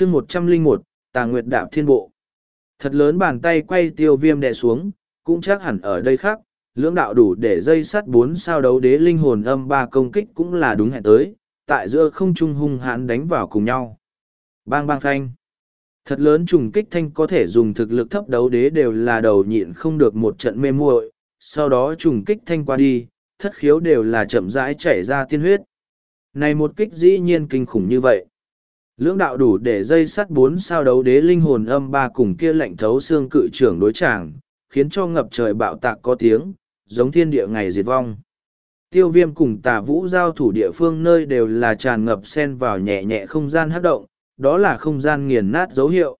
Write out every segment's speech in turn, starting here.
chương một trăm linh một, tà nguyệt đạp thiên bộ. Thật lớn bàn tay quay tiêu viêm đè xuống, cũng chắc hẳn ở đây khác, lưỡng đạo đủ để dây sắt bốn sao đấu đế linh hồn âm ba công kích cũng là đúng hẹn tới, tại giữa không trung hung hãn đánh vào cùng nhau. Bang bang thanh thật lớn trùng kích thanh có thể dùng thực lực thấp đấu đế đều là đầu nhịn không được một trận mê muội, sau đó trùng kích thanh qua đi, thất khiếu đều là chậm rãi chảy ra tiên huyết. Này một kích dĩ nhiên kinh khủng như vậy lưỡng đạo đủ để dây sắt bốn sao đấu đế linh hồn âm ba cùng kia lạnh thấu xương cự trưởng đối tràng khiến cho ngập trời bạo tạc có tiếng, giống thiên địa ngày diệt vong. Tiêu viêm cùng tà vũ giao thủ địa phương nơi đều là tràn ngập sen vào nhẹ nhẹ không gian hát động, đó là không gian nghiền nát dấu hiệu.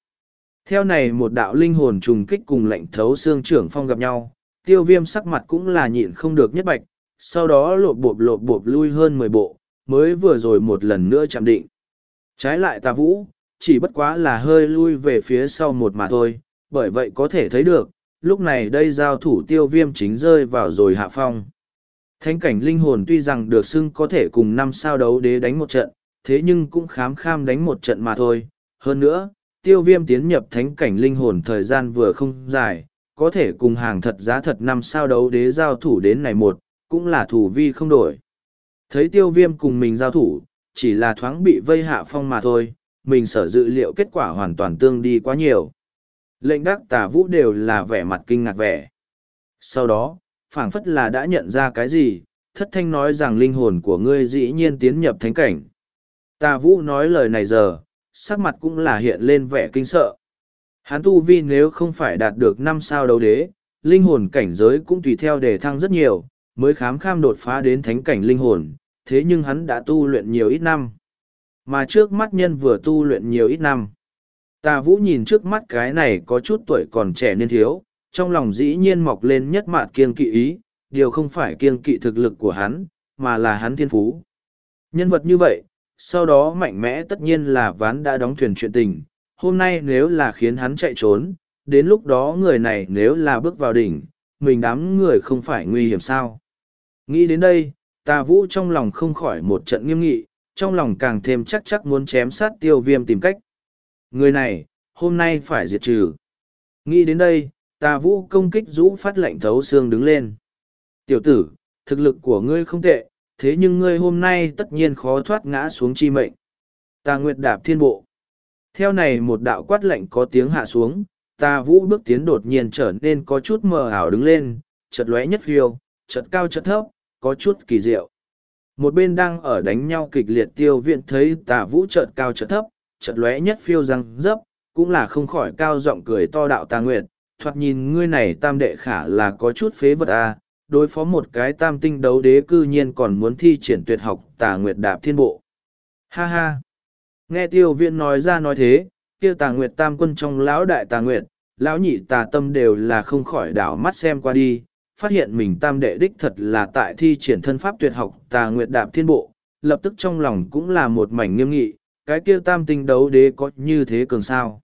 Theo này một đạo linh hồn trùng kích cùng lệnh thấu xương trưởng phong gặp nhau, tiêu viêm sắc mặt cũng là nhịn không được nhất bạch, sau đó lộp bộp lộp bộp lui hơn mười bộ, mới vừa rồi một lần nữa chạm định trái lại tà vũ chỉ bất quá là hơi lui về phía sau một mà thôi bởi vậy có thể thấy được lúc này đây giao thủ tiêu viêm chính rơi vào rồi hạ phong Thánh cảnh linh hồn tuy rằng được xưng có thể cùng năm sao đấu đế đánh một trận, thế nhưng cũng khám kham đánh một trận mà thôi. Hơn nữa, tiêu viêm tiến nhập thánh cảnh linh hồn thời gian vừa không dài, có thể cùng hàng thật giá thật năm sao đấu đế giao thủ đến này một, cũng là thủ vi không đổi. Thấy tiêu viêm cùng mình giao thủ, chỉ là thoáng bị vây hạ phong mà thôi, mình sở dự liệu kết quả hoàn toàn tương đi quá nhiều. Lệnh đắc tả vũ đều là vẻ mặt kinh ngạc vẻ. Sau đó, phảng phất là đã nhận ra cái gì, thất thanh nói rằng linh hồn của ngươi dĩ nhiên tiến nhập thánh cảnh. Tà vũ nói lời này giờ, sắc mặt cũng là hiện lên vẻ kinh sợ. Hắn tu vi nếu không phải đạt được năm sao đấu đế, linh hồn cảnh giới cũng tùy theo đề thăng rất nhiều, mới khám kham đột phá đến thánh cảnh linh hồn, thế nhưng hắn đã tu luyện nhiều ít năm. Mà trước mắt nhân vừa tu luyện nhiều ít năm. Tà vũ nhìn trước mắt cái này có chút tuổi còn trẻ nên thiếu, trong lòng dĩ nhiên mọc lên nhất mạn kiên kỵ ý, điều không phải kiên kỵ thực lực của hắn, mà là hắn thiên phú. Nhân vật như vậy, sau đó mạnh mẽ tất nhiên là ván đã đóng thuyền chuyện tình, hôm nay nếu là khiến hắn chạy trốn, đến lúc đó người này nếu là bước vào đỉnh, mình đám người không phải nguy hiểm sao. Nghĩ đến đây, tà vũ trong lòng không khỏi một trận nghiêm nghị, trong lòng càng thêm chắc chắc muốn chém sát tiêu viêm tìm cách. Người này, hôm nay phải diệt trừ. Nghĩ đến đây, tà vũ công kích rũ phát lệnh thấu xương đứng lên. Tiểu tử, thực lực của ngươi không tệ, thế nhưng ngươi hôm nay tất nhiên khó thoát ngã xuống chi mệnh. Tà nguyệt đạp thiên bộ. Theo này một đạo quát lệnh có tiếng hạ xuống, tà vũ bước tiến đột nhiên trở nên có chút mờ ảo đứng lên, chật lóe nhất phiêu, chật cao chật thấp, có chút kỳ diệu. Một bên đang ở đánh nhau kịch liệt tiêu viện thấy tà vũ chợt cao chợt thấp, chợt lóe nhất phiêu răng dấp, cũng là không khỏi cao giọng cười to đạo tà nguyệt, thoạt nhìn ngươi này tam đệ khả là có chút phế vật à, đối phó một cái tam tinh đấu đế cư nhiên còn muốn thi triển tuyệt học tà nguyệt đạp thiên bộ. Ha ha! Nghe tiêu viện nói ra nói thế, kia tà nguyệt tam quân trong lão đại tà nguyệt, lão nhị tà tâm đều là không khỏi đảo mắt xem qua đi, phát hiện mình tam đệ đích thật là tại thi triển thân pháp tuyệt học tà nguyệt đạp thiên bộ, lập tức trong lòng cũng là một mảnh nghiêm nghị, cái kia tam tinh đấu đế có như thế cường sao.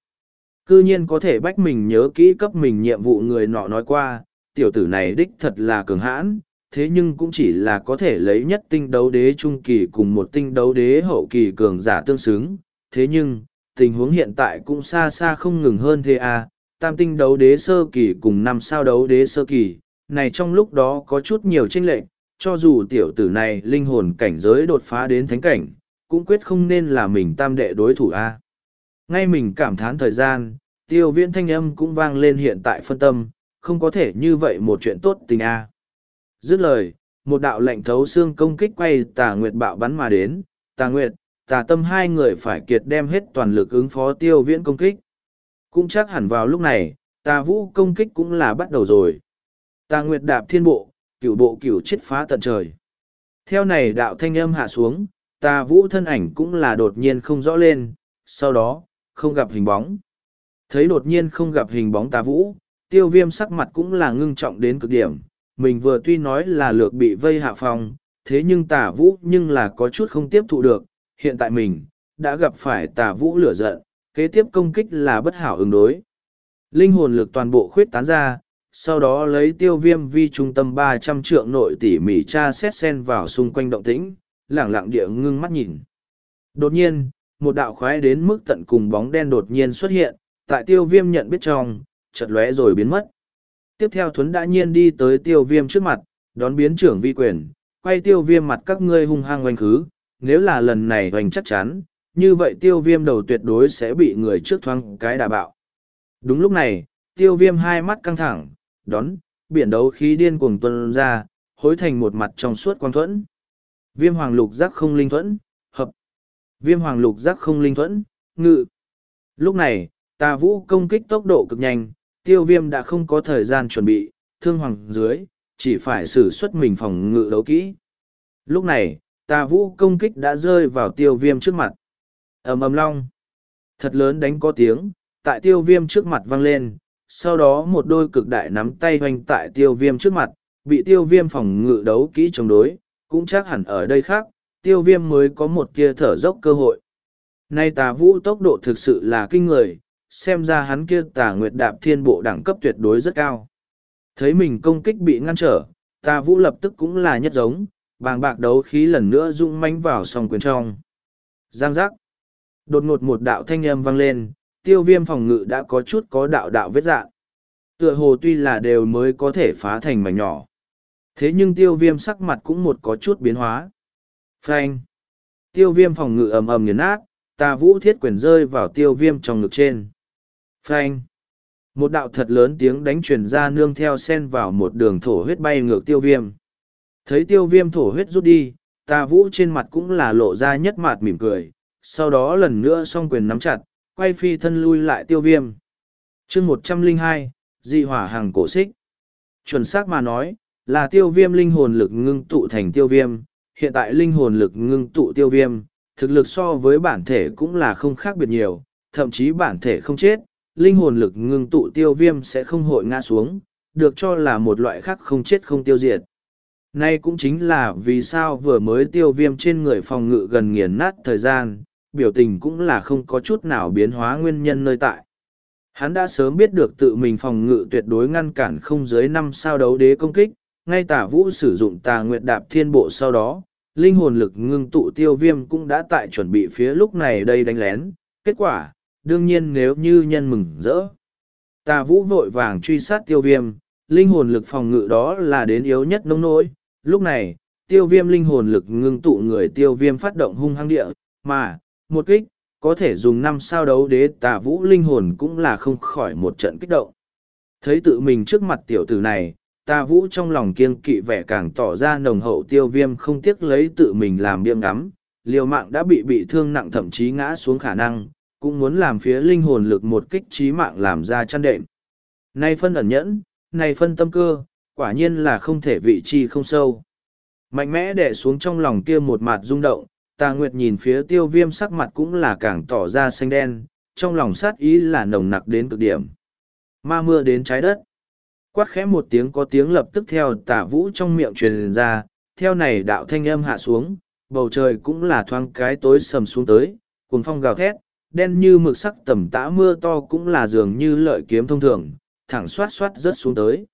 Cư nhiên có thể bách mình nhớ kỹ cấp mình nhiệm vụ người nọ nói qua, tiểu tử này đích thật là cường hãn, thế nhưng cũng chỉ là có thể lấy nhất tinh đấu đế trung kỳ cùng một tinh đấu đế hậu kỳ cường giả tương xứng. Thế nhưng, tình huống hiện tại cũng xa xa không ngừng hơn thế à, tam tinh đấu đế sơ kỳ cùng năm sao đấu đế sơ kỳ, này trong lúc đó có chút nhiều tranh lệch, cho dù tiểu tử này linh hồn cảnh giới đột phá đến thánh cảnh, cũng quyết không nên là mình tam đệ đối thủ a. Ngay mình cảm thán thời gian, tiêu viễn thanh âm cũng vang lên hiện tại phân tâm, không có thể như vậy một chuyện tốt tình a. Dứt lời, một đạo lệnh thấu xương công kích quay tà nguyệt bạo bắn mà đến, tà nguyệt, tà tâm hai người phải kiệt đem hết toàn lực ứng phó tiêu viễn công kích. Cũng chắc hẳn vào lúc này, tà vũ công kích cũng là bắt đầu rồi. Tà nguyệt đạp thiên bộ, cửu bộ cửu chết phá tận trời. Theo này đạo thanh âm hạ xuống, tà vũ thân ảnh cũng là đột nhiên không rõ lên, sau đó, không gặp hình bóng. Thấy đột nhiên không gặp hình bóng tà vũ, tiêu viêm sắc mặt cũng là ngưng trọng đến cực điểm. Mình vừa tuy nói là lược bị vây hạ phòng, thế nhưng tà vũ nhưng là có chút không tiếp thụ được. Hiện tại mình, đã gặp phải tà vũ lửa giận, kế tiếp công kích là bất hảo ứng đối. Linh hồn lực toàn bộ khuyết tán ra, sau đó lấy tiêu viêm vi trung tâm ba trăm trượng nội tỉ mỉ tra xét sen vào xung quanh động tĩnh, lẳng lặng địa ngưng mắt nhìn. Đột nhiên, một đạo khoái đến mức tận cùng bóng đen đột nhiên xuất hiện, tại tiêu viêm nhận biết trong, chợt lóe rồi biến mất. Tiếp theo Thuấn đã nhiên đi tới tiêu viêm trước mặt, đón biến trưởng vi quyền, quay tiêu viêm mặt các ngươi hung hăng oanh khứ, nếu là lần này hoành chắc chắn, như vậy tiêu viêm đầu tuyệt đối sẽ bị người trước thoáng cái đà bạo. Đúng lúc này, tiêu viêm hai mắt căng thẳng, đón, biển đấu khí điên cuồng tuân ra, hối thành một mặt trong suốt quang thuẫn. Viêm hoàng lục giác không linh thuẫn, hợp. Viêm hoàng lục giác không linh thuẫn, ngự. Lúc này, tà vũ công kích tốc độ cực nhanh, tiêu viêm đã không có thời gian chuẩn bị, thương hoàng dưới, chỉ phải xử xuất mình phòng ngự đấu kỹ. Lúc này, tà vũ công kích đã rơi vào tiêu viêm trước mặt. ầm ầm long. Thật lớn đánh có tiếng, tại tiêu viêm trước mặt vang lên, sau đó một đôi cực đại nắm tay hoành tại tiêu viêm trước mặt, bị tiêu viêm phòng ngự đấu kỹ chống đối, cũng chắc hẳn ở đây khác, tiêu viêm mới có một kia thở dốc cơ hội. Nay tà vũ tốc độ thực sự là kinh người, xem ra hắn kia tà nguyệt đạp thiên bộ đẳng cấp tuyệt đối rất cao. Thấy mình công kích bị ngăn trở, tà vũ lập tức cũng là nhất giống, bàng bạc đấu khí lần nữa rung manh vào song quyền trong. Giang giác. Đột ngột một đạo thanh âm vang lên, tiêu viêm phòng ngự đã có chút có đạo đạo vết dạng. Tựa hồ tuy là đều mới có thể phá thành mảnh nhỏ. Thế nhưng tiêu viêm sắc mặt cũng một có chút biến hóa. Phanh. Tiêu viêm phòng ngự ầm ầm nghiền nát, tà vũ thiết quyền rơi vào tiêu viêm trong ngực trên. Phanh. Một đạo thật lớn tiếng đánh truyền ra nương theo sen vào một đường thổ huyết bay ngược tiêu viêm. Thấy tiêu viêm thổ huyết rút đi, tà vũ trên mặt cũng là lộ ra nhất mạt mỉm cười, sau đó lần nữa song quyền nắm chặt, quay phi thân lui lại tiêu viêm. chương một trăm linh hai dị hỏa hàng cổ xích. Chuẩn xác mà nói, là tiêu viêm linh hồn lực ngưng tụ thành tiêu viêm, hiện tại linh hồn lực ngưng tụ tiêu viêm, thực lực so với bản thể cũng là không khác biệt nhiều, thậm chí bản thể không chết, linh hồn lực ngưng tụ tiêu viêm sẽ không hội ngã xuống, được cho là một loại khác không chết không tiêu diệt. Nay cũng chính là vì sao vừa mới tiêu viêm trên người phòng ngự gần nghiền nát thời gian, biểu tình cũng là không có chút nào biến hóa nguyên nhân nơi tại. Hắn đã sớm biết được tự mình phòng ngự tuyệt đối ngăn cản không dưới năm sao đấu đế công kích, ngay tả vũ sử dụng tà nguyệt đạp thiên bộ sau đó, linh hồn lực ngưng tụ tiêu viêm cũng đã tại chuẩn bị phía lúc này đây đánh lén. Kết quả, đương nhiên nếu như nhân mừng rỡ. Tà vũ vội vàng truy sát tiêu viêm, linh hồn lực phòng ngự đó là đến yếu nhất nông nỗi. Lúc này, tiêu viêm linh hồn lực ngưng tụ người tiêu viêm phát động hung hăng địa, mà, một kích, có thể dùng năm sao đấu đế tà vũ linh hồn cũng là không khỏi một trận kích động. Thấy tự mình trước mặt tiểu tử này, tà vũ trong lòng kiên kỵ vẻ càng tỏ ra nồng hậu tiêu viêm không tiếc lấy tự mình làm biêm ngắm, liều mạng đã bị bị thương nặng thậm chí ngã xuống khả năng, cũng muốn làm phía linh hồn lực một kích trí mạng làm ra chăn đệm. Này phân ẩn nhẫn, này phân tâm cơ, quả nhiên là không thể vị trí không sâu. Mạnh mẽ đè xuống trong lòng kia một mặt rung động, tà nguyệt nhìn phía tiêu viêm sắc mặt cũng là càng tỏ ra xanh đen, trong lòng sát ý là nồng nặc đến cực điểm. Ma mưa đến trái đất. Quát khẽ một tiếng có tiếng lập tức theo tả vũ trong miệng truyền ra, theo này đạo thanh âm hạ xuống, bầu trời cũng là thoáng cái tối sầm xuống tới, cuồng phong gào thét, đen như mực sắc tầm tã mưa to cũng là dường như lợi kiếm thông thường, thẳng xoát xoát rớt xuống tới.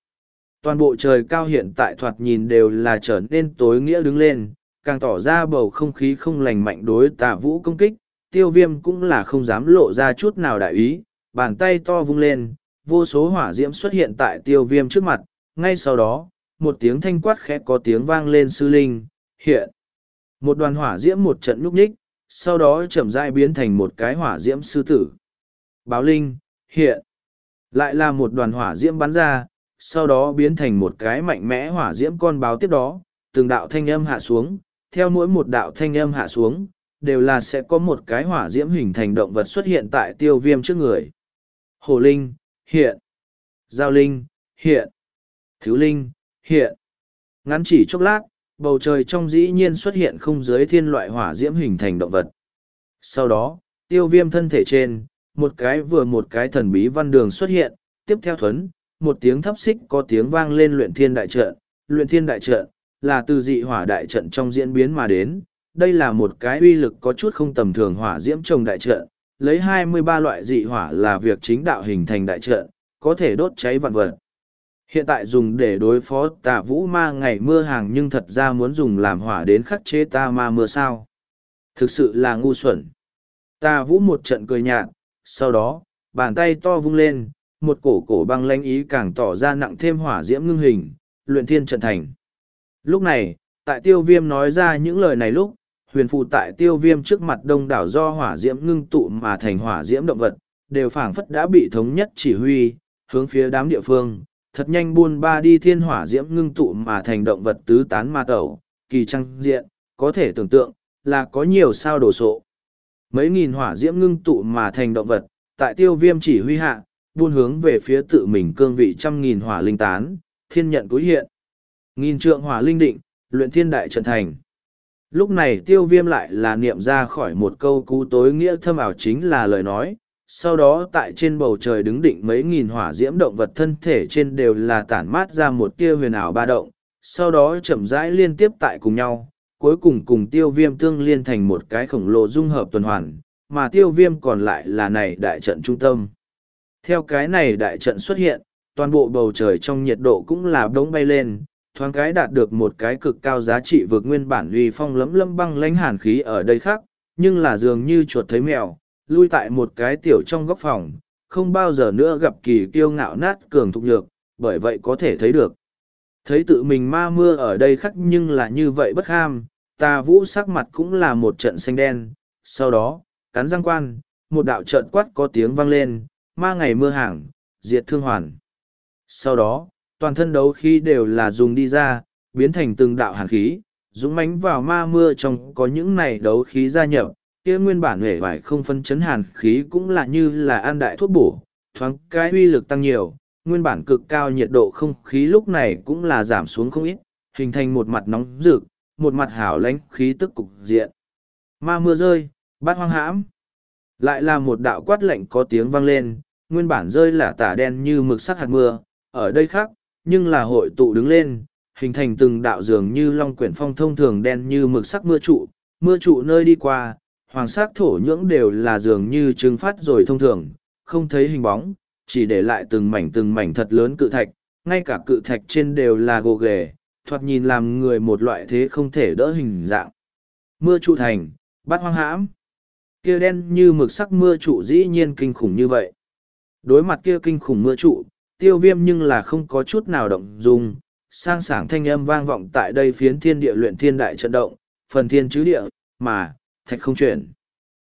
Toàn bộ trời cao hiện tại thoạt nhìn đều là trở nên tối nghĩa đứng lên, càng tỏ ra bầu không khí không lành mạnh đối tà vũ công kích, tiêu viêm cũng là không dám lộ ra chút nào đại ý, bàn tay to vung lên, vô số hỏa diễm xuất hiện tại tiêu viêm trước mặt, ngay sau đó, một tiếng thanh quát khẽ có tiếng vang lên sư linh, hiện. Một đoàn hỏa diễm một trận nhúc nhích, sau đó chậm rãi biến thành một cái hỏa diễm sư tử. Báo linh, hiện. Lại là một đoàn hỏa diễm bắn ra, sau đó biến thành một cái mạnh mẽ hỏa diễm con báo tiếp đó, từng đạo thanh âm hạ xuống, theo mỗi một đạo thanh âm hạ xuống, đều là sẽ có một cái hỏa diễm hình thành động vật xuất hiện tại tiêu viêm trước người. Hồ Linh, hiện. Giao Linh, hiện. Thứ Linh, hiện. Ngắn chỉ chốc lát, bầu trời trong dĩ nhiên xuất hiện không giới thiên loại hỏa diễm hình thành động vật. Sau đó, tiêu viêm thân thể trên, một cái vừa một cái thần bí văn đường xuất hiện, tiếp theo thuấn, một tiếng thấp xích có tiếng vang lên luyện thiên đại trận, luyện thiên đại trận, là từ dị hỏa đại trận trong diễn biến mà đến. Đây là một cái uy lực có chút không tầm thường hỏa diễm trồng đại trận, lấy 23 loại dị hỏa là việc chính đạo hình thành đại trận, có thể đốt cháy vạn vật. Hiện tại dùng để đối phó tà vũ ma ngày mưa hàng nhưng thật ra muốn dùng làm hỏa đến khắc chế ta ma mưa sao. Thực sự là ngu xuẩn. Ta vũ một trận cười nhạt, sau đó, bàn tay to vung lên, một cổ cổ băng lãnh ý càng tỏ ra nặng thêm hỏa diễm ngưng hình, luyện thiên trận thành. Lúc này, tại tiêu viêm nói ra những lời này lúc, huyền phù tại tiêu viêm trước mặt đông đảo do hỏa diễm ngưng tụ mà thành hỏa diễm động vật, đều phảng phất đã bị thống nhất chỉ huy, hướng phía đám địa phương, thật nhanh buôn ba đi thiên hỏa diễm ngưng tụ mà thành động vật tứ tán ma tẩu, kỳ trăng diện, có thể tưởng tượng, là có nhiều sao đổ sộ. Mấy nghìn hỏa diễm ngưng tụ mà thành động vật, tại tiêu viêm chỉ huy hạ, buôn hướng về phía tự mình cương vị trăm nghìn hỏa linh tán, thiên nhận cúi hiện. Nghìn trượng hỏa linh định, luyện thiên đại trận thành. Lúc này tiêu viêm lại là niệm ra khỏi một câu cú tối nghĩa thâm ảo chính là lời nói, sau đó tại trên bầu trời đứng định mấy nghìn hỏa diễm động vật thân thể trên đều là tản mát ra một tia huyền ảo ba động, sau đó chậm rãi liên tiếp tại cùng nhau, cuối cùng cùng tiêu viêm tương liên thành một cái khổng lồ dung hợp tuần hoàn, mà tiêu viêm còn lại là này đại trận trung tâm. Theo cái này đại trận xuất hiện, toàn bộ bầu trời trong nhiệt độ cũng là đống bay lên, thoáng cái đạt được một cái cực cao giá trị vượt nguyên bản uy phong lấm lâm băng lãnh hàn khí ở đây khác, nhưng là dường như chuột thấy mèo, lui tại một cái tiểu trong góc phòng, không bao giờ nữa gặp kỳ kiêu ngạo nát cường thục nhược, bởi vậy có thể thấy được. Thấy tự mình ma mưa ở đây khắc nhưng là như vậy bất ham, ta vũ sắc mặt cũng là một trận xanh đen, sau đó, cắn răng quan, một đạo trận quát có tiếng vang lên, ma ngày mưa hàng, diệt thương hoàn. Sau đó, toàn thân đấu khí đều là dùng đi ra, biến thành từng đạo hàn khí, dũng mãnh vào ma mưa trong có những này đấu khí gia nhập, kia nguyên bản hề vải không phân chấn hàn khí cũng là như là ăn đại thuốc bổ, thoáng cái uy lực tăng nhiều, nguyên bản cực cao nhiệt độ không khí lúc này cũng là giảm xuống không ít, hình thành một mặt nóng rực, một mặt hảo lãnh khí tức cục diện. Ma mưa rơi, bát hoang hãm. Lại là một đạo quát lệnh có tiếng vang lên, nguyên bản rơi là tả đen như mực sắc hạt mưa, ở đây khác, nhưng là hội tụ đứng lên, hình thành từng đạo dường như long quyển phong thông thường đen như mực sắc mưa trụ, mưa trụ nơi đi qua, hoàng sắc thổ nhưỡng đều là dường như trứng phát rồi thông thường, không thấy hình bóng, chỉ để lại từng mảnh từng mảnh thật lớn cự thạch, ngay cả cự thạch trên đều là gồ ghề, thoạt nhìn làm người một loại thế không thể đỡ hình dạng. Mưa trụ thành, bắt hoang hãm. Kia đen như mực sắc mưa trụ dĩ nhiên kinh khủng như vậy. Đối mặt kia kinh khủng mưa trụ, tiêu viêm nhưng là không có chút nào động dung, sang sảng thanh âm vang vọng tại đây phiến thiên địa luyện thiên đại trận động, phần thiên chứ địa, mà, thạch không chuyển.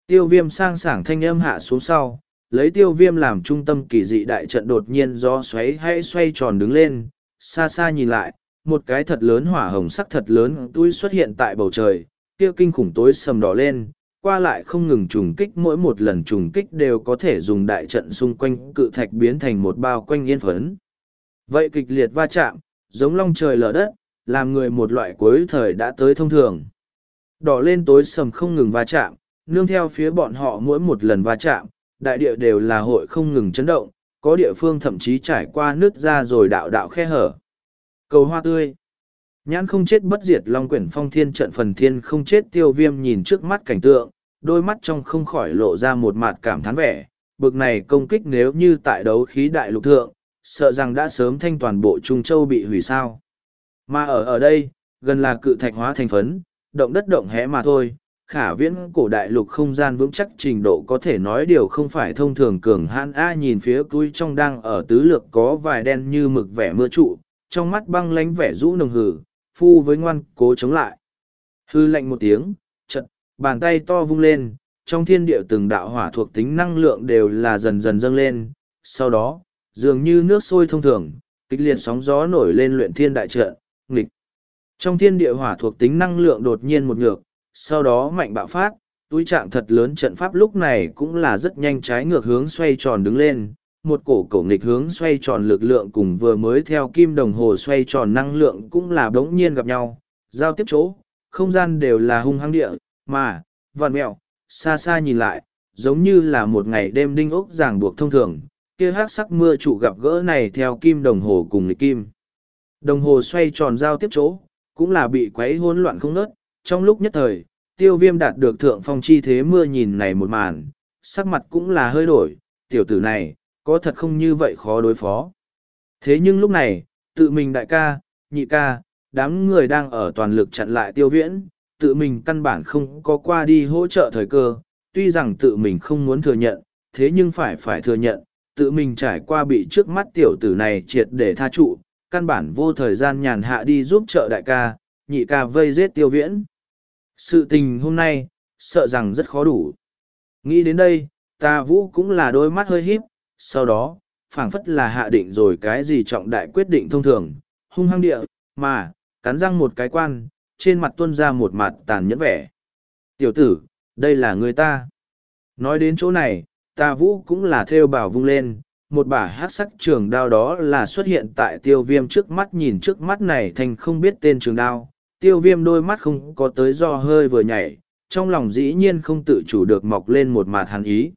Tiêu viêm sang sảng thanh âm hạ xuống sau, lấy tiêu viêm làm trung tâm kỳ dị đại trận đột nhiên do xoáy hay xoay tròn đứng lên, xa xa nhìn lại, một cái thật lớn hỏa hồng sắc thật lớn túi xuất hiện tại bầu trời, kia kinh khủng tối sầm đỏ lên, qua lại không ngừng trùng kích mỗi một lần trùng kích đều có thể dùng đại trận xung quanh cự thạch biến thành một bao quanh yên phấn. Vậy kịch liệt va chạm, giống long trời lở đất, làm người một loại cuối thời đã tới thông thường. Đỏ lên tối sầm không ngừng va chạm, nương theo phía bọn họ mỗi một lần va chạm, đại địa đều là hội không ngừng chấn động, có địa phương thậm chí trải qua nước ra rồi đạo đạo khe hở. Cầu hoa tươi. Nhãn không chết bất diệt long quyển phong thiên trận phần thiên không chết tiêu viêm nhìn trước mắt cảnh tượng, đôi mắt trong không khỏi lộ ra một mặt cảm thán vẻ. Bực này công kích nếu như tại đấu khí đại lục thượng, sợ rằng đã sớm thanh toàn bộ Trung Châu bị hủy sao. Mà ở ở đây, gần là cự thạch hóa thành phấn, động đất động hẽ mà thôi. Khả viễn cổ đại lục không gian vững chắc trình độ có thể nói điều không phải thông thường cường hãn A nhìn phía túi trong đang ở tứ lược có vài đen như mực vẻ mưa trụ, trong mắt băng lánh vẻ rũ nồng hử, phu với ngoan cố chống lại. Hư lạnh một tiếng, chật, bàn tay to vung lên, trong thiên địa từng đạo hỏa thuộc tính năng lượng đều là dần dần dâng lên, sau đó, dường như nước sôi thông thường, kịch liệt sóng gió nổi lên luyện thiên đại trận, nghịch. Trong thiên địa hỏa thuộc tính năng lượng đột nhiên một ngược, sau đó mạnh bạo phát, túi trạng thật lớn trận pháp lúc này cũng là rất nhanh trái ngược hướng xoay tròn đứng lên, một cổ cổ nghịch hướng xoay tròn lực lượng cùng vừa mới theo kim đồng hồ xoay tròn năng lượng cũng là đống nhiên gặp nhau, giao tiếp chỗ, không gian đều là hung hăng địa, mà, vạn mẹo, xa xa nhìn lại, giống như là một ngày đêm đinh ốc ràng buộc thông thường, kia hát sắc mưa trụ gặp gỡ này theo kim đồng hồ cùng nghịch kim. Đồng hồ xoay tròn giao tiếp chỗ, cũng là bị quấy hỗn loạn không nớt, trong lúc nhất thời, tiêu viêm đạt được thượng phong chi thế mưa nhìn này một màn, sắc mặt cũng là hơi đổi, tiểu tử này, có thật không như vậy khó đối phó. Thế nhưng lúc này, tự mình đại ca, nhị ca, đám người đang ở toàn lực chặn lại tiêu viễn, tự mình căn bản không có qua đi hỗ trợ thời cơ, tuy rằng tự mình không muốn thừa nhận, thế nhưng phải phải thừa nhận, tự mình trải qua bị trước mắt tiểu tử này triệt để tha trụ, căn bản vô thời gian nhàn hạ đi giúp trợ đại ca, nhị ca vây giết tiêu viễn. Sự tình hôm nay, sợ rằng rất khó đủ. Nghĩ đến đây, ta vũ cũng là đôi mắt hơi híp, sau đó, phảng phất là hạ định rồi cái gì trọng đại quyết định thông thường, hung hăng địa, mà, cắn răng một cái quan, trên mặt tuôn ra một mặt tàn nhẫn vẻ. Tiểu tử, đây là người ta. Nói đến chỗ này, ta vũ cũng là theo bảo vung lên, một bả hát sắc trường đao đó là xuất hiện tại tiêu viêm trước mắt nhìn trước mắt này thành không biết tên trường đao. Tiêu viêm đôi mắt không có tới do hơi vừa nhảy, trong lòng dĩ nhiên không tự chủ được mọc lên một mặt hàn ý.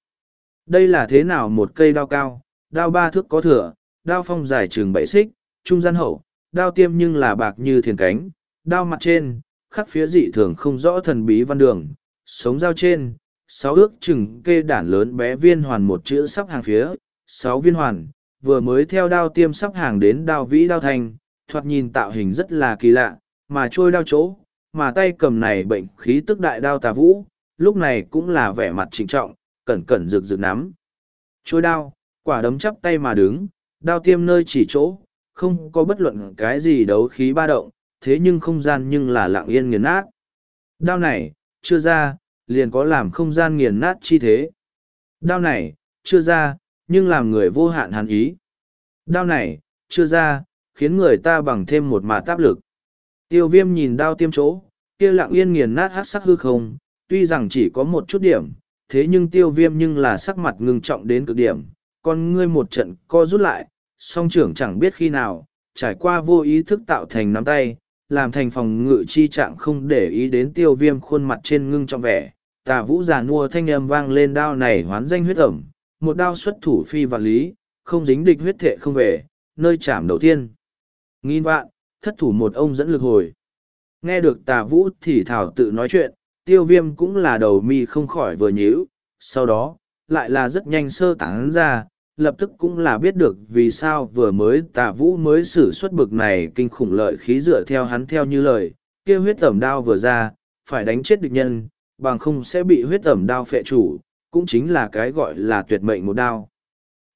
Đây là thế nào một cây đao cao, đao ba thước có thừa, đao phong dài chừng bảy xích, trung gian hậu, đao tiêm nhưng là bạc như thiền cánh, đao mặt trên, khắc phía dị thường không rõ thần bí văn đường, sống dao trên, sáu ước chừng kê đản lớn bé viên hoàn một chữ sắp hàng phía, sáu viên hoàn, vừa mới theo đao tiêm sắp hàng đến đao vĩ đao thành, thoạt nhìn tạo hình rất là kỳ lạ, mà trôi đao chỗ, mà tay cầm này bệnh khí tức đại đao tà vũ, lúc này cũng là vẻ mặt trịnh trọng, cẩn cẩn rực rực nắm. Chôi đao, quả đấm chắp tay mà đứng, đao tiêm nơi chỉ chỗ, không có bất luận cái gì đấu khí ba động, thế nhưng không gian nhưng là lặng yên nghiền nát. Đao này, chưa ra, liền có làm không gian nghiền nát chi thế. Đao này, chưa ra, nhưng làm người vô hạn hàn ý. Đao này, chưa ra, khiến người ta bằng thêm một mà táp lực. Tiêu viêm nhìn đao tiêm chỗ, kia lặng yên nghiền nát hát sắc hư không, tuy rằng chỉ có một chút điểm, thế nhưng tiêu viêm nhưng là sắc mặt ngưng trọng đến cực điểm, con ngươi một trận co rút lại, song trưởng chẳng biết khi nào, trải qua vô ý thức tạo thành nắm tay, làm thành phòng ngự chi trạng không để ý đến tiêu viêm khuôn mặt trên ngưng trọng vẻ. Tà vũ già nua thanh âm vang lên đao này hoán danh huyết ẩm, một đao xuất thủ phi và lý, không dính địch huyết thệ không về, nơi chạm đầu tiên. Nghìn vạn, thất thủ một ông dẫn lực hồi. Nghe được tà vũ thì thảo tự nói chuyện, tiêu viêm cũng là đầu mi không khỏi vừa nhíu, sau đó, lại là rất nhanh sơ tán ra, lập tức cũng là biết được vì sao vừa mới tà vũ mới xử xuất bực này kinh khủng lợi khí dựa theo hắn theo như lời, kia huyết tẩm đao vừa ra, phải đánh chết địch nhân, bằng không sẽ bị huyết tẩm đao phệ chủ, cũng chính là cái gọi là tuyệt mệnh một đao.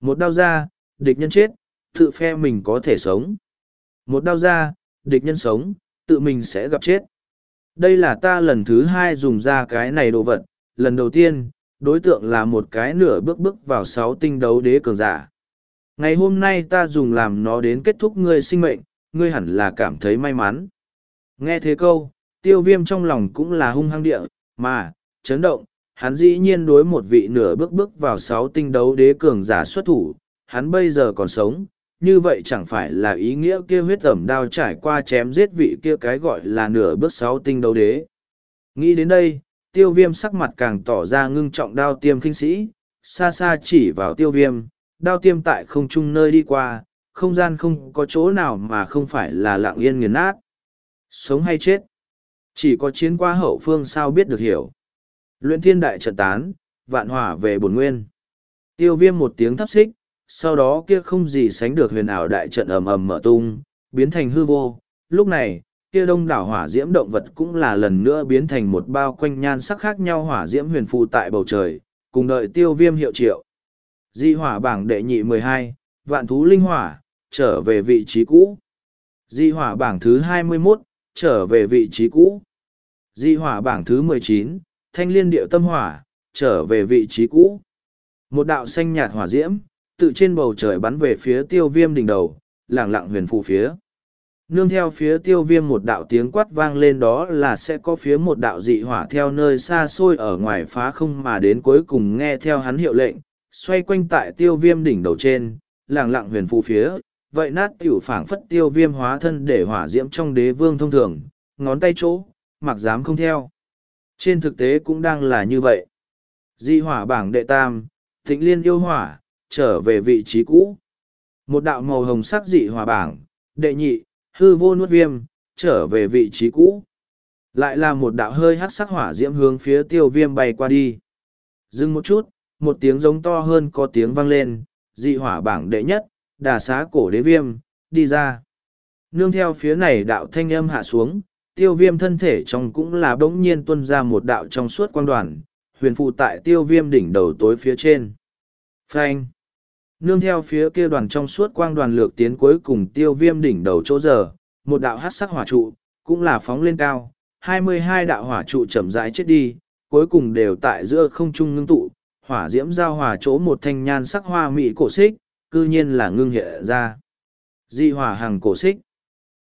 Một đao ra, địch nhân chết, tự phe mình có thể sống. Một đao ra, địch nhân sống, tự mình sẽ gặp chết. Đây là ta lần thứ hai dùng ra cái này đồ vật, lần đầu tiên, đối tượng là một cái nửa bước bước vào sáu tinh đấu đế cường giả. Ngày hôm nay ta dùng làm nó đến kết thúc ngươi sinh mệnh, ngươi hẳn là cảm thấy may mắn. Nghe thế câu, tiêu viêm trong lòng cũng là hung hăng địa, mà, chấn động, hắn dĩ nhiên đối một vị nửa bước bước vào sáu tinh đấu đế cường giả xuất thủ, hắn bây giờ còn sống, như vậy chẳng phải là ý nghĩa kia huyết tẩm đao trải qua chém giết vị kia cái gọi là nửa bước sáu tinh đấu đế. Nghĩ đến đây, tiêu viêm sắc mặt càng tỏ ra ngưng trọng đao tiêm kinh sĩ, xa xa chỉ vào tiêu viêm, đao tiêm tại không trung nơi đi qua, không gian không có chỗ nào mà không phải là lặng yên nghiền nát. Sống hay chết? Chỉ có chiến qua hậu phương sao biết được hiểu. Luyện thiên đại trận tán, vạn hỏa về bổn nguyên. Tiêu viêm một tiếng thấp xích, sau đó kia không gì sánh được huyền ảo đại trận ầm ầm mở tung, biến thành hư vô. Lúc này, kia đông đảo hỏa diễm động vật cũng là lần nữa biến thành một bao quanh nhan sắc khác nhau hỏa diễm huyền phù tại bầu trời, cùng đợi tiêu viêm hiệu triệu. Di hỏa bảng đệ nhị mười hai vạn thú linh hỏa, trở về vị trí cũ. Di hỏa bảng thứ hai mươi 21, trở về vị trí cũ. Di hỏa bảng thứ mười chín thanh liên điệu tâm hỏa, trở về vị trí cũ. Một đạo xanh nhạt hỏa diễm, tự trên bầu trời bắn về phía tiêu viêm đỉnh đầu, lẳng lặng huyền phù phía. Nương theo phía tiêu viêm một đạo tiếng quát vang lên đó là sẽ có phía một đạo dị hỏa theo nơi xa xôi ở ngoài phá không mà đến cuối cùng nghe theo hắn hiệu lệnh, xoay quanh tại tiêu viêm đỉnh đầu trên, lẳng lặng huyền phù phía, vậy nát tiểu phảng phất tiêu viêm hóa thân để hỏa diễm trong đế vương thông thường, ngón tay chỗ, mặc dám không theo. Trên thực tế cũng đang là như vậy. Dị hỏa bảng đệ tam, thịnh liên yêu hỏa, trở về vị trí cũ. Một đạo màu hồng sắc dị hỏa bảng, đệ nhị, hư vô nuốt viêm, trở về vị trí cũ. Lại là một đạo hơi hắc sắc hỏa diễm hướng phía tiêu viêm bay qua đi. Dừng một chút, một tiếng giống to hơn có tiếng vang lên, dị hỏa bảng đệ nhất, đà xá cổ đế viêm, đi ra. Nương theo phía này đạo thanh âm hạ xuống, tiêu viêm thân thể trong cũng là bỗng nhiên tuân ra một đạo trong suốt quang đoàn, huyền phụ tại tiêu viêm đỉnh đầu tối phía trên. Phanh. Nương theo phía kia đoàn trong suốt quang đoàn lược tiến cuối cùng tiêu viêm đỉnh đầu chỗ giờ, một đạo hát sắc hỏa trụ, cũng là phóng lên cao, hai mươi hai đạo hỏa trụ chậm rãi chết đi, cuối cùng đều tại giữa không trung ngưng tụ, hỏa diễm giao hòa chỗ một thanh nhan sắc hoa mỹ cổ xích, cư nhiên là ngưng hiện ra. Dị hỏa hàng cổ xích.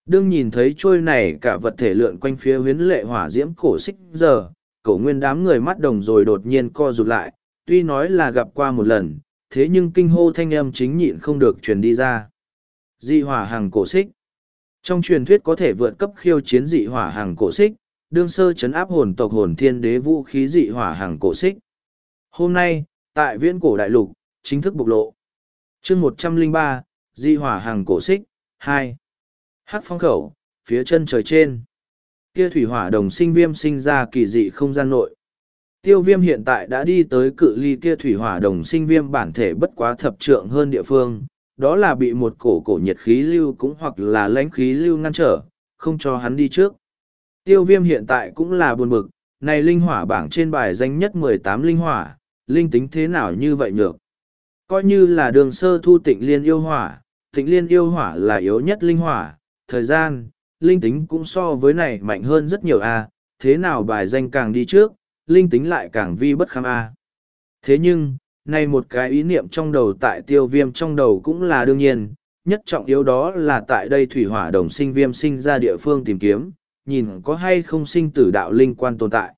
Đương nhìn thấy trôi này cả vật thể lượn quanh phía huyến lệ hỏa diễm cổ xích giờ, cổ nguyên đám người mắt đồng rồi đột nhiên co rụt lại, tuy nói là gặp qua một lần, thế nhưng kinh hô thanh âm chính nhịn không được truyền đi ra. Dị hỏa hàng cổ xích. Trong truyền thuyết có thể vượt cấp khiêu chiến dị hỏa hàng cổ xích, đương sơ chấn áp hồn tộc hồn thiên đế vũ khí dị hỏa hàng cổ xích. Hôm nay, tại viễn cổ đại lục, chính thức bộc lộ. chương một trăm linh ba dị hỏa hàng cổ xích, hai Hắc phong khẩu, phía chân trời trên. Kia thủy hỏa đồng sinh viêm sinh ra kỳ dị không gian nội. Tiêu viêm hiện tại đã đi tới cự ly kia thủy hỏa đồng sinh viêm bản thể bất quá thập trượng hơn địa phương, đó là bị một cổ cổ nhiệt khí lưu cũng hoặc là lãnh khí lưu ngăn trở, không cho hắn đi trước. Tiêu viêm hiện tại cũng là buồn bực, này linh hỏa bảng trên bài danh nhất mười tám linh hỏa, linh tính thế nào như vậy nhược. Coi như là đường sơ thu tịnh liên yêu hỏa, tịnh liên yêu hỏa là yếu nhất linh hỏa, thời gian, linh tính cũng so với này mạnh hơn rất nhiều a thế nào bài danh càng đi trước, linh tính lại càng vi bất kham a Thế nhưng, nay một cái ý niệm trong đầu tại tiêu viêm trong đầu cũng là đương nhiên, nhất trọng yếu đó là tại đây thủy hỏa đồng sinh viêm sinh ra địa phương tìm kiếm, nhìn có hay không sinh tử đạo linh quan tồn tại.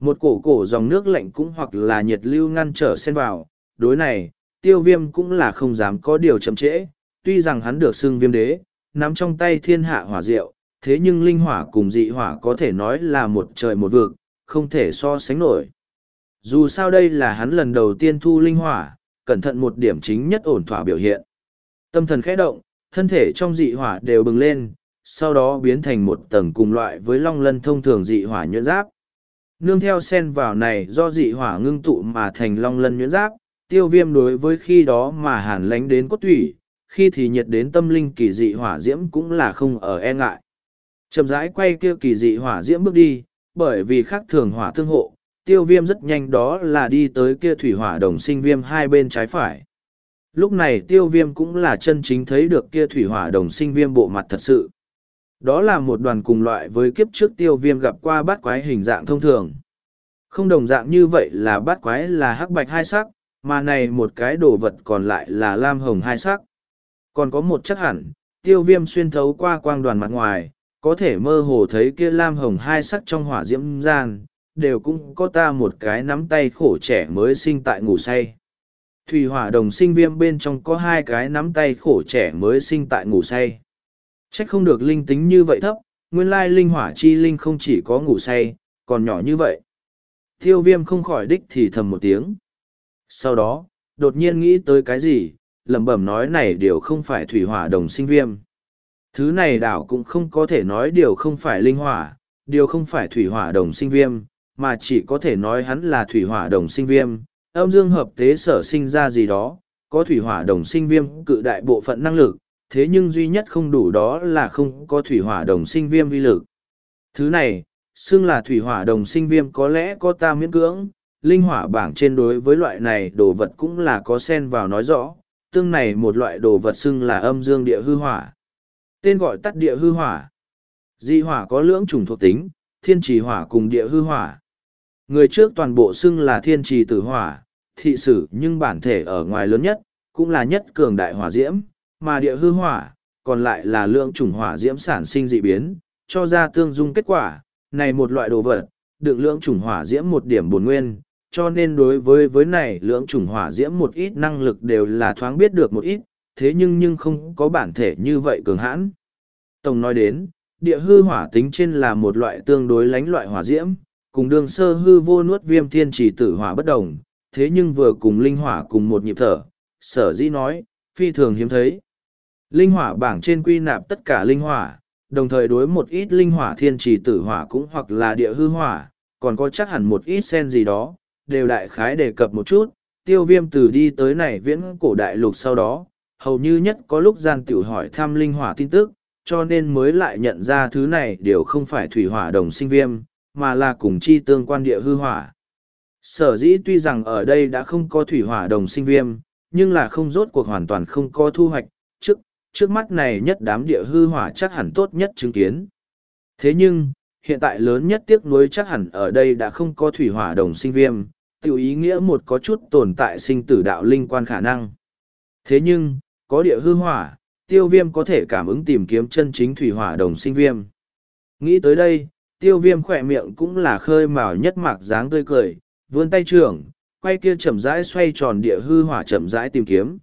Một cổ cổ dòng nước lạnh cũng hoặc là nhiệt lưu ngăn trở xen vào, đối này, tiêu viêm cũng là không dám có điều chậm trễ, tuy rằng hắn được xưng viêm đế, nắm trong tay thiên hạ hỏa diệu, thế nhưng linh hỏa cùng dị hỏa có thể nói là một trời một vực, không thể so sánh nổi. Dù sao đây là hắn lần đầu tiên thu linh hỏa, cẩn thận một điểm chính nhất ổn thỏa biểu hiện. Tâm thần khẽ động, thân thể trong dị hỏa đều bừng lên, sau đó biến thành một tầng cùng loại với long lân thông thường dị hỏa nhuyễn giáp. Nương theo sen vào này do dị hỏa ngưng tụ mà thành long lân nhuyễn giáp, tiêu viêm đối với khi đó mà hàn lánh đến cốt thủy, khi thì nhiệt đến tâm linh kỳ dị hỏa diễm cũng là không ở e ngại. Chậm rãi quay kia kỳ dị hỏa diễm bước đi, bởi vì khác thường hỏa tương hộ, tiêu viêm rất nhanh đó là đi tới kia thủy hỏa đồng sinh viêm hai bên trái phải. Lúc này tiêu viêm cũng là chân chính thấy được kia thủy hỏa đồng sinh viêm bộ mặt thật sự. Đó là một đoàn cùng loại với kiếp trước tiêu viêm gặp qua bát quái hình dạng thông thường. Không đồng dạng như vậy là bát quái là hắc bạch hai sắc, mà này một cái đồ vật còn lại là lam hồng hai sắc. Còn có một chắc hẳn, tiêu viêm xuyên thấu qua quang đoàn mặt ngoài, có thể mơ hồ thấy kia lam hồng hai sắc trong hỏa diễm gian, đều cũng có ta một cái nắm tay khổ trẻ mới sinh tại ngủ say. Thủy hỏa đồng sinh viêm bên trong có hai cái nắm tay khổ trẻ mới sinh tại ngủ say. Trách không được linh tính như vậy thấp, nguyên lai linh hỏa chi linh không chỉ có ngủ say, còn nhỏ như vậy. Tiêu viêm không khỏi đích thì thầm một tiếng. Sau đó, đột nhiên nghĩ tới cái gì, lẩm bẩm nói này điều không phải thủy hỏa đồng sinh viêm. Thứ này đảo cũng không có thể nói điều không phải linh hỏa, điều không phải thủy hỏa đồng sinh viêm, mà chỉ có thể nói hắn là thủy hỏa đồng sinh viêm, âm dương hợp tế sở sinh ra gì đó, có thủy hỏa đồng sinh viêm cự đại bộ phận năng lực, thế nhưng duy nhất không đủ đó là không có thủy hỏa đồng sinh viêm vi lực. Thứ này, xưng là thủy hỏa đồng sinh viêm có lẽ có ta miễn cưỡng, linh hỏa bảng trên đối với loại này đồ vật cũng là có sen vào nói rõ, tương này một loại đồ vật xưng là âm dương địa hư hỏa. Tên gọi tắt địa hư hỏa. Dị hỏa có lưỡng chủng thuộc tính, thiên trì hỏa cùng địa hư hỏa. Người trước toàn bộ xưng là thiên trì tử hỏa, thị sử nhưng bản thể ở ngoài lớn nhất, cũng là nhất cường đại hỏa diễm, mà địa hư hỏa, còn lại là lượng chủng hỏa diễm sản sinh dị biến, cho ra tương dung kết quả, này một loại đồ vật, được lượng chủng hỏa diễm một điểm bổn nguyên, cho nên đối với với này lượng chủng hỏa diễm một ít năng lực đều là thoáng biết được một ít, thế nhưng nhưng không có bản thể như vậy cường hãn. Tổng nói đến, địa hư hỏa tính trên là một loại tương đối lánh loại hỏa diễm, cùng đường sơ hư vô nuốt viêm thiên chỉ tử hỏa bất đồng, thế nhưng vừa cùng linh hỏa cùng một nhịp thở, sở dĩ nói, phi thường hiếm thấy. Linh hỏa bảng trên quy nạp tất cả linh hỏa, đồng thời đối một ít linh hỏa thiên trì tử hỏa cũng hoặc là địa hư hỏa, còn có chắc hẳn một ít sen gì đó, đều đại khái đề cập một chút, tiêu viêm từ đi tới này viễn cổ đại lục sau đó, hầu như nhất có lúc gian tiểu hỏi thăm linh hỏa tin tức, cho nên mới lại nhận ra thứ này đều không phải thủy hỏa đồng sinh viêm, mà là cùng chi tương quan địa hư hỏa. Sở dĩ tuy rằng ở đây đã không có thủy hỏa đồng sinh viêm, nhưng là không rốt cuộc hoàn toàn không có thu hoạch, trước, trước mắt này nhất đám địa hư hỏa chắc hẳn tốt nhất chứng kiến. Thế nhưng, hiện tại lớn nhất tiếc nuối chắc hẳn ở đây đã không có thủy hỏa đồng sinh viêm, tiểu ý nghĩa một có chút tồn tại sinh tử đạo linh quan khả năng. Thế nhưng, có địa hư hỏa, tiêu viêm có thể cảm ứng tìm kiếm chân chính thủy hỏa đồng sinh viêm. Nghĩ tới đây, tiêu viêm khỏe miệng cũng là khơi mào nhất mạc dáng tươi cười, vươn tay trưởng, quay kia chậm rãi xoay tròn địa hư hỏa chậm rãi tìm kiếm.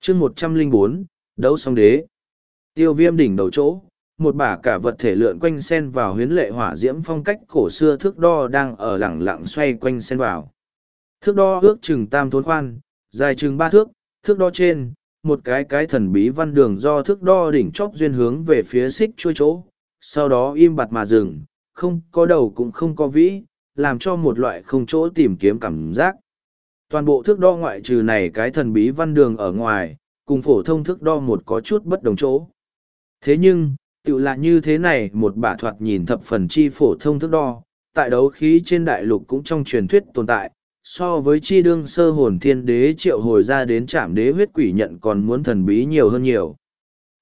chương một trăm linh bốn đấu song đế. Tiêu viêm đỉnh đầu chỗ, một bả cả vật thể lượn quanh sen vào huyến lệ hỏa diễm phong cách cổ xưa thước đo đang ở lẳng lặng xoay quanh sen vào. Thước đo ước chừng tam thốn khoan, dài chừng ba thước, thước đo trên, một cái cái thần bí văn đường do thước đo đỉnh chóp duyên hướng về phía xích chuôi chỗ, sau đó im bặt mà dừng, không có đầu cũng không có vĩ, làm cho một loại không chỗ tìm kiếm cảm giác. Toàn bộ thước đo ngoại trừ này cái thần bí văn đường ở ngoài, cùng phổ thông thước đo một có chút bất đồng chỗ. Thế nhưng, tự là như thế này một bả thoạt nhìn thập phần chi phổ thông thước đo, tại đấu khí trên đại lục cũng trong truyền thuyết tồn tại, so với chi đương sơ hồn thiên đế triệu hồi ra đến trạm đế huyết quỷ nhận còn muốn thần bí nhiều hơn nhiều.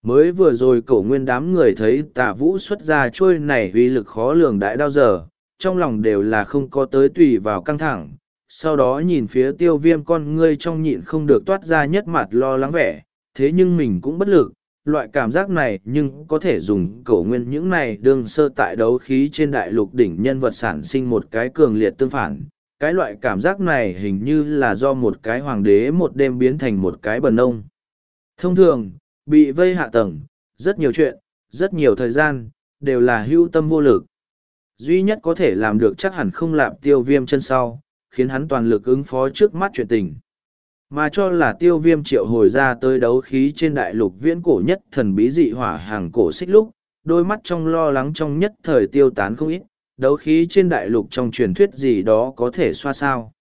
Mới vừa rồi cổ nguyên đám người thấy tà vũ xuất ra trôi này uy lực khó lường đại đao giờ, trong lòng đều là không có tới tùy vào căng thẳng. Sau đó nhìn phía tiêu viêm con ngươi trong nhịn không được toát ra nhất mặt lo lắng vẻ, thế nhưng mình cũng bất lực, loại cảm giác này nhưng có thể dùng cổ nguyên những này đương sơ tại đấu khí trên đại lục đỉnh nhân vật sản sinh một cái cường liệt tương phản. Cái loại cảm giác này hình như là do một cái hoàng đế một đêm biến thành một cái bần nông. Thông thường, bị vây hạ tầng, rất nhiều chuyện, rất nhiều thời gian, đều là hưu tâm vô lực. Duy nhất có thể làm được chắc hẳn không lạm tiêu viêm chân sau, khiến hắn toàn lực ứng phó trước mắt chuyện tình. Mà cho là tiêu viêm triệu hồi ra tới đấu khí trên đại lục viễn cổ nhất thần bí dị hỏa hàng cổ xích lúc, đôi mắt trong lo lắng trong nhất thời tiêu tán không ít, đấu khí trên đại lục trong truyền thuyết gì đó có thể xoa sao.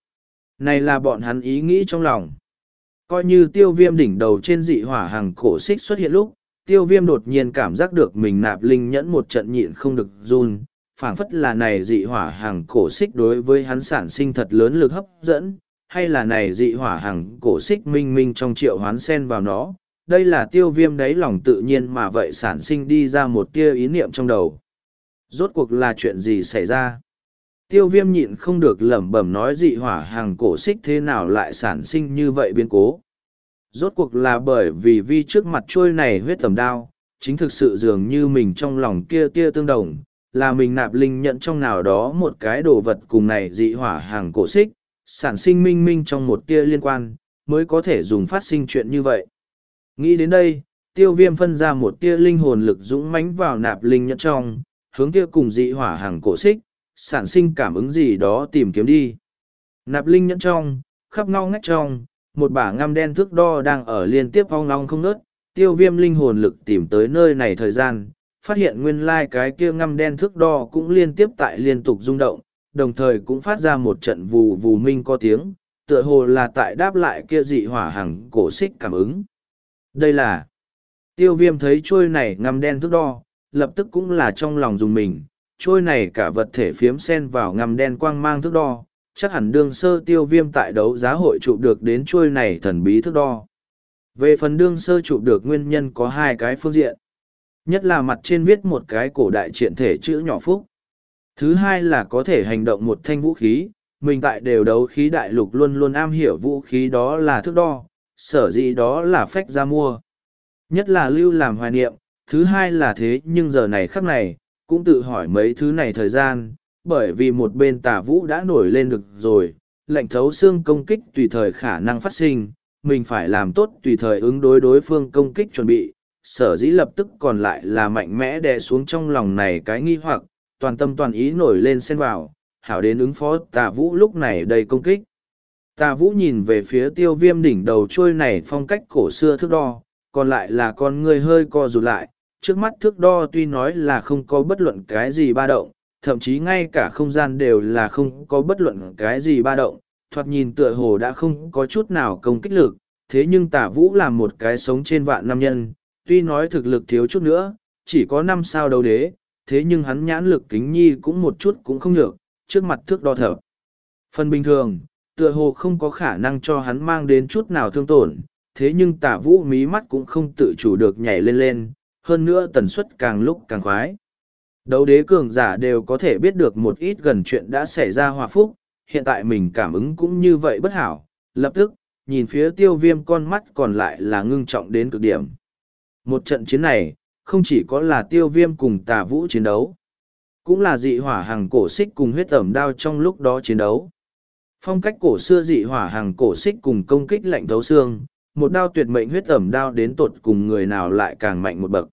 Này là bọn hắn ý nghĩ trong lòng. Coi như tiêu viêm đỉnh đầu trên dị hỏa hàng cổ xích xuất hiện lúc, tiêu viêm đột nhiên cảm giác được mình nạp linh nhẫn một trận nhịn không được run, phảng phất là này dị hỏa hàng cổ xích đối với hắn sản sinh thật lớn lực hấp dẫn, hay là này dị hỏa hàng cổ xích minh minh trong triệu hoán sen vào nó. Đây là tiêu viêm đáy lòng tự nhiên mà vậy sản sinh đi ra một tia ý niệm trong đầu. Rốt cuộc là chuyện gì xảy ra? Tiêu viêm nhịn không được lẩm bẩm nói dị hỏa hàng cổ xích thế nào lại sản sinh như vậy biến cố. Rốt cuộc là bởi vì vi trước mặt trôi này huyết tầm đao, chính thực sự dường như mình trong lòng kia tia tương đồng, là mình nạp linh nhận trong nào đó một cái đồ vật cùng này dị hỏa hàng cổ xích, sản sinh minh minh trong một tia liên quan, mới có thể dùng phát sinh chuyện như vậy. Nghĩ đến đây, tiêu viêm phân ra một tia linh hồn lực dũng mãnh vào nạp linh nhận trong, hướng kia cùng dị hỏa hàng cổ xích, sản sinh cảm ứng gì đó tìm kiếm đi. Nạp linh nhẫn trong, khắp ngao ngách trong, một bả ngăm đen thước đo đang ở liên tiếp hong long không nớt, tiêu viêm linh hồn lực tìm tới nơi này thời gian, phát hiện nguyên lai cái kia ngăm đen thước đo cũng liên tiếp tại liên tục rung động, đồng thời cũng phát ra một trận vù vù minh có tiếng, tựa hồ là tại đáp lại kia dị hỏa hàng cổ xích cảm ứng. Đây là tiêu viêm thấy trôi này ngăm đen thước đo, lập tức cũng là trong lòng dùng mình, trôi này cả vật thể phiếm sen vào ngầm đen quang mang thước đo, chắc hẳn đương sơ tiêu viêm tại đấu giá hội chụp được đến trôi này thần bí thước đo. Về phần đương sơ chụp được nguyên nhân có hai cái phương diện. Nhất là mặt trên viết một cái cổ đại triện thể chữ nhỏ phúc. Thứ hai là có thể hành động một thanh vũ khí, mình tại đều đấu khí đại lục luôn luôn am hiểu vũ khí đó là thước đo, sở dĩ đó là phách ra mua. Nhất là lưu làm hoài niệm, thứ hai là thế nhưng giờ này khắc này, cũng tự hỏi mấy thứ này thời gian, bởi vì một bên tà vũ đã nổi lên được rồi, lệnh thấu xương công kích tùy thời khả năng phát sinh, mình phải làm tốt tùy thời ứng đối đối phương công kích chuẩn bị, sở dĩ lập tức còn lại là mạnh mẽ đè xuống trong lòng này cái nghi hoặc, toàn tâm toàn ý nổi lên xen vào, hảo đến ứng phó tà vũ lúc này đầy công kích. Tà vũ nhìn về phía tiêu viêm đỉnh đầu trôi này phong cách cổ xưa thước đo, còn lại là con người hơi co rụt lại, trước mắt thước đo tuy nói là không có bất luận cái gì ba động, thậm chí ngay cả không gian đều là không có bất luận cái gì ba động, thoạt nhìn tựa hồ đã không có chút nào công kích lực, thế nhưng tả vũ là một cái sống trên vạn năm nhân, tuy nói thực lực thiếu chút nữa, chỉ có năm sao đấu đế, thế nhưng hắn nhãn lực kính nhi cũng một chút cũng không được, trước mặt thước đo thở. Phần bình thường, tựa hồ không có khả năng cho hắn mang đến chút nào thương tổn, thế nhưng tả vũ mí mắt cũng không tự chủ được nhảy lên lên, hơn nữa tần suất càng lúc càng khoái. Đấu đế cường giả đều có thể biết được một ít gần chuyện đã xảy ra hòa phúc, hiện tại mình cảm ứng cũng như vậy bất hảo, lập tức, nhìn phía tiêu viêm con mắt còn lại là ngưng trọng đến cực điểm. Một trận chiến này, không chỉ có là tiêu viêm cùng tà vũ chiến đấu, cũng là dị hỏa hàng cổ xích cùng huyết ẩm đao trong lúc đó chiến đấu. Phong cách cổ xưa dị hỏa hàng cổ xích cùng công kích lạnh thấu xương, một đao tuyệt mệnh huyết ẩm đao đến tột cùng người nào lại càng mạnh một bậc.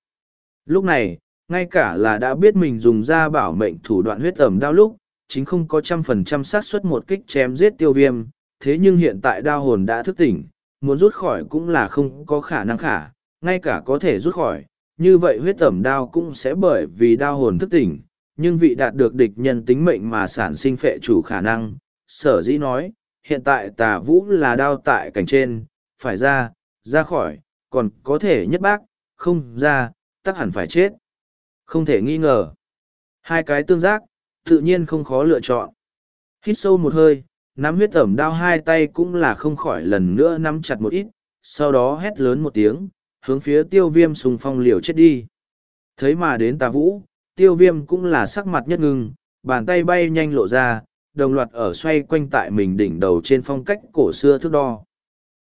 Lúc này, ngay cả là đã biết mình dùng ra bảo mệnh thủ đoạn huyết ẩm đao lúc, chính không có trăm phần trăm xác suất một kích chém giết tiêu viêm, thế nhưng hiện tại đao hồn đã thức tỉnh, muốn rút khỏi cũng là không có khả năng khả, ngay cả có thể rút khỏi, như vậy huyết ẩm đao cũng sẽ bởi vì đao hồn thức tỉnh, nhưng vị đạt được địch nhân tính mệnh mà sản sinh phệ chủ khả năng, sở dĩ nói, hiện tại tà vũ là đao tại cảnh trên, phải ra, ra khỏi, còn có thể nhất bác, không ra, tắc hẳn phải chết. Không thể nghi ngờ. Hai cái tương giác, tự nhiên không khó lựa chọn. Hít sâu một hơi, nắm huyết ẩm đao hai tay cũng là không khỏi lần nữa nắm chặt một ít, sau đó hét lớn một tiếng, hướng phía tiêu viêm sùng phong liều chết đi. Thấy mà đến tà vũ, tiêu viêm cũng là sắc mặt nhất ngưng, bàn tay bay nhanh lộ ra, đồng loạt ở xoay quanh tại mình đỉnh đầu trên phong cách cổ xưa thước đo.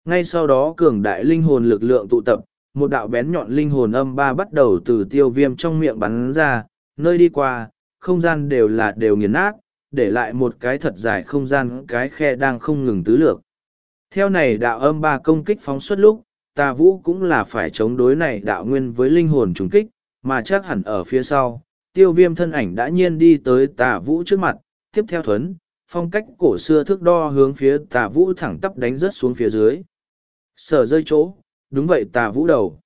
Ngay sau đó cường đại linh hồn lực lượng tụ tập, một đạo bén nhọn linh hồn âm ba bắt đầu từ tiêu viêm trong miệng bắn ra, nơi đi qua, không gian đều là đều nghiền nát, để lại một cái thật dài không gian cái khe đang không ngừng tứ lược. Theo này đạo âm ba công kích phóng xuất lúc, tà vũ cũng là phải chống đối này đạo nguyên với linh hồn trùng kích, mà chắc hẳn ở phía sau, tiêu viêm thân ảnh đã nhiên đi tới tà vũ trước mặt, tiếp theo thuấn, phong cách cổ xưa thước đo hướng phía tà vũ thẳng tắp đánh rớt xuống phía dưới. Sở rơi chỗ, đúng vậy tà vũ đầu.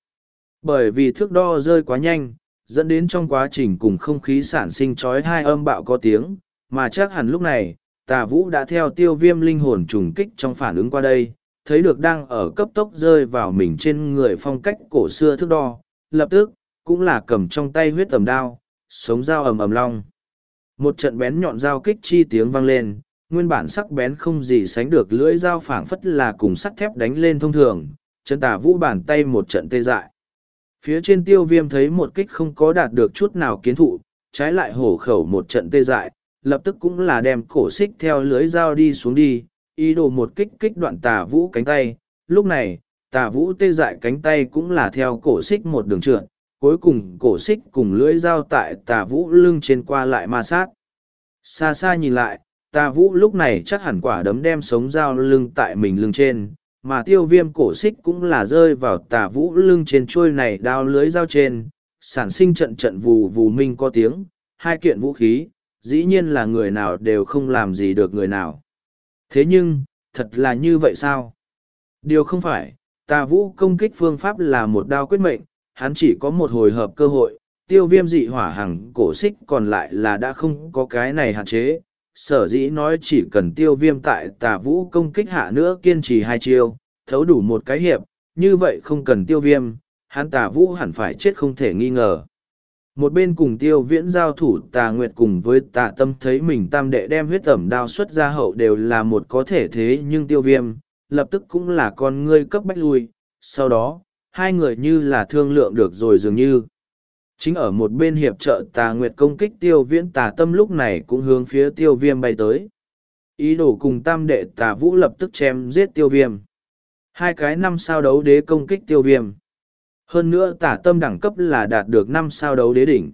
Bởi vì thước đo rơi quá nhanh, dẫn đến trong quá trình cùng không khí sản sinh trói hai âm bạo có tiếng, mà chắc hẳn lúc này, tà vũ đã theo tiêu viêm linh hồn trùng kích trong phản ứng qua đây, thấy được đang ở cấp tốc rơi vào mình trên người phong cách cổ xưa thước đo, lập tức, cũng là cầm trong tay huyết tầm đao, sống dao ầm ầm long. Một trận bén nhọn dao kích chi tiếng vang lên, nguyên bản sắc bén không gì sánh được lưỡi dao phảng phất là cùng sắt thép đánh lên thông thường, chân Tả vũ bàn tay một trận tê dại. Phía trên tiêu viêm thấy một kích không có đạt được chút nào kiến thụ, trái lại hổ khẩu một trận tê dại, lập tức cũng là đem cổ xích theo lưới dao đi xuống đi, ý đồ một kích kích đoạn tà vũ cánh tay. Lúc này, tà vũ tê dại cánh tay cũng là theo cổ xích một đường trượt, cuối cùng cổ xích cùng lưỡi dao tại tà vũ lưng trên qua lại ma sát. Xa xa nhìn lại, tà vũ lúc này chắc hẳn quả đấm đem sống dao lưng tại mình lưng trên, mà tiêu viêm cổ xích cũng là rơi vào tà vũ lưng trên trôi này đao lưới dao trên, sản sinh trận trận vù vù minh có tiếng, hai kiện vũ khí, dĩ nhiên là người nào đều không làm gì được người nào. Thế nhưng, thật là như vậy sao? Điều không phải, tà vũ công kích phương pháp là một đao quyết mệnh, hắn chỉ có một hồi hợp cơ hội, tiêu viêm dị hỏa hằng cổ xích còn lại là đã không có cái này hạn chế. Sở dĩ nói chỉ cần tiêu viêm tại tà vũ công kích hạ nữa kiên trì hai chiêu, thấu đủ một cái hiệp, như vậy không cần tiêu viêm, hắn tà vũ hẳn phải chết không thể nghi ngờ. Một bên cùng tiêu viễn giao thủ tà nguyệt cùng với tà tâm thấy mình tam đệ đem huyết tẩm đao xuất ra hậu đều là một có thể thế nhưng tiêu viêm, lập tức cũng là con ngươi cấp bách lui, sau đó, hai người như là thương lượng được rồi dường như. Chính ở một bên hiệp trợ tà nguyệt công kích tiêu viễn tà tâm lúc này cũng hướng phía tiêu viêm bay tới. Ý đồ cùng tam đệ tà vũ lập tức chém giết tiêu viêm. Hai cái năm sao đấu đế công kích tiêu viêm. Hơn nữa tả tâm đẳng cấp là đạt được năm sao đấu đế đỉnh.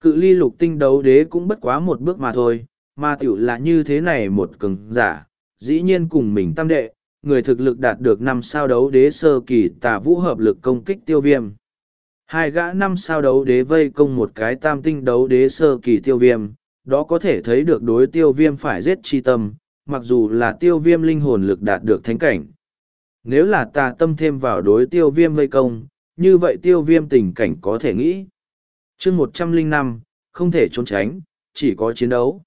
Cự ly lục tinh đấu đế cũng bất quá một bước mà thôi, mà tiểu là như thế này một cường giả, dĩ nhiên cùng mình tam đệ, người thực lực đạt được năm sao đấu đế sơ kỳ tả vũ hợp lực công kích tiêu viêm. Hai gã năm sao đấu đế vây công một cái tam tinh đấu đế sơ kỳ tiêu viêm, đó có thể thấy được đối tiêu viêm phải giết chi tâm, mặc dù là tiêu viêm linh hồn lực đạt được thánh cảnh. Nếu là tà tâm thêm vào đối tiêu viêm vây công, như vậy tiêu viêm tình cảnh có thể nghĩ. chương một trăm linh năm không thể trốn tránh, chỉ có chiến đấu.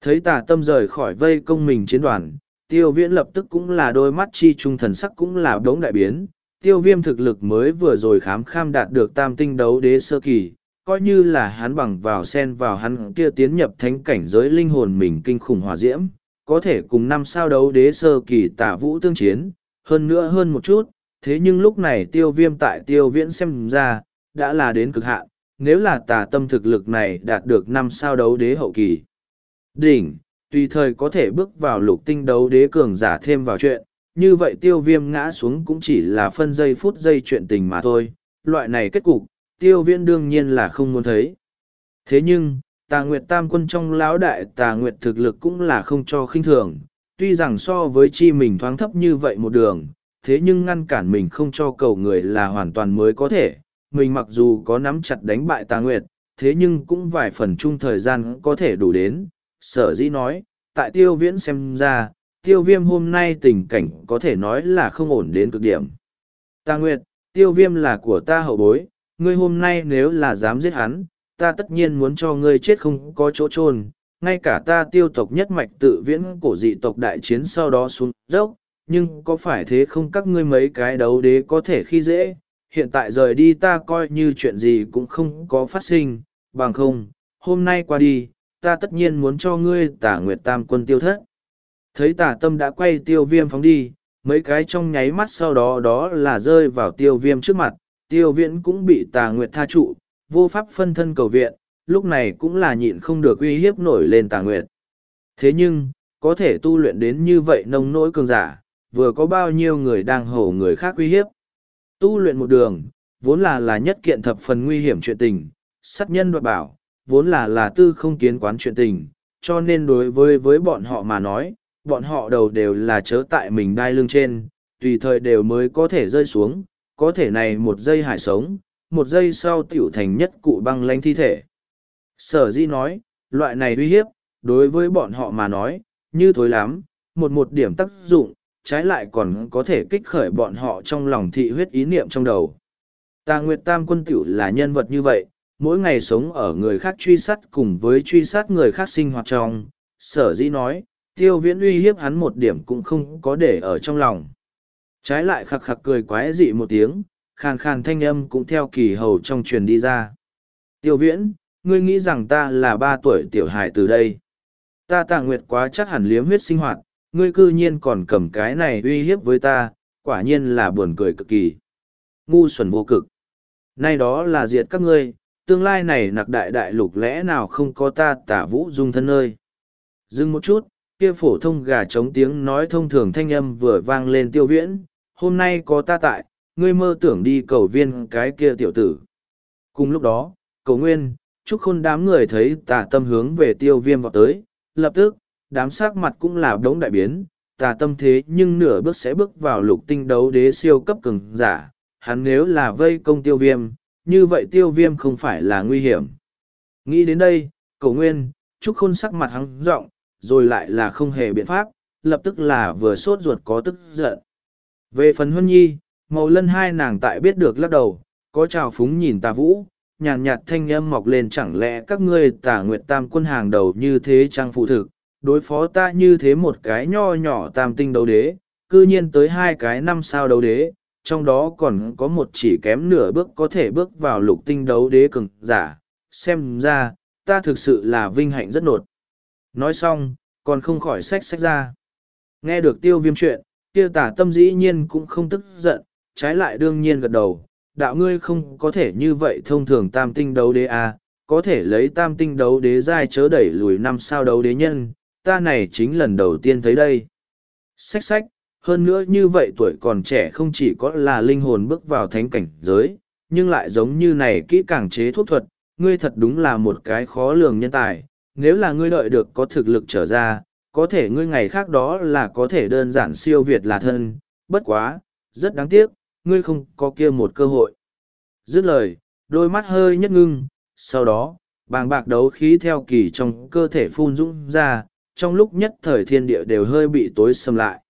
Thấy tà tâm rời khỏi vây công mình chiến đoàn, tiêu viễn lập tức cũng là đôi mắt chi trung thần sắc cũng là đống đại biến. Tiêu viêm thực lực mới vừa rồi khám kham đạt được tam tinh đấu đế sơ kỳ, coi như là hắn bằng vào sen vào hắn kia tiến nhập thánh cảnh giới linh hồn mình kinh khủng hòa diễm, có thể cùng năm sao đấu đế sơ kỳ tả vũ tương chiến, hơn nữa hơn một chút, thế nhưng lúc này tiêu viêm tại tiêu viễn xem ra, đã là đến cực hạn, nếu là tà tâm thực lực này đạt được năm sao đấu đế hậu kỳ. Đỉnh, tùy thời có thể bước vào lục tinh đấu đế cường giả thêm vào chuyện, như vậy tiêu viêm ngã xuống cũng chỉ là phân giây phút giây chuyện tình mà thôi, loại này kết cục, tiêu viễn đương nhiên là không muốn thấy. Thế nhưng, tà nguyệt tam quân trong lão đại tà nguyệt thực lực cũng là không cho khinh thường, tuy rằng so với chi mình thoáng thấp như vậy một đường, thế nhưng ngăn cản mình không cho cầu người là hoàn toàn mới có thể. Mình mặc dù có nắm chặt đánh bại tà nguyệt, thế nhưng cũng vài phần chung thời gian có thể đủ đến. Sở dĩ nói, tại tiêu viễn xem ra, tiêu viêm hôm nay tình cảnh có thể nói là không ổn đến cực điểm. Ta nguyệt, tiêu viêm là của ta hậu bối, ngươi hôm nay nếu là dám giết hắn, ta tất nhiên muốn cho ngươi chết không có chỗ chôn ngay cả ta tiêu tộc nhất mạch tự viễn cổ dị tộc đại chiến sau đó xuống dốc, nhưng có phải thế không các ngươi mấy cái đấu đế có thể khi dễ, hiện tại rời đi ta coi như chuyện gì cũng không có phát sinh, bằng không, hôm nay qua đi, ta tất nhiên muốn cho ngươi tả nguyệt tam quân tiêu thất. Thấy tả tâm đã quay tiêu viêm phóng đi, mấy cái trong nháy mắt sau đó đó là rơi vào tiêu viêm trước mặt, tiêu viễn cũng bị tà nguyệt tha trụ, vô pháp phân thân cầu viện, lúc này cũng là nhịn không được uy hiếp nổi lên tà nguyệt. Thế nhưng, có thể tu luyện đến như vậy nông nỗi cường giả, vừa có bao nhiêu người đang hổ người khác uy hiếp. Tu luyện một đường, vốn là là nhất kiện thập phần nguy hiểm chuyện tình, sát nhân đoạt bảo, vốn là là tư không kiến quán chuyện tình, cho nên đối với với bọn họ mà nói, bọn họ đầu đều là chớ tại mình đai lưng trên, tùy thời đều mới có thể rơi xuống, có thể này một giây hải sống, một giây sau tiểu thành nhất cụ băng lanh thi thể. Sở di nói, loại này uy hiếp, đối với bọn họ mà nói, như thối lắm, một một điểm tác dụng, trái lại còn có thể kích khởi bọn họ trong lòng thị huyết ý niệm trong đầu. Tà Nguyệt Tam quân tiểu là nhân vật như vậy, mỗi ngày sống ở người khác truy sát cùng với truy sát người khác sinh hoạt trong, sở dĩ nói, tiêu viễn uy hiếp hắn một điểm cũng không có để ở trong lòng. Trái lại khặc khặc cười quái dị một tiếng, khàn khàn thanh âm cũng theo kỳ hầu trong truyền đi ra. Tiêu viễn, ngươi nghĩ rằng ta là ba tuổi tiểu hài từ đây. Ta tạ nguyệt quá chắc hẳn liếm huyết sinh hoạt, ngươi cư nhiên còn cầm cái này uy hiếp với ta, quả nhiên là buồn cười cực kỳ. Ngu xuẩn vô cực. Nay đó là diệt các ngươi, tương lai này nặc đại đại lục lẽ nào không có ta tả vũ dung thân nơi. Dừng một chút, kia phổ thông gà trống tiếng nói thông thường thanh âm vừa vang lên tiêu viễn, hôm nay có ta tại, ngươi mơ tưởng đi cầu viên cái kia tiểu tử. Cùng lúc đó, cầu nguyên, chúc khôn đám người thấy tà tâm hướng về tiêu viêm vào tới, lập tức, đám sắc mặt cũng là đống đại biến, tà tâm thế nhưng nửa bước sẽ bước vào lục tinh đấu đế siêu cấp cường giả, hắn nếu là vây công tiêu viêm, như vậy tiêu viêm không phải là nguy hiểm. Nghĩ đến đây, cầu nguyên, chúc khôn sắc mặt hắn rộng, rồi lại là không hề biện pháp, lập tức là vừa sốt ruột có tức giận. Về phần huân nhi, màu lân hai nàng tại biết được lắc đầu, có trào phúng nhìn tà vũ, nhàn nhạt thanh âm mọc lên chẳng lẽ các ngươi tà nguyệt tam quân hàng đầu như thế trang phụ thực, đối phó ta như thế một cái nho nhỏ tam tinh đấu đế, cư nhiên tới hai cái năm sao đấu đế, trong đó còn có một chỉ kém nửa bước có thể bước vào lục tinh đấu đế cường giả, xem ra, ta thực sự là vinh hạnh rất nột. Nói xong, còn không khỏi sách sách ra. Nghe được tiêu viêm chuyện, tiêu tả tâm dĩ nhiên cũng không tức giận, trái lại đương nhiên gật đầu, đạo ngươi không có thể như vậy thông thường tam tinh đấu đế à, có thể lấy tam tinh đấu đế giai chớ đẩy lùi năm sao đấu đế nhân, ta này chính lần đầu tiên thấy đây. Sách sách, hơn nữa như vậy tuổi còn trẻ không chỉ có là linh hồn bước vào thánh cảnh giới, nhưng lại giống như này kỹ càng chế thuốc thuật, ngươi thật đúng là một cái khó lường nhân tài, nếu là ngươi đợi được có thực lực trở ra, có thể ngươi ngày khác đó là có thể đơn giản siêu việt là thân, bất quá, rất đáng tiếc, ngươi không có kia một cơ hội. Dứt lời, đôi mắt hơi nhất ngưng, sau đó, bàng bạc đấu khí theo kỳ trong cơ thể phun dũng ra, trong lúc nhất thời thiên địa đều hơi bị tối xâm lại.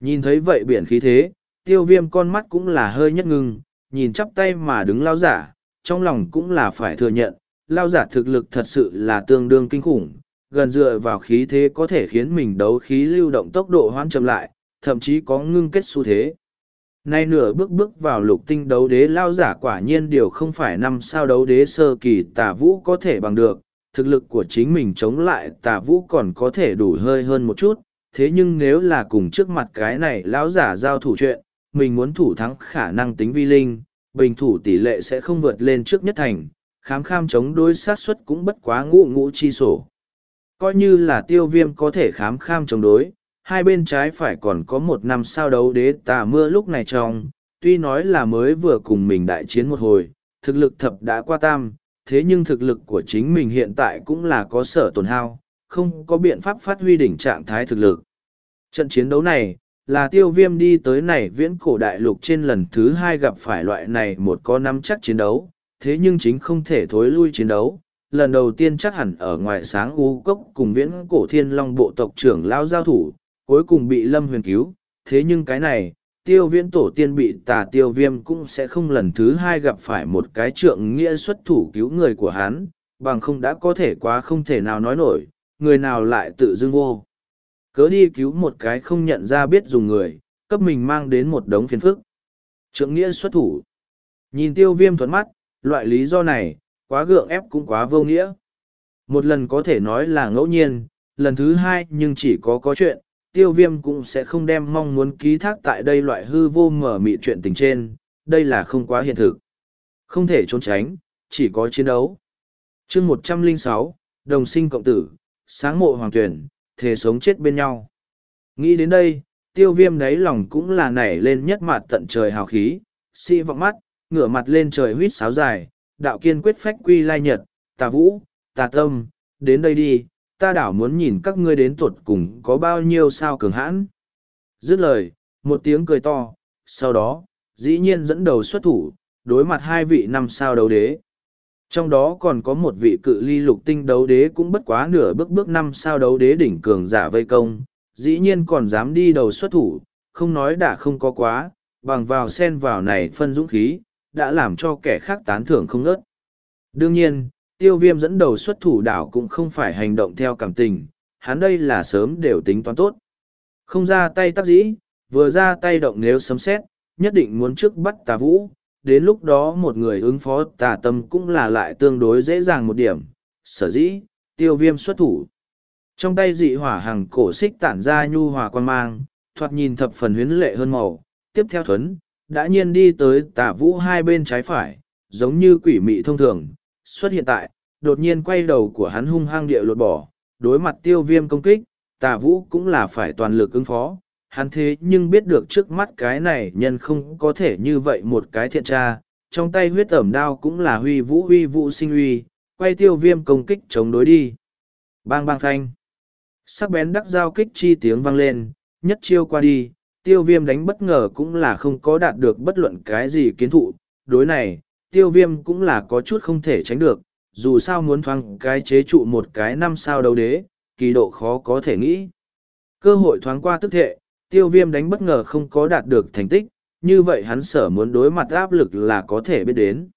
Nhìn thấy vậy biển khí thế, tiêu viêm con mắt cũng là hơi nhất ngưng, nhìn chắp tay mà đứng lao giả, trong lòng cũng là phải thừa nhận, lao giả thực lực thật sự là tương đương kinh khủng, gần dựa vào khí thế có thể khiến mình đấu khí lưu động tốc độ hoãn chậm lại, thậm chí có ngưng kết xu thế. Nay nửa bước bước vào lục tinh đấu đế lao giả quả nhiên điều không phải năm sao đấu đế sơ kỳ tà vũ có thể bằng được, thực lực của chính mình chống lại tà vũ còn có thể đủ hơi hơn một chút, thế nhưng nếu là cùng trước mặt cái này lão giả giao thủ chuyện, mình muốn thủ thắng khả năng tính vi linh, bình thủ tỷ lệ sẽ không vượt lên trước nhất thành, khám kham chống đối sát xuất cũng bất quá ngũ ngũ chi sổ. Coi như là tiêu viêm có thể khám kham chống đối, hai bên trái phải còn có một năm sao đấu đế tà mưa lúc này trong, tuy nói là mới vừa cùng mình đại chiến một hồi, thực lực thập đã qua tam, thế nhưng thực lực của chính mình hiện tại cũng là có sở tổn hao, không có biện pháp phát huy đỉnh trạng thái thực lực. Trận chiến đấu này, là tiêu viêm đi tới này viễn cổ đại lục trên lần thứ hai gặp phải loại này một có năm chắc chiến đấu, thế nhưng chính không thể thối lui chiến đấu. Lần đầu tiên chắc hẳn ở ngoài sáng u cốc cùng viễn cổ thiên long bộ tộc trưởng lao giao thủ, cuối cùng bị lâm huyền cứu, thế nhưng cái này, tiêu viễn tổ tiên bị tà tiêu viêm cũng sẽ không lần thứ hai gặp phải một cái trượng nghĩa xuất thủ cứu người của hắn, bằng không đã có thể quá không thể nào nói nổi, người nào lại tự dưng vô. Cớ đi cứu một cái không nhận ra biết dùng người, cấp mình mang đến một đống phiền phức. Trượng nghĩa xuất thủ. Nhìn tiêu viêm thuẫn mắt, loại lý do này, quá gượng ép cũng quá vô nghĩa. Một lần có thể nói là ngẫu nhiên, lần thứ hai nhưng chỉ có có chuyện, tiêu viêm cũng sẽ không đem mong muốn ký thác tại đây loại hư vô mở mị chuyện tình trên, đây là không quá hiện thực. Không thể trốn tránh, chỉ có chiến đấu. chương một trăm linh sáu đồng sinh cộng tử, sáng mộ hoàng tuyển, thề sống chết bên nhau. Nghĩ đến đây, tiêu viêm đáy lòng cũng là nảy lên nhất mặt tận trời hào khí, si vọng mắt, ngửa mặt lên trời huýt sáo dài, đạo kiên quyết phách quy lai nhật, tà vũ, tà tâm, đến đây đi, ta đảo muốn nhìn các ngươi đến tuột cùng có bao nhiêu sao cường hãn. Dứt lời, một tiếng cười to, sau đó, dĩ nhiên dẫn đầu xuất thủ, đối mặt hai vị năm sao đấu đế. Trong đó còn có một vị cự ly lục tinh đấu đế cũng bất quá nửa bước bước năm sao đấu đế đỉnh cường giả vây công, dĩ nhiên còn dám đi đầu xuất thủ, không nói đã không có quá, bằng vào sen vào này phân dũng khí, đã làm cho kẻ khác tán thưởng không ngớt. Đương nhiên, tiêu viêm dẫn đầu xuất thủ đảo cũng không phải hành động theo cảm tình, hắn đây là sớm đều tính toán tốt. Không ra tay tác dĩ, vừa ra tay động nếu sấm xét, nhất định muốn trước bắt tà vũ, đến lúc đó một người ứng phó tà tâm cũng là lại tương đối dễ dàng một điểm. Sở dĩ, tiêu viêm xuất thủ. Trong tay dị hỏa hàng cổ xích tản ra nhu hòa quan mang, thoạt nhìn thập phần huyến lệ hơn màu. Tiếp theo thuấn, đã nhiên đi tới Tả vũ hai bên trái phải, giống như quỷ mị thông thường, xuất hiện tại, đột nhiên quay đầu của hắn hung hăng địa lột bỏ, đối mặt tiêu viêm công kích, Tả vũ cũng là phải toàn lực ứng phó. Hắn thế nhưng biết được trước mắt cái này nhân không có thể như vậy một cái thiện tra, trong tay huyết ẩm đao cũng là huy vũ huy vũ sinh uy, quay tiêu viêm công kích chống đối đi. Bang bang phanh. Sắc bén đắc giao kích chi tiếng vang lên, nhất chiêu qua đi, tiêu viêm đánh bất ngờ cũng là không có đạt được bất luận cái gì kiến thụ. Đối này, tiêu viêm cũng là có chút không thể tránh được, dù sao muốn thoáng cái chế trụ một cái năm sao đấu đế, kỳ độ khó có thể nghĩ. Cơ hội thoáng qua tức thệ, tiêu viêm đánh bất ngờ không có đạt được thành tích, như vậy hắn sở muốn đối mặt áp lực là có thể biết đến.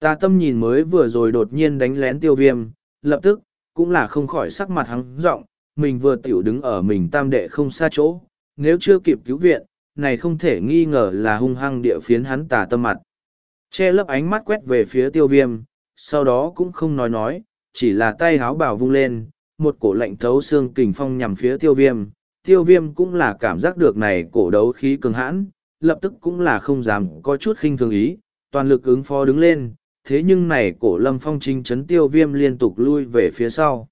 Ta tâm nhìn mới vừa rồi đột nhiên đánh lén tiêu viêm, lập tức, cũng là không khỏi sắc mặt hắn rộng, mình vừa tiểu đứng ở mình tam đệ không xa chỗ, nếu chưa kịp cứu viện, này không thể nghi ngờ là hung hăng địa phiến hắn tà tâm mặt. Che lấp ánh mắt quét về phía tiêu viêm, sau đó cũng không nói nói, chỉ là tay háo bảo vung lên, một cổ lạnh thấu xương kình phong nhằm phía tiêu viêm. Tiêu viêm cũng là cảm giác được này cổ đấu khí cường hãn, lập tức cũng là không dám có chút khinh thường ý, toàn lực ứng phó đứng lên, thế nhưng này cổ lâm phong chính chấn tiêu viêm liên tục lui về phía sau.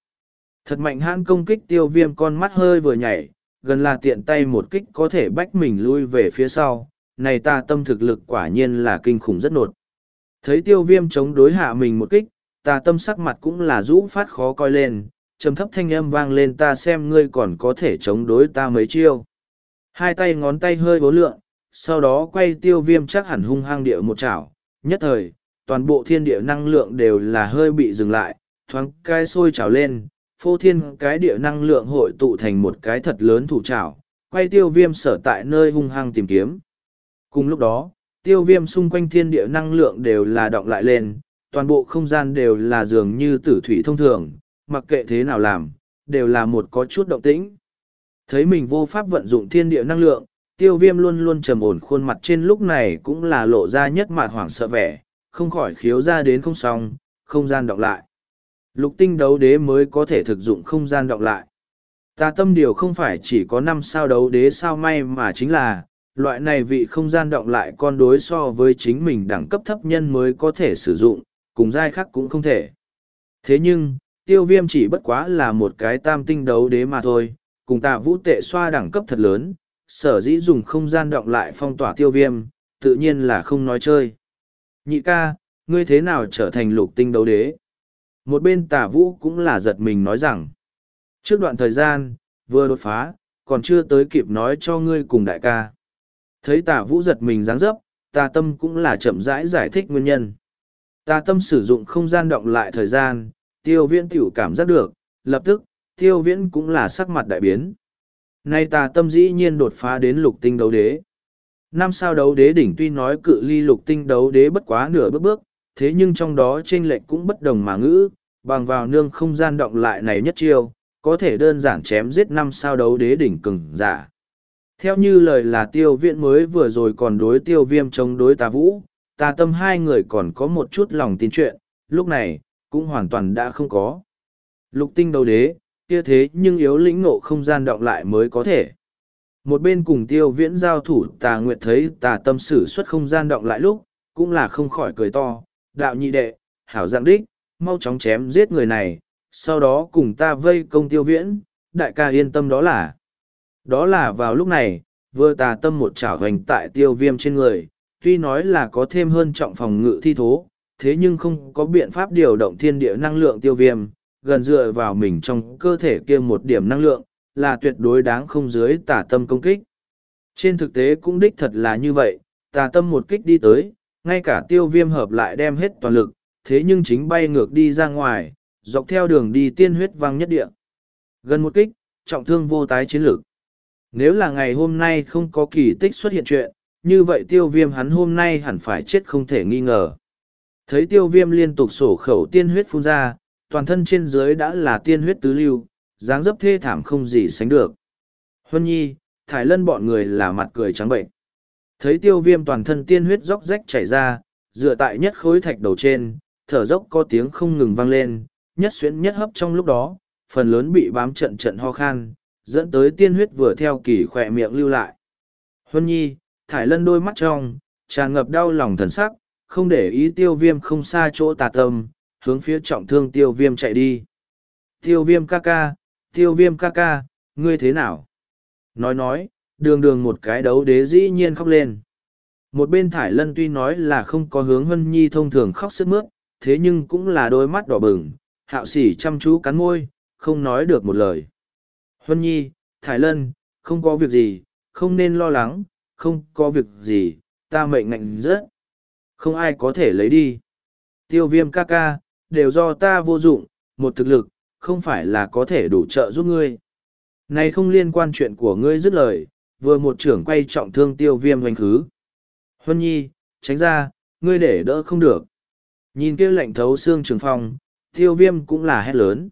Thật mạnh hãn công kích tiêu viêm con mắt hơi vừa nhảy, gần là tiện tay một kích có thể bách mình lui về phía sau, này ta tâm thực lực quả nhiên là kinh khủng rất nột. Thấy tiêu viêm chống đối hạ mình một kích, ta tâm sắc mặt cũng là rũ phát khó coi lên, trầm thấp thanh âm vang lên ta xem ngươi còn có thể chống đối ta mấy chiêu. Hai tay ngón tay hơi bố lượng, sau đó quay tiêu viêm chắc hẳn hung hăng địa một chảo. Nhất thời, toàn bộ thiên địa năng lượng đều là hơi bị dừng lại, thoáng cai sôi trào lên, phô thiên cái địa năng lượng hội tụ thành một cái thật lớn thủ trảo, quay tiêu viêm sở tại nơi hung hăng tìm kiếm. Cùng lúc đó, tiêu viêm xung quanh thiên địa năng lượng đều là động lại lên, toàn bộ không gian đều là dường như tử thủy thông thường, mặc kệ thế nào làm, đều là một có chút động tĩnh. Thấy mình vô pháp vận dụng thiên địa năng lượng, tiêu viêm luôn luôn trầm ổn khuôn mặt trên lúc này cũng là lộ ra nhất mặt hoảng sợ vẻ, không khỏi khiếu ra đến không xong, không gian động lại. Lục tinh đấu đế mới có thể thực dụng không gian động lại. Ta tâm điều không phải chỉ có năm sao đấu đế sao may mà chính là, loại này vị không gian động lại con đối so với chính mình đẳng cấp thấp nhân mới có thể sử dụng, cùng giai khác cũng không thể. Thế nhưng, tiêu viêm chỉ bất quá là một cái tam tinh đấu đế mà thôi, cùng tạ vũ tệ xoa đẳng cấp thật lớn, sở dĩ dùng không gian động lại phong tỏa tiêu viêm, tự nhiên là không nói chơi. Nhị ca, ngươi thế nào trở thành lục tinh đấu đế? Một bên tả vũ cũng là giật mình nói rằng, trước đoạn thời gian, vừa đột phá, còn chưa tới kịp nói cho ngươi cùng đại ca. Thấy tả vũ giật mình dáng dấp, tà tâm cũng là chậm rãi giải thích nguyên nhân. Tà tâm sử dụng không gian động lại thời gian, tiêu viễn tiểu cảm giác được, lập tức, tiêu viễn cũng là sắc mặt đại biến. Nay tà tâm dĩ nhiên đột phá đến lục tinh đấu đế. Năm sao đấu đế đỉnh tuy nói cự ly lục tinh đấu đế bất quá nửa bước bước, thế nhưng trong đó chênh lệch cũng bất đồng mà ngữ, bằng vào nương không gian động lại này nhất chiêu, có thể đơn giản chém giết năm sao đấu đế đỉnh cường giả. Theo như lời là tiêu viện mới vừa rồi còn đối tiêu viêm chống đối tà vũ, tà tâm hai người còn có một chút lòng tin chuyện, lúc này, cũng hoàn toàn đã không có. Lục tinh đấu đế, kia thế nhưng yếu lĩnh ngộ không gian động lại mới có thể. Một bên cùng tiêu viễn giao thủ tà nguyệt thấy tà tâm sử xuất không gian động lại lúc, cũng là không khỏi cười to, đạo nhị đệ, hảo dạng đích, mau chóng chém giết người này, sau đó cùng ta vây công tiêu viễn, đại ca yên tâm đó là. Đó là vào lúc này, vừa tà tâm một chảo hoành tại tiêu viêm trên người, tuy nói là có thêm hơn trọng phòng ngự thi thố, thế nhưng không có biện pháp điều động thiên địa năng lượng tiêu viêm, gần dựa vào mình trong cơ thể kia một điểm năng lượng, là tuyệt đối đáng không dưới tà tâm công kích. Trên thực tế cũng đích thật là như vậy, tà tâm một kích đi tới, ngay cả tiêu viêm hợp lại đem hết toàn lực, thế nhưng chính bay ngược đi ra ngoài, dọc theo đường đi tiên huyết vang nhất địa. Gần một kích, trọng thương vô tái chiến lược. Nếu là ngày hôm nay không có kỳ tích xuất hiện chuyện, như vậy tiêu viêm hắn hôm nay hẳn phải chết không thể nghi ngờ. Thấy tiêu viêm liên tục sổ khẩu tiên huyết phun ra, toàn thân trên dưới đã là tiên huyết tứ lưu, dáng dấp thê thảm không gì sánh được. Huân nhi, thải lân bọn người là mặt cười trắng bệnh. Thấy tiêu viêm toàn thân tiên huyết róc rách chảy ra, dựa tại nhất khối thạch đầu trên, thở dốc có tiếng không ngừng vang lên, nhất xuyến nhất hấp trong lúc đó, phần lớn bị bám trận trận ho khan, dẫn tới tiên huyết vừa theo kỳ khỏe miệng lưu lại. Huân nhi, thải lân đôi mắt trong, tràn ngập đau lòng thần sắc, không để ý tiêu viêm không xa chỗ tà tâm, hướng phía trọng thương tiêu viêm chạy đi. Tiêu viêm ca ca, tiêu viêm ca ca, ngươi thế nào? Nói nói, đường đường một cái đấu đế dĩ nhiên khóc lên. Một bên thải lân tuy nói là không có hướng hân nhi thông thường khóc sức mướt, thế nhưng cũng là đôi mắt đỏ bừng, hạo sỉ chăm chú cắn môi, không nói được một lời. Huân nhi, thải lân, không có việc gì, không nên lo lắng, không có việc gì, ta mệnh ngạnh rất. Không ai có thể lấy đi. Tiêu viêm ca ca, đều do ta vô dụng, một thực lực, không phải là có thể đủ trợ giúp ngươi. Này không liên quan chuyện của ngươi dứt lời, vừa một trưởng quay trọng thương tiêu viêm hoành khứ. Huân nhi, tránh ra, ngươi để đỡ không được. Nhìn kia lạnh thấu xương trường phong, tiêu viêm cũng là hét lớn.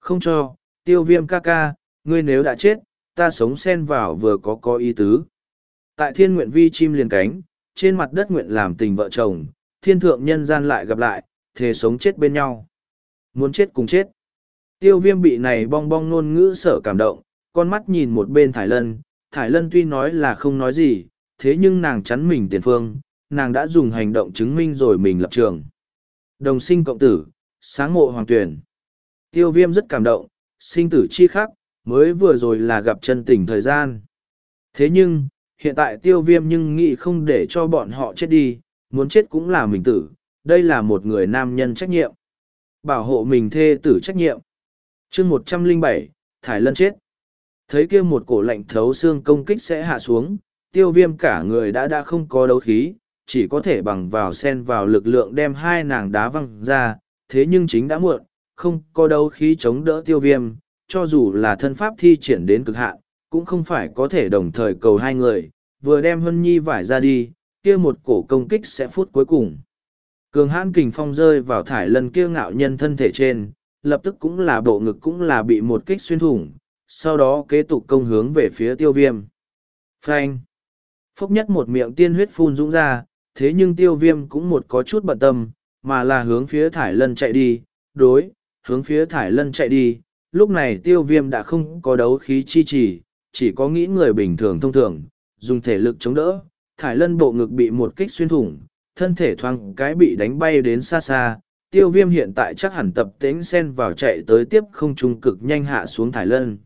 Không cho, tiêu viêm ca ca, ngươi nếu đã chết, ta sống xen vào vừa có có ý tứ. Tại thiên nguyện vi chim liền cánh, trên mặt đất nguyện làm tình vợ chồng, thiên thượng nhân gian lại gặp lại, thề sống chết bên nhau. Muốn chết cùng chết. Tiêu viêm bị này bong bong ngôn ngữ sở cảm động, con mắt nhìn một bên Thải Lân. Thải Lân tuy nói là không nói gì, thế nhưng nàng chắn mình tiền phương, nàng đã dùng hành động chứng minh rồi mình lập trường. Đồng sinh cộng tử, sáng ngộ hoàng tuyển. Tiêu viêm rất cảm động, sinh tử chi khắc, mới vừa rồi là gặp chân tình thời gian. Thế nhưng, hiện tại tiêu viêm nhưng nghĩ không để cho bọn họ chết đi, muốn chết cũng là mình tử, đây là một người nam nhân trách nhiệm. Bảo hộ mình thê tử trách nhiệm. chương một trăm linh bảy Thải Lân chết. Thấy kia một cổ lạnh thấu xương công kích sẽ hạ xuống, tiêu viêm cả người đã đã không có đấu khí, chỉ có thể bằng vào sen vào lực lượng đem hai nàng đá văng ra, thế nhưng chính đã muộn, không có đấu khí chống đỡ tiêu viêm, cho dù là thân pháp thi triển đến cực hạn, cũng không phải có thể đồng thời cầu hai người, vừa đem Hân Nhi vải ra đi, kia một cổ công kích sẽ phút cuối cùng. Cường hãn kình phong rơi vào thải lần kia ngạo nhân thân thể trên, lập tức cũng là bộ ngực cũng là bị một kích xuyên thủng, sau đó kế tục công hướng về phía tiêu viêm. Phanh! Phốc nhất một miệng tiên huyết phun dũng ra, thế nhưng tiêu viêm cũng một có chút bận tâm, mà là hướng phía thải lân chạy đi, đối, hướng phía thải lân chạy đi, lúc này tiêu viêm đã không có đấu khí chi trì, chỉ có nghĩ người bình thường thông thường, dùng thể lực chống đỡ, thải lân bộ ngực bị một kích xuyên thủng, thân thể thoáng cái bị đánh bay đến xa xa. Tiêu viêm hiện tại chắc hẳn tập tính sen vào chạy tới tiếp không trung cực nhanh hạ xuống thải lân.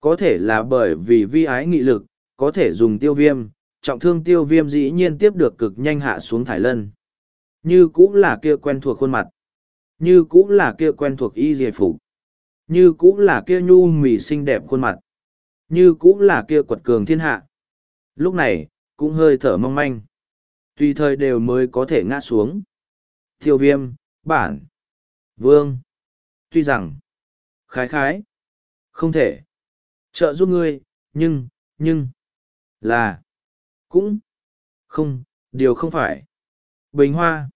Có thể là bởi vì vi ái nghị lực, có thể dùng tiêu viêm, trọng thương tiêu viêm dĩ nhiên tiếp được cực nhanh hạ xuống thải lân. Như cũng là kia quen thuộc khuôn mặt. Như cũng là kia quen thuộc y dề phục. Như cũng là kia nhu mì xinh đẹp khuôn mặt. Như cũng là kia quật cường thiên hạ. Lúc này, cũng hơi thở mong manh. Tùy thời đều mới có thể ngã xuống. Tiêu viêm, bản, vương. Tuy rằng, khái khái, không thể, trợ giúp ngươi, nhưng, nhưng, là, cũng, không, điều không phải. Bình hoa,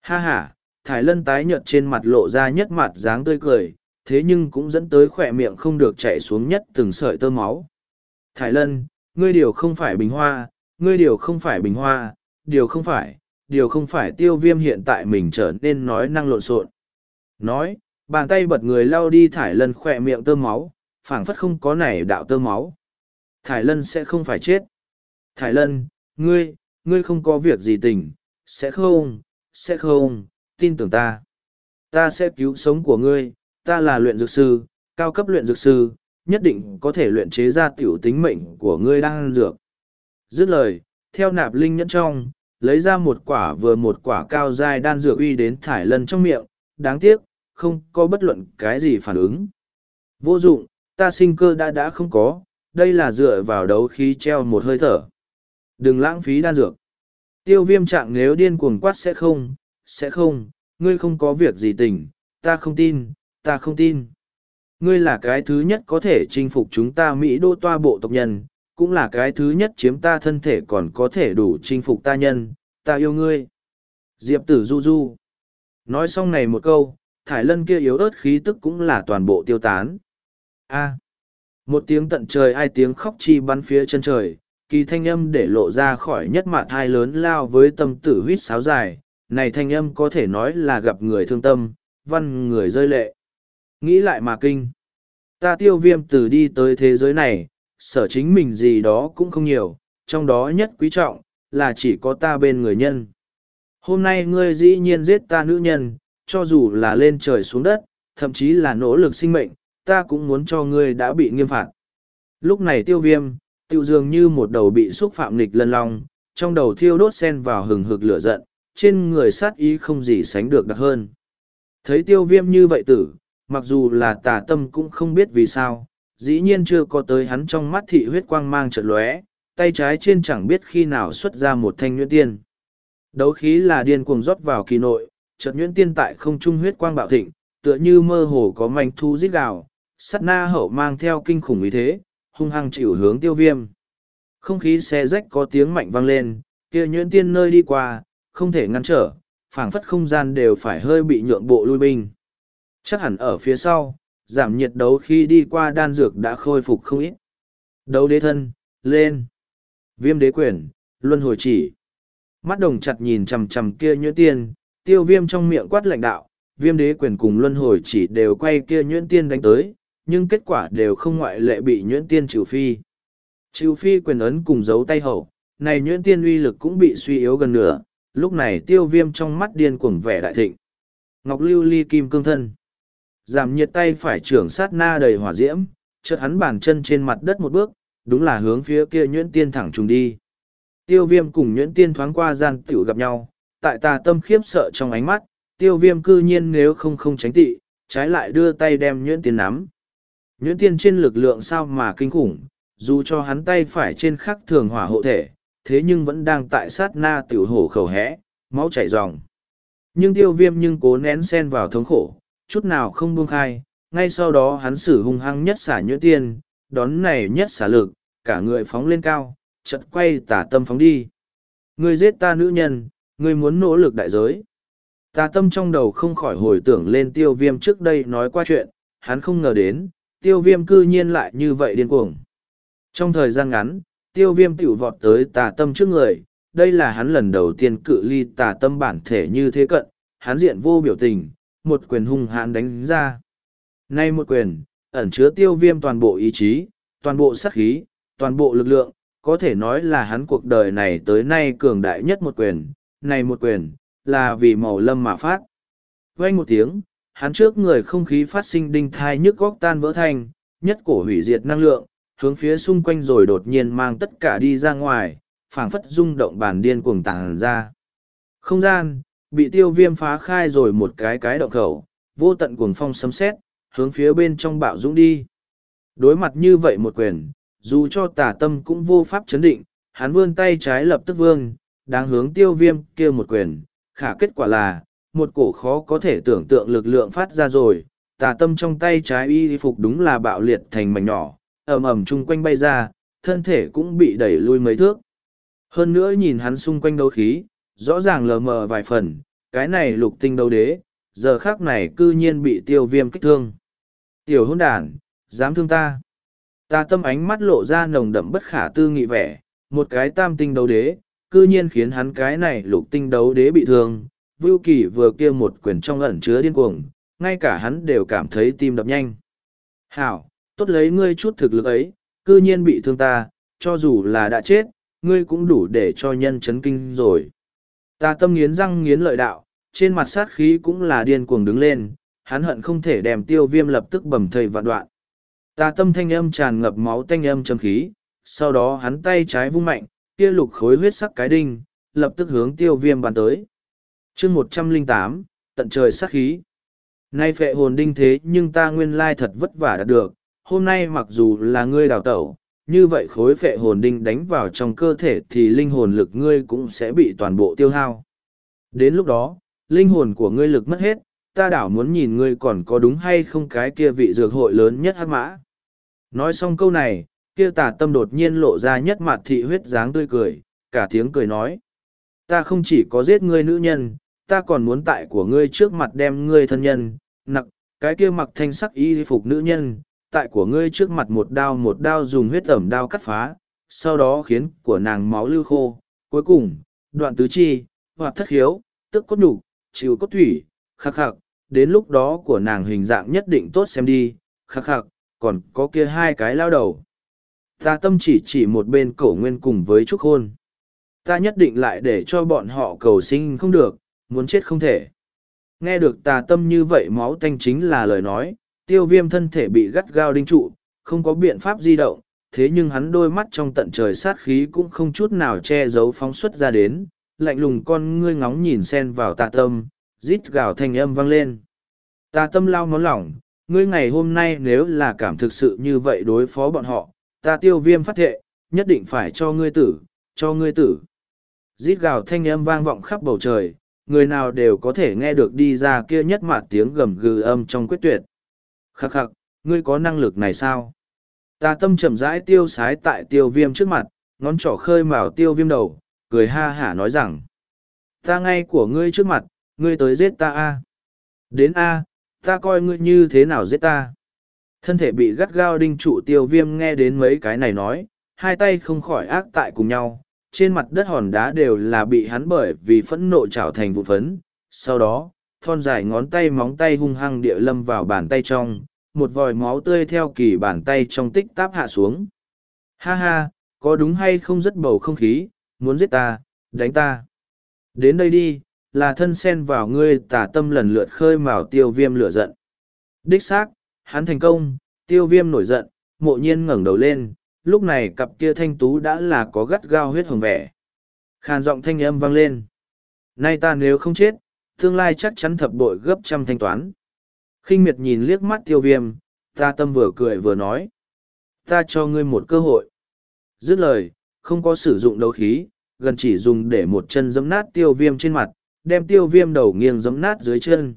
ha ha, thải lân tái nhợt trên mặt lộ ra nhất mặt dáng tươi cười, thế nhưng cũng dẫn tới khỏe miệng không được chạy xuống nhất từng sợi tơ máu. Thải lân, ngươi điều không phải bình hoa, ngươi điều không phải bình hoa, điều không phải, điều không phải tiêu viêm hiện tại mình trở nên nói năng lộn xộn. Nói, bàn tay bật người lao đi thải lân khỏe miệng tơ máu, phảng phất không có nảy đạo tơ máu. Thải lân sẽ không phải chết. Thải lân, ngươi, ngươi không có việc gì tỉnh, sẽ không, sẽ không, tin tưởng ta. Ta sẽ cứu sống của ngươi, ta là luyện dược sư, cao cấp luyện dược sư, nhất định có thể luyện chế ra tiểu tính mệnh của ngươi đang ăn dược. Dứt lời, theo nạp linh nhẫn trong, lấy ra một quả vừa một quả cao dai đan dược uy đến thải lân trong miệng, đáng tiếc, không có bất luận cái gì phản ứng. Vô dụng, ta sinh cơ đã đã không có, đây là dựa vào đấu khí treo một hơi thở. Đừng lãng phí đan dược. Tiêu viêm trạng nếu điên cuồng quát sẽ không, sẽ không, ngươi không có việc gì tỉnh ta không tin, ta không tin. Ngươi là cái thứ nhất có thể chinh phục chúng ta Mỹ đô toa bộ tộc nhân, cũng là cái thứ nhất chiếm ta thân thể còn có thể đủ chinh phục ta nhân, ta yêu ngươi. Diệp tử du du. Nói xong này một câu, thải lân kia yếu ớt khí tức cũng là toàn bộ tiêu tán. A. Một tiếng tận trời ai tiếng khóc chi bắn phía chân trời, kỳ thanh âm để lộ ra khỏi nhất mặt hai lớn lao với tâm tử huýt sáo dài. Này thanh âm có thể nói là gặp người thương tâm, văn người rơi lệ. Nghĩ lại mà kinh. Ta tiêu viêm từ đi tới thế giới này, sở chính mình gì đó cũng không nhiều, trong đó nhất quý trọng, là chỉ có ta bên người nhân. Hôm nay ngươi dĩ nhiên giết ta nữ nhân, cho dù là lên trời xuống đất, thậm chí là nỗ lực sinh mệnh, ta cũng muốn cho ngươi đã bị nghiêm phạt. Lúc này tiêu viêm, tiêu dường như một đầu bị xúc phạm nghịch lân long, trong đầu thiêu đốt sen vào hừng hực lửa giận, trên người sát ý không gì sánh được đặc hơn. Thấy tiêu viêm như vậy tử, mặc dù là tà tâm cũng không biết vì sao, dĩ nhiên chưa có tới hắn trong mắt thị huyết quang mang trợt lóe, tay trái trên chẳng biết khi nào xuất ra một thanh nhuyễn tiên. Đấu khí là điên cuồng rót vào kỳ nội, chợt nhuyễn tiên tại không trung huyết quang bạo thịnh, tựa như mơ hồ có manh thu giết gào, sắt na hậu mang theo kinh khủng ý thế, hung hăng chịu hướng tiêu viêm. Không khí xe rách có tiếng mạnh vang lên, kia nhuyễn tiên nơi đi qua, không thể ngăn trở, phảng phất không gian đều phải hơi bị nhượng bộ lui binh. Chắc hẳn ở phía sau, giảm nhiệt đấu khi đi qua đan dược đã khôi phục không ít. Đấu đế thân, lên. Viêm đế quyền, luân hồi chỉ. Mắt đồng chặt nhìn chằm chằm kia nhuyễn tiên, tiêu viêm trong miệng quát lạnh đạo, viêm đế quyền cùng luân hồi chỉ đều quay kia nhuyễn tiên đánh tới, nhưng kết quả đều không ngoại lệ bị nhuyễn tiên trừ phi. Trừ phi quyền ấn cùng dấu tay hậu, này nhuyễn tiên uy lực cũng bị suy yếu gần nửa, lúc này tiêu viêm trong mắt điên cuồng vẻ đại thịnh. Ngọc lưu ly kim cương thân giảm nhiệt tay phải trưởng sát na đầy hỏa diễm chợt hắn bàn chân trên mặt đất một bước đúng là hướng phía kia nhuyễn tiên thẳng trùng đi tiêu viêm cùng nhuyễn tiên thoáng qua gian t i ể u gặp nhau tại tà tâm khiếp sợ trong ánh mắt tiêu viêm cư nhiên nếu không không tránh tị trái lại đưa tay đem nhuyễn tiên nắm nhuyễn tiên trên lực lượng sao mà kinh khủng dù cho hắn tay phải trên khắc thường hỏa hộ thể thế nhưng vẫn đang tại sát na tiểu hổ khẩu hẽ máu chảy ròng nhưng tiêu viêm nhưng cố nén sen vào thống khổ chút nào không buông khai, ngay sau đó hắn sử hung hăng nhất xả nhuyễn tiên, đón này nhất xả lực, cả người phóng lên cao, chật quay tả tâm phóng đi. Ngươi giết ta nữ nhân, ngươi muốn nỗ lực đại giới. Tà tâm trong đầu không khỏi hồi tưởng lên tiêu viêm trước đây nói qua chuyện, hắn không ngờ đến, tiêu viêm cư nhiên lại như vậy điên cuồng. Trong thời gian ngắn, tiêu viêm tiểu vọt tới tà tâm trước người, đây là hắn lần đầu tiên cự ly tà tâm bản thể như thế cận, hắn diện vô biểu tình, một quyền hung hãn đánh ra. Nay một quyền, ẩn chứa tiêu viêm toàn bộ ý chí, toàn bộ sát khí, toàn bộ lực lượng, có thể nói là hắn cuộc đời này tới nay cường đại nhất một quyền, này một quyền, là vì màu lâm mà phát. Vang một tiếng, hắn trước người không khí phát sinh đinh thai nhức góc tan vỡ thành, nhất cổ hủy diệt năng lượng, hướng phía xung quanh rồi đột nhiên mang tất cả đi ra ngoài, phảng phất rung động bản điên cuồng tàng ra. Không gian, bị tiêu viêm phá khai rồi một cái cái động khẩu, vô tận cuồng phong sấm sét hướng phía bên trong bạo dũng đi. Đối mặt như vậy một quyền, dù cho tà tâm cũng vô pháp chấn định, hắn vươn tay trái lập tức vương, đang hướng tiêu viêm kia một quyền, khả kết quả là, một cổ khó có thể tưởng tượng lực lượng phát ra rồi, tà tâm trong tay trái y phục đúng là bạo liệt thành mảnh nhỏ, ầm ầm chung quanh bay ra, thân thể cũng bị đẩy lui mấy thước. Hơn nữa nhìn hắn xung quanh đấu khí, rõ ràng lờ mờ vài phần, cái này lục tinh đấu đế, giờ khác này cư nhiên bị tiêu viêm kích thương. Tiểu hôn đàn, dám thương ta. Ta tâm ánh mắt lộ ra nồng đậm bất khả tư nghị vẻ, một cái tam tinh đấu đế, cư nhiên khiến hắn cái này lục tinh đấu đế bị thương. Vưu Kỳ vừa kia một quyền trong ẩn chứa điên cuồng, ngay cả hắn đều cảm thấy tim đập nhanh. Hảo, tốt lấy ngươi chút thực lực ấy, cư nhiên bị thương ta, cho dù là đã chết, ngươi cũng đủ để cho nhân chấn kinh rồi. Ta tâm nghiến răng nghiến lợi đạo, trên mặt sát khí cũng là điên cuồng đứng lên, hắn hận không thể đem tiêu viêm lập tức bầm thầy vạn đoạn. Ta tâm thanh âm tràn ngập máu thanh âm châm khí, sau đó hắn tay trái vung mạnh, kia lục khối huyết sắc cái đinh, lập tức hướng tiêu viêm bàn tới chương một trăm linh tám tận trời sát khí. Nay phệ hồn đinh thế nhưng ta nguyên lai thật vất vả đạt được, hôm nay mặc dù là ngươi đào tẩu, như vậy khối phệ hồn đinh đánh vào trong cơ thể thì linh hồn lực ngươi cũng sẽ bị toàn bộ tiêu hao. Đến lúc đó, linh hồn của ngươi lực mất hết, ta đảo muốn nhìn ngươi còn có đúng hay không cái kia vị dược hội lớn nhất hát mã. Nói xong câu này, kia tà tâm đột nhiên lộ ra nhất mặt thị huyết dáng tươi cười, cả tiếng cười nói. Ta không chỉ có giết ngươi nữ nhân, ta còn muốn tại của ngươi trước mặt đem ngươi thân nhân, nặc, cái kia mặc thanh sắc y phục nữ nhân, tại của ngươi trước mặt một đao một đao dùng huyết ẩm đao cắt phá, sau đó khiến của nàng máu lưu khô, cuối cùng, đoạn tứ chi, hoặc thất hiếu, tức cốt nhục, chịu cốt thủy, khắc khắc, đến lúc đó của nàng hình dạng nhất định tốt xem đi, khắc khắc, còn có kia hai cái lao đầu. Ta tâm chỉ chỉ một bên cổ nguyên cùng với trúc hôn. Ta nhất định lại để cho bọn họ cầu sinh không được, muốn chết không thể. Nghe được tà tâm như vậy máu tanh chính là lời nói, tiêu viêm thân thể bị gắt gao đinh trụ, không có biện pháp di động, thế nhưng hắn đôi mắt trong tận trời sát khí cũng không chút nào che giấu phóng xuất ra đến, lạnh lùng con ngươi ngóng nhìn sen vào tà tâm, rít gào thanh âm vang lên. Tà tâm lao món lỏng, ngươi ngày hôm nay nếu là cảm thực sự như vậy đối phó bọn họ, ta tiêu viêm phát thệ, nhất định phải cho ngươi tử, cho ngươi tử. Rít gào thanh âm vang vọng khắp bầu trời, người nào đều có thể nghe được đi ra kia nhất mặt tiếng gầm gừ âm trong quyết tuyệt. Khắc khắc, ngươi có năng lực này sao? Ta tâm chậm rãi tiêu sái tại tiêu viêm trước mặt, ngón trỏ khơi mào tiêu viêm đầu, cười ha hả nói rằng. Ta ngay của ngươi trước mặt, ngươi tới giết ta a Đến a ta coi ngươi như thế nào giết ta. Thân thể bị gắt gao đinh trụ tiêu viêm nghe đến mấy cái này nói, hai tay không khỏi ác tại cùng nhau, trên mặt đất hòn đá đều là bị hắn bởi vì phẫn nộ trào thành vụ phấn. Sau đó, thon dài ngón tay móng tay hung hăng địa lâm vào bàn tay trong, một vòi máu tươi theo kỳ bàn tay trong tích táp hạ xuống. Ha ha, có đúng hay không rất bầu không khí, muốn giết ta, đánh ta. Đến đây đi, là thân sen vào ngươi tả tâm lần lượt khơi mào tiêu viêm lửa giận. Đích xác, hắn thành công, tiêu viêm nổi giận, mộ nhiên ngẩng đầu lên, lúc này cặp kia thanh tú đã là có gắt gao huyết hồng vẻ. Khàn giọng thanh âm vang lên. Nay ta nếu không chết, tương lai chắc chắn thập bội gấp trăm thanh toán. khinh miệt nhìn liếc mắt tiêu viêm, ta tâm vừa cười vừa nói. Ta cho ngươi một cơ hội. Dứt lời, không có sử dụng đấu khí, gần chỉ dùng để một chân giấm nát tiêu viêm trên mặt, đem tiêu viêm đầu nghiêng giấm nát dưới chân.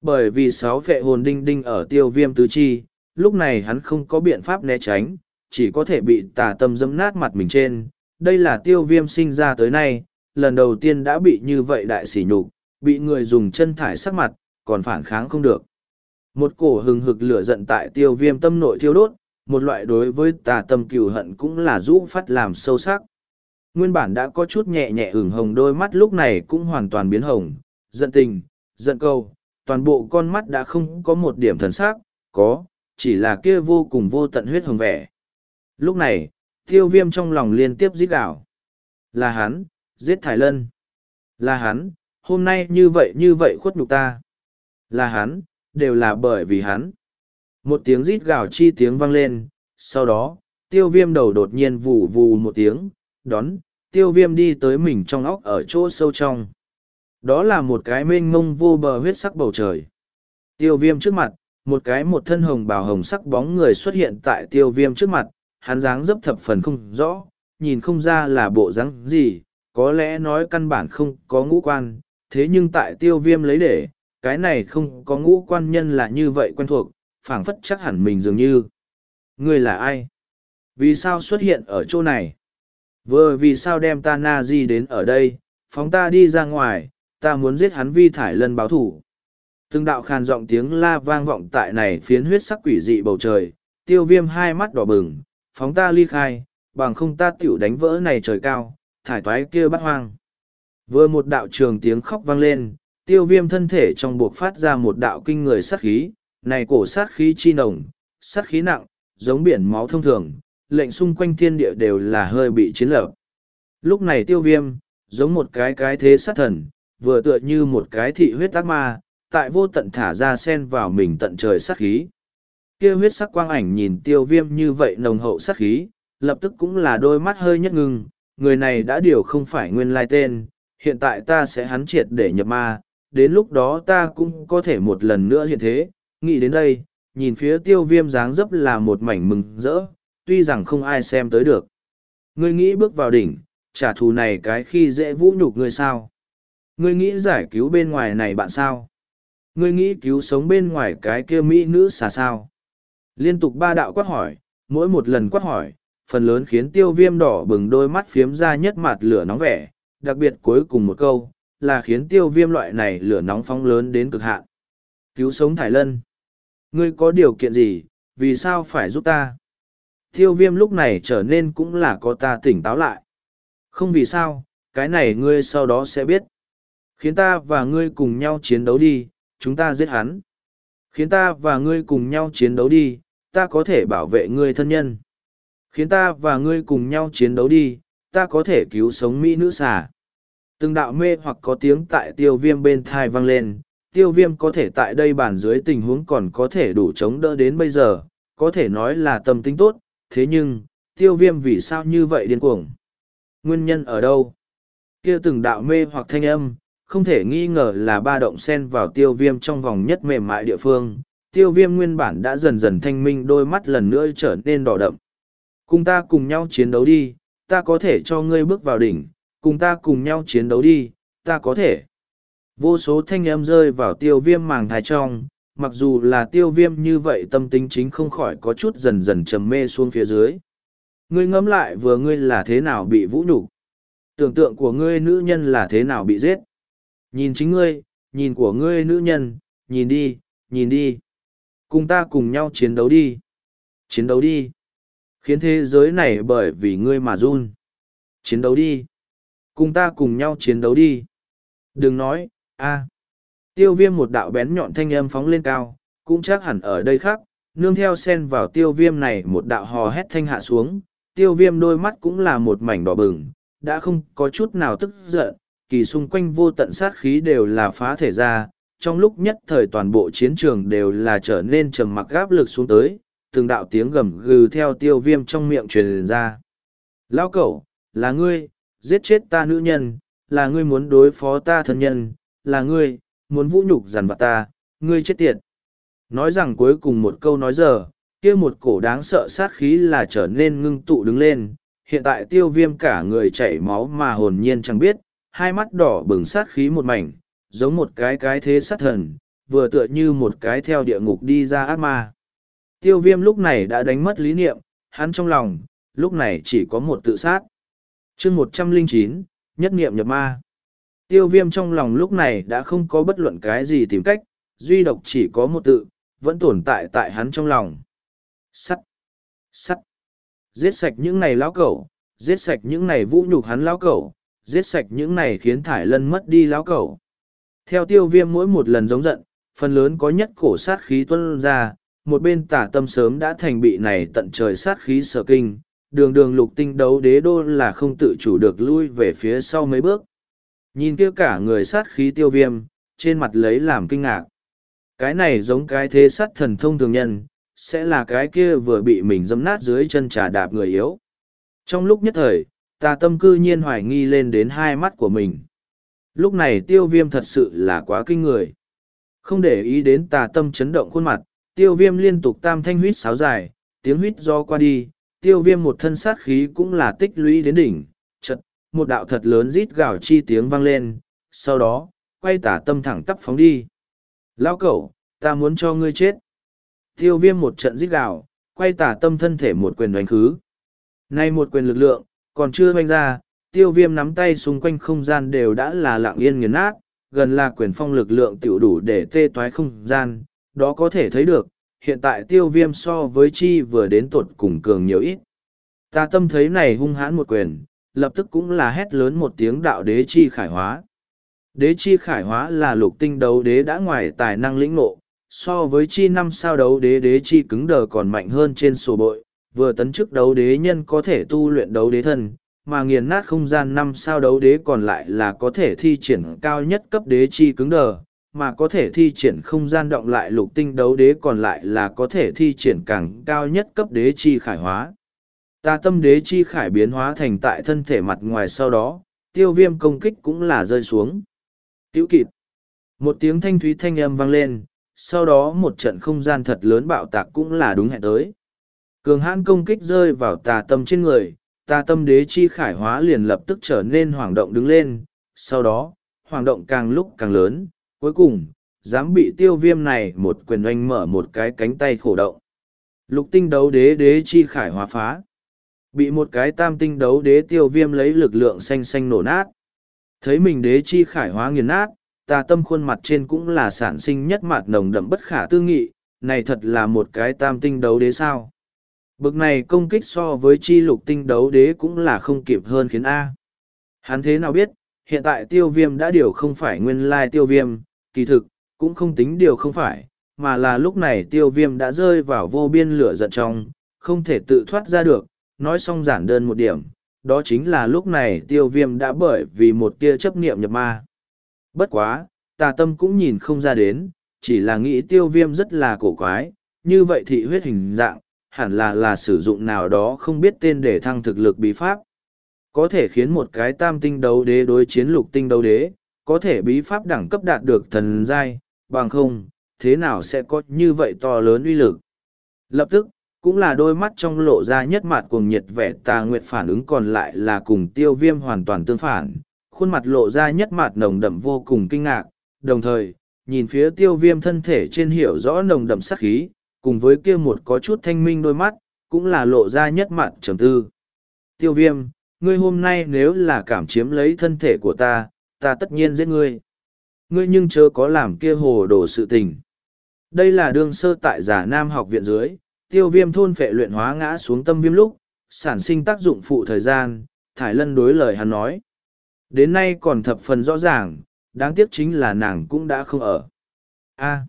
Bởi vì sáu phệ hồn đinh đinh ở tiêu viêm tứ chi, lúc này hắn không có biện pháp né tránh, chỉ có thể bị tà tâm dẫm nát mặt mình trên. Đây là tiêu viêm sinh ra tới nay, lần đầu tiên đã bị như vậy đại sỉ nhục, bị người dùng chân thải sắc mặt, còn phản kháng không được. Một cổ hừng hực lửa giận tại tiêu viêm tâm nội thiêu đốt, một loại đối với tà tâm cừu hận cũng là rũ phát làm sâu sắc. Nguyên bản đã có chút nhẹ nhẹ ửng hồng đôi mắt lúc này cũng hoàn toàn biến hồng, giận tình, giận câu, toàn bộ con mắt đã không có một điểm thần sắc, có, chỉ là kia vô cùng vô tận huyết hồng vẻ. Lúc này, tiêu viêm trong lòng liên tiếp giết gạo. Là hắn, giết thái Lân. Là hắn, hôm nay như vậy như vậy khuất nhục ta. Là hắn, đều là bởi vì hắn. Một tiếng rít gào chi tiếng vang lên, sau đó, tiêu viêm đầu đột nhiên vù vù một tiếng, đón, tiêu viêm đi tới mình trong óc ở chỗ sâu trong. Đó là một cái mênh mông vô bờ huyết sắc bầu trời. Tiêu viêm trước mặt, một cái một thân hồng bào hồng sắc bóng người xuất hiện tại tiêu viêm trước mặt, hắn dáng dấp thập phần không rõ, nhìn không ra là bộ dáng gì, có lẽ nói căn bản không có ngũ quan, thế nhưng tại tiêu viêm lấy để, cái này không có ngũ quan nhân là như vậy quen thuộc, phảng phất chắc hẳn mình dường như. Người là ai? Vì sao xuất hiện ở chỗ này? Vừa vì sao đem ta na di đến ở đây, phóng ta đi ra ngoài, ta muốn giết hắn vi thải lân báo thủ. Từng đạo khàn giọng tiếng la vang vọng tại này phiến huyết sắc quỷ dị bầu trời, tiêu viêm hai mắt đỏ bừng, phóng ta ly khai, bằng không ta tiểu đánh vỡ này trời cao, thải toái kia bắt hoang. Vừa một đạo trường tiếng khóc vang lên, tiêu viêm thân thể trong buộc phát ra một đạo kinh người sát khí, này cổ sát khí chi nồng, sát khí nặng, giống biển máu thông thường, lệnh xung quanh thiên địa đều là hơi bị chiến lở. Lúc này tiêu viêm, giống một cái cái thế sát thần, vừa tựa như một cái thị huyết ác ma, tại vô tận thả ra sen vào mình tận trời sát khí. Kia huyết sắc quang ảnh nhìn tiêu viêm như vậy nồng hậu sát khí, lập tức cũng là đôi mắt hơi nhất ngưng, người này đã điều không phải nguyên lai tên, hiện tại ta sẽ hắn triệt để nhập ma, đến lúc đó ta cũng có thể một lần nữa hiện thế, nghĩ đến đây, nhìn phía tiêu viêm dáng dấp là một mảnh mừng rỡ, tuy rằng không ai xem tới được. Ngươi nghĩ bước vào đỉnh, trả thù này cái khi dễ vũ nhục ngươi sao? Ngươi nghĩ giải cứu bên ngoài này bạn sao? Ngươi nghĩ cứu sống bên ngoài cái kia mỹ nữ xà sao? Liên tục ba đạo quát hỏi, mỗi một lần quát hỏi, phần lớn khiến tiêu viêm đỏ bừng đôi mắt phiếm ra nhất mặt lửa nóng vẻ, đặc biệt cuối cùng một câu, là khiến tiêu viêm loại này lửa nóng phóng lớn đến cực hạn. Cứu sống Thải Lân. Ngươi có điều kiện gì, vì sao phải giúp ta? Tiêu viêm lúc này trở nên cũng là có ta tỉnh táo lại. Không vì sao, cái này ngươi sau đó sẽ biết. Khiến ta và ngươi cùng nhau chiến đấu đi, chúng ta giết hắn. Khiến ta và ngươi cùng nhau chiến đấu đi, ta có thể bảo vệ ngươi thân nhân. Khiến ta và ngươi cùng nhau chiến đấu đi, ta có thể cứu sống Mỹ nữ xà. Từng đạo mê hoặc có tiếng tại tiêu viêm bên thai vang lên, tiêu viêm có thể tại đây bản dưới tình huống còn có thể đủ chống đỡ đến bây giờ, có thể nói là tâm tính tốt, thế nhưng, tiêu viêm vì sao như vậy điên cuồng? Nguyên nhân ở đâu? kia từng đạo mê hoặc thanh âm, không thể nghi ngờ là ba động sen vào tiêu viêm trong vòng nhất mềm mại địa phương. Tiêu viêm nguyên bản đã dần dần thanh minh đôi mắt lần nữa trở nên đỏ đậm. Cùng ta cùng nhau chiến đấu đi, ta có thể cho ngươi bước vào đỉnh, cùng ta cùng nhau chiến đấu đi, ta có thể. Vô số thanh âm rơi vào tiêu viêm màng thai trong, mặc dù là tiêu viêm như vậy tâm tính chính không khỏi có chút dần dần trầm mê xuống phía dưới. Ngươi ngẫm lại vừa ngươi là thế nào bị vũ nhục Tưởng tượng của ngươi nữ nhân là thế nào bị giết. Nhìn chính ngươi, nhìn của ngươi nữ nhân, nhìn đi, nhìn đi. Cùng ta cùng nhau chiến đấu đi. Chiến đấu đi. Khiến thế giới này bởi vì ngươi mà run. Chiến đấu đi. Cùng ta cùng nhau chiến đấu đi. Đừng nói, a. Tiêu viêm một đạo bén nhọn thanh âm phóng lên cao, cũng chắc hẳn ở đây khác, nương theo sen vào tiêu viêm này một đạo hò hét thanh hạ xuống, tiêu viêm đôi mắt cũng là một mảnh đỏ bừng, đã không có chút nào tức giận, kỳ xung quanh vô tận sát khí đều là phá thể ra, trong lúc nhất thời toàn bộ chiến trường đều là trở nên trầm mặc gáp lực xuống tới, từng đạo tiếng gầm gừ theo tiêu viêm trong miệng truyền ra. Lão cẩu, là ngươi, giết chết ta nữ nhân, là ngươi muốn đối phó ta thân nhân, là ngươi, muốn vũ nhục dằn vặt ta, ngươi chết tiệt. Nói rằng cuối cùng một câu nói giờ, kia một cổ đáng sợ sát khí là trở nên ngưng tụ đứng lên, hiện tại tiêu viêm cả người chảy máu mà hồn nhiên chẳng biết, hai mắt đỏ bừng sát khí một mảnh, giống một cái cái thế sát thần, vừa tựa như một cái theo địa ngục đi ra ác ma. Tiêu viêm lúc này đã đánh mất lý niệm, hắn trong lòng, lúc này chỉ có một tự sát. chương một trăm linh chín nhất niệm nhập ma. Tiêu viêm trong lòng lúc này đã không có bất luận cái gì tìm cách, duy độc chỉ có một tự, vẫn tồn tại tại hắn trong lòng. Sắt! Sắt! Giết sạch những này lão cẩu, giết sạch những này vũ nhục hắn lão cẩu, giết sạch những này khiến thải lân mất đi lão cẩu. Theo tiêu viêm mỗi một lần giống giận, phần lớn có nhất cổ sát khí tuân ra, một bên tả tâm sớm đã thành bị này tận trời sát khí sở kinh, đường đường lục tinh đấu đế đô là không tự chủ được lui về phía sau mấy bước. Nhìn kia cả người sát khí tiêu viêm, trên mặt lấy làm kinh ngạc. Cái này giống cái thế sát thần thông thường nhân, sẽ là cái kia vừa bị mình dâm nát dưới chân trà đạp người yếu. Trong lúc nhất thời, tà tâm cư nhiên hoài nghi lên đến hai mắt của mình. Lúc này tiêu viêm thật sự là quá kinh người. Không để ý đến tà tâm chấn động khuôn mặt, tiêu viêm liên tục tam thanh huyết sáo dài, tiếng huyết do qua đi, tiêu viêm một thân sát khí cũng là tích lũy đến đỉnh, chật, một đạo thật lớn rít gào chi tiếng vang lên, sau đó, quay tả tâm thẳng tắp phóng đi. Lao cẩu, ta muốn cho ngươi chết. Tiêu viêm một trận rít gào, quay tả tâm thân thể một quyền đánh khứ. Nay một quyền lực lượng, còn chưa hoanh ra, tiêu viêm nắm tay xung quanh không gian đều đã là lạng yên nghiền nát, gần là quyền phong lực lượng tiểu đủ để tê toái không gian, đó có thể thấy được, hiện tại tiêu viêm so với chi vừa đến tột cùng cường nhiều ít. Ta tâm thấy này hung hãn một quyền, lập tức cũng là hét lớn một tiếng đạo đế chi khải hóa. Đế chi khải hóa là lục tinh đấu đế đã ngoài tài năng lĩnh ngộ, so với chi năm sao đấu đế đế chi cứng đờ còn mạnh hơn trên sổ bội, vừa tấn chức đấu đế nhân có thể tu luyện đấu đế thân, mà nghiền nát không gian năm sao đấu đế còn lại là có thể thi triển cao nhất cấp đế chi cứng đờ, mà có thể thi triển không gian động lại lục tinh đấu đế còn lại là có thể thi triển càng cao nhất cấp đế chi khải hóa. Ta tâm đế chi khải biến hóa thành tại thân thể mặt ngoài sau đó, tiêu viêm công kích cũng là rơi xuống. Tiểu kịp. Một tiếng thanh thúy thanh âm vang lên, sau đó một trận không gian thật lớn bạo tạc cũng là đúng hẹn tới. Cường hãn công kích rơi vào tà tâm trên người, Ta tâm đế chi khải hóa liền lập tức trở nên hoảng động đứng lên, sau đó, hoảng động càng lúc càng lớn, cuối cùng, dám bị tiêu viêm này một quyền oanh mở một cái cánh tay khổ động. Lục tinh đấu đế đế chi khải hóa phá. Bị một cái tam tinh đấu đế tiêu viêm lấy lực lượng xanh xanh nổ nát. Thấy mình đế chi khải hóa nghiền nát, tà tâm khuôn mặt trên cũng là sản sinh nhất mặt nồng đậm bất khả tư nghị, này thật là một cái tam tinh đấu đế sao. Bực này công kích so với chi lục tinh đấu đế cũng là không kịp hơn khiến A. Hắn thế nào biết, hiện tại tiêu viêm đã điều không phải nguyên lai tiêu viêm, kỳ thực, cũng không tính điều không phải, mà là lúc này tiêu viêm đã rơi vào vô biên lửa giận trong, không thể tự thoát ra được, nói xong giản đơn một điểm, đó chính là lúc này tiêu viêm đã bởi vì một tia chấp niệm nhập ma. Bất quá, tà tâm cũng nhìn không ra đến, chỉ là nghĩ tiêu viêm rất là cổ quái, như vậy thị huyết hình dạng, hẳn là là sử dụng nào đó không biết tên để thăng thực lực bí pháp. Có thể khiến một cái tam tinh đấu đế đối chiến lục tinh đấu đế, có thể bí pháp đẳng cấp đạt được thần giai, bằng không, thế nào sẽ có như vậy to lớn uy lực. Lập tức, cũng là đôi mắt trong lộ ra nhất mặt cuồng nhiệt vẻ tà nguyệt phản ứng còn lại là cùng tiêu viêm hoàn toàn tương phản, khuôn mặt lộ ra nhất mặt nồng đậm vô cùng kinh ngạc, đồng thời, nhìn phía tiêu viêm thân thể trên hiểu rõ nồng đậm sắc khí, cùng với kia một có chút thanh minh đôi mắt, cũng là lộ ra nhất mặt trầm tư. Tiêu viêm, ngươi hôm nay nếu là cảm chiếm lấy thân thể của ta, ta tất nhiên giết ngươi. Ngươi nhưng chớ có làm kia hồ đồ sự tình. Đây là đương sơ tại giả nam học viện dưới, tiêu viêm thôn phệ luyện hóa ngã xuống tâm viêm lúc, sản sinh tác dụng phụ thời gian, thải lân đối lời hắn nói. Đến nay còn thập phần rõ ràng, đáng tiếc chính là nàng cũng đã không ở. A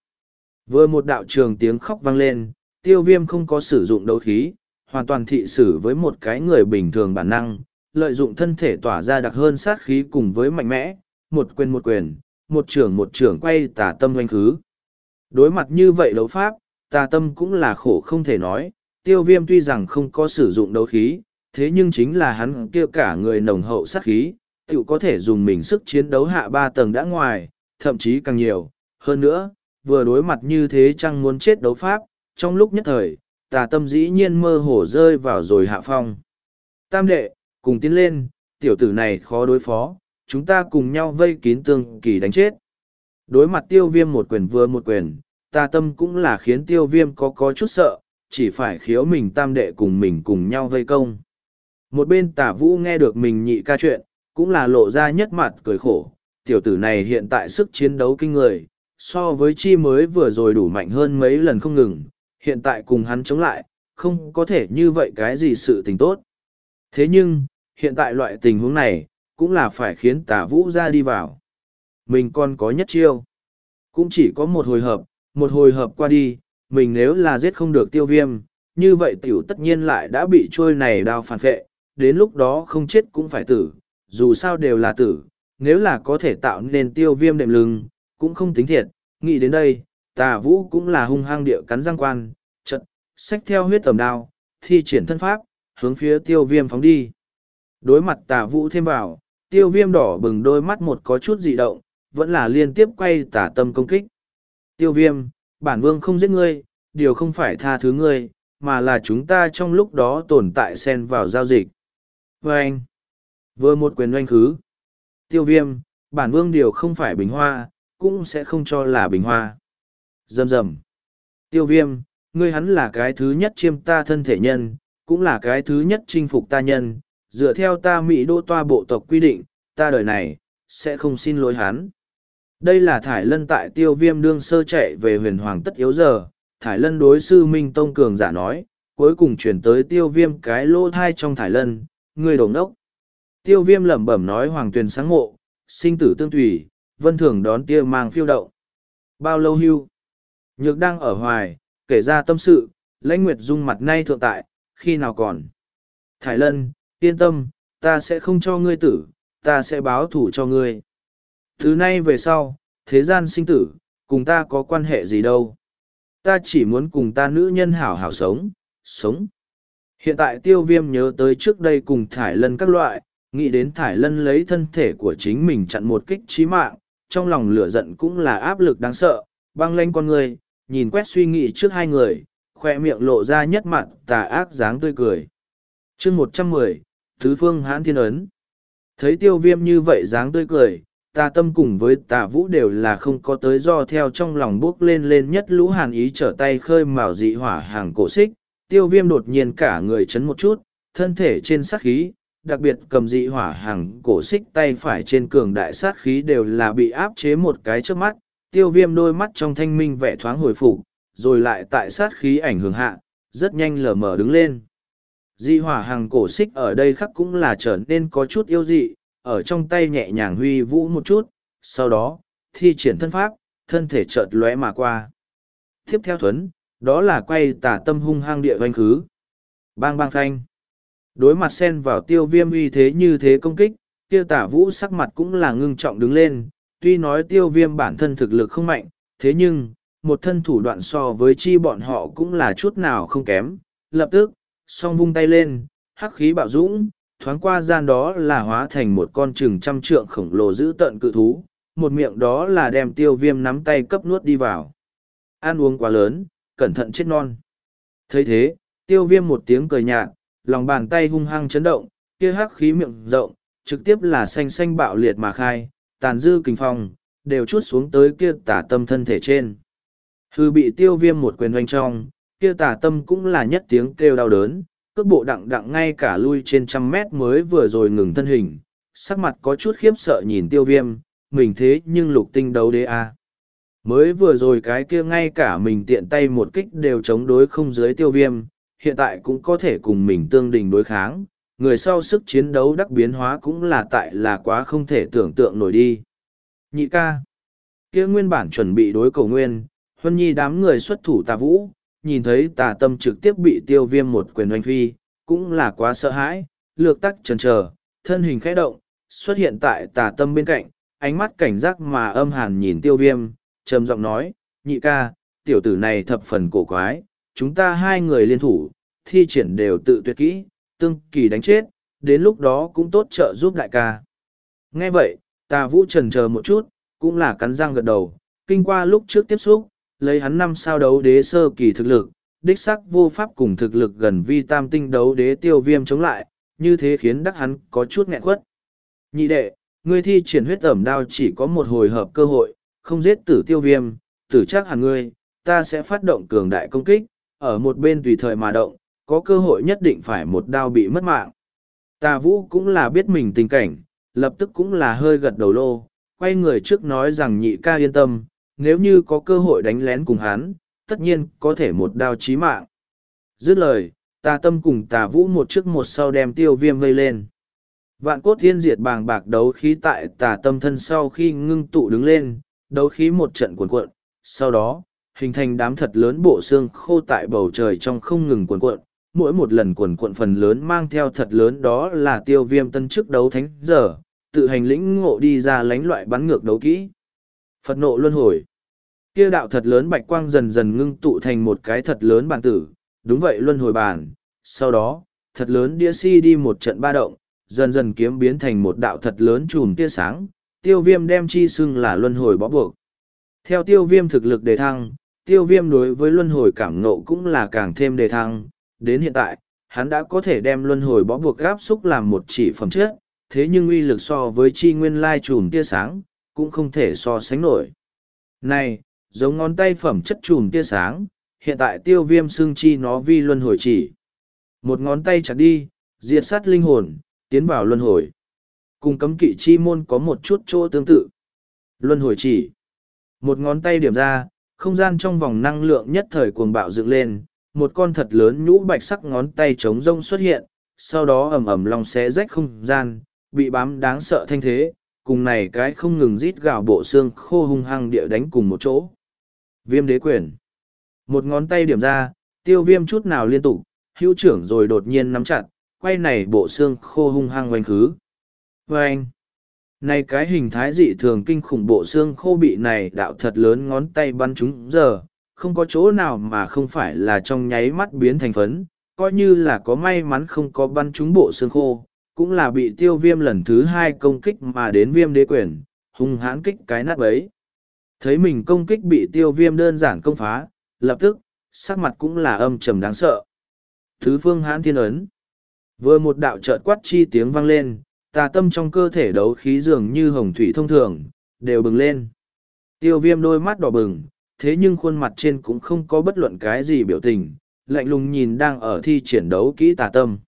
vừa một đạo trường tiếng khóc vang lên, tiêu viêm không có sử dụng đấu khí, hoàn toàn thị xử với một cái người bình thường bản năng, lợi dụng thân thể tỏa ra đặc hơn sát khí cùng với mạnh mẽ, một quyền một quyền, một trưởng một trưởng quay tà tâm hoanh khứ. Đối mặt như vậy đấu pháp, tà tâm cũng là khổ không thể nói, tiêu viêm tuy rằng không có sử dụng đấu khí, thế nhưng chính là hắn kia cả người nồng hậu sát khí, tự có thể dùng mình sức chiến đấu hạ ba tầng đã ngoài, thậm chí càng nhiều. Hơn nữa, vừa đối mặt như thế chăng muốn chết đấu pháp, trong lúc nhất thời, tà tâm dĩ nhiên mơ hồ rơi vào rồi hạ phong. Tam đệ, cùng tiến lên, tiểu tử này khó đối phó, chúng ta cùng nhau vây kín tương kỳ đánh chết. Đối mặt tiêu viêm một quyền vừa một quyền, tà tâm cũng là khiến tiêu viêm có có chút sợ, chỉ phải khiếu mình tam đệ cùng mình cùng nhau vây công. Một bên tả vũ nghe được mình nhị ca chuyện, cũng là lộ ra nhất mặt cười khổ, tiểu tử này hiện tại sức chiến đấu kinh người, so với chi mới vừa rồi đủ mạnh hơn mấy lần không ngừng, hiện tại cùng hắn chống lại, không có thể như vậy cái gì sự tình tốt. Thế nhưng, hiện tại loại tình huống này, cũng là phải khiến tả vũ ra đi vào. Mình còn có nhất chiêu. Cũng chỉ có một hồi hợp, một hồi hợp qua đi, mình nếu là giết không được tiêu viêm, như vậy tiểu tất nhiên lại đã bị trôi này đao phản phệ, đến lúc đó không chết cũng phải tử, dù sao đều là tử, nếu là có thể tạo nên tiêu viêm đệm lưng, cũng không tính thiệt, nghĩ đến đây, tà vũ cũng là hung hăng địa cắn răng quan, trận, xách theo huyết tầm đao, thi triển thân pháp, hướng phía tiêu viêm phóng đi. Đối mặt tà vũ thêm vào, tiêu viêm đỏ bừng đôi mắt một có chút dị động, vẫn là liên tiếp quay tả tâm công kích. Tiêu viêm, bản vương không giết ngươi, điều không phải tha thứ ngươi, mà là chúng ta trong lúc đó tồn tại xen vào giao dịch. Và anh, vừa một quyền doanh khứ. Tiêu viêm, bản vương điều không phải bình hoa, cũng sẽ không cho là bình hoa. Dầm dầm. Tiêu viêm, ngươi hắn là cái thứ nhất chiêm ta thân thể nhân, cũng là cái thứ nhất chinh phục ta nhân, dựa theo ta Mỹ đô toa bộ tộc quy định, ta đời này, sẽ không xin lỗi hắn. Đây là Thải Lân tại tiêu viêm đương sơ chạy về huyền hoàng tất yếu giờ, Thải Lân đối sư Minh Tông Cường giả nói, cuối cùng chuyển tới tiêu viêm cái lỗ thai trong Thải Lân, người đồng đốc. Tiêu viêm lẩm bẩm nói hoàng tuyền sáng ngộ, sinh tử tương tùy, vân thường đón tia mang phiêu đậu. Bao lâu hưu? Nhược đang ở hoài, kể ra tâm sự, lãnh nguyệt dung mặt nay thượng tại, khi nào còn? Thải Lân, yên tâm, ta sẽ không cho ngươi tử, ta sẽ báo thủ cho ngươi. Thứ nay về sau, thế gian sinh tử, cùng ta có quan hệ gì đâu. Ta chỉ muốn cùng ta nữ nhân hảo hảo sống, sống. Hiện tại tiêu viêm nhớ tới trước đây cùng thải lân các loại, nghĩ đến thải lân lấy thân thể của chính mình chặn một kích trí mạng, trong lòng lửa giận cũng là áp lực đáng sợ, băng lanh con người, nhìn quét suy nghĩ trước hai người, khoe miệng lộ ra nhất mặt tà ác dáng tươi cười. chương một trăm mười Thứ phương hãn thiên ấn. Thấy tiêu viêm như vậy dáng tươi cười, tà tâm cùng với tà vũ đều là không có tới do theo trong lòng bước lên lên nhất lũ hàn ý trở tay khơi mào dị hỏa hàng cổ xích, tiêu viêm đột nhiên cả người chấn một chút, thân thể trên sát khí, đặc biệt cầm dị hỏa hàng cổ xích tay phải trên cường đại sát khí đều là bị áp chế một cái trước mắt, tiêu viêm đôi mắt trong thanh minh vẻ thoáng hồi phục rồi lại tại sát khí ảnh hưởng hạ, rất nhanh lờ mờ đứng lên. Dị hỏa hàng cổ xích ở đây khắc cũng là trở nên có chút yêu dị, ở trong tay nhẹ nhàng huy vũ một chút, sau đó, thi triển thân pháp, thân thể chợt lóe mà qua. Tiếp theo thuấn, đó là quay tả tâm hung hăng địa doanh khứ. Bang bang thanh Đối mặt sen vào tiêu viêm uy thế như thế công kích, tiêu tả vũ sắc mặt cũng là ngưng trọng đứng lên, tuy nói tiêu viêm bản thân thực lực không mạnh, thế nhưng, một thân thủ đoạn so với chi bọn họ cũng là chút nào không kém. Lập tức, song vung tay lên, hắc khí bạo dũng, thoáng qua gian đó là hóa thành một con chừng trăm trượng khổng lồ dữ tợn cự thú, một miệng đó là đem tiêu viêm nắm tay cấp nuốt đi vào. Ăn uống quá lớn, cẩn thận chết non. thấy thế, tiêu viêm một tiếng cười nhạt, lòng bàn tay hung hăng chấn động, kia hắc khí miệng rộng, trực tiếp là xanh xanh bạo liệt mà khai, tàn dư kinh phong, đều chút xuống tới kia tả tâm thân thể trên. Hư bị tiêu viêm một quyền doanh trong, kia tả tâm cũng là nhất tiếng kêu đau đớn, cước bộ đặng đặng ngay cả lui trên trăm mét mới vừa rồi ngừng thân hình, sắc mặt có chút khiếp sợ nhìn tiêu viêm, mình thế nhưng lục tinh đấu đế a Mới vừa rồi cái kia ngay cả mình tiện tay một kích đều chống đối không dưới tiêu viêm, hiện tại cũng có thể cùng mình tương đình đối kháng, người sau sức chiến đấu đắc biến hóa cũng là tại là quá không thể tưởng tượng nổi đi. Nhị ca, kia nguyên bản chuẩn bị đối cầu nguyên, huân nhi đám người xuất thủ tà vũ, nhìn thấy tà tâm trực tiếp bị tiêu viêm một quyền oanh phi, cũng là quá sợ hãi, lược tắc trần chờ, thân hình khẽ động, xuất hiện tại tà tâm bên cạnh, ánh mắt cảnh giác mà âm hàn nhìn tiêu viêm, trầm giọng nói, nhị ca, tiểu tử này thập phần cổ quái, chúng ta hai người liên thủ, thi triển đều tự tuyệt kỹ, tương kỳ đánh chết, đến lúc đó cũng tốt trợ giúp đại ca. Nghe vậy, tà vũ trần chờ một chút, cũng là cắn răng gật đầu, kinh qua lúc trước tiếp xúc, lấy hắn năm sao đấu đế sơ kỳ thực lực, đích sắc vô pháp cùng thực lực gần vi tam tinh đấu đế tiêu viêm chống lại, như thế khiến đắc hắn có chút nghẹn quất. Nhị đệ, ngươi thi triển huyết ẩm đao chỉ có một hồi hợp cơ hội, không giết tử tiêu viêm, tử chắc hẳn ngươi, ta sẽ phát động cường đại công kích, ở một bên tùy thời mà động, có cơ hội nhất định phải một đao bị mất mạng. Tà vũ cũng là biết mình tình cảnh, lập tức cũng là hơi gật đầu lô, quay người trước nói rằng nhị ca yên tâm, nếu như có cơ hội đánh lén cùng hắn, tất nhiên có thể một đao chí mạng. Dứt lời, tà tâm cùng tà vũ một trước một sau đem tiêu viêm vây lên. Vạn cốt thiên diệt bàng bạc đấu khí tại tà tâm thân sau khi ngưng tụ đứng lên, đấu khí một trận cuộn cuộn, sau đó, hình thành đám thật lớn bộ xương khô tại bầu trời trong không ngừng cuộn cuộn. Mỗi một lần cuộn cuộn phần lớn mang theo thật lớn đó là tiêu viêm tân chức đấu thánh giờ, tự hành lĩnh ngộ đi ra lánh loại bắn ngược đấu kỹ. Phật nộ luân hồi. Kia đạo thật lớn bạch quang dần dần ngưng tụ thành một cái thật lớn bản tử, đúng vậy luân hồi bản. Sau đó, thật lớn đĩa si đi một trận ba động, dần dần kiếm biến thành một đạo thật lớn chùm tia sáng, tiêu viêm đem chi xưng là luân hồi bó buộc. Theo tiêu viêm thực lực đề thăng, tiêu viêm đối với luân hồi cảm nộ cũng là càng thêm đề thăng, đến hiện tại, hắn đã có thể đem luân hồi bó buộc gáp xúc làm một chỉ phẩm chất, thế nhưng uy lực so với chi nguyên lai chùm tia sáng, cũng không thể so sánh nổi. Này, giống ngón tay phẩm chất chùm tia sáng, hiện tại tiêu viêm xương chi nó vi luân hồi chỉ. Một ngón tay chặt đi, diệt sát linh hồn, tiến vào luân hồi. Cùng cấm kỵ chi môn có một chút chỗ tương tự. Luân hồi chỉ. Một ngón tay điểm ra, không gian trong vòng năng lượng nhất thời cuồng bạo dựng lên, một con thật lớn nhũ bạch sắc ngón tay trống rông xuất hiện, sau đó ầm ầm lòng xé rách không gian, bị bám đáng sợ thanh thế, cùng này cái không ngừng rít gào bộ xương khô hung hăng địa đánh cùng một chỗ. Viêm đế quyền. Một ngón tay điểm ra, tiêu viêm chút nào liên tục, hữu trưởng rồi đột nhiên nắm chặt, quay này bộ xương khô hung hăng oanh khứ. Vâng! Này cái hình thái dị thường kinh khủng bộ xương khô bị này đạo thật lớn ngón tay bắn chúng giờ, không có chỗ nào mà không phải là trong nháy mắt biến thành phấn, coi như là có may mắn không có bắn chúng bộ xương khô, cũng là bị tiêu viêm lần thứ hai công kích mà đến viêm đế quyền, hung hãn kích cái nát ấy, Thấy mình công kích bị tiêu viêm đơn giản công phá, lập tức, sắc mặt cũng là âm trầm đáng sợ. Thứ phương hãn thiên ấn. Vừa một đạo chợt quát chi tiếng vang lên, tà tâm trong cơ thể đấu khí dường như hồng thủy thông thường, đều bừng lên. Tiêu viêm đôi mắt đỏ bừng, thế nhưng khuôn mặt trên cũng không có bất luận cái gì biểu tình, lạnh lùng nhìn đang ở thi triển đấu kỹ tà tâm.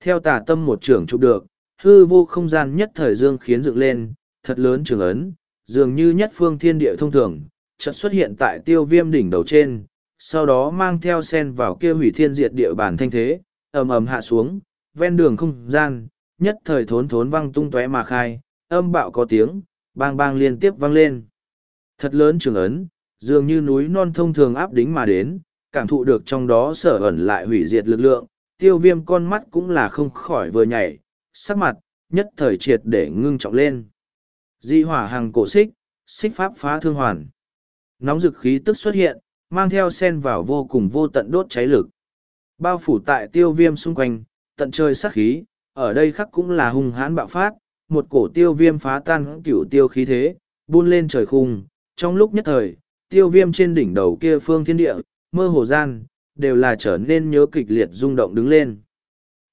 Theo tà tâm một trưởng chụp được, hư vô không gian nhất thời dương khiến dựng lên, thật lớn trường ấn, dường như nhất phương thiên địa thông thường, chợt xuất hiện tại tiêu viêm đỉnh đầu trên, sau đó mang theo sen vào kia hủy thiên diệt địa bản thanh thế, ầm ầm hạ xuống, ven đường không gian, nhất thời thốn thốn văng tung tóe mà khai, âm bạo có tiếng, bang bang liên tiếp vang lên. Thật lớn trường ấn, dường như núi non thông thường áp đính mà đến, cảm thụ được trong đó sở ẩn lại hủy diệt lực lượng, tiêu viêm con mắt cũng là không khỏi vừa nhảy, sắc mặt, nhất thời triệt để ngưng trọng lên. Di hỏa hàng cổ xích, xích pháp phá thương hoàn. Nóng dực khí tức xuất hiện, mang theo sen vào vô cùng vô tận đốt cháy lực. Bao phủ tại tiêu viêm xung quanh, tận trời sát khí, ở đây khắc cũng là hung hãn bạo phát, một cổ tiêu viêm phá tan cửu tiêu khí thế, buôn lên trời khung, trong lúc nhất thời, tiêu viêm trên đỉnh đầu kia phương thiên địa, mơ hồ gian, đều là trở nên nhớ kịch liệt rung động đứng lên.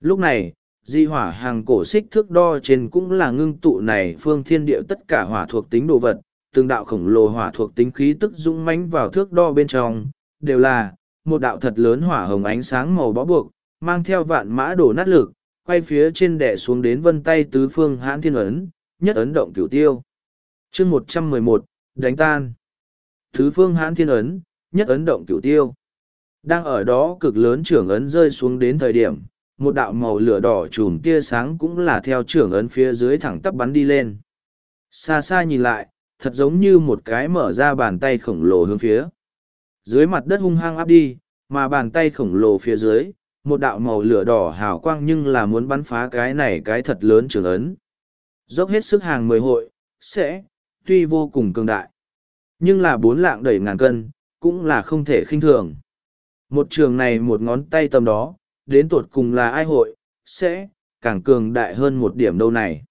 Lúc này, di hỏa hàng cổ xích thước đo trên cũng là ngưng tụ này phương thiên địa tất cả hỏa thuộc tính đồ vật, từng đạo khổng lồ hỏa thuộc tính khí tức dũng mãnh vào thước đo bên trong, đều là một đạo thật lớn hỏa hồng ánh sáng màu bó buộc, mang theo vạn mã đổ nát lực, quay phía trên đẻ xuống đến vân tay tứ phương hãn thiên ấn, nhất ấn động cửu tiêu. chương một trăm mười một đánh tan. Tứ phương hãn thiên ấn, nhất ấn động cửu tiêu. Đang ở đó cực lớn trưởng ấn rơi xuống đến thời điểm, một đạo màu lửa đỏ chùm tia sáng cũng là theo trưởng ấn phía dưới thẳng tắp bắn đi lên. Xa xa nhìn lại, thật giống như một cái mở ra bàn tay khổng lồ hướng phía. Dưới mặt đất hung hăng áp đi, mà bàn tay khổng lồ phía dưới, một đạo màu lửa đỏ hào quang nhưng là muốn bắn phá cái này cái thật lớn trường ấn. Dốc hết sức hàng mười hội, sẽ, tuy vô cùng cường đại. Nhưng là bốn lạng đẩy ngàn cân, cũng là không thể khinh thường. Một trường này một ngón tay tầm đó, đến tột cùng là ai hội, sẽ, càng cường đại hơn một điểm đâu này.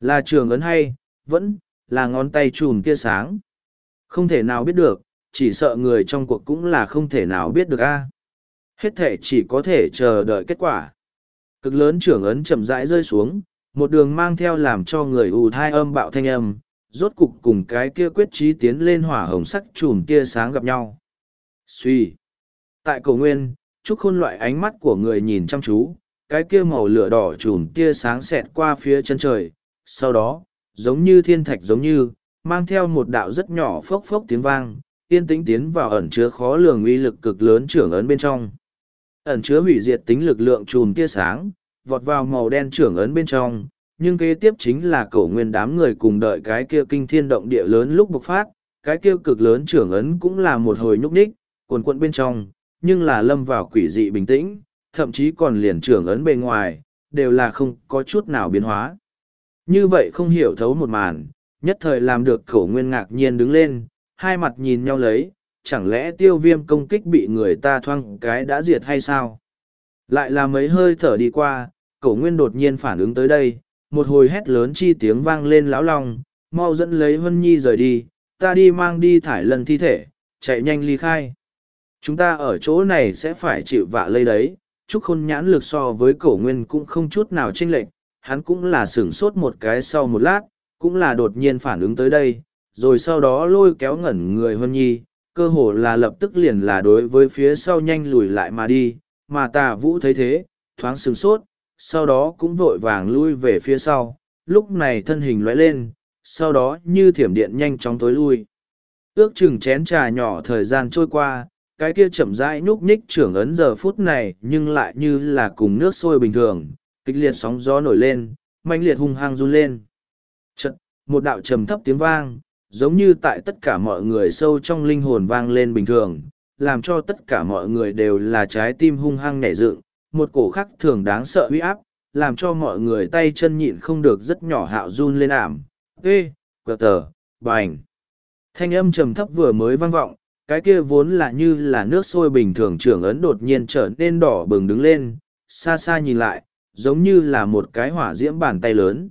Là trường ấn hay, vẫn, là ngón tay chùm kia sáng. Không thể nào biết được, chỉ sợ người trong cuộc cũng là không thể nào biết được a. Hết thể chỉ có thể chờ đợi kết quả. Cực lớn trưởng ấn chậm rãi rơi xuống, một đường mang theo làm cho người ù thai âm bạo thanh âm, rốt cục cùng cái kia quyết trí tiến lên hỏa hồng sắc chùm tia sáng gặp nhau. Suy. Tại cầu nguyên, trúc khôn loại ánh mắt của người nhìn chăm chú, cái kia màu lửa đỏ chùm tia sáng xẹt qua phía chân trời. Sau đó, giống như thiên thạch giống như, mang theo một đạo rất nhỏ phốc phốc tiếng vang, yên tĩnh tiến vào ẩn chứa khó lường uy lực cực lớn trưởng ấn bên trong. Ẩn chứa hủy diệt tính lực lượng chùm tia sáng, vọt vào màu đen trưởng ấn bên trong, nhưng kế tiếp chính là cổ nguyên đám người cùng đợi cái kia kinh thiên động địa lớn lúc bộc phát, cái kia cực lớn trưởng ấn cũng là một hồi nhúc nhích, cuồn cuộn bên trong, nhưng là lâm vào quỷ dị bình tĩnh, thậm chí còn liền trưởng ấn bề ngoài, đều là không có chút nào biến hóa. Như vậy không hiểu thấu một màn, nhất thời làm được cổ nguyên ngạc nhiên đứng lên, hai mặt nhìn nhau lấy, chẳng lẽ tiêu viêm công kích bị người ta thoang cái đã diệt hay sao? Lại là mấy hơi thở đi qua, cổ nguyên đột nhiên phản ứng tới đây, một hồi hét lớn chi tiếng vang lên lão lòng, mau dẫn lấy Vân Nhi rời đi, ta đi mang đi thải lần thi thể, chạy nhanh ly khai. Chúng ta ở chỗ này sẽ phải chịu vạ lây đấy, chúc khôn nhãn lực so với cổ nguyên cũng không chút nào chênh lệch, hắn cũng là sửng sốt một cái sau một lát, cũng là đột nhiên phản ứng tới đây, rồi sau đó lôi kéo ngẩn người Vân Nhi, cơ hồ là lập tức liền là đối với phía sau nhanh lùi lại mà đi, mà tà vũ thấy thế, thoáng sừng sốt, sau đó cũng vội vàng lui về phía sau, lúc này thân hình lóe lên, sau đó như thiểm điện nhanh chóng tối lui. Ước chừng chén trà nhỏ thời gian trôi qua, cái kia chậm rãi nhúc nhích trưởng ấn giờ phút này nhưng lại như là cùng nước sôi bình thường, kịch liệt sóng gió nổi lên, mạnh liệt hung hăng run lên. Chật, một đạo trầm thấp tiếng vang, giống như tại tất cả mọi người sâu trong linh hồn vang lên bình thường, làm cho tất cả mọi người đều là trái tim hung hăng nhảy dựng, một cổ khắc thường đáng sợ uy áp, làm cho mọi người tay chân nhịn không được rất nhỏ hạo run lên ảm. Ê, cờ tờ, bành. Thanh âm trầm thấp vừa mới vang vọng, cái kia vốn là như là nước sôi bình thường trưởng ấn đột nhiên trở nên đỏ bừng đứng lên, xa xa nhìn lại, giống như là một cái hỏa diễm bàn tay lớn.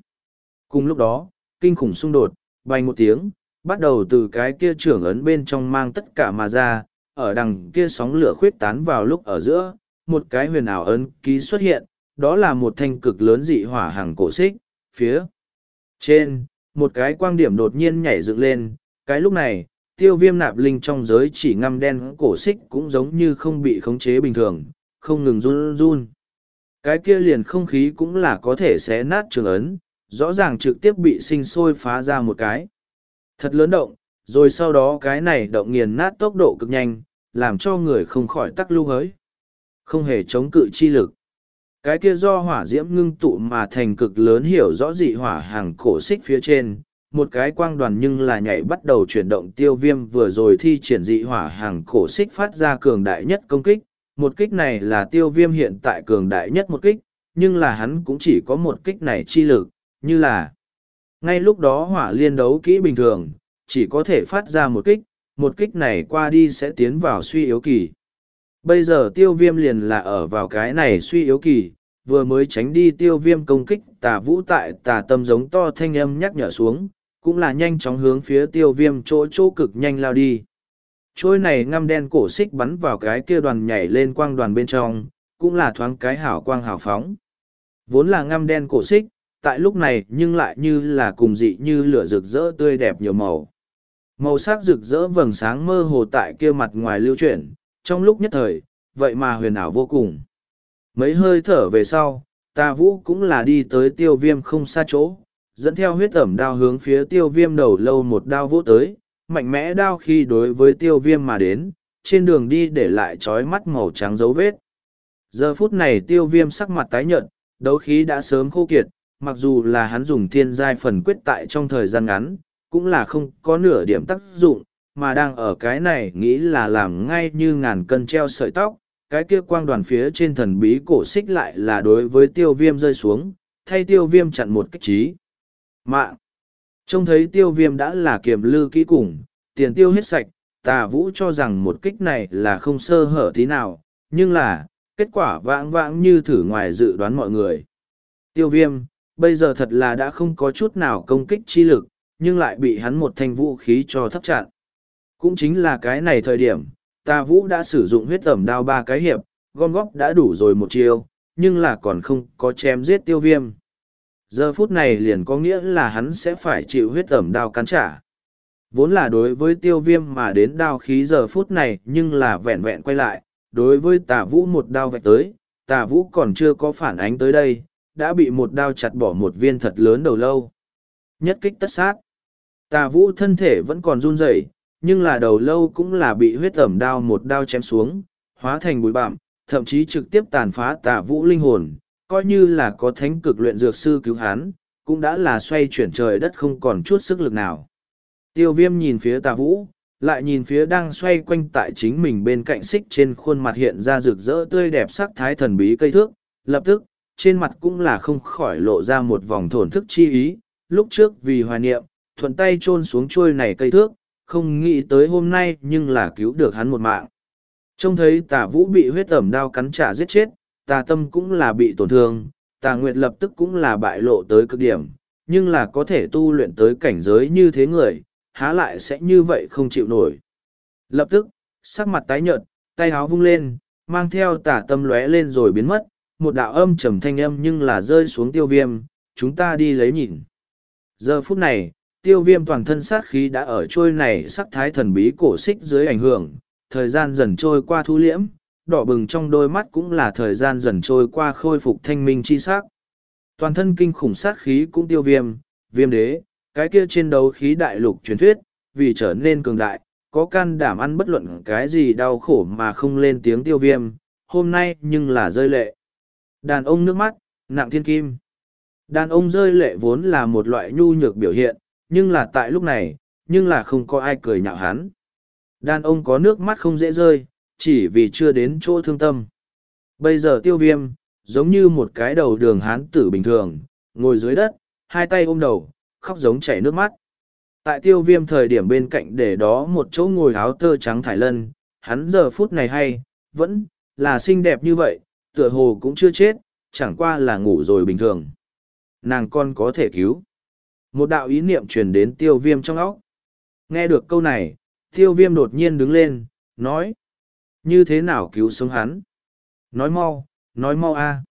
Cùng lúc đó, kinh khủng xung đột, bành một tiếng, bắt đầu từ cái kia trưởng ấn bên trong mang tất cả mà ra, ở đằng kia sóng lửa khuyết tán vào lúc ở giữa, một cái huyền ảo ấn ký xuất hiện, đó là một thanh cực lớn dị hỏa hàng cổ xích, phía trên, một cái quang điểm đột nhiên nhảy dựng lên, cái lúc này, tiêu viêm nạp linh trong giới chỉ ngăm đen cổ xích cũng giống như không bị khống chế bình thường, không ngừng run run. Cái kia liền không khí cũng là có thể xé nát trường ấn, rõ ràng trực tiếp bị sinh sôi phá ra một cái. Thật lớn động, rồi sau đó cái này động nghiền nát tốc độ cực nhanh, làm cho người không khỏi tắc lưu hới. Không hề chống cự chi lực. Cái kia do hỏa diễm ngưng tụ mà thành cực lớn hiểu rõ dị hỏa hàng cổ xích phía trên, một cái quang đoàn nhưng là nhảy bắt đầu chuyển động tiêu viêm vừa rồi thi triển dị hỏa hàng cổ xích phát ra cường đại nhất công kích. Một kích này là tiêu viêm hiện tại cường đại nhất một kích, nhưng là hắn cũng chỉ có một kích này chi lực, như là ngay lúc đó hỏa liên đấu kỹ bình thường, chỉ có thể phát ra một kích, một kích này qua đi sẽ tiến vào suy yếu kỳ. Bây giờ tiêu viêm liền là ở vào cái này suy yếu kỳ, vừa mới tránh đi tiêu viêm công kích tà vũ tại tà tâm giống to thanh âm nhắc nhở xuống, cũng là nhanh chóng hướng phía tiêu viêm chỗ chỗ cực nhanh lao đi. Trôi này ngăm đen cổ xích bắn vào cái kia đoàn nhảy lên quang đoàn bên trong, cũng là thoáng cái hảo quang hảo phóng. Vốn là ngăm đen cổ xích, tại lúc này nhưng lại như là cùng dị như lửa rực rỡ tươi đẹp nhiều màu. Màu sắc rực rỡ vầng sáng mơ hồ tại kia mặt ngoài lưu chuyển, trong lúc nhất thời, vậy mà huyền ảo vô cùng. Mấy hơi thở về sau, tà vũ cũng là đi tới tiêu viêm không xa chỗ, dẫn theo huyết tẩm đao hướng phía tiêu viêm đầu lâu một đao vũ tới, mạnh mẽ đao khi đối với tiêu viêm mà đến, trên đường đi để lại trói mắt màu trắng dấu vết. Giờ phút này tiêu viêm sắc mặt tái nhợt, đấu khí đã sớm khô kiệt, mặc dù là hắn dùng thiên giai phần quyết tại trong thời gian ngắn, cũng là không có nửa điểm tác dụng, mà đang ở cái này nghĩ là làm ngay như ngàn cân treo sợi tóc, cái kia quang đoàn phía trên thần bí cổ xích lại là đối với tiêu viêm rơi xuống, thay tiêu viêm chặn một cách trí. Mạng! Trông thấy tiêu viêm đã là kiềm lư kỹ cùng, tiền tiêu hết sạch, tà vũ cho rằng một kích này là không sơ hở tí nào, nhưng là, kết quả vãng vãng như thử ngoài dự đoán mọi người. Tiêu viêm, bây giờ thật là đã không có chút nào công kích chi lực, nhưng lại bị hắn một thanh vũ khí cho thấp chặn. Cũng chính là cái này thời điểm, ta vũ đã sử dụng huyết tẩm đao ba cái hiệp, gom góp đã đủ rồi một chiêu, nhưng là còn không có chém giết tiêu viêm. Giờ phút này liền có nghĩa là hắn sẽ phải chịu huyết tẩm đao cắn trả. Vốn là đối với tiêu viêm mà đến đao khí giờ phút này nhưng là vẹn vẹn quay lại, đối với tà vũ một đao vạch tới, tà vũ còn chưa có phản ánh tới đây, đã bị một đao chặt bỏ một viên thật lớn đầu lâu. Nhất kích tất sát. Tà vũ thân thể vẫn còn run rẩy, nhưng là đầu lâu cũng là bị huyết ẩm đao một đao chém xuống, hóa thành bụi bạm, thậm chí trực tiếp tàn phá tà vũ linh hồn, coi như là có thánh cực luyện dược sư cứu hắn, cũng đã là xoay chuyển trời đất không còn chút sức lực nào. Tiêu viêm nhìn phía tà vũ, lại nhìn phía đang xoay quanh tại chính mình bên cạnh xích trên khuôn mặt hiện ra rực rỡ tươi đẹp sắc thái thần bí cây thước, lập tức, trên mặt cũng là không khỏi lộ ra một vòng thổn thức chi ý, lúc trước vì hoài niệm, thuận tay chôn xuống trôi này cây thước, không nghĩ tới hôm nay nhưng là cứu được hắn một mạng. Trông thấy tà vũ bị huyết ẩm đao cắn trả giết chết, tà tâm cũng là bị tổn thương, tà nguyệt lập tức cũng là bại lộ tới cực điểm, nhưng là có thể tu luyện tới cảnh giới như thế người, há lại sẽ như vậy không chịu nổi. Lập tức, sắc mặt tái nhợt, tay háo vung lên, mang theo tà tâm lóe lên rồi biến mất, một đạo âm trầm thanh âm nhưng là rơi xuống tiêu viêm, chúng ta đi lấy nhìn. Giờ phút này, tiêu viêm toàn thân sát khí đã ở trôi này sắc thái thần bí cổ xích dưới ảnh hưởng, thời gian dần trôi qua thu liễm, đỏ bừng trong đôi mắt cũng là thời gian dần trôi qua khôi phục thanh minh chi sắc. Toàn thân kinh khủng sát khí cũng tiêu viêm, viêm đế, cái kia trên đấu khí đại lục truyền thuyết, vì trở nên cường đại, có can đảm ăn bất luận cái gì đau khổ mà không lên tiếng tiêu viêm, hôm nay nhưng là rơi lệ. Đàn ông nước mắt, nặng thiên kim. Đàn ông rơi lệ vốn là một loại nhu nhược biểu hiện, nhưng là tại lúc này, nhưng là không có ai cười nhạo hắn. Đàn ông có nước mắt không dễ rơi, chỉ vì chưa đến chỗ thương tâm. Bây giờ tiêu viêm, giống như một cái đầu đường hán tử bình thường, ngồi dưới đất, hai tay ôm đầu, khóc giống chảy nước mắt. Tại tiêu viêm thời điểm bên cạnh để đó một chỗ ngồi áo tơ trắng thải lân, hắn giờ phút này hay, vẫn là xinh đẹp như vậy, tựa hồ cũng chưa chết, chẳng qua là ngủ rồi bình thường. Nàng con có thể cứu. Một đạo ý niệm truyền đến tiêu viêm trong óc. Nghe được câu này, tiêu viêm đột nhiên đứng lên, nói. Như thế nào cứu sống hắn? Nói mau, nói mau a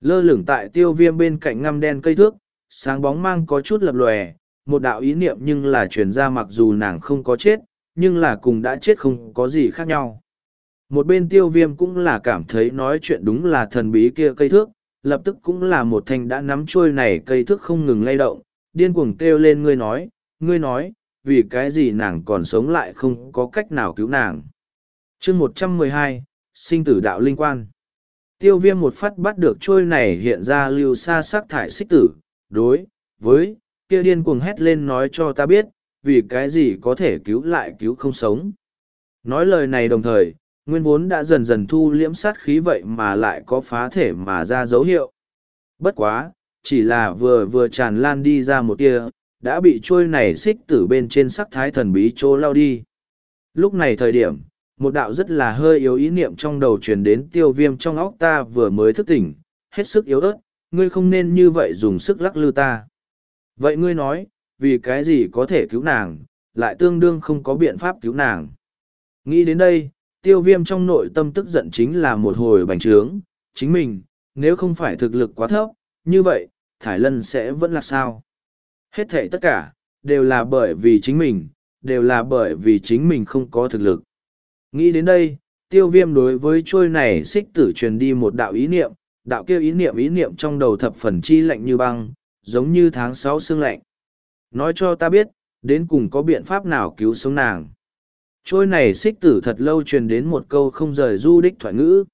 Lơ lửng tại tiêu viêm bên cạnh ngăm đen cây thước, sáng bóng mang có chút lập lòe, một đạo ý niệm nhưng là truyền ra mặc dù nàng không có chết, nhưng là cùng đã chết không có gì khác nhau. Một bên tiêu viêm cũng là cảm thấy nói chuyện đúng là thần bí kia cây thước, lập tức cũng là một thanh đã nắm trôi này cây thước không ngừng lay động, điên cuồng kêu lên ngươi nói, ngươi nói, vì cái gì nàng còn sống lại không có cách nào cứu nàng. chương một trăm mười hai sinh tử đạo linh quan. Tiêu viêm một phát bắt được trôi này hiện ra lưu xa sắc thải xích tử, đối, với, kia điên cuồng hét lên nói cho ta biết, vì cái gì có thể cứu lại cứu không sống. Nói lời này đồng thời, nguyên vốn đã dần dần thu liễm sát khí vậy mà lại có phá thể mà ra dấu hiệu. Bất quá, chỉ là vừa vừa tràn lan đi ra một tia, đã bị trôi này xích tử bên trên sắc thái thần bí chỗ lao đi. Lúc này thời điểm, một đạo rất là hơi yếu ý niệm trong đầu truyền đến tiêu viêm trong óc ta vừa mới thức tỉnh, hết sức yếu ớt, ngươi không nên như vậy dùng sức lắc lư ta. Vậy ngươi nói, vì cái gì có thể cứu nàng, lại tương đương không có biện pháp cứu nàng. Nghĩ đến đây, tiêu viêm trong nội tâm tức giận chính là một hồi bành trướng, chính mình, nếu không phải thực lực quá thấp, như vậy, Thải Lân sẽ vẫn là sao? Hết thệ tất cả, đều là bởi vì chính mình, đều là bởi vì chính mình không có thực lực. Nghĩ đến đây, tiêu viêm đối với trôi này xích tử truyền đi một đạo ý niệm, đạo kêu ý niệm ý niệm trong đầu thập phần chi lạnh như băng, giống như tháng sáu sương lạnh. Nói cho ta biết, đến cùng có biện pháp nào cứu sống nàng. Trôi này xích tử thật lâu truyền đến một câu không rời du đích thoại ngữ.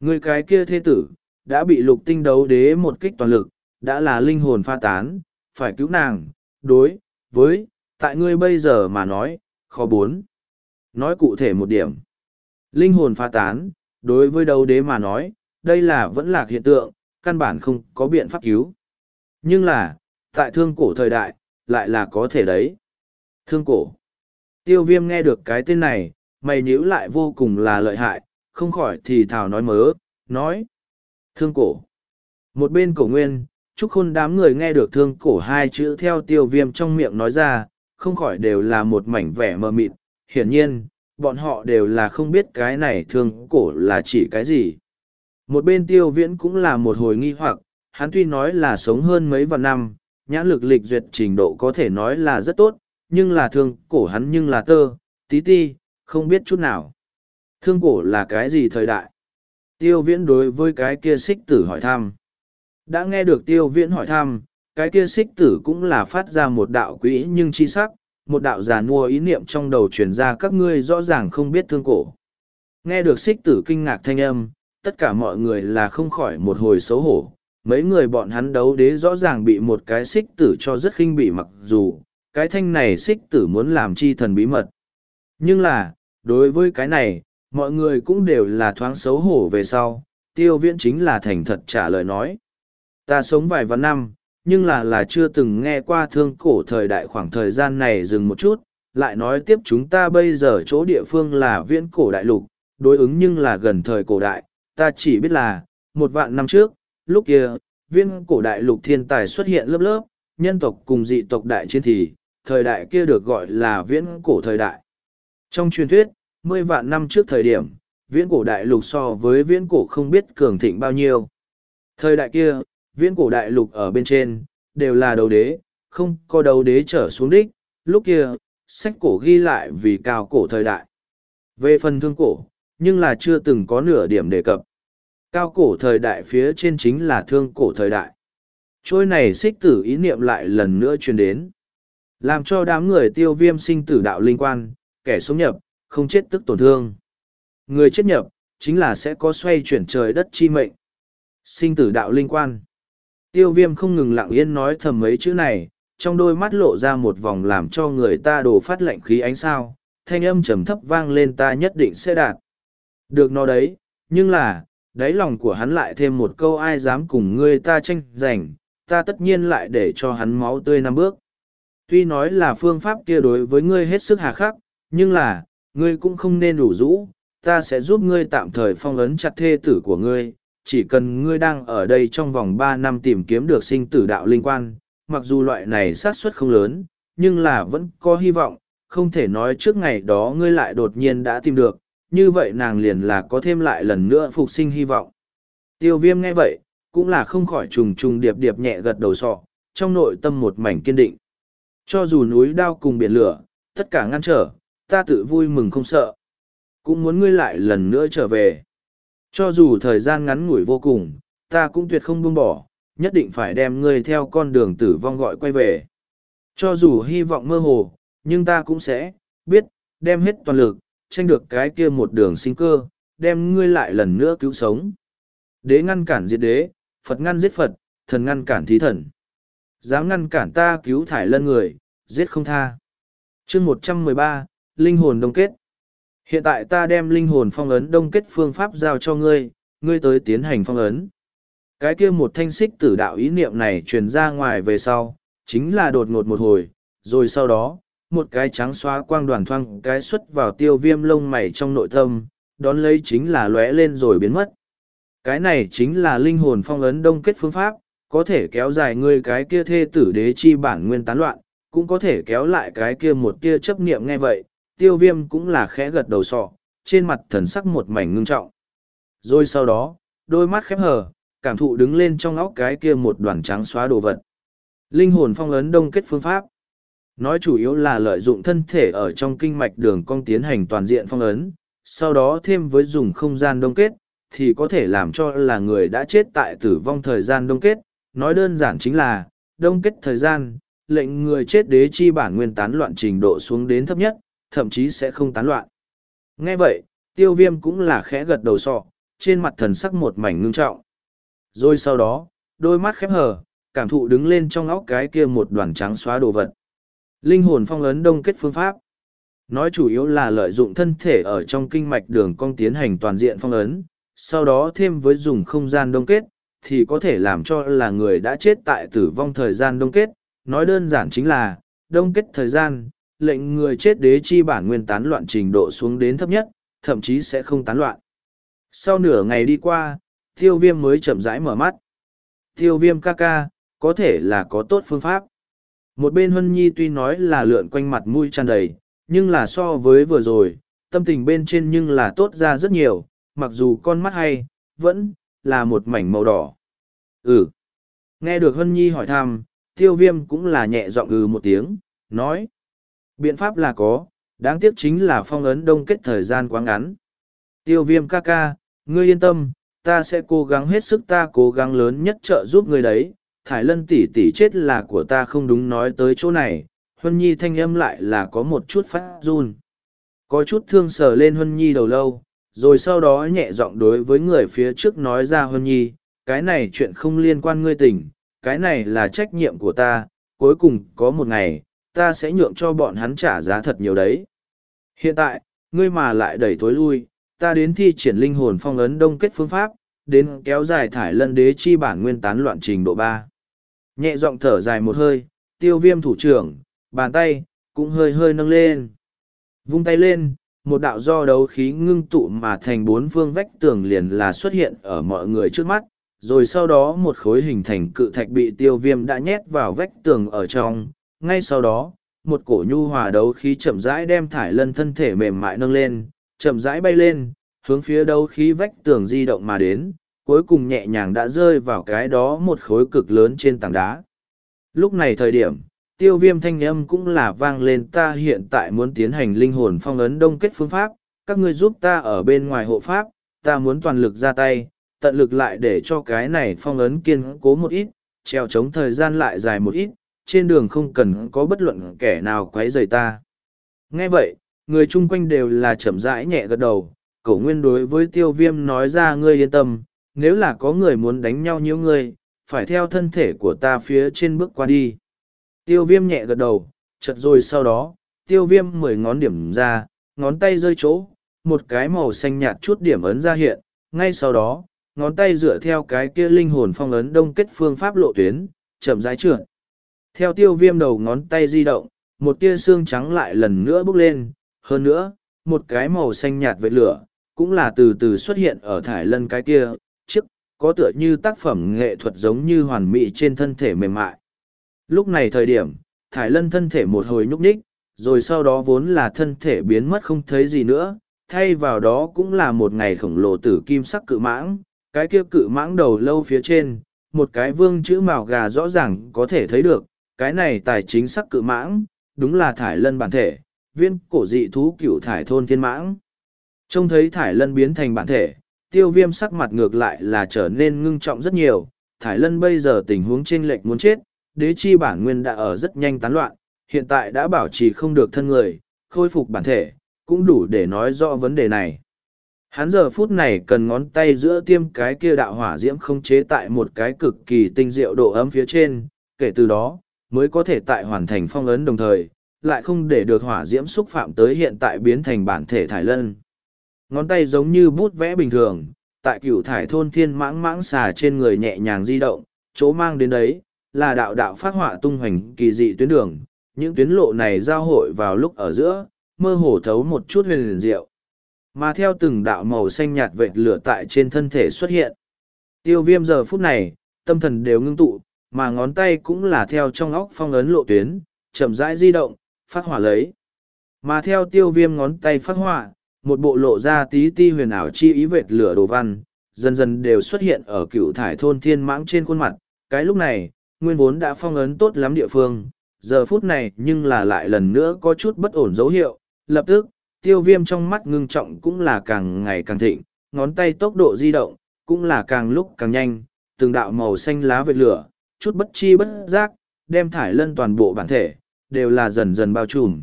Người cái kia thê tử, đã bị lục tinh đấu đế một kích toàn lực, đã là linh hồn pha tán, phải cứu nàng, đối, với, tại ngươi bây giờ mà nói, khó bốn. Nói cụ thể một điểm. Linh hồn pha tán, đối với đấu đế mà nói, đây là vẫn là hiện tượng, căn bản không có biện pháp cứu. Nhưng là, tại thương cổ thời đại, lại là có thể đấy. Thương cổ. Tiêu viêm nghe được cái tên này, mày nhíu lại vô cùng là lợi hại, không khỏi thì thảo nói mớ, nói. Thương cổ. Một bên cổ nguyên, chúc khôn đám người nghe được thương cổ hai chữ theo tiêu viêm trong miệng nói ra, không khỏi đều là một mảnh vẻ mờ mịt. Hiển nhiên, bọn họ đều là không biết cái này thương cổ là chỉ cái gì. Một bên tiêu viễn cũng là một hồi nghi hoặc, hắn tuy nói là sống hơn mấy vạn năm, nhãn lực lịch duyệt trình độ có thể nói là rất tốt, nhưng là thương cổ hắn nhưng là tơ, tí ti, không biết chút nào. Thương cổ là cái gì thời đại? Tiêu viễn đối với cái kia xích tử hỏi thăm. Đã nghe được tiêu viễn hỏi thăm, cái kia xích tử cũng là phát ra một đạo quỹ nhưng chi sắc, một đạo già nua ý niệm trong đầu truyền ra các ngươi rõ ràng không biết thương cổ. Nghe được xích tử kinh ngạc thanh âm, tất cả mọi người là không khỏi một hồi xấu hổ. Mấy người bọn hắn đấu đế rõ ràng bị một cái xích tử cho rất khinh bị mặc dù, cái thanh này xích tử muốn làm chi thần bí mật. Nhưng là, đối với cái này, mọi người cũng đều là thoáng xấu hổ về sau, tiêu viễn chính là thành thật trả lời nói. Ta sống vài vạn năm, nhưng là là chưa từng nghe qua thương cổ thời đại khoảng thời gian này dừng một chút, lại nói tiếp chúng ta bây giờ chỗ địa phương là viễn cổ đại lục, đối ứng nhưng là gần thời cổ đại, ta chỉ biết là, một vạn năm trước, lúc kia, viễn cổ đại lục thiên tài xuất hiện lớp lớp, nhân tộc cùng dị tộc đại chiến thì, thời đại kia được gọi là viễn cổ thời đại. Trong truyền thuyết, mười vạn năm trước thời điểm, viễn cổ đại lục so với viễn cổ không biết cường thịnh bao nhiêu. Thời đại kia, viễn cổ đại lục ở bên trên, đều là đầu đế, không có đầu đế trở xuống đích, lúc kia, sách cổ ghi lại vì cao cổ thời đại. Về phần thương cổ, nhưng là chưa từng có nửa điểm đề cập. Cao cổ thời đại phía trên chính là thương cổ thời đại. Trôi này xích tử ý niệm lại lần nữa truyền đến. Làm cho đám người tiêu viêm sinh tử đạo linh quan, kẻ sống nhập, không chết tức tổn thương. Người chết nhập, chính là sẽ có xoay chuyển trời đất chi mệnh. Sinh tử đạo linh quan. Tiêu viêm không ngừng lặng yên nói thầm mấy chữ này, trong đôi mắt lộ ra một vòng làm cho người ta đổ phát lạnh khí ánh sao, thanh âm trầm thấp vang lên ta nhất định sẽ đạt. Được nó đấy, nhưng là, đáy lòng của hắn lại thêm một câu ai dám cùng ngươi ta tranh giành, ta tất nhiên lại để cho hắn máu tươi năm bước. Tuy nói là phương pháp kia đối với ngươi hết sức hà khắc, nhưng là, ngươi cũng không nên đủ rũ, ta sẽ giúp ngươi tạm thời phong ấn chặt thê tử của ngươi, chỉ cần ngươi đang ở đây trong vòng ba năm tìm kiếm được sinh tử đạo linh quan, mặc dù loại này xác suất không lớn, nhưng là vẫn có hy vọng, không thể nói trước ngày đó ngươi lại đột nhiên đã tìm được, như vậy nàng liền là có thêm lại lần nữa phục sinh hy vọng. Tiêu viêm nghe vậy, cũng là không khỏi trùng trùng điệp điệp nhẹ gật đầu sọ, trong nội tâm một mảnh kiên định. Cho dù núi đao cùng biển lửa, tất cả ngăn trở, ta tự vui mừng không sợ. Cũng muốn ngươi lại lần nữa trở về. Cho dù thời gian ngắn ngủi vô cùng, ta cũng tuyệt không buông bỏ, nhất định phải đem ngươi theo con đường tử vong gọi quay về. Cho dù hy vọng mơ hồ, nhưng ta cũng sẽ, biết, đem hết toàn lực, tranh được cái kia một đường sinh cơ, đem ngươi lại lần nữa cứu sống. Đế ngăn cản diệt đế, Phật ngăn giết Phật, thần ngăn cản thí thần. Dám ngăn cản ta cứu thải lân người, giết không tha. chương một trăm mười ba Linh hồn đông kết. Hiện tại ta đem linh hồn phong ấn đông kết phương pháp giao cho ngươi, ngươi tới tiến hành phong ấn. Cái kia một thanh xích tử đạo ý niệm này truyền ra ngoài về sau, chính là đột ngột một hồi, rồi sau đó, một cái trắng xóa quang đoàn thoang cái xuất vào tiêu viêm lông mày trong nội tâm, đón lấy chính là lóe lên rồi biến mất. Cái này chính là linh hồn phong ấn đông kết phương pháp, có thể kéo dài ngươi cái kia thê tử đế chi bản nguyên tán loạn, cũng có thể kéo lại cái kia một tia chấp niệm nghe vậy, tiêu viêm cũng là khẽ gật đầu sọ, trên mặt thần sắc một mảnh ngưng trọng. Rồi sau đó, đôi mắt khép hờ, cảm thụ đứng lên trong óc cái kia một đoàn trắng xóa đồ vật. Linh hồn phong ấn đông kết phương pháp. Nói chủ yếu là lợi dụng thân thể ở trong kinh mạch đường cong tiến hành toàn diện phong ấn, sau đó thêm với dùng không gian đông kết, thì có thể làm cho là người đã chết tại tử vong thời gian đông kết. Nói đơn giản chính là, đông kết thời gian, lệnh người chết đế chi bản nguyên tán loạn trình độ xuống đến thấp nhất, thậm chí sẽ không tán loạn. Nghe vậy, tiêu viêm cũng là khẽ gật đầu sọ, trên mặt thần sắc một mảnh ngưng trọng. Rồi sau đó, đôi mắt khép hờ, cảm thụ đứng lên trong óc cái kia một đoàn trắng xóa đồ vật. Linh hồn phong ấn đông kết phương pháp. Nói chủ yếu là lợi dụng thân thể ở trong kinh mạch đường cong tiến hành toàn diện phong ấn, sau đó thêm với dùng không gian đông kết, thì có thể làm cho là người đã chết tại tử vong thời gian đông kết. Nói đơn giản chính là, đông kết thời gian, lệnh người chết đế chi bản nguyên tán loạn trình độ xuống đến thấp nhất, thậm chí sẽ không tán loạn. Sau nửa ngày đi qua, tiêu viêm mới chậm rãi mở mắt. Tiêu viêm ca ca, có thể là có tốt phương pháp. Một bên Huân Nhi tuy nói là lượn quanh mặt mũi tràn đầy, nhưng là so với vừa rồi, tâm tình bên trên nhưng là tốt ra rất nhiều, mặc dù con mắt hay, vẫn là một mảnh màu đỏ. Ừ. Nghe được Hân Nhi hỏi thăm, tiêu viêm cũng là nhẹ giọng ừ một tiếng, nói. Biện pháp là có, đáng tiếc chính là phong ấn đông kết thời gian quá ngắn. Tiêu viêm ca ca, ngươi yên tâm, ta sẽ cố gắng hết sức ta cố gắng lớn nhất trợ giúp ngươi đấy. Thải lân tỷ tỷ chết là của ta không đúng nói tới chỗ này, Huân Nhi thanh âm lại là có một chút phát run. Có chút thương sờ lên Huân Nhi đầu lâu, rồi sau đó nhẹ giọng đối với người phía trước nói ra hơn Nhi, cái này chuyện không liên quan ngươi tỉnh, cái này là trách nhiệm của ta, cuối cùng có một ngày, ta sẽ nhượng cho bọn hắn trả giá thật nhiều đấy. Hiện tại, ngươi mà lại đẩy thối lui, ta đến thi triển linh hồn phong ấn đông kết phương pháp, đến kéo dài thải lân đế chi bản nguyên tán loạn trình độ ba. Nhẹ giọng thở dài một hơi, tiêu viêm thủ trưởng, bàn tay, cũng hơi hơi nâng lên. Vung tay lên, một đạo do đấu khí ngưng tụ mà thành bốn phương vách tường liền là xuất hiện ở mọi người trước mắt, rồi sau đó một khối hình thành cự thạch bị tiêu viêm đã nhét vào vách tường ở trong. Ngay sau đó, một cổ nhu hòa đấu khí chậm rãi đem thải lân thân thể mềm mại nâng lên, chậm rãi bay lên, hướng phía đấu khí vách tường di động mà đến, cuối cùng nhẹ nhàng đã rơi vào cái đó một khối cực lớn trên tảng đá. Lúc này thời điểm, tiêu viêm thanh âm cũng là vang lên ta hiện tại muốn tiến hành linh hồn phong ấn đông kết phương pháp, các ngươi giúp ta ở bên ngoài hộ pháp, ta muốn toàn lực ra tay, tận lực lại để cho cái này phong ấn kiên cố một ít, treo chống thời gian lại dài một ít, trên đường không cần có bất luận kẻ nào quấy rầy ta. Nghe vậy, người chung quanh đều là chậm rãi nhẹ gật đầu, cổ nguyên đối với tiêu viêm nói ra ngươi yên tâm, nếu là có người muốn đánh nhau như ngươi, phải theo thân thể của ta phía trên bước qua đi. Tiêu viêm nhẹ gật đầu, chật rồi sau đó, tiêu viêm mười ngón điểm ra, ngón tay rơi chỗ, một cái màu xanh nhạt chút điểm ấn ra hiện, ngay sau đó, ngón tay dựa theo cái kia linh hồn phong ấn đông kết phương pháp lộ tuyến, chậm rãi trượt. Theo tiêu viêm đầu ngón tay di động, một tia xương trắng lại lần nữa bốc lên, hơn nữa, một cái màu xanh nhạt vệt lửa, cũng là từ từ xuất hiện ở thải lân cái kia, chiếc, có tựa như tác phẩm nghệ thuật giống như hoàn mỹ trên thân thể mềm mại. Lúc này thời điểm, thải lân thân thể một hồi nhúc nhích, rồi sau đó vốn là thân thể biến mất không thấy gì nữa, thay vào đó cũng là một ngày khổng lồ tử kim sắc cự mãng, cái kia cự mãng đầu lâu phía trên, một cái vương chữ màu gà rõ ràng có thể thấy được, cái này tài chính sắc cự mãng, đúng là thải lân bản thể, viên cổ dị thú cựu thải thôn thiên mãng. Trông thấy thải lân biến thành bản thể, tiêu viêm sắc mặt ngược lại là trở nên ngưng trọng rất nhiều, thải lân bây giờ tình huống trên lệch muốn chết, đế chi bản nguyên đã ở rất nhanh tán loạn, hiện tại đã bảo trì không được thân người, khôi phục bản thể, cũng đủ để nói rõ vấn đề này. Hắn giờ phút này cần ngón tay giữa tiêm cái kia đạo hỏa diễm không chế tại một cái cực kỳ tinh diệu độ ấm phía trên, kể từ đó, mới có thể tại hoàn thành phong ấn đồng thời, lại không để được hỏa diễm xúc phạm tới hiện tại biến thành bản thể thải lân. Ngón tay giống như bút vẽ bình thường, tại cửu thải thôn thiên mãng mãng xà trên người nhẹ nhàng di động, chỗ mang đến đấy, là đạo đạo phát họa tung hoành kỳ dị tuyến đường, những tuyến lộ này giao hội vào lúc ở giữa, mơ hồ thấu một chút huyền liền diệu. Mà theo từng đạo màu xanh nhạt vệt lửa tại trên thân thể xuất hiện. Tiêu viêm giờ phút này, tâm thần đều ngưng tụ, mà ngón tay cũng là theo trong óc phong ấn lộ tuyến, chậm rãi di động, phát hỏa lấy. Mà theo tiêu viêm ngón tay phát hỏa, một bộ lộ ra tí ti huyền ảo chi ý vệt lửa đồ văn, dần dần đều xuất hiện ở cựu thải thôn thiên mãng trên khuôn mặt. Cái lúc này, nguyên vốn đã phong ấn tốt lắm địa phương, giờ phút này nhưng là lại lần nữa có chút bất ổn dấu hiệu, lập tức, tiêu viêm trong mắt ngưng trọng cũng là càng ngày càng thịnh, ngón tay tốc độ di động, cũng là càng lúc càng nhanh, từng đạo màu xanh lá vệt lửa, chút bất chi bất giác, đem thải lân toàn bộ bản thể, đều là dần dần bao trùm.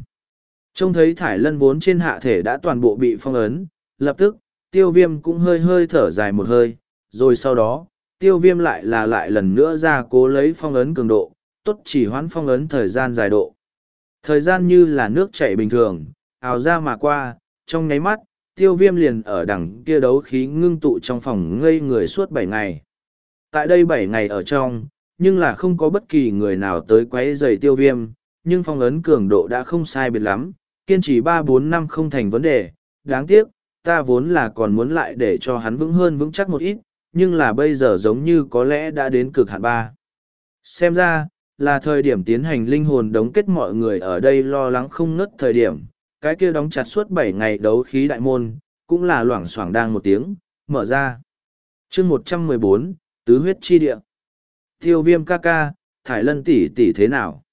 Trông thấy thải lân vốn trên hạ thể đã toàn bộ bị phong ấn, lập tức, tiêu viêm cũng hơi hơi thở dài một hơi, rồi sau đó, tiêu viêm lại là lại lần nữa ra cố lấy phong ấn cường độ, tốt chỉ hoãn phong ấn thời gian dài độ. Thời gian như là nước chảy bình thường, ào ra mà qua, trong nháy mắt, tiêu viêm liền ở đằng kia đấu khí ngưng tụ trong phòng ngây người suốt bảy ngày. Tại đây bảy ngày ở trong, nhưng là không có bất kỳ người nào tới quấy rầy tiêu viêm, nhưng phong ấn cường độ đã không sai biệt lắm, kiên trì ba bốn năm không thành vấn đề, đáng tiếc, ta vốn là còn muốn lại để cho hắn vững hơn vững chắc một ít, nhưng là bây giờ giống như có lẽ đã đến cực hạn ba. Xem ra, là thời điểm tiến hành linh hồn đóng kết mọi người ở đây lo lắng không ngất thời điểm, cái kia đóng chặt suốt bảy ngày đấu khí đại môn, cũng là loảng xoảng đang một tiếng, mở ra. chương một trăm mười bốn Tứ huyết chi địa. Tiêu viêm ca ca, thải lân tỷ tỷ thế nào?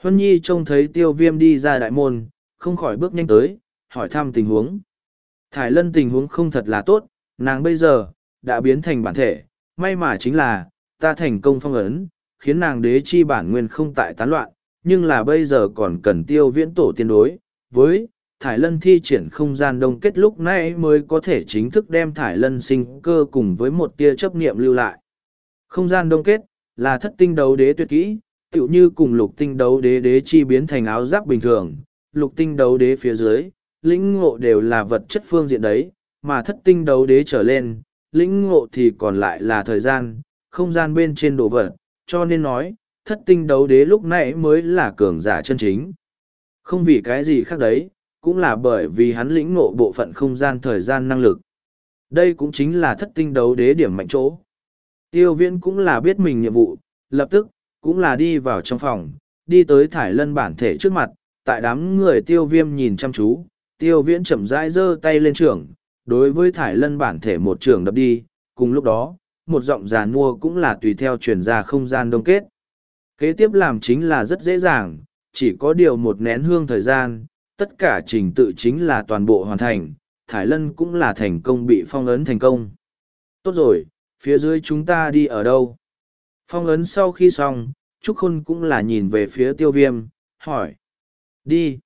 Huân Nhi trông thấy tiêu viêm đi ra đại môn, không khỏi bước nhanh tới, hỏi thăm tình huống. Thải lân tình huống không thật là tốt, nàng bây giờ, đã biến thành bản thể, may mà chính là, ta thành công phong ấn, khiến nàng đế chi bản nguyên không tại tán loạn, nhưng là bây giờ còn cần tiêu viễn tổ tiên đối, với Thải Lân thi triển không gian đông kết lúc nãy mới có thể chính thức đem Thải Lân sinh cơ cùng với một tia chấp niệm lưu lại. Không gian đông kết, là thất tinh đấu đế tuyệt kỹ, tựu như cùng lục tinh đấu đế đế chi biến thành áo giáp bình thường, lục tinh đấu đế phía dưới, lĩnh ngộ đều là vật chất phương diện đấy, mà thất tinh đấu đế trở lên, lĩnh ngộ thì còn lại là thời gian, không gian bên trên đồ vật, cho nên nói, thất tinh đấu đế lúc nãy mới là cường giả chân chính. Không vì cái gì khác đấy, cũng là bởi vì hắn lĩnh ngộ bộ phận không gian thời gian năng lực. Đây cũng chính là thất tinh đấu đế điểm mạnh chỗ. Tiêu viễn cũng là biết mình nhiệm vụ, lập tức, cũng là đi vào trong phòng, đi tới thải lân bản thể trước mặt, tại đám người tiêu viêm nhìn chăm chú, tiêu viễn chậm rãi giơ tay lên trường, đối với thải lân bản thể một trường đập đi, cùng lúc đó, một giọng giàn mua cũng là tùy theo truyền ra không gian đông kết. Kế tiếp làm chính là rất dễ dàng, chỉ có điều một nén hương thời gian, tất cả trình tự chính là toàn bộ hoàn thành, Thải Lân cũng là thành công bị phong ấn thành công. Tốt rồi, phía dưới chúng ta đi ở đâu? Phong ấn sau khi xong, Trúc Khôn cũng là nhìn về phía tiêu viêm, hỏi. Đi.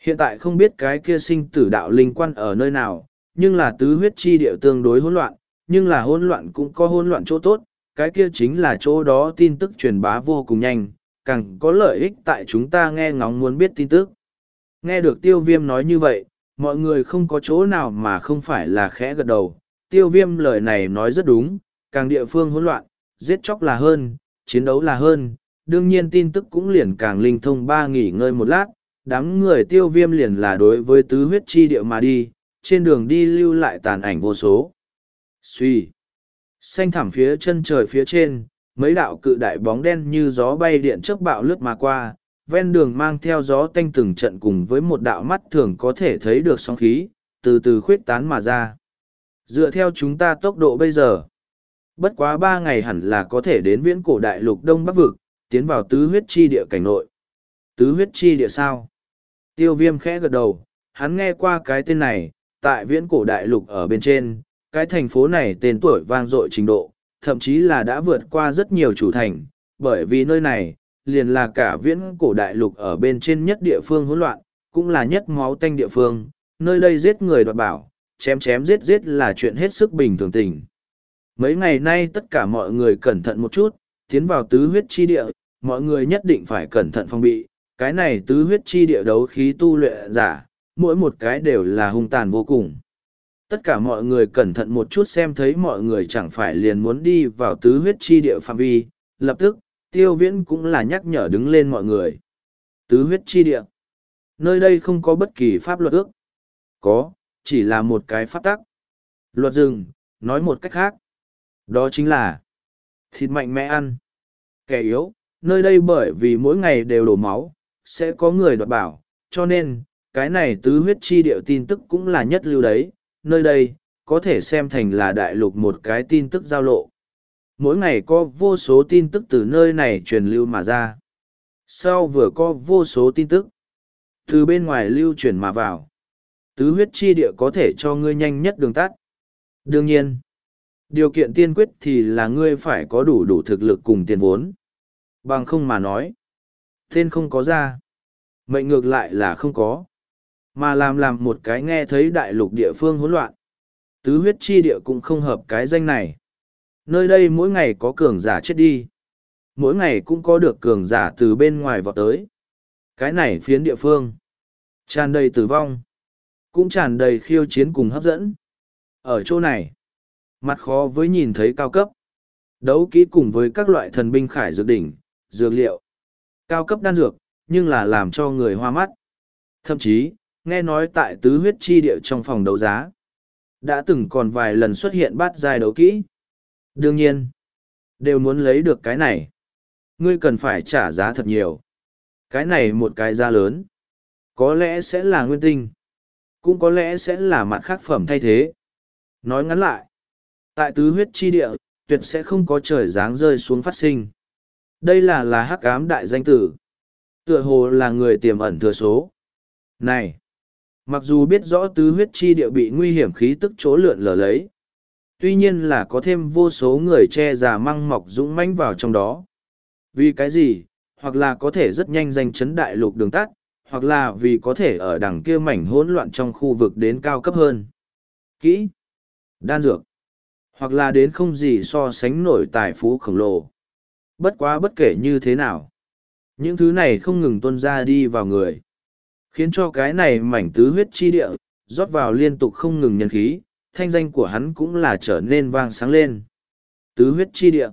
Hiện tại không biết cái kia sinh tử đạo linh quan ở nơi nào, nhưng là tứ huyết chi địa tương đối hỗn loạn, nhưng là hỗn loạn cũng có hỗn loạn chỗ tốt, cái kia chính là chỗ đó tin tức truyền bá vô cùng nhanh, càng có lợi ích tại chúng ta nghe ngóng muốn biết tin tức. Nghe được tiêu viêm nói như vậy, mọi người không có chỗ nào mà không phải là khẽ gật đầu. Tiêu viêm lời này nói rất đúng, càng địa phương hỗn loạn, giết chóc là hơn, chiến đấu là hơn, đương nhiên tin tức cũng liền càng linh thông ba nghỉ ngơi một lát, đám người tiêu viêm liền là đối với tứ huyết chi địa mà đi, trên đường đi lưu lại tàn ảnh vô số. Suy! Xanh thẳm phía chân trời phía trên, mấy đạo cự đại bóng đen như gió bay điện trước bạo lướt mà qua, ven đường mang theo gió tanh từng trận cùng với một đạo mắt thường có thể thấy được sóng khí, từ từ khuyết tán mà ra. Dựa theo chúng ta tốc độ bây giờ, bất quá ba ngày hẳn là có thể đến viễn cổ đại lục Đông Bắc Vực, tiến vào tứ huyết chi địa cảnh nội. Tứ huyết chi địa sao? Tiêu viêm khẽ gật đầu, hắn nghe qua cái tên này, tại viễn cổ đại lục ở bên trên, cái thành phố này tên tuổi vang dội trình độ, thậm chí là đã vượt qua rất nhiều chủ thành, bởi vì nơi này, liền là cả viễn cổ đại lục ở bên trên nhất địa phương hỗn loạn, cũng là nhất máu tanh địa phương, nơi đây giết người đoạt bảo, chém chém giết giết là chuyện hết sức bình thường tình. Mấy ngày nay tất cả mọi người cẩn thận một chút, tiến vào tứ huyết chi địa, mọi người nhất định phải cẩn thận phòng bị, cái này tứ huyết chi địa đấu khí tu luyện giả, mỗi một cái đều là hung tàn vô cùng. Tất cả mọi người cẩn thận một chút xem thấy mọi người chẳng phải liền muốn đi vào tứ huyết chi địa phạm vi, lập tức, tiêu viễn cũng là nhắc nhở đứng lên mọi người. Tứ huyết chi địa. Nơi đây không có bất kỳ pháp luật ước. Có, chỉ là một cái pháp tắc. Luật rừng, nói một cách khác. Đó chính là thịt mạnh mẽ ăn. Kẻ yếu, nơi đây bởi vì mỗi ngày đều đổ máu, sẽ có người đoạt bảo, cho nên, cái này tứ huyết chi điệu tin tức cũng là nhất lưu đấy, nơi đây, có thể xem thành là đại lục một cái tin tức giao lộ. Mỗi ngày có vô số tin tức từ nơi này truyền lưu mà ra. Sau vừa có vô số tin tức, từ bên ngoài lưu truyền mà vào. Tứ huyết chi địa có thể cho ngươi nhanh nhất đường tắt. Đương nhiên, điều kiện tiên quyết thì là ngươi phải có đủ đủ thực lực cùng tiền vốn. Bằng không mà nói, tên không có ra, mệnh ngược lại là không có mà làm làm một cái nghe thấy đại lục địa phương hỗn loạn. Tứ huyết chi địa cũng không hợp cái danh này. Nơi đây mỗi ngày có cường giả chết đi. Mỗi ngày cũng có được cường giả từ bên ngoài vọt tới. Cái này phiến địa phương. Tràn đầy tử vong. Cũng tràn đầy khiêu chiến cùng hấp dẫn. Ở chỗ này, mặt khó với nhìn thấy cao cấp. Đấu kỹ cùng với các loại thần binh khải dược đỉnh, dược liệu. Cao cấp đan dược, nhưng là làm cho người hoa mắt. Thậm chí, nghe nói tại tứ huyết chi địa trong phòng đấu giá, đã từng còn vài lần xuất hiện bát giai đấu kỹ. Đương nhiên, đều muốn lấy được cái này. Ngươi cần phải trả giá thật nhiều. Cái này một cái giá lớn, có lẽ sẽ là nguyên tinh, cũng có lẽ sẽ là mặt khác phẩm thay thế. Nói ngắn lại, tại tứ huyết chi địa, tuyệt sẽ không có trời dáng rơi xuống phát sinh. Đây là là hắc ám đại danh tử, tựa hồ là người tiềm ẩn thừa số. Này Mặc dù biết rõ tứ huyết chi địa bị nguy hiểm khí tức chỗ lượn lờ lấy. Tuy nhiên là có thêm vô số người che già măng mọc dũng mãnh vào trong đó. Vì cái gì? Hoặc là có thể rất nhanh giành chấn đại lục đường tắt, hoặc là vì có thể ở đằng kia mảnh hỗn loạn trong khu vực đến cao cấp hơn. Kỹ. Đan dược. Hoặc là đến không gì so sánh nổi tài phú khổng lồ. Bất quá bất kể như thế nào. Những thứ này không ngừng tuân ra đi vào người. Khiến cho cái này mảnh tứ huyết chi địa, rót vào liên tục không ngừng nhân khí, thanh danh của hắn cũng là trở nên vang sáng lên. Tứ huyết chi địa.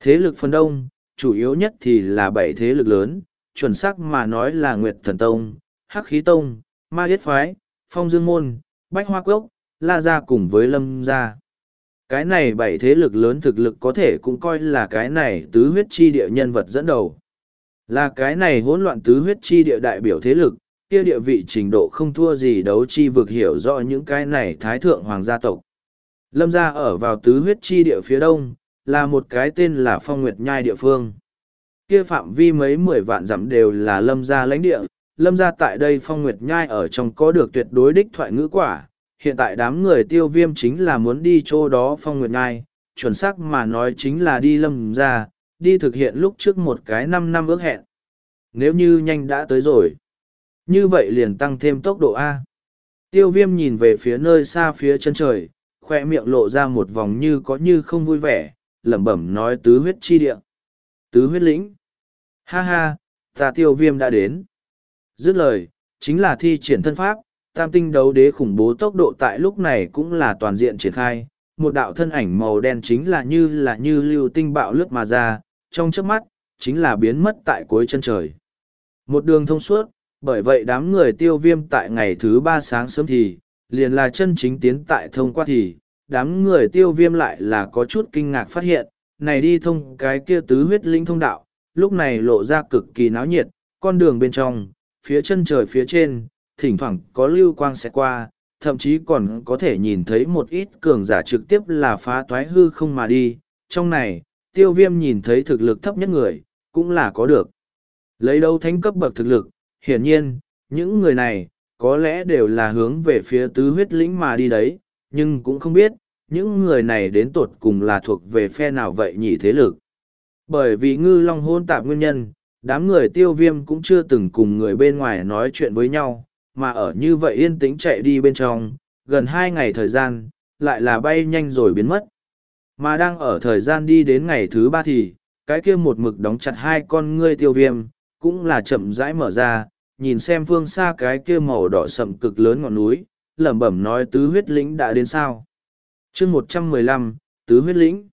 Thế lực phần đông, chủ yếu nhất thì là bảy thế lực lớn, chuẩn xác mà nói là Nguyệt Thần Tông, Hắc Khí Tông, Ma Yết Phái, Phong Dương Môn, Bách Hoa quốc La Gia cùng với Lâm Gia. Cái này bảy thế lực lớn thực lực có thể cũng coi là cái này tứ huyết chi địa nhân vật dẫn đầu. Là cái này hỗn loạn tứ huyết chi địa đại biểu thế lực, kia địa vị trình độ không thua gì đấu chi vực hiểu rõ những cái này thái thượng hoàng gia tộc. Lâm gia ở vào tứ huyết chi địa phía đông, là một cái tên là Phong Nguyệt Nhai địa phương. Kia phạm vi mấy mười vạn dặm đều là lâm gia lãnh địa, lâm gia tại đây Phong Nguyệt Nhai ở trong có được tuyệt đối đích thoại ngữ quả. Hiện tại đám người tiêu viêm chính là muốn đi chỗ đó Phong Nguyệt Nhai, chuẩn xác mà nói chính là đi lâm gia, đi thực hiện lúc trước một cái năm năm ước hẹn. Nếu như nhanh đã tới rồi, như vậy liền tăng thêm tốc độ A. Tiêu viêm nhìn về phía nơi xa phía chân trời, khoe miệng lộ ra một vòng như có như không vui vẻ, lẩm bẩm nói tứ huyết chi địa. Tứ huyết lĩnh. Ha ha, ta tiêu viêm đã đến. Dứt lời, chính là thi triển thân pháp, tam tinh đấu đế khủng bố tốc độ tại lúc này cũng là toàn diện triển khai. Một đạo thân ảnh màu đen chính là như là như lưu tinh bạo lướt mà ra, trong chớp mắt, chính là biến mất tại cuối chân trời. Một đường thông suốt, bởi vậy đám người tiêu viêm tại ngày thứ ba sáng sớm thì, liền là chân chính tiến tại thông qua thì, đám người tiêu viêm lại là có chút kinh ngạc phát hiện, này đi thông cái kia tứ huyết linh thông đạo, lúc này lộ ra cực kỳ náo nhiệt, con đường bên trong, phía chân trời phía trên, thỉnh thoảng có lưu quang sẽ qua, thậm chí còn có thể nhìn thấy một ít cường giả trực tiếp là phá toái hư không mà đi, trong này, tiêu viêm nhìn thấy thực lực thấp nhất người, cũng là có được. Lấy đâu thánh cấp bậc thực lực, hiển nhiên, những người này, có lẽ đều là hướng về phía tứ huyết lĩnh mà đi đấy, nhưng cũng không biết, những người này đến tột cùng là thuộc về phe nào vậy nhỉ thế lực. Bởi vì ngư long hôn tạp nguyên nhân, đám người tiêu viêm cũng chưa từng cùng người bên ngoài nói chuyện với nhau, mà ở như vậy yên tĩnh chạy đi bên trong, gần hai ngày thời gian, lại là bay nhanh rồi biến mất. Mà đang ở thời gian đi đến ngày thứ ba thì, cái kia một mực đóng chặt hai con ngươi tiêu viêm, cũng là chậm rãi mở ra, nhìn xem phương xa cái kia màu đỏ sậm cực lớn ngọn núi, lẩm bẩm nói tứ huyết lĩnh đã đến sao. chương một trăm mười lăm tứ huyết lĩnh.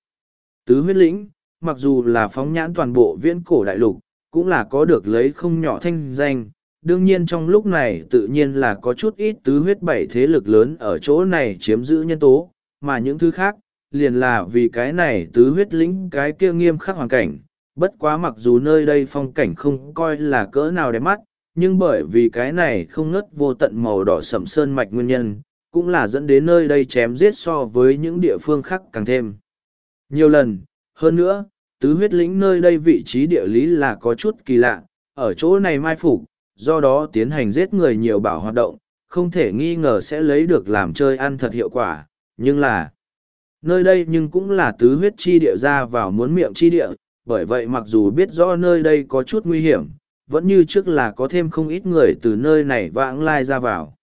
Tứ huyết lĩnh, mặc dù là phóng nhãn toàn bộ viễn cổ đại lục, cũng là có được lấy không nhỏ thanh danh. Đương nhiên trong lúc này tự nhiên là có chút ít tứ huyết bảy thế lực lớn ở chỗ này chiếm giữ nhân tố, mà những thứ khác, liền là vì cái này tứ huyết lĩnh cái kia nghiêm khắc hoàn cảnh. Bất quá mặc dù nơi đây phong cảnh không coi là cỡ nào đẹp mắt, nhưng bởi vì cái này không ngất vô tận màu đỏ sậm sơn mạch nguyên nhân, cũng là dẫn đến nơi đây chém giết so với những địa phương khác càng thêm. Nhiều lần, hơn nữa, tứ huyết lĩnh nơi đây vị trí địa lý là có chút kỳ lạ, ở chỗ này mai phục, do đó tiến hành giết người nhiều bảo hoạt động, không thể nghi ngờ sẽ lấy được làm chơi ăn thật hiệu quả, nhưng là nơi đây nhưng cũng là tứ huyết chi địa ra vào muốn miệng chi địa, bởi vậy mặc dù biết rõ nơi đây có chút nguy hiểm, vẫn như trước là có thêm không ít người từ nơi này vãng lai ra vào.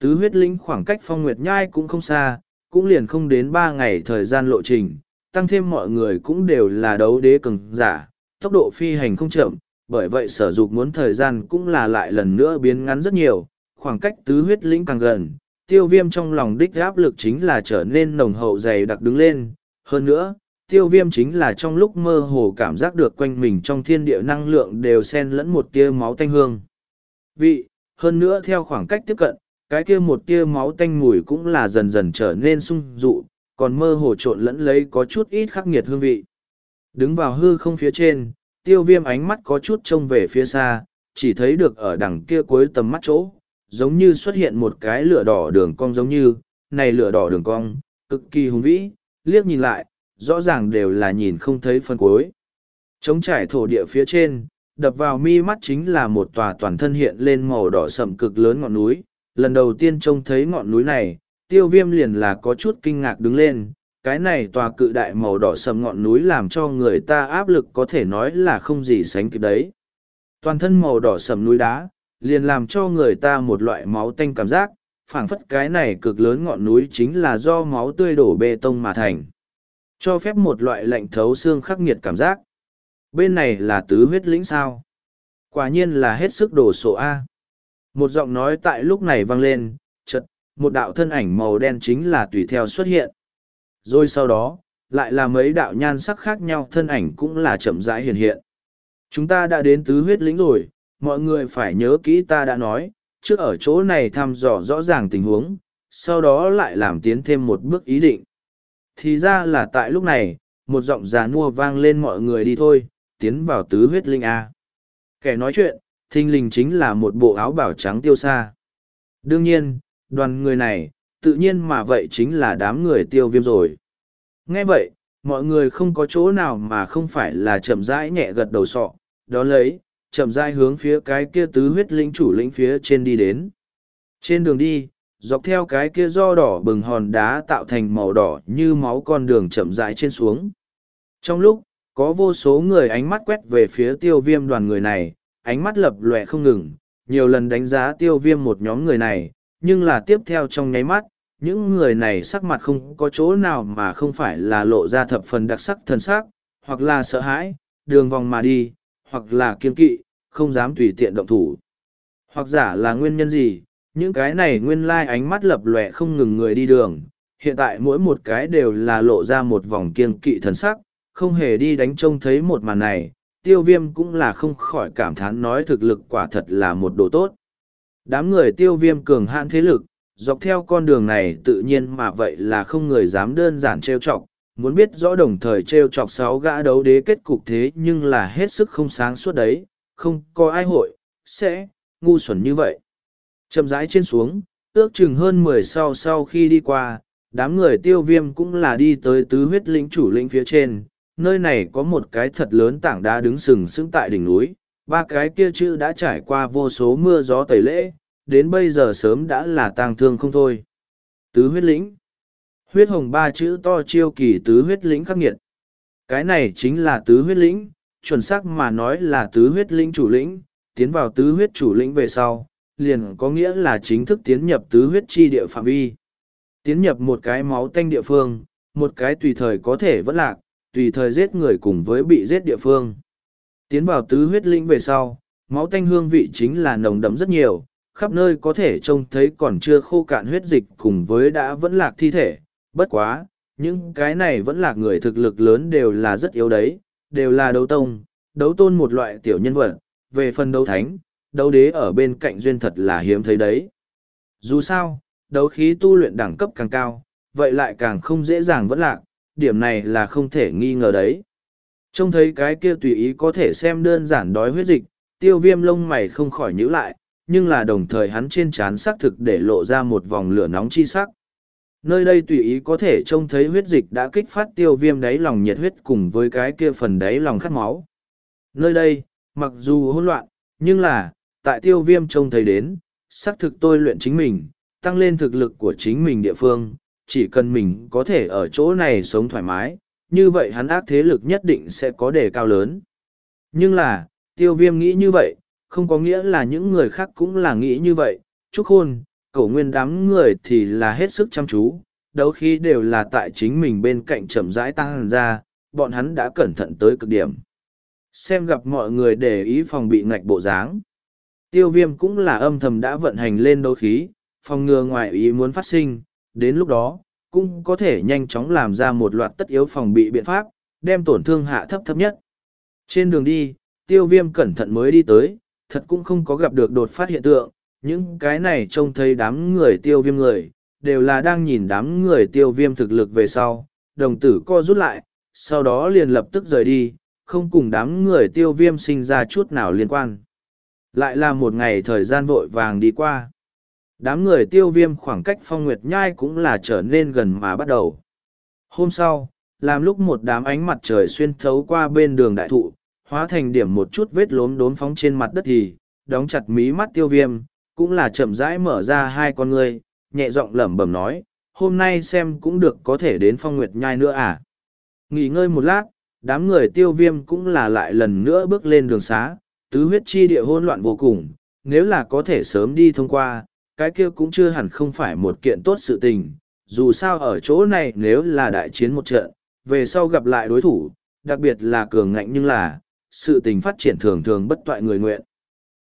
Tứ huyết lĩnh khoảng cách phong nguyệt nhai cũng không xa, cũng liền không đến ba ngày thời gian lộ trình, tăng thêm mọi người cũng đều là đấu đế cường giả, tốc độ phi hành không chậm, bởi vậy sở dục muốn thời gian cũng là lại lần nữa biến ngắn rất nhiều, khoảng cách tứ huyết lĩnh càng gần, tiêu viêm trong lòng đích áp lực chính là trở nên nồng hậu dày đặc đứng lên, hơn nữa, tiêu viêm chính là trong lúc mơ hồ cảm giác được quanh mình trong thiên địa năng lượng đều xen lẫn một tia máu tanh hương. Vị, hơn nữa theo khoảng cách tiếp cận, cái kia một tia máu tanh mùi cũng là dần dần trở nên sung dụ, còn mơ hồ trộn lẫn lấy có chút ít khắc nghiệt hương vị. Đứng vào hư không phía trên, tiêu viêm ánh mắt có chút trông về phía xa, chỉ thấy được ở đằng kia cuối tầm mắt chỗ, giống như xuất hiện một cái lửa đỏ đường cong giống như, này lửa đỏ đường cong, cực kỳ hùng vĩ, liếc nhìn lại, rõ ràng đều là nhìn không thấy phân cuối. Trống trải thổ địa phía trên, đập vào mi mắt chính là một tòa toàn thân hiện lên màu đỏ sậm cực lớn ngọn núi. Lần đầu tiên trông thấy ngọn núi này, tiêu viêm liền là có chút kinh ngạc đứng lên. Cái này tòa cự đại màu đỏ sầm ngọn núi làm cho người ta áp lực có thể nói là không gì sánh kịp đấy. Toàn thân màu đỏ sầm núi đá, liền làm cho người ta một loại máu tanh cảm giác, phảng phất cái này cực lớn ngọn núi chính là do máu tươi đổ bê tông mà thành cho phép một loại lạnh thấu xương khắc nghiệt cảm giác. Bên này là tứ huyết lĩnh sao. Quả nhiên là hết sức đổ sổ A. Một giọng nói tại lúc này vang lên, chật, một đạo thân ảnh màu đen chính là tùy theo xuất hiện. Rồi sau đó, lại là mấy đạo nhan sắc khác nhau thân ảnh cũng là chậm rãi hiện hiện. Chúng ta đã đến tứ huyết lĩnh rồi, mọi người phải nhớ kỹ ta đã nói, trước ở chỗ này thăm dò rõ ràng tình huống, sau đó lại làm tiến thêm một bước ý định. Thì ra là tại lúc này, một giọng già nua vang lên mọi người đi thôi, tiến vào tứ huyết linh A. Kẻ nói chuyện, thinh linh chính là một bộ áo bảo trắng tiêu xa. Đương nhiên, đoàn người này, tự nhiên mà vậy chính là đám người tiêu viêm rồi. Nghe vậy, mọi người không có chỗ nào mà không phải là chậm rãi nhẹ gật đầu sọ, đó lấy, chậm rãi hướng phía cái kia tứ huyết linh chủ lĩnh phía trên đi đến. Trên đường đi, dọc theo cái kia do đỏ bừng hòn đá tạo thành màu đỏ như máu con đường chậm rãi trên xuống. Trong lúc, có vô số người ánh mắt quét về phía tiêu viêm đoàn người này, ánh mắt lập lòe không ngừng, nhiều lần đánh giá tiêu viêm một nhóm người này, nhưng là tiếp theo trong nháy mắt, những người này sắc mặt không có chỗ nào mà không phải là lộ ra thập phần đặc sắc thần sắc, hoặc là sợ hãi, đường vòng mà đi, hoặc là kiên kỵ, không dám tùy tiện động thủ. Hoặc giả là nguyên nhân gì, những cái này nguyên lai ánh mắt lập lòe không ngừng người đi đường, hiện tại mỗi một cái đều là lộ ra một vòng kiên kỵ thần sắc, không hề đi đánh trông thấy một màn này, tiêu viêm cũng là không khỏi cảm thán nói thực lực quả thật là một đồ tốt. Đám người tiêu viêm cường hạn thế lực, dọc theo con đường này tự nhiên mà vậy là không người dám đơn giản trêu chọc, muốn biết rõ đồng thời trêu chọc sáu gã đấu đế kết cục thế nhưng là hết sức không sáng suốt đấy, không có ai hội, sẽ, ngu xuẩn như vậy. Chậm rãi trên xuống, ước chừng hơn mười sau sau khi đi qua, đám người tiêu viêm cũng là đi tới tứ huyết lĩnh chủ lĩnh phía trên, nơi này có một cái thật lớn tảng đá đứng sừng sững tại đỉnh núi, ba cái kia chữ đã trải qua vô số mưa gió tẩy lễ, đến bây giờ sớm đã là tang thương không thôi. Tứ huyết lĩnh. Huyết hồng ba chữ to chiêu kỳ tứ huyết lĩnh khắc nghiệt. Cái này chính là tứ huyết lĩnh, chuẩn xác mà nói là tứ huyết lĩnh chủ lĩnh, tiến vào tứ huyết chủ lĩnh về sau, liền có nghĩa là chính thức tiến nhập tứ huyết chi địa phạm vi. Tiến nhập một cái máu tanh địa phương, một cái tùy thời có thể vẫn lạc, tùy thời giết người cùng với bị giết địa phương. Tiến vào tứ huyết linh về sau, máu tanh hương vị chính là nồng đậm rất nhiều, khắp nơi có thể trông thấy còn chưa khô cạn huyết dịch cùng với đã vẫn lạc thi thể. Bất quá, những cái này vẫn là người thực lực lớn đều là rất yếu đấy, đều là đấu tông, đấu tôn một loại tiểu nhân vật, về phần đấu thánh, đấu đế ở bên cạnh duyên thật là hiếm thấy đấy. Dù sao, đấu khí tu luyện đẳng cấp càng cao, vậy lại càng không dễ dàng vẫn lạc, điểm này là không thể nghi ngờ đấy. Trông thấy cái kia tùy ý có thể xem đơn giản đói huyết dịch, tiêu viêm lông mày không khỏi nhíu lại, nhưng là đồng thời hắn trên trán xác thực để lộ ra một vòng lửa nóng chi sắc. Nơi đây tùy ý có thể trông thấy huyết dịch đã kích phát tiêu viêm đáy lòng nhiệt huyết cùng với cái kia phần đáy lòng khát máu. Nơi đây, mặc dù hỗn loạn, nhưng là, tại tiêu viêm trông thấy đến, xác thực tôi luyện chính mình, tăng lên thực lực của chính mình địa phương, chỉ cần mình có thể ở chỗ này sống thoải mái, như vậy hắn ác thế lực nhất định sẽ có đề cao lớn. Nhưng là, tiêu viêm nghĩ như vậy, không có nghĩa là những người khác cũng là nghĩ như vậy. Trúc hôn, cổ nguyên đám người thì là hết sức chăm chú, đấu khí đều là tại chính mình bên cạnh chậm rãi tăng ra, bọn hắn đã cẩn thận tới cực điểm. Xem gặp mọi người để ý phòng bị ngạch bộ dáng. Tiêu viêm cũng là âm thầm đã vận hành lên đấu khí, phòng ngừa ngoại ý muốn phát sinh, đến lúc đó, cũng có thể nhanh chóng làm ra một loạt tất yếu phòng bị biện pháp, đem tổn thương hạ thấp thấp nhất. Trên đường đi, tiêu viêm cẩn thận mới đi tới, thật cũng không có gặp được đột phát hiện tượng, những cái này trông thấy đám người tiêu viêm người, đều là đang nhìn đám người tiêu viêm thực lực về sau, đồng tử co rút lại, sau đó liền lập tức rời đi, không cùng đám người tiêu viêm sinh ra chút nào liên quan. Lại là một ngày thời gian vội vàng đi qua. Đám người tiêu viêm khoảng cách phong nguyệt nhai cũng là trở nên gần mà bắt đầu. Hôm sau, làm lúc một đám ánh mặt trời xuyên thấu qua bên đường đại thụ, hóa thành điểm một chút vết lốm đốn phóng trên mặt đất thì, đóng chặt mí mắt tiêu viêm, cũng là chậm rãi mở ra hai con ngươi, nhẹ giọng lẩm bẩm nói, hôm nay xem cũng được có thể đến phong nguyệt nhai nữa à. Nghỉ ngơi một lát, đám người tiêu viêm cũng là lại lần nữa bước lên đường xá, tứ huyết chi địa hỗn loạn vô cùng, nếu là có thể sớm đi thông qua, cái kia cũng chưa hẳn không phải một kiện tốt sự tình, dù sao ở chỗ này nếu là đại chiến một trận, về sau gặp lại đối thủ, đặc biệt là cường ngạnh nhưng là, sự tình phát triển thường thường bất toại người nguyện.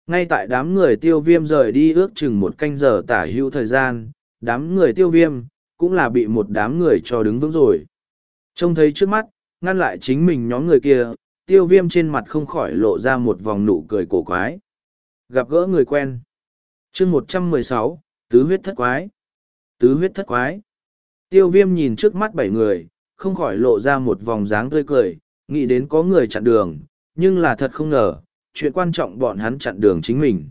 ngay tại đám người tiêu viêm rời đi ước chừng một canh giờ tả hữu thời gian đám người tiêu viêm cũng là bị một đám người cho đứng vững rồi trông thấy trước mắt ngăn lại chính mình nhóm người kia tiêu viêm trên mặt không khỏi lộ ra một vòng nụ cười cổ quái. Gặp gỡ người quen. Chương một trăm mười sáu, tứ huyết thất quái. Tứ huyết thất quái. Tiêu viêm nhìn trước mắt bảy người, không khỏi lộ ra một vòng dáng tươi cười, nghĩ đến có người chặn đường, nhưng là thật không ngờ, chuyện quan trọng bọn hắn chặn đường chính mình.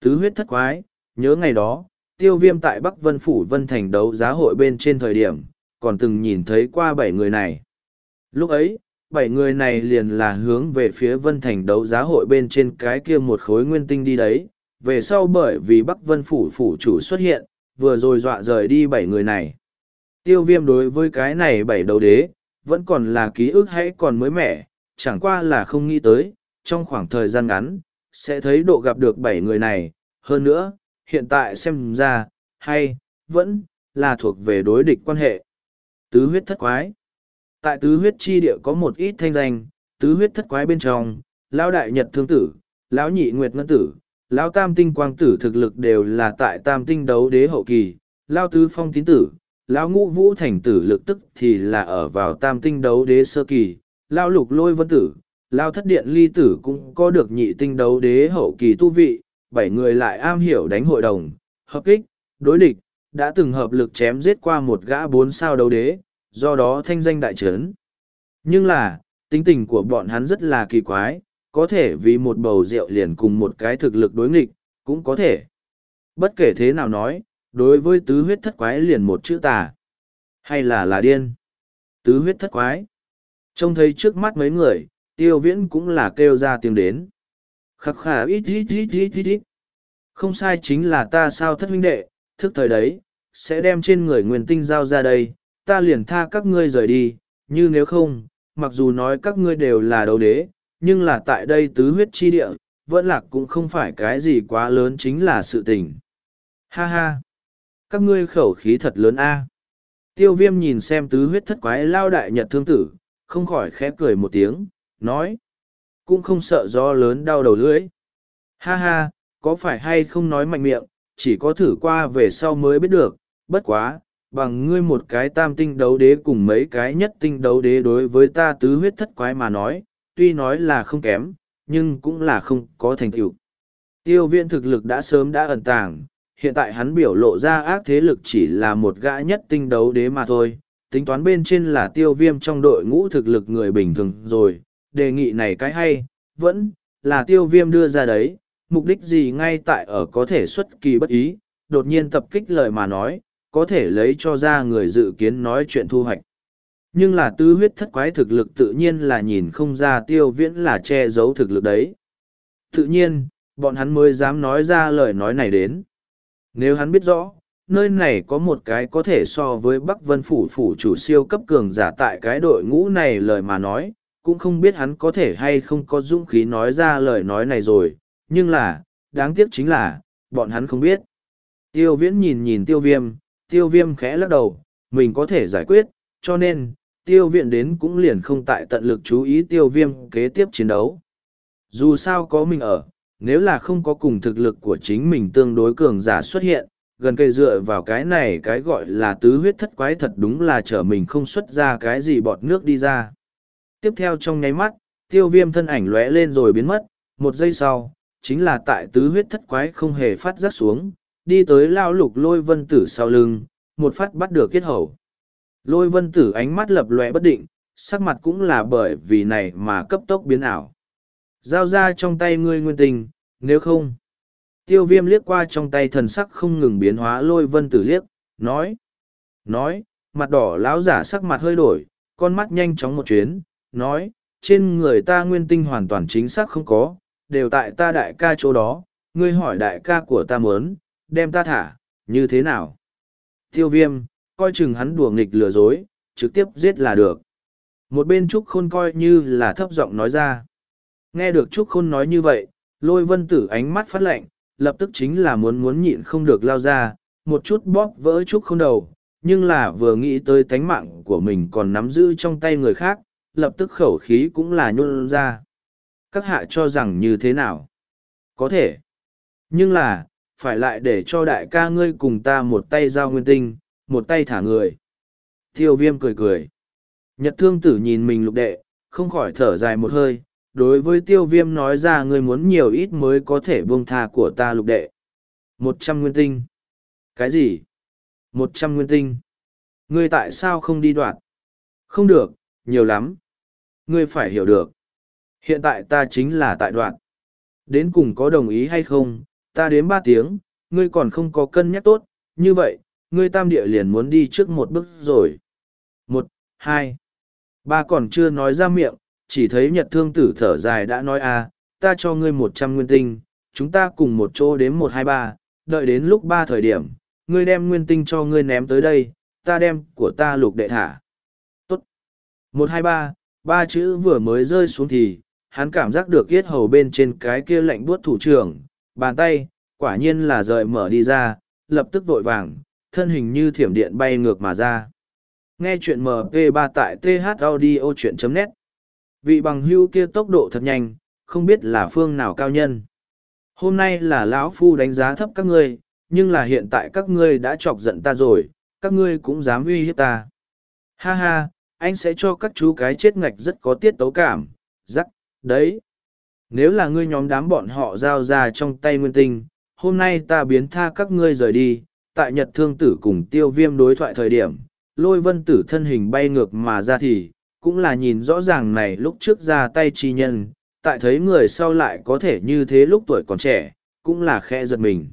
Tứ huyết thất quái, nhớ ngày đó, tiêu viêm tại bắc vân phủ vân thành đấu giá hội bên trên thời điểm, còn từng nhìn thấy qua bảy người này. Lúc ấy bảy người này liền là hướng về phía vân thành đấu giá hội bên trên cái kia một khối nguyên tinh đi đấy. Về sau bởi vì bắc vân phủ phủ chủ xuất hiện, vừa rồi dọa rời đi bảy người này. Tiêu viêm đối với cái này bảy đầu đế, vẫn còn là ký ức hãy còn mới mẻ, chẳng qua là không nghĩ tới, trong khoảng thời gian ngắn, sẽ thấy độ gặp được bảy người này. Hơn nữa, hiện tại xem ra, hay, vẫn là thuộc về đối địch quan hệ. Tứ huyết thất quái tại tứ huyết chi địa có một ít thanh danh, tứ huyết thất quái bên trong, lão đại nhật thương tử, lão nhị nguyệt ngân tử, lão tam tinh quang tử thực lực đều là tại tam tinh đấu đế hậu kỳ lao tứ phong tín tử, lão ngũ vũ thành tử lực tức thì là ở vào tam tinh đấu đế sơ kỳ lao lục lôi vân tử lao thất điện ly tử cũng có được nhị tinh đấu đế hậu kỳ tu vị, bảy người lại am hiểu đánh hội đồng, hợp kích, đối địch, đã từng hợp lực chém giết qua một gã bốn sao đấu đế do đó thanh danh đại trấn. Nhưng là, tính tình của bọn hắn rất là kỳ quái, có thể vì một bầu rượu liền cùng một cái thực lực đối nghịch, cũng có thể. Bất kể thế nào nói, đối với tứ huyết thất quái liền một chữ tà. Hay là là điên. Tứ huyết thất quái. Trông thấy trước mắt mấy người, tiêu viễn cũng là kêu ra tiếng đến. Khắc khả ít ít ít ít ít ít. Không sai chính là ta sao thất huynh đệ, thức thời đấy, sẽ đem trên người nguyên tinh giao ra đây ta liền tha các ngươi rời đi, như nếu không, mặc dù nói các ngươi đều là đấu đế, nhưng là tại đây tứ huyết chi địa, vẫn lạc cũng không phải cái gì quá lớn chính là sự tình. Ha ha, các ngươi khẩu khí thật lớn a. Tiêu viêm nhìn xem tứ huyết thất quái lao đại nhật thương tử, không khỏi khẽ cười một tiếng, nói, cũng không sợ do lớn đau đầu lưỡi. Ha ha, có phải hay không nói mạnh miệng, chỉ có thử qua về sau mới biết được, bất quá bằng ngươi một cái tam tinh đấu đế cùng mấy cái nhất tinh đấu đế đối với ta tứ huyết thất quái mà nói tuy nói là không kém nhưng cũng là không có thành tựu. Tiêu viễn thực lực đã sớm đã ẩn tàng hiện tại hắn biểu lộ ra ác thế lực chỉ là một gã nhất tinh đấu đế mà thôi, tính toán bên trên là tiêu viêm trong đội ngũ thực lực người bình thường rồi, đề nghị này cái hay, vẫn là tiêu viêm đưa ra đấy, mục đích gì ngay tại ở có thể xuất kỳ bất ý, đột nhiên tập kích lời mà nói, có thể lấy cho ra người dự kiến nói chuyện thu hoạch. Nhưng là tư huyết thất quái thực lực tự nhiên là nhìn không ra tiêu viễn là che giấu thực lực đấy. Tự nhiên, bọn hắn mới dám nói ra lời nói này đến. Nếu hắn biết rõ, nơi này có một cái có thể so với Bắc Vân Phủ Phủ chủ siêu cấp cường giả tại cái đội ngũ này lời mà nói, cũng không biết hắn có thể hay không có dũng khí nói ra lời nói này rồi, nhưng là, đáng tiếc chính là, bọn hắn không biết. Tiêu viễn nhìn nhìn tiêu viêm, tiêu viêm khẽ lắc đầu, mình có thể giải quyết, cho nên, tiêu viện đến cũng liền không tại tận lực chú ý tiêu viêm kế tiếp chiến đấu. Dù sao có mình ở, nếu là không có cùng thực lực của chính mình tương đối cường giả xuất hiện, gần cây dựa vào cái này cái gọi là tứ huyết thất quái thật đúng là trở mình không xuất ra cái gì bọt nước đi ra. Tiếp theo trong nháy mắt, tiêu viêm thân ảnh lóe lên rồi biến mất, một giây sau, chính là tại tứ huyết thất quái không hề phát giác xuống, đi tới lao lục lôi vân tử sau lưng, một phát bắt được kết hầu. Lôi vân tử ánh mắt lập lòe bất định, sắc mặt cũng là bởi vì này mà cấp tốc biến ảo. Giao ra trong tay ngươi nguyên tình, nếu không. Tiêu viêm liếc qua trong tay thần sắc không ngừng biến hóa lôi vân tử liếc, nói. Nói, mặt đỏ lão giả sắc mặt hơi đổi, con mắt nhanh chóng một chuyến, nói, trên người ta nguyên tinh hoàn toàn chính xác không có, đều tại ta đại ca chỗ đó, ngươi hỏi đại ca của ta muốn, đem ta thả, như thế nào? Tiêu viêm, coi chừng hắn đùa nghịch lừa dối, trực tiếp giết là được. Một bên Trúc Khôn coi như là thấp giọng nói ra. Nghe được Trúc Khôn nói như vậy, lôi vân tử ánh mắt phát lạnh, lập tức chính là muốn muốn nhịn không được lao ra, một chút bóp vỡ Trúc Khôn đầu, nhưng là vừa nghĩ tới tánh mạng của mình còn nắm giữ trong tay người khác, lập tức khẩu khí cũng là nhuôn ra. Các hạ cho rằng như thế nào? Có thể. Nhưng là, phải lại để cho đại ca ngươi cùng ta một tay giao nguyên tinh, một tay thả người. Tiêu viêm cười cười. Nhật thương tử nhìn mình lục đệ, không khỏi thở dài một hơi. Đối với tiêu viêm nói ra ngươi muốn nhiều ít mới có thể buông tha của ta lục đệ. Một trăm nguyên tinh. Cái gì? Một trăm nguyên tinh. Ngươi tại sao không đi đoạn? Không được, nhiều lắm. Ngươi phải hiểu được. Hiện tại ta chính là tại đoạn. Đến cùng có đồng ý hay không, ta đếm ba tiếng, ngươi còn không có cân nhắc tốt, như vậy, ngươi tam địa liền muốn đi trước một bước rồi. Một, hai, ba còn chưa nói ra miệng, chỉ thấy nhật thương tử thở dài đã nói a à, ta cho ngươi một trăm nguyên tinh, chúng ta cùng một chỗ đếm một hai ba, đợi đến lúc ba thời điểm, ngươi đem nguyên tinh cho ngươi ném tới đây, ta đem của ta lục đệ thả. Tốt. Một hai ba, ba chữ vừa mới rơi xuống thì, hắn cảm giác được yết hầu bên trên cái kia lạnh buốt thủ trưởng, bàn tay, quả nhiên là rời mở đi ra, lập tức vội vàng, thân hình như thiểm điện bay ngược mà ra. Nghe chuyện MP3 tại thaudio.net Vị bằng hưu kia tốc độ thật nhanh, không biết là phương nào cao nhân. Hôm nay là lão Phu đánh giá thấp các ngươi, nhưng là hiện tại các ngươi đã chọc giận ta rồi, các ngươi cũng dám uy hiếp ta. Ha ha, anh sẽ cho các chú cái chết ngạch rất có tiết tấu cảm, rắc, đấy. Nếu là ngươi nhóm đám bọn họ giao ra trong tay nguyên tinh, hôm nay ta biến tha các ngươi rời đi, tại nhật thương tử cùng tiêu viêm đối thoại thời điểm, lôi vân tử thân hình bay ngược mà ra thì, cũng là nhìn rõ ràng này lúc trước ra tay chi nhân, tại thấy người sau lại có thể như thế lúc tuổi còn trẻ, cũng là khe giật mình.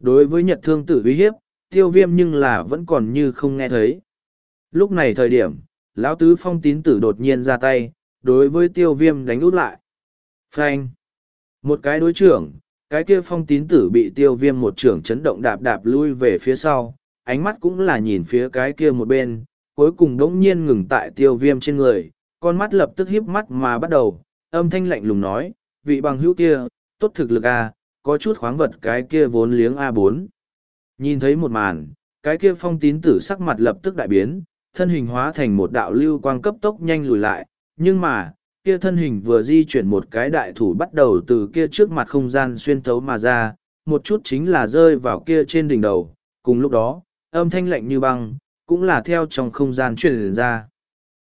Đối với nhật thương tử uy hiếp, tiêu viêm nhưng là vẫn còn như không nghe thấy. Lúc này thời điểm, lão tứ phong tín tử đột nhiên ra tay, đối với tiêu viêm đánh út lại. Phanh. Một cái đối trưởng, cái kia phong tín tử bị tiêu viêm một trưởng chấn động đạp đạp lui về phía sau, ánh mắt cũng là nhìn phía cái kia một bên, cuối cùng đống nhiên ngừng tại tiêu viêm trên người, con mắt lập tức híp mắt mà bắt đầu, âm thanh lạnh lùng nói, vị bằng hữu kia, tốt thực lực A, có chút khoáng vật cái kia vốn liếng A4. Nhìn thấy một màn, cái kia phong tín tử sắc mặt lập tức đại biến, thân hình hóa thành một đạo lưu quang cấp tốc nhanh lùi lại, nhưng mà, kia thân hình vừa di chuyển một cái đại thủ bắt đầu từ kia trước mặt không gian xuyên thấu mà ra, một chút chính là rơi vào kia trên đỉnh đầu, cùng lúc đó, âm thanh lạnh như băng, cũng là theo trong không gian truyền ra.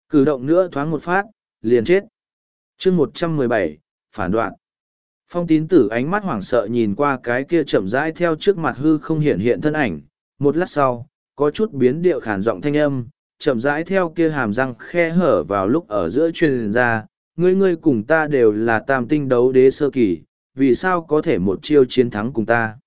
Cử động nữa thoáng một phát, liền chết. chương một trăm mười bảy phản đoạn. Phong tín tử ánh mắt hoảng sợ nhìn qua cái kia chậm rãi theo trước mặt hư không hiện hiện thân ảnh, một lát sau, có chút biến điệu khản giọng thanh âm, chậm rãi theo kia hàm răng khe hở vào lúc ở giữa truyền ra, ngươi ngươi cùng ta đều là tam tinh đấu đế sơ kỳ, vì sao có thể một chiêu chiến thắng cùng ta.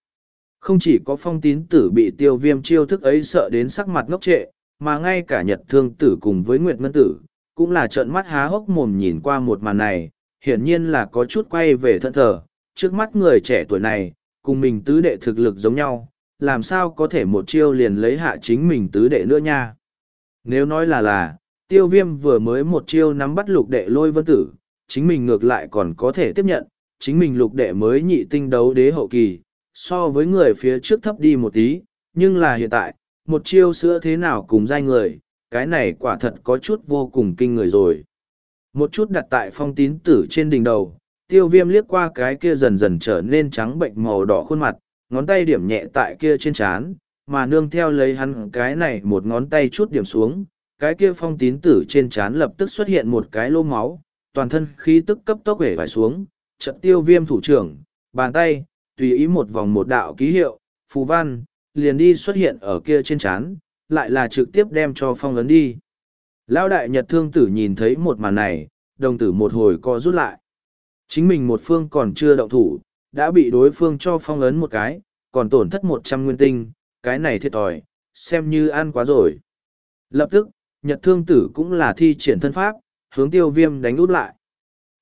Không chỉ có phong tín tử bị tiêu viêm chiêu thức ấy sợ đến sắc mặt ngốc trệ, mà ngay cả nhật thương tử cùng với nguyệt ngân tử, cũng là trợn mắt há hốc mồm nhìn qua một màn này, hiển nhiên là có chút quay về thân thờ, trước mắt người trẻ tuổi này, cùng mình tứ đệ thực lực giống nhau, làm sao có thể một chiêu liền lấy hạ chính mình tứ đệ nữa nha. Nếu nói là là, tiêu viêm vừa mới một chiêu nắm bắt lục đệ lôi vân tử, chính mình ngược lại còn có thể tiếp nhận, chính mình lục đệ mới nhị tinh đấu đế hậu kỳ, so với người phía trước thấp đi một tí, nhưng là hiện tại, một chiêu sữa thế nào cùng dai người, cái này quả thật có chút vô cùng kinh người rồi. Một chút đặt tại phong tín tử trên đỉnh đầu, tiêu viêm liếc qua cái kia dần dần trở nên trắng bệnh màu đỏ khuôn mặt, ngón tay điểm nhẹ tại kia trên trán mà nương theo lấy hắn cái này một ngón tay chút điểm xuống, cái kia phong tín tử trên trán lập tức xuất hiện một cái lô máu, toàn thân khí tức cấp tốc hể vải xuống, trận tiêu viêm thủ trưởng, bàn tay, tùy ý một vòng một đạo ký hiệu, phù văn, liền đi xuất hiện ở kia trên trán lại là trực tiếp đem cho phong ấn đi. Lão đại nhật thương tử nhìn thấy một màn này, đồng tử một hồi co rút lại. Chính mình một phương còn chưa động thủ, đã bị đối phương cho phong ấn một cái, còn tổn thất một trăm nguyên tinh, cái này thiệt thòi, xem như ăn quá rồi. Lập tức, nhật thương tử cũng là thi triển thân pháp, hướng tiêu viêm đánh út lại.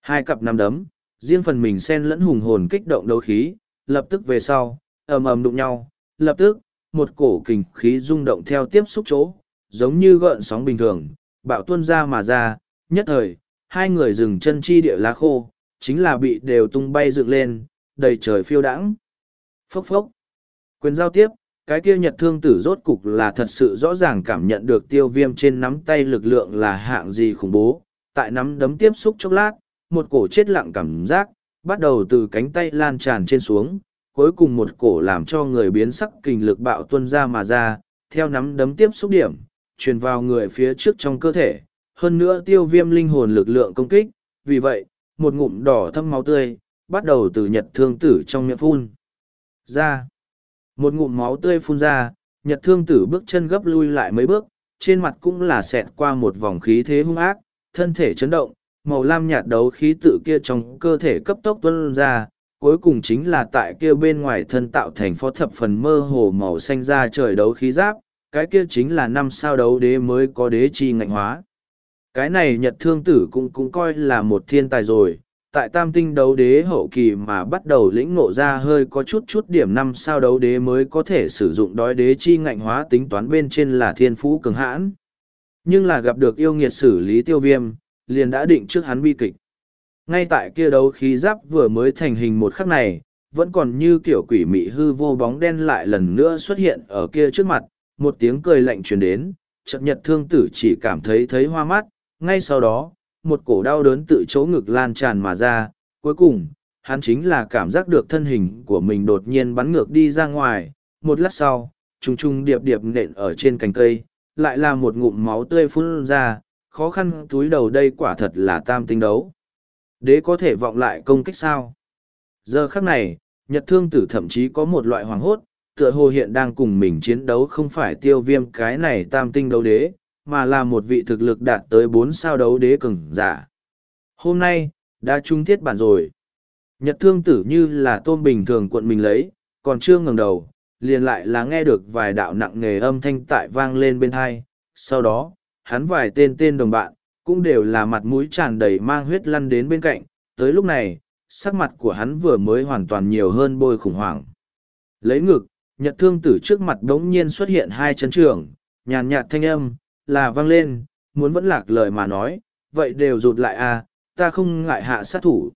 Hai cặp nằm đấm, riêng phần mình xen lẫn hùng hồn kích động đấu khí, lập tức về sau, ầm ầm đụng nhau, lập tức, một cổ kình khí rung động theo tiếp xúc chỗ, giống như gợn sóng bình thường, bạo tuôn ra mà ra, nhất thời, hai người dừng chân chi địa lá khô, chính là bị đều tung bay dựng lên, đầy trời phiêu đãng. Phốc phốc. Quyền giao tiếp, cái kia nhật thương tử rốt cục là thật sự rõ ràng cảm nhận được tiêu viêm trên nắm tay lực lượng là hạng gì khủng bố. Tại nắm đấm tiếp xúc chốc lát, một cổ chết lặng cảm giác, bắt đầu từ cánh tay lan tràn trên xuống, cuối cùng một cổ làm cho người biến sắc kình lực bạo tuân ra mà ra, theo nắm đấm tiếp xúc điểm, truyền vào người phía trước trong cơ thể, hơn nữa tiêu viêm linh hồn lực lượng công kích, vì vậy, một ngụm đỏ thâm máu tươi, bắt đầu từ nhật thương tử trong miệng phun. Ra, một ngụm máu tươi phun ra, nhật thương tử bước chân gấp lui lại mấy bước, trên mặt cũng là xẹt qua một vòng khí thế hung ác, thân thể chấn động, màu lam nhạt đấu khí tự kia trong cơ thể cấp tốc tuân ra, cuối cùng chính là tại kia bên ngoài thân tạo thành phó thập phần mơ hồ màu xanh ra trời đấu khí giáp, cái kia chính là năm sao đấu đế mới có đế chi ngạnh hóa. Cái này nhật thương tử cũng cũng coi là một thiên tài rồi, tại tam tinh đấu đế hậu kỳ mà bắt đầu lĩnh ngộ ra hơi có chút chút điểm năm sao đấu đế mới có thể sử dụng đói đế chi ngạnh hóa tính toán bên trên là thiên phú cường hãn. Nhưng là gặp được yêu nghiệt xử lý tiêu viêm, liền đã định trước hắn bi kịch. Ngay tại kia đấu khí giáp vừa mới thành hình một khắc này, vẫn còn như kiểu quỷ mị hư vô bóng đen lại lần nữa xuất hiện ở kia trước mặt, một tiếng cười lạnh truyền đến, chợt nhật thương tử chỉ cảm thấy thấy hoa mắt, ngay sau đó, một cổ đau đớn tự chỗ ngực lan tràn mà ra, cuối cùng, hắn chính là cảm giác được thân hình của mình đột nhiên bắn ngược đi ra ngoài, một lát sau, trùng trùng điệp điệp nện ở trên cành cây, lại là một ngụm máu tươi phun ra, khó khăn túi đầu đây quả thật là tam tinh đấu. Đế có thể vọng lại công kích sao? Giờ khắc này, Nhật Thương Tử thậm chí có một loại hoàng hốt, tựa hồ hiện đang cùng mình chiến đấu không phải tiêu viêm cái này tam tinh đấu đế, mà là một vị thực lực đạt tới bốn sao đấu đế cường giả. Hôm nay, đã trung thiết bản rồi. Nhật thương tử như là tôm bình thường cuộn mình lấy, còn chưa ngẩng đầu, liền lại là nghe được vài đạo nặng nề âm thanh tại vang lên bên hai. Sau đó, hắn vài tên tên đồng bạn, cũng đều là mặt mũi tràn đầy mang huyết lăn đến bên cạnh. Tới lúc này, sắc mặt của hắn vừa mới hoàn toàn nhiều hơn bôi khủng hoảng. Lấy ngực, nhật thương tử trước mặt đống nhiên xuất hiện hai chân trường, nhàn nhạt thanh âm, là vang lên, muốn vẫn lạc lời mà nói, vậy đều rụt lại à, ta không ngại hạ sát thủ.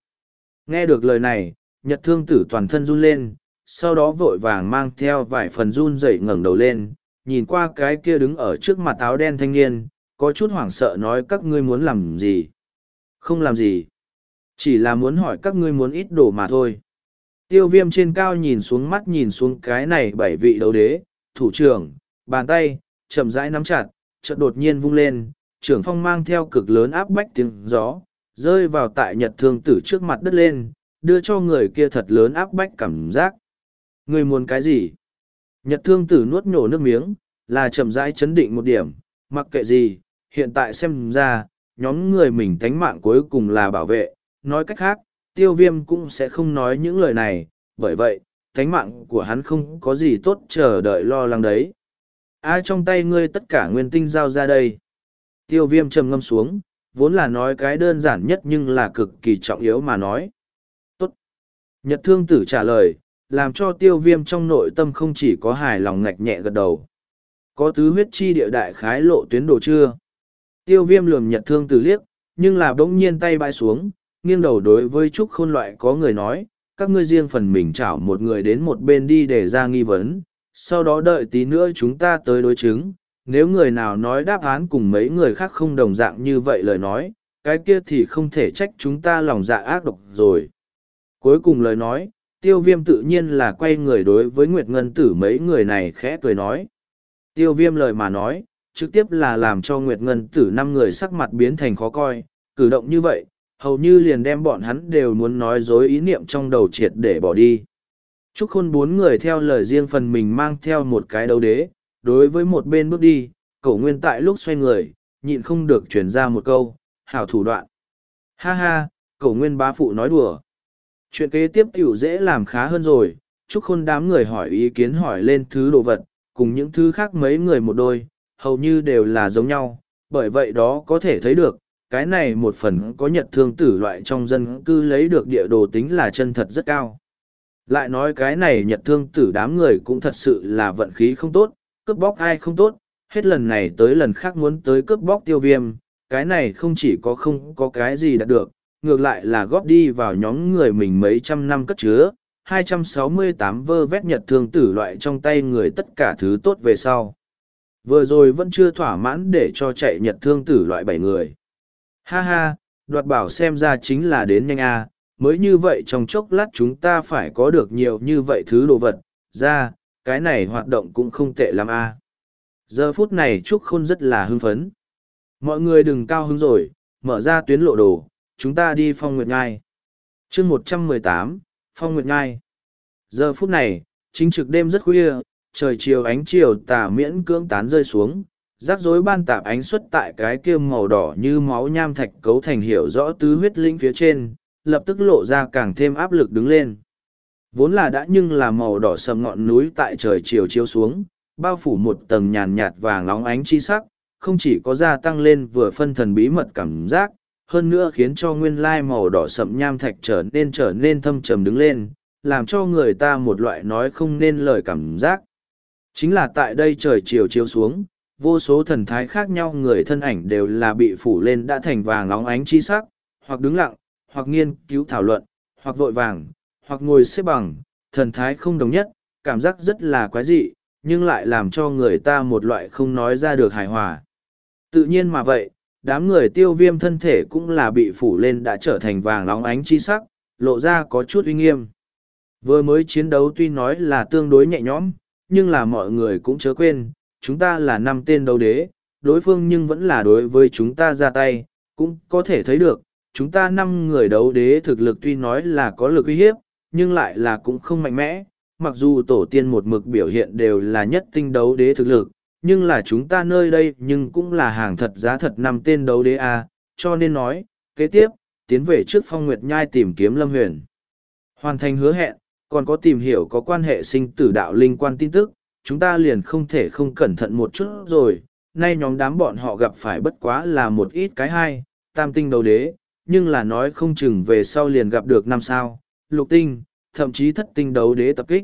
Nghe được lời này, nhật thương tử toàn thân run lên, sau đó vội vàng mang theo vài phần run dậy ngẩng đầu lên, nhìn qua cái kia đứng ở trước mặt áo đen thanh niên, có chút hoảng sợ nói các ngươi muốn làm gì. Không làm gì. Chỉ là muốn hỏi các ngươi muốn ít đồ mà thôi. Tiêu viêm trên cao nhìn xuống mắt nhìn xuống cái này bảy vị đấu đế, thủ trưởng, bàn tay, chậm rãi nắm chặt, chợt đột nhiên vung lên, trưởng phong mang theo cực lớn áp bách tiếng gió, rơi vào tại nhật thương tử trước mặt đất lên, đưa cho người kia thật lớn áp bách cảm giác. Người muốn cái gì? Nhật thương tử nuốt nhổ nước miếng, là chậm rãi chấn định một điểm, mặc kệ gì, hiện tại xem ra, nhóm người mình tánh mạng cuối cùng là bảo vệ, nói cách khác, tiêu viêm cũng sẽ không nói những lời này, bởi vậy, tánh mạng của hắn không có gì tốt chờ đợi lo lắng đấy ai trong tay ngươi tất cả nguyên tinh giao ra đây? Tiêu viêm trầm ngâm xuống, vốn là nói cái đơn giản nhất nhưng là cực kỳ trọng yếu mà nói. Tốt. Nhật thương tử trả lời, làm cho tiêu viêm trong nội tâm không chỉ có hài lòng ngạch nhẹ gật đầu. Có tứ huyết chi địa đại khái lộ tuyến đồ chưa? Tiêu viêm lườm nhật thương tử liếc, nhưng là bỗng nhiên tay bãi xuống, nghiêng đầu đối với trúc khôn loại có người nói, các ngươi riêng phần mình chảo một người đến một bên đi để ra nghi vấn sau đó đợi tí nữa chúng ta tới đối chứng. Nếu người nào nói đáp án cùng mấy người khác không đồng dạng như vậy lời nói, cái kia thì không thể trách chúng ta lòng dạ ác độc rồi. Cuối cùng lời nói, tiêu viêm tự nhiên là quay người đối với nguyệt ngân tử mấy người này khẽ cười nói. Tiêu viêm lời mà nói, trực tiếp là làm cho nguyệt ngân tử năm người sắc mặt biến thành khó coi, cử động như vậy, hầu như liền đem bọn hắn đều muốn nói dối ý niệm trong đầu triệt để bỏ đi. Trúc khôn bốn người theo lời riêng phần mình mang theo một cái đấu đế, đối với một bên bước đi, cổ nguyên tại lúc xoay người, nhịn không được chuyển ra một câu, hảo thủ đoạn. Ha ha, cổ nguyên bá phụ nói đùa. Chuyện kế tiếp tiểu dễ làm khá hơn rồi, Trúc khôn đám người hỏi ý kiến hỏi lên thứ đồ vật, cùng những thứ khác mấy người một đôi, hầu như đều là giống nhau, bởi vậy đó có thể thấy được, cái này một phần có nhật thương tử loại trong dân cư lấy được địa đồ tính là chân thật rất cao. Lại nói cái này nhật thương tử đám người cũng thật sự là vận khí không tốt, cướp bóc ai không tốt, hết lần này tới lần khác muốn tới cướp bóc tiêu viêm, cái này không chỉ có không có cái gì đạt được, ngược lại là góp đi vào nhóm người mình mấy trăm năm cất chứa, 268 vơ vét nhật thương tử loại trong tay người tất cả thứ tốt về sau. Vừa rồi vẫn chưa thỏa mãn để cho chạy nhật thương tử loại bảy người. Ha ha, đoạt bảo xem ra chính là đến nhanh a mới như vậy trong chốc lát chúng ta phải có được nhiều như vậy thứ đồ vật, ra, cái này hoạt động cũng không tệ lắm a. Giờ phút này Trúc Khôn rất là hưng phấn. Mọi người đừng cao hứng rồi, mở ra tuyến lộ đồ, chúng ta đi phong nguyệt ngai. chương một trăm mười tám phong nguyệt ngai. Giờ phút này, chính trực đêm rất khuya, trời chiều ánh chiều tà miễn cưỡng tán rơi xuống, rắc rối ban tạp ánh xuất tại cái kia màu đỏ như máu nham thạch cấu thành hiểu rõ tứ huyết linh phía trên, lập tức lộ ra càng thêm áp lực đứng lên. Vốn là đã nhưng là màu đỏ sầm ngọn núi tại trời chiều chiếu xuống, bao phủ một tầng nhàn nhạt vàng nóng ánh chi sắc, không chỉ có gia tăng lên vừa phân thần bí mật cảm giác, hơn nữa khiến cho nguyên lai màu đỏ sậm nham thạch trở nên trở nên thâm trầm đứng lên, làm cho người ta một loại nói không nên lời cảm giác. Chính là tại đây trời chiều chiếu xuống, vô số thần thái khác nhau người thân ảnh đều là bị phủ lên đã thành vàng nóng ánh chi sắc, hoặc đứng lặng, hoặc nghiên cứu thảo luận, hoặc vội vàng, hoặc ngồi xếp bằng, thần thái không đồng nhất, cảm giác rất là quái dị, nhưng lại làm cho người ta một loại không nói ra được hài hòa. Tự nhiên mà vậy, đám người tiêu viêm thân thể cũng là bị phủ lên đã trở thành vàng nóng ánh chi sắc, lộ ra có chút uy nghiêm. Vừa mới chiến đấu tuy nói là tương đối nhẹ nhõm, nhưng là mọi người cũng chớ quên, chúng ta là năm tên đấu đế, đối phương nhưng vẫn là đối với chúng ta ra tay, cũng có thể thấy được, chúng ta năm người đấu đế thực lực tuy nói là có lực uy hiếp, nhưng lại là cũng không mạnh mẽ, mặc dù tổ tiên một mực biểu hiện đều là nhất tinh đấu đế thực lực, nhưng là chúng ta nơi đây nhưng cũng là hàng thật giá thật năm tên đấu đế A, cho nên nói, kế tiếp, tiến về trước phong nguyệt nhai tìm kiếm lâm huyền. Hoàn thành hứa hẹn, còn có tìm hiểu có quan hệ sinh tử đạo linh quan tin tức, chúng ta liền không thể không cẩn thận một chút rồi. Nay nhóm đám bọn họ gặp phải bất quá là một ít cái hai, tam tinh đấu đế, nhưng là nói không chừng về sau liền gặp được năm sao, lục tinh, thậm chí thất tinh đấu đế tập kích.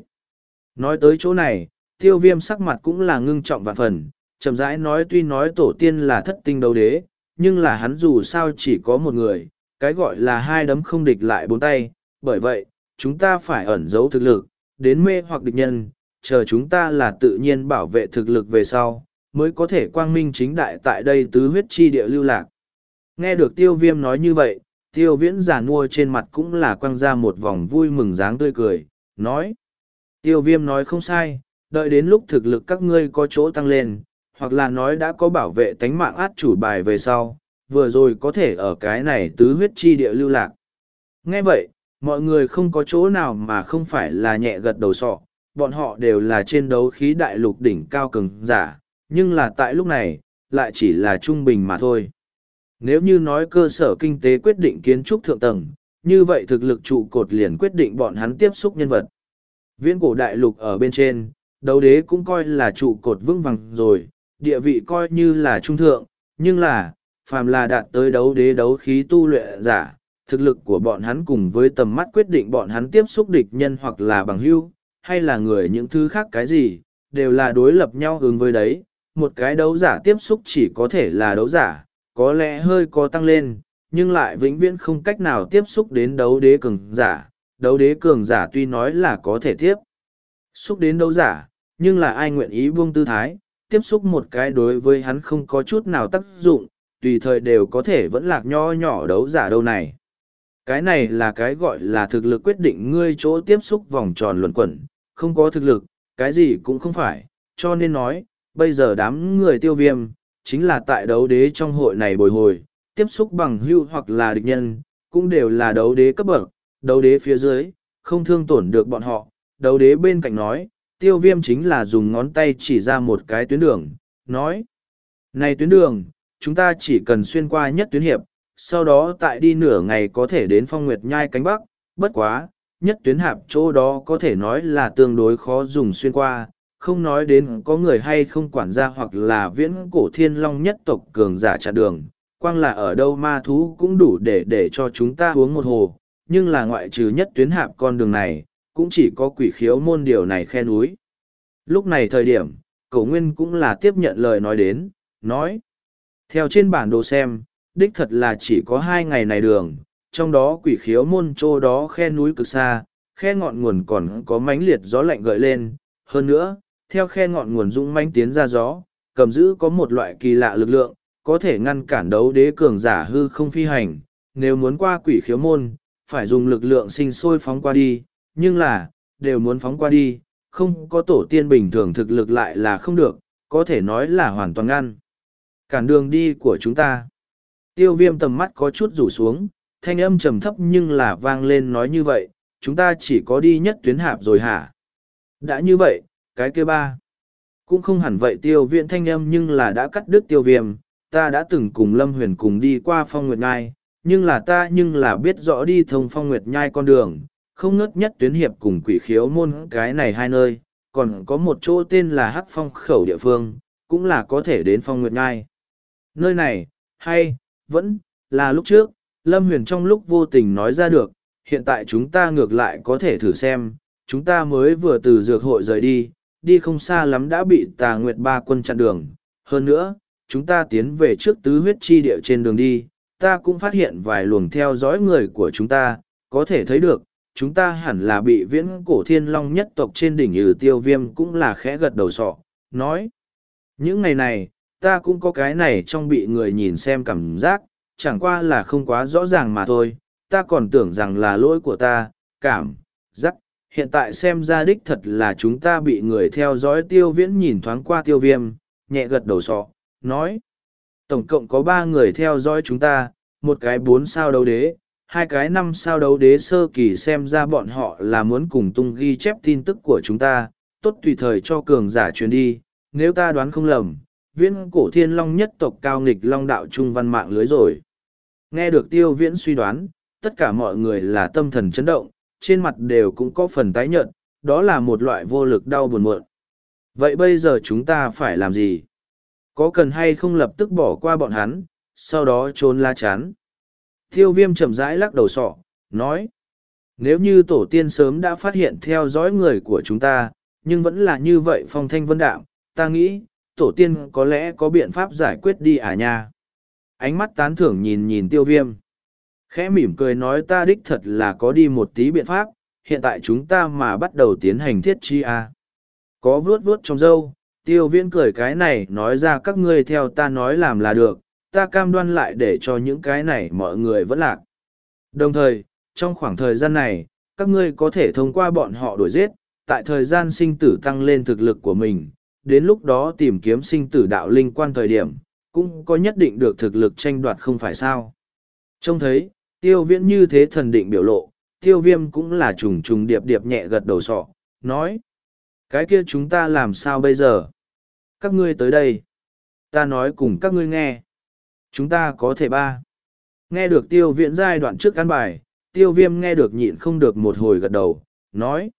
Nói tới chỗ này, tiêu viêm sắc mặt cũng là ngưng trọng vạn phần, chậm rãi nói tuy nói tổ tiên là thất tinh đấu đế, nhưng là hắn dù sao chỉ có một người, cái gọi là hai đấm không địch lại bốn tay, bởi vậy, chúng ta phải ẩn giấu thực lực, đến mê hoặc địch nhân, chờ chúng ta là tự nhiên bảo vệ thực lực về sau, mới có thể quang minh chính đại tại đây tứ huyết chi địa lưu lạc. Nghe được tiêu viêm nói như vậy, tiêu viễn giả nua trên mặt cũng là quăng ra một vòng vui mừng dáng tươi cười, nói. Tiêu viêm nói không sai, đợi đến lúc thực lực các ngươi có chỗ tăng lên, hoặc là nói đã có bảo vệ tánh mạng át chủ bài về sau, vừa rồi có thể ở cái này tứ huyết chi địa lưu lạc. Nghe vậy, mọi người không có chỗ nào mà không phải là nhẹ gật đầu sọ, bọn họ đều là trên đấu khí đại lục đỉnh cao cường giả, nhưng là tại lúc này, lại chỉ là trung bình mà thôi. Nếu như nói cơ sở kinh tế quyết định kiến trúc thượng tầng, như vậy thực lực trụ cột liền quyết định bọn hắn tiếp xúc nhân vật. Viễn cổ đại lục ở bên trên, đấu đế cũng coi là trụ cột vững vàng rồi, địa vị coi như là trung thượng, nhưng là, phàm là đạt tới đấu đế đấu khí tu luyện giả, thực lực của bọn hắn cùng với tầm mắt quyết định bọn hắn tiếp xúc địch nhân hoặc là bằng hữu, hay là người những thứ khác cái gì, đều là đối lập nhau hướng với đấy. Một cái đấu giả tiếp xúc chỉ có thể là đấu giả, có lẽ hơi có tăng lên, nhưng lại vĩnh viễn không cách nào tiếp xúc đến đấu đế cường giả. Đấu đế cường giả tuy nói là có thể tiếp xúc đến đấu giả, nhưng là ai nguyện ý buông tư thái, tiếp xúc một cái đối với hắn không có chút nào tác dụng, tùy thời đều có thể vẫn lạc nho nhỏ đấu giả đâu này. Cái này là cái gọi là thực lực quyết định ngươi chỗ tiếp xúc vòng tròn luẩn quẩn, không có thực lực, cái gì cũng không phải, cho nên nói, bây giờ đám người tiêu viêm, chính là tại đấu đế trong hội này bồi hồi, tiếp xúc bằng hưu hoặc là địch nhân, cũng đều là đấu đế cấp bậc, đấu đế phía dưới, không thương tổn được bọn họ, đấu đế bên cạnh nói, tiêu viêm chính là dùng ngón tay chỉ ra một cái tuyến đường, nói, này tuyến đường, chúng ta chỉ cần xuyên qua nhất tuyến hiệp, sau đó tại đi nửa ngày có thể đến phong nguyệt nhai cánh bắc, bất quá, nhất tuyến hạp chỗ đó có thể nói là tương đối khó dùng xuyên qua, không nói đến có người hay không quản gia hoặc là viễn cổ thiên long nhất tộc cường giả chặn đường, quang là ở đâu ma thú cũng đủ để để cho chúng ta uống một hồ, nhưng là ngoại trừ nhất tuyến hạp con đường này, cũng chỉ có quỷ khiếu môn điều này khe núi. Lúc này thời điểm, cổ nguyên cũng là tiếp nhận lời nói đến, nói. Theo trên bản đồ xem, đích thật là chỉ có hai ngày này đường, trong đó quỷ khiếu môn chỗ đó khe núi cực xa, khe ngọn nguồn còn có mánh liệt gió lạnh gợi lên. Hơn nữa, theo khe ngọn nguồn dũng manh tiến ra gió, cầm giữ có một loại kỳ lạ lực lượng, có thể ngăn cản đấu đế cường giả hư không phi hành. Nếu muốn qua quỷ khiếu môn, phải dùng lực lượng sinh sôi phóng qua đi, nhưng là, đều muốn phóng qua đi, không có tổ tiên bình thường thực lực lại là không được, có thể nói là hoàn toàn ngăn. Cản đường đi của chúng ta. Tiêu viêm tầm mắt có chút rủ xuống, thanh âm trầm thấp nhưng là vang lên nói như vậy, chúng ta chỉ có đi nhất tuyến hạp rồi hả? Đã như vậy, cái kia ba. Cũng không hẳn vậy tiêu viện thanh âm nhưng là đã cắt đứt tiêu viêm, ta đã từng cùng Lâm Huyền cùng đi qua phong nguyệt nhai, nhưng là ta nhưng là biết rõ đi thông phong nguyệt nhai con đường, không ngớt nhất tuyến hiệp cùng quỷ khiếu môn cái này hai nơi, còn có một chỗ tên là Hắc Phong khẩu địa phương, cũng là có thể đến phong nguyệt nhai. Nơi này, hay, vẫn, là lúc trước, Lâm Huyền trong lúc vô tình nói ra được, hiện tại chúng ta ngược lại có thể thử xem, chúng ta mới vừa từ dược hội rời đi, đi không xa lắm đã bị tà nguyệt ba quân chặn đường. Hơn nữa, chúng ta tiến về trước tứ huyết chi địa trên đường đi, ta cũng phát hiện vài luồng theo dõi người của chúng ta, có thể thấy được, chúng ta hẳn là bị viễn cổ thiên long nhất tộc trên đỉnh ừ tiêu viêm cũng là khẽ gật đầu sọ, nói. Những ngày này, ta cũng có cái này trong bị người nhìn xem cảm giác, chẳng qua là không quá rõ ràng mà thôi, ta còn tưởng rằng là lỗi của ta, cảm, giác, hiện tại xem ra đích thật là chúng ta bị người theo dõi tiêu viễn nhìn thoáng qua tiêu viêm, nhẹ gật đầu sọ, nói. Tổng cộng có ba người theo dõi chúng ta, một cái bốn sao đấu đế, hai cái năm sao đấu đế sơ kỳ xem ra bọn họ là muốn cùng tung ghi chép tin tức của chúng ta, tốt tùy thời cho cường giả truyền đi, nếu ta đoán không lầm, viễn cổ thiên long nhất tộc cao nghịch long đạo trung văn mạng lưới rồi. Nghe được tiêu viễn suy đoán, tất cả mọi người là tâm thần chấn động, trên mặt đều cũng có phần tái nhợt, đó là một loại vô lực đau buồn muộn. Vậy bây giờ chúng ta phải làm gì? Có cần hay không lập tức bỏ qua bọn hắn, sau đó trốn la chán? Tiêu viêm chậm rãi lắc đầu sọ, nói. Nếu như tổ tiên sớm đã phát hiện theo dõi người của chúng ta, nhưng vẫn là như vậy phong thanh vân đạm, ta nghĩ, tổ tiên có lẽ có biện pháp giải quyết đi à nha. Ánh mắt tán thưởng nhìn nhìn tiêu viêm. Khẽ mỉm cười nói ta đích thật là có đi một tí biện pháp, hiện tại chúng ta mà bắt đầu tiến hành thiết chi à. Có vuốt vuốt trong dâu, tiêu viễn cười cái này nói ra các ngươi theo ta nói làm là được, ta cam đoan lại để cho những cái này mọi người vẫn lạc. Đồng thời, trong khoảng thời gian này, các ngươi có thể thông qua bọn họ đuổi giết, tại thời gian sinh tử tăng lên thực lực của mình, đến lúc đó tìm kiếm sinh tử đạo linh quan thời điểm, cũng có nhất định được thực lực tranh đoạt không phải sao. Trông thấy, tiêu viễn như thế thần định biểu lộ, tiêu viêm cũng là trùng trùng điệp điệp nhẹ gật đầu sọ, nói. Cái kia chúng ta làm sao bây giờ? Các ngươi tới đây. Ta nói cùng các ngươi nghe. Chúng ta có thể ba. Nghe được tiêu viễn giai đoạn trước căn bài, tiêu viêm nghe được nhịn không được một hồi gật đầu, nói.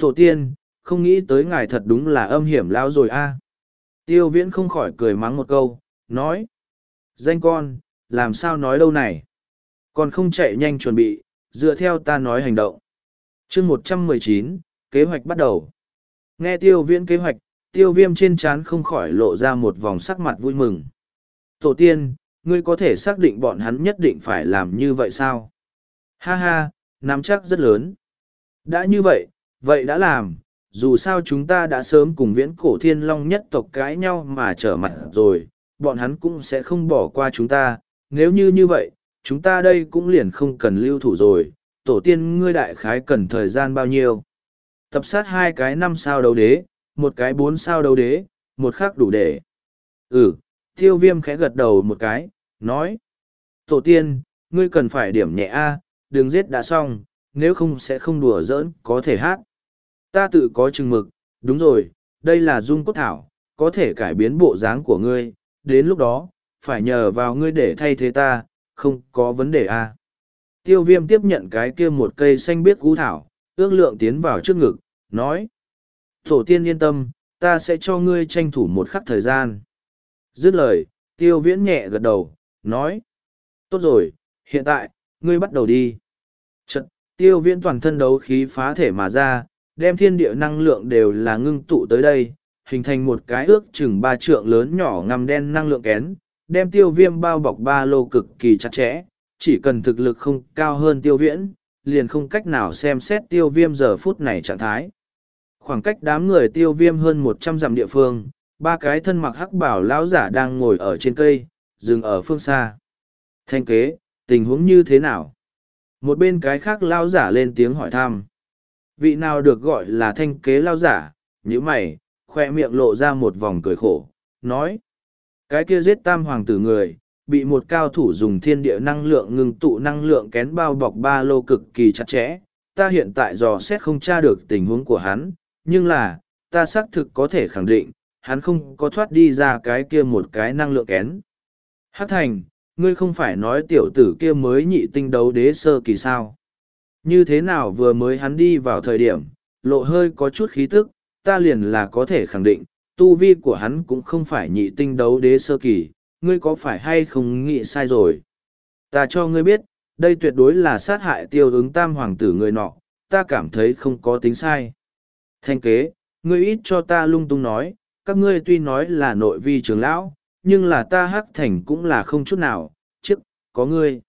Tổ tiên, không nghĩ tới ngài thật đúng là âm hiểm lao rồi a Tiêu viễn không khỏi cười mắng một câu, nói. Danh con, làm sao nói đâu này? Còn không chạy nhanh chuẩn bị, dựa theo ta nói hành động. chương một trăm mười chín kế hoạch bắt đầu. Nghe tiêu viễn kế hoạch, tiêu viêm trên trán không khỏi lộ ra một vòng sắc mặt vui mừng. Tổ tiên, ngươi có thể xác định bọn hắn nhất định phải làm như vậy sao? Ha ha, nắm chắc rất lớn. Đã như vậy, vậy đã làm, dù sao chúng ta đã sớm cùng viễn cổ thiên long nhất tộc cãi nhau mà trở mặt rồi, bọn hắn cũng sẽ không bỏ qua chúng ta, nếu như như vậy, chúng ta đây cũng liền không cần lưu thủ rồi, tổ tiên ngươi đại khái cần thời gian bao nhiêu. Tập sát hai cái năm sao đấu đế, một cái bốn sao đấu đế, một khác đủ để. Ừ, tiêu viêm khẽ gật đầu một cái, nói. Tổ tiên, ngươi cần phải điểm nhẹ A, đừng giết đã xong, nếu không sẽ không đùa giỡn, có thể hát. Ta tự có chừng mực, đúng rồi, đây là dung cốt thảo, có thể cải biến bộ dáng của ngươi, đến lúc đó, phải nhờ vào ngươi để thay thế ta, không có vấn đề a. Tiêu viêm tiếp nhận cái kia một cây xanh biếc cú thảo, ước lượng tiến vào trước ngực, nói. Tổ tiên yên tâm, ta sẽ cho ngươi tranh thủ một khắc thời gian. Dứt lời, tiêu viễn nhẹ gật đầu, nói. Tốt rồi, hiện tại, ngươi bắt đầu đi. Trận, tiêu viễn toàn thân đấu khí phá thể mà ra, đem thiên địa năng lượng đều là ngưng tụ tới đây, hình thành một cái ước chừng ba trượng lớn nhỏ ngầm đen năng lượng kén, đem tiêu viêm bao bọc ba lô cực kỳ chặt chẽ, chỉ cần thực lực không cao hơn tiêu viễn, liền không cách nào xem xét tiêu viêm giờ phút này trạng thái. Khoảng cách đám người tiêu viêm hơn một trăm dặm địa phương, ba cái thân mặc hắc bảo lão giả đang ngồi ở trên cây, dừng ở phương xa. Thanh kế, tình huống như thế nào? một bên cái khác lao giả lên tiếng hỏi thăm vị nào được gọi là thanh kế lao giả nhữ mày khoe miệng lộ ra một vòng cười khổ nói cái kia giết tam hoàng tử người, bị một cao thủ dùng thiên địa năng lượng ngừng tụ năng lượng kén bao bọc ba lô cực kỳ chặt chẽ. Ta hiện tại dò xét không tra được tình huống của hắn, nhưng là, ta xác thực có thể khẳng định, hắn không có thoát đi ra cái kia một cái năng lượng kén. Hát thành, ngươi không phải nói tiểu tử kia mới nhị tinh đấu đế sơ kỳ sao? Như thế nào vừa mới hắn đi vào thời điểm, lộ hơi có chút khí tức, ta liền là có thể khẳng định tu vi của hắn cũng không phải nhị tinh đấu đế sơ kỳ, ngươi có phải hay không nghĩ sai rồi? Ta cho ngươi biết, đây tuyệt đối là sát hại tiêu ứng tam hoàng tử người nọ, ta cảm thấy không có tính sai. Thanh kế, ngươi ít cho ta lung tung nói, các ngươi tuy nói là nội vi trưởng lão, nhưng là ta hắc thành cũng là không chút nào chức có ngươi.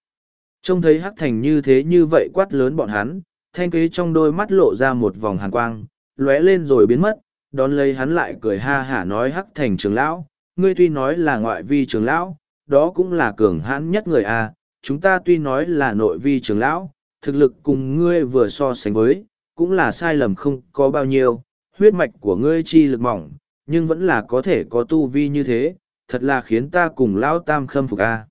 Trông thấy hắc thành như thế như vậy quát lớn bọn hắn, thanh kế trong đôi mắt lộ ra một vòng hàn quang, lóe lên rồi biến mất đón lấy hắn lại cười ha hả nói hắc thành trưởng lão, ngươi tuy nói là ngoại vi trưởng lão, đó cũng là cường hãn nhất người a chúng ta tuy nói là nội vi trưởng lão, thực lực cùng ngươi vừa so sánh với, cũng là sai lầm không có bao nhiêu, huyết mạch của ngươi chi lực mỏng, nhưng vẫn là có thể có tu vi như thế, thật là khiến ta cùng lão tam khâm phục a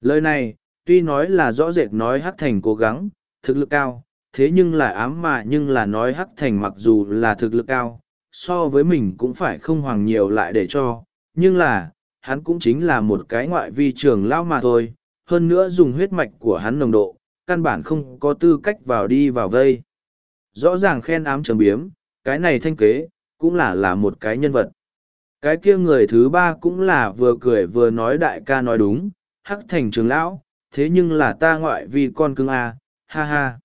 lời này, tuy nói là rõ rệt nói hắc thành cố gắng, thực lực cao, thế nhưng là ám mà nhưng là nói hắc thành mặc dù là thực lực cao so với mình cũng phải không hoàng nhiều lại để cho, nhưng là, hắn cũng chính là một cái ngoại vi trường lao mà thôi, hơn nữa dùng huyết mạch của hắn nồng độ, căn bản không có tư cách vào đi vào vây. Rõ ràng khen ám trầm biếm, cái này thanh kế, cũng là là một cái nhân vật. Cái kia người thứ ba cũng là vừa cười vừa nói đại ca nói đúng, hắc thành trường lão, thế nhưng là ta ngoại vì con cưng à ha ha.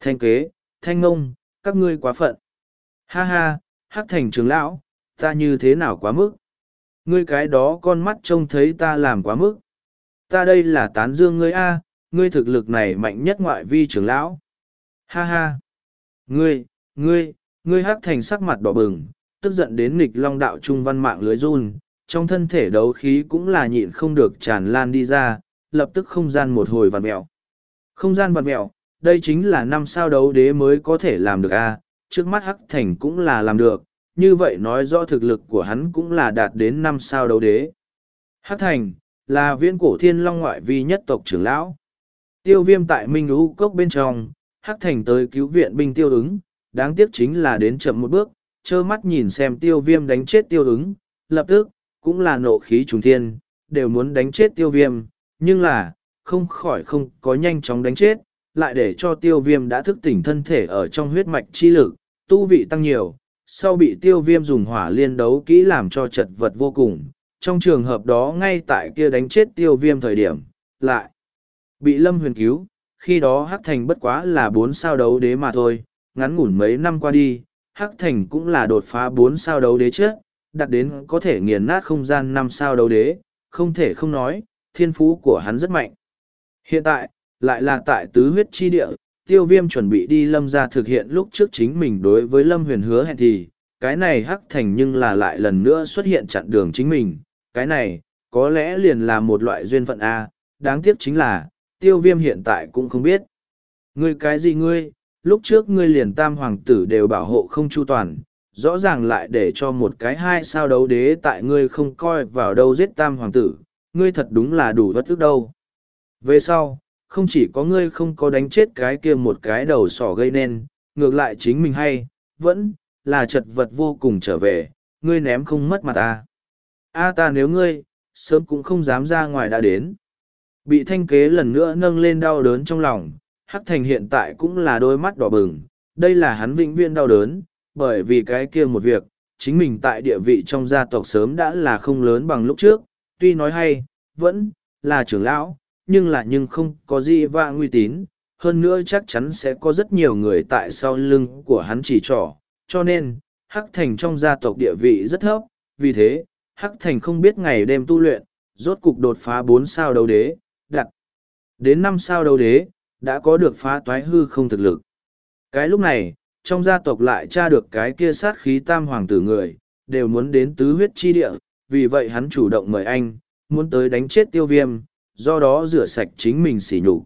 Thanh kế, thanh ngông, các ngươi quá phận. Ha ha hắc thành trường lão, ta như thế nào quá mức? Ngươi cái đó con mắt trông thấy ta làm quá mức. Ta đây là tán dương ngươi a, ngươi thực lực này mạnh nhất ngoại vi trưởng lão. Ha ha. Ngươi ngươi ngươi hắc thành sắc mặt đỏ bừng, tức giận đến nghịch long đạo trung văn mạng lưới run, trong thân thể đấu khí cũng là nhịn không được tràn lan đi ra, lập tức không gian một hồi vặn mẹo không gian vặn mẹo đây chính là năm sao đấu đế mới có thể làm được a trước mắt hắc thành cũng là làm được, như vậy nói rõ thực lực của hắn cũng là đạt đến năm sao đấu đế. Hắc thành là viễn cổ thiên long ngoại vi nhất tộc trưởng lão. Tiêu viêm tại minh lũ cốc bên trong, hắc thành tới cứu viện binh tiêu ứng, đáng tiếc chính là đến chậm một bước, trơ mắt nhìn xem tiêu viêm đánh chết tiêu ứng, lập tức cũng là nộ khí trùng thiên, đều muốn đánh chết tiêu viêm, nhưng là, không khỏi không có nhanh chóng đánh chết lại để cho tiêu viêm đã thức tỉnh thân thể ở trong huyết mạch chi lực, tu vị tăng nhiều, sau bị tiêu viêm dùng hỏa liên đấu kỹ làm cho chật vật vô cùng. Trong trường hợp đó, ngay tại kia đánh chết tiêu viêm thời điểm, lại bị lâm huyền cứu. Khi đó hắc thành bất quá là bốn sao đấu đế mà thôi, ngắn ngủn mấy năm qua đi, hắc thành cũng là đột phá bốn sao đấu đế trước đặt đến có thể nghiền nát không gian năm sao đấu đế, không thể không nói, thiên phú của hắn rất mạnh. Hiện tại lại là tại tứ huyết chi địa, tiêu viêm chuẩn bị đi lâm ra thực hiện lúc trước chính mình đối với lâm huyền hứa hẹn thì, cái này hắc thành nhưng là lại lần nữa xuất hiện chặn đường chính mình. Cái này, có lẽ liền là một loại duyên phận a, đáng tiếc chính là, tiêu viêm hiện tại cũng không biết. Ngươi cái gì ngươi? Lúc trước ngươi liền tam hoàng tử đều bảo hộ không chu toàn, rõ ràng lại để cho một cái hai sao đấu đế tại ngươi không coi vào đâu giết tam hoàng tử, ngươi thật đúng là đủ bất ức đâu. Về sau không chỉ có ngươi không có đánh chết cái kia một cái đầu sỏ gây nên, ngược lại chính mình hay, vẫn là chật vật vô cùng trở về, ngươi ném không mất mặt ta. A à, ta nếu ngươi, sớm cũng không dám ra ngoài đã đến. Bị thanh kế lần nữa nâng lên đau đớn trong lòng, Hắc Thành hiện tại cũng là đôi mắt đỏ bừng, đây là hắn vĩnh viễn đau đớn, bởi vì cái kia một việc, chính mình tại địa vị trong gia tộc sớm đã là không lớn bằng lúc trước, tuy nói hay, vẫn là trưởng lão, nhưng là nhưng không có gì và nguy tín, hơn nữa chắc chắn sẽ có rất nhiều người tại sau lưng của hắn chỉ trỏ, cho nên, Hắc Thành trong gia tộc địa vị rất thấp, vì thế, Hắc Thành không biết ngày đêm tu luyện, rốt cục đột phá bốn sao đấu đế, đặt đến năm sao đấu đế, đã có được phá toái hư không thực lực. Cái lúc này, trong gia tộc lại tra được cái kia sát khí tam hoàng tử người, đều muốn đến tứ huyết chi địa, vì vậy hắn chủ động mời anh, muốn tới đánh chết tiêu viêm, do đó rửa sạch chính mình sỉ nhục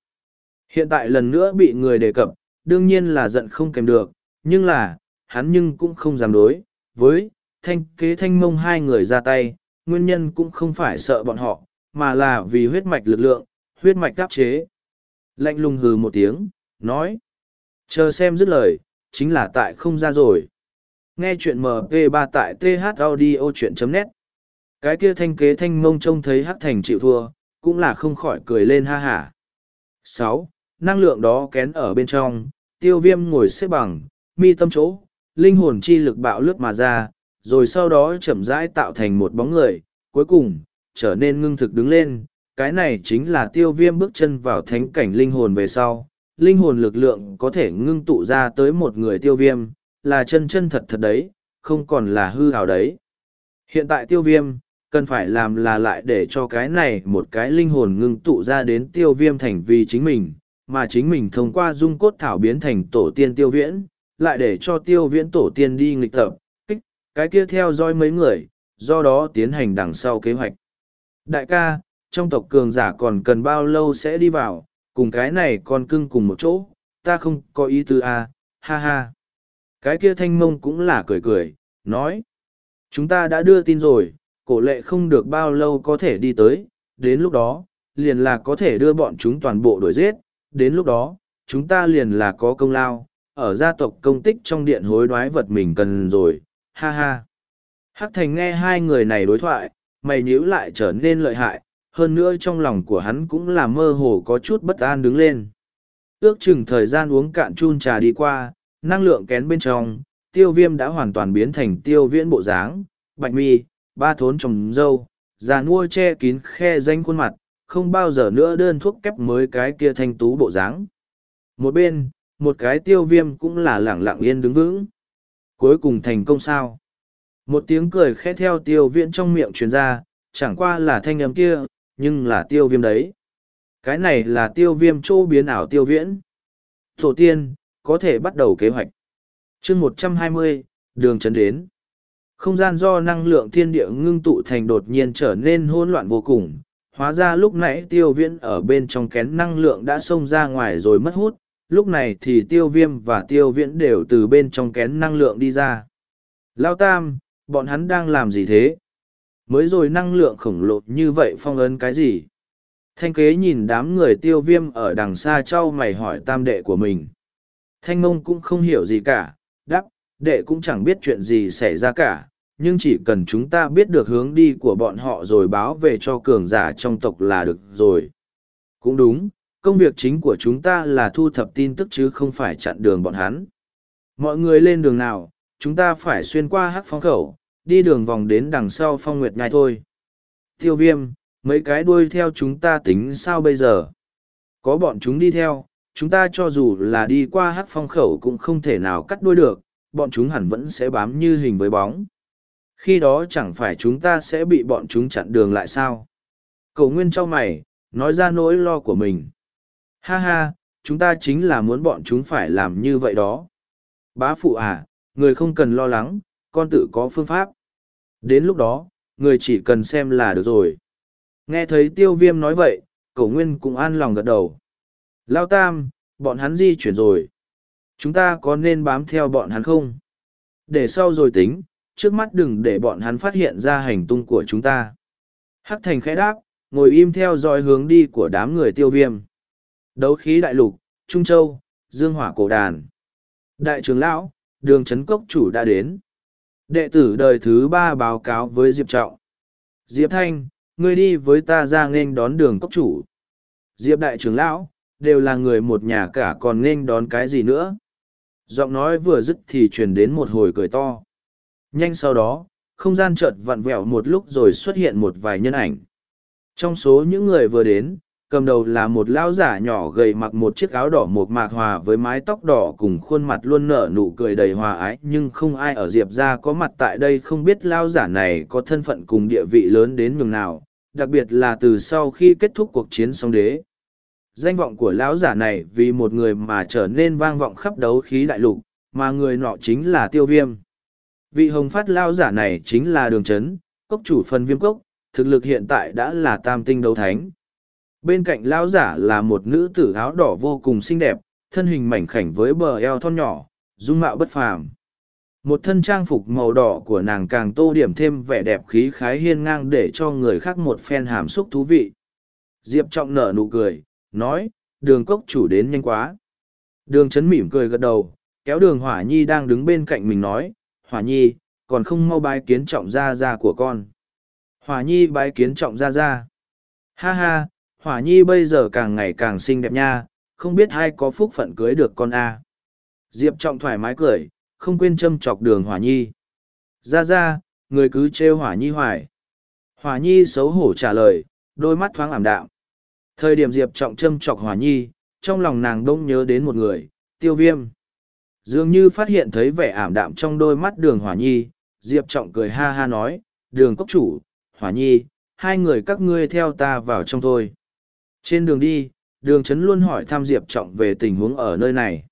Hiện tại lần nữa bị người đề cập, đương nhiên là giận không kèm được, nhưng là, hắn nhưng cũng không dám đối, với, thanh kế thanh mông hai người ra tay, nguyên nhân cũng không phải sợ bọn họ, mà là vì huyết mạch lực lượng, huyết mạch đáp chế. Lạnh lùng hừ một tiếng, nói. Chờ xem dứt lời, chính là tại không ra rồi. Nghe chuyện MP3 tại thaudio.net Cái kia thanh kế thanh mông trông thấy hắc thành chịu thua, cũng là không khỏi cười lên ha hả. sáu Năng lượng đó kén ở bên trong, tiêu viêm ngồi xếp bằng, mi tâm chỗ, linh hồn chi lực bạo lướt mà ra, rồi sau đó chậm rãi tạo thành một bóng người, cuối cùng, trở nên ngưng thực đứng lên. Cái này chính là tiêu viêm bước chân vào thánh cảnh linh hồn về sau. Linh hồn lực lượng có thể ngưng tụ ra tới một người tiêu viêm, là chân chân thật thật đấy, không còn là hư hào đấy. Hiện tại tiêu viêm, cần phải làm là lại để cho cái này một cái linh hồn ngưng tụ ra đến tiêu viêm thành vì chính mình, mà chính mình thông qua dung cốt thảo biến thành tổ tiên tiêu viễn, lại để cho tiêu viễn tổ tiên đi nghịch tập, kích, cái kia theo dõi mấy người, do đó tiến hành đằng sau kế hoạch. Đại ca, trong tộc cường giả còn cần bao lâu sẽ đi vào, cùng cái này còn cưng cùng một chỗ, ta không có ý tư a à, ha ha. Cái kia thanh mông cũng là cười cười, nói. Chúng ta đã đưa tin rồi, cổ lệ không được bao lâu có thể đi tới, đến lúc đó, liền là có thể đưa bọn chúng toàn bộ đuổi giết, đến lúc đó, chúng ta liền là có công lao, ở gia tộc công tích trong điện hối đoái vật mình cần rồi, ha ha. Hắc thành nghe hai người này đối thoại, mày nhíu lại trở nên lợi hại, hơn nữa trong lòng của hắn cũng là mơ hồ có chút bất an đứng lên. Ước chừng thời gian uống cạn chun trà đi qua, năng lượng kén bên trong, tiêu viêm đã hoàn toàn biến thành tiêu viễn bộ dáng, bạch mi, ba thốn trồng dâu, già nua che kín khe danh khuôn mặt, không bao giờ nữa đơn thuốc kép mới cái kia thanh tú bộ dáng. Một bên, một cái tiêu viêm cũng là lẳng lặng yên đứng vững. Cuối cùng thành công sao? Một tiếng cười khẽ theo tiêu viễn trong miệng truyền ra, chẳng qua là thanh âm kia, nhưng là tiêu viêm đấy. Cái này là tiêu viêm chỗ biến ảo tiêu viễn. Tổ tiên, có thể bắt đầu kế hoạch. chương một trăm hai mươi đường trấn đến. Không gian do năng lượng thiên địa ngưng tụ thành đột nhiên trở nên hỗn loạn vô cùng. Hóa ra lúc nãy tiêu viễn ở bên trong kén năng lượng đã xông ra ngoài rồi mất hút. Lúc này thì tiêu viêm và tiêu viễn đều từ bên trong kén năng lượng đi ra. Lao Tam, bọn hắn đang làm gì thế? Mới rồi năng lượng khổng lồ như vậy phong ấn cái gì? Thanh kế nhìn đám người tiêu viêm ở đằng xa trao mày hỏi tam đệ của mình. Thanh mông cũng không hiểu gì cả, đắp, đệ cũng chẳng biết chuyện gì xảy ra cả, nhưng chỉ cần chúng ta biết được hướng đi của bọn họ rồi báo về cho cường giả trong tộc là được rồi. Cũng đúng, công việc chính của chúng ta là thu thập tin tức chứ không phải chặn đường bọn hắn. Mọi người lên đường nào, chúng ta phải xuyên qua hắc phong khẩu, đi đường vòng đến đằng sau phong nguyệt nhai thôi. Tiêu viêm, mấy cái đuôi theo chúng ta tính sao bây giờ? Có bọn chúng đi theo, chúng ta cho dù là đi qua hắc phong khẩu cũng không thể nào cắt đuôi được, bọn chúng hẳn vẫn sẽ bám như hình với bóng. Khi đó chẳng phải chúng ta sẽ bị bọn chúng chặn đường lại sao? Cầu nguyên cho mày, nói ra nỗi lo của mình. Ha ha, chúng ta chính là muốn bọn chúng phải làm như vậy đó. Bá phụ à, người không cần lo lắng, con tự có phương pháp. Đến lúc đó, người chỉ cần xem là được rồi. Nghe thấy tiêu viêm nói vậy, cổ nguyên cũng an lòng gật đầu. Lao tam, bọn hắn di chuyển rồi. Chúng ta có nên bám theo bọn hắn không? Để sau rồi tính, trước mắt đừng để bọn hắn phát hiện ra hành tung của chúng ta. Hắc thành khẽ đáp, ngồi im theo dõi hướng đi của đám người tiêu viêm. Đấu khí đại lục, Trung Châu, Dương Hỏa Cổ Đàn. Đại trưởng lão, đường Trấn Cốc chủ đã đến. Đệ tử đời thứ ba báo cáo với Diệp Trọng. Diệp Thanh, ngươi đi với ta ra nghênh đón đường cốc chủ. Diệp đại trưởng lão, đều là người một nhà cả còn nghênh đón cái gì nữa. Giọng nói vừa dứt thì truyền đến một hồi cười to. Nhanh sau đó, không gian chợt vặn vẹo một lúc rồi xuất hiện một vài nhân ảnh. Trong số những người vừa đến, cầm đầu là một lão giả nhỏ gầy mặc một chiếc áo đỏ một mạc hòa với mái tóc đỏ cùng khuôn mặt luôn nở nụ cười đầy hòa ái nhưng không ai ở diệp ra có mặt tại đây không biết lão giả này có thân phận cùng địa vị lớn đến nhường nào đặc biệt là từ sau khi kết thúc cuộc chiến song đế danh vọng của lão giả này vì một người mà trở nên vang vọng khắp đấu khí đại lục, mà người nọ chính là tiêu viêm. Vị hồng phát lão giả này chính là đường trấn cốc chủ phần viêm cốc, thực lực hiện tại đã là tam tinh đấu thánh. Bên cạnh lão giả là một nữ tử áo đỏ vô cùng xinh đẹp, thân hình mảnh khảnh với bờ eo thon nhỏ, dung mạo bất phàm. Một thân trang phục màu đỏ của nàng càng tô điểm thêm vẻ đẹp khí khái hiên ngang để cho người khác một phen hàm xúc thú vị. Diệp trọng nở nụ cười nói, đường cốc chủ đến nhanh quá. Đường chấn mỉm cười gật đầu, kéo đường hỏa nhi đang đứng bên cạnh mình nói, hỏa nhi, còn không mau bái kiến trọng gia gia của con. Hỏa nhi bái kiến trọng gia gia. Ha ha, hỏa nhi bây giờ càng ngày càng xinh đẹp nha, không biết ai có phúc phận cưới được con a. Diệp trọng thoải mái cười, không quên châm chọc đường hỏa nhi. Ra ra người cứ trêu hỏa nhi hoài. Hỏa nhi xấu hổ trả lời, đôi mắt thoáng ảm đạm thời điểm diệp trọng châm chọc hỏa nhi, trong lòng nàng đông nhớ đến một người, tiêu viêm. Dường như phát hiện thấy vẻ ảm đạm trong đôi mắt đường hỏa nhi, diệp trọng cười ha ha nói, đường cốc chủ, hỏa nhi, hai người các ngươi theo ta vào trong thôi. Trên đường đi, đường trấn luôn hỏi thăm diệp trọng về tình huống ở nơi này.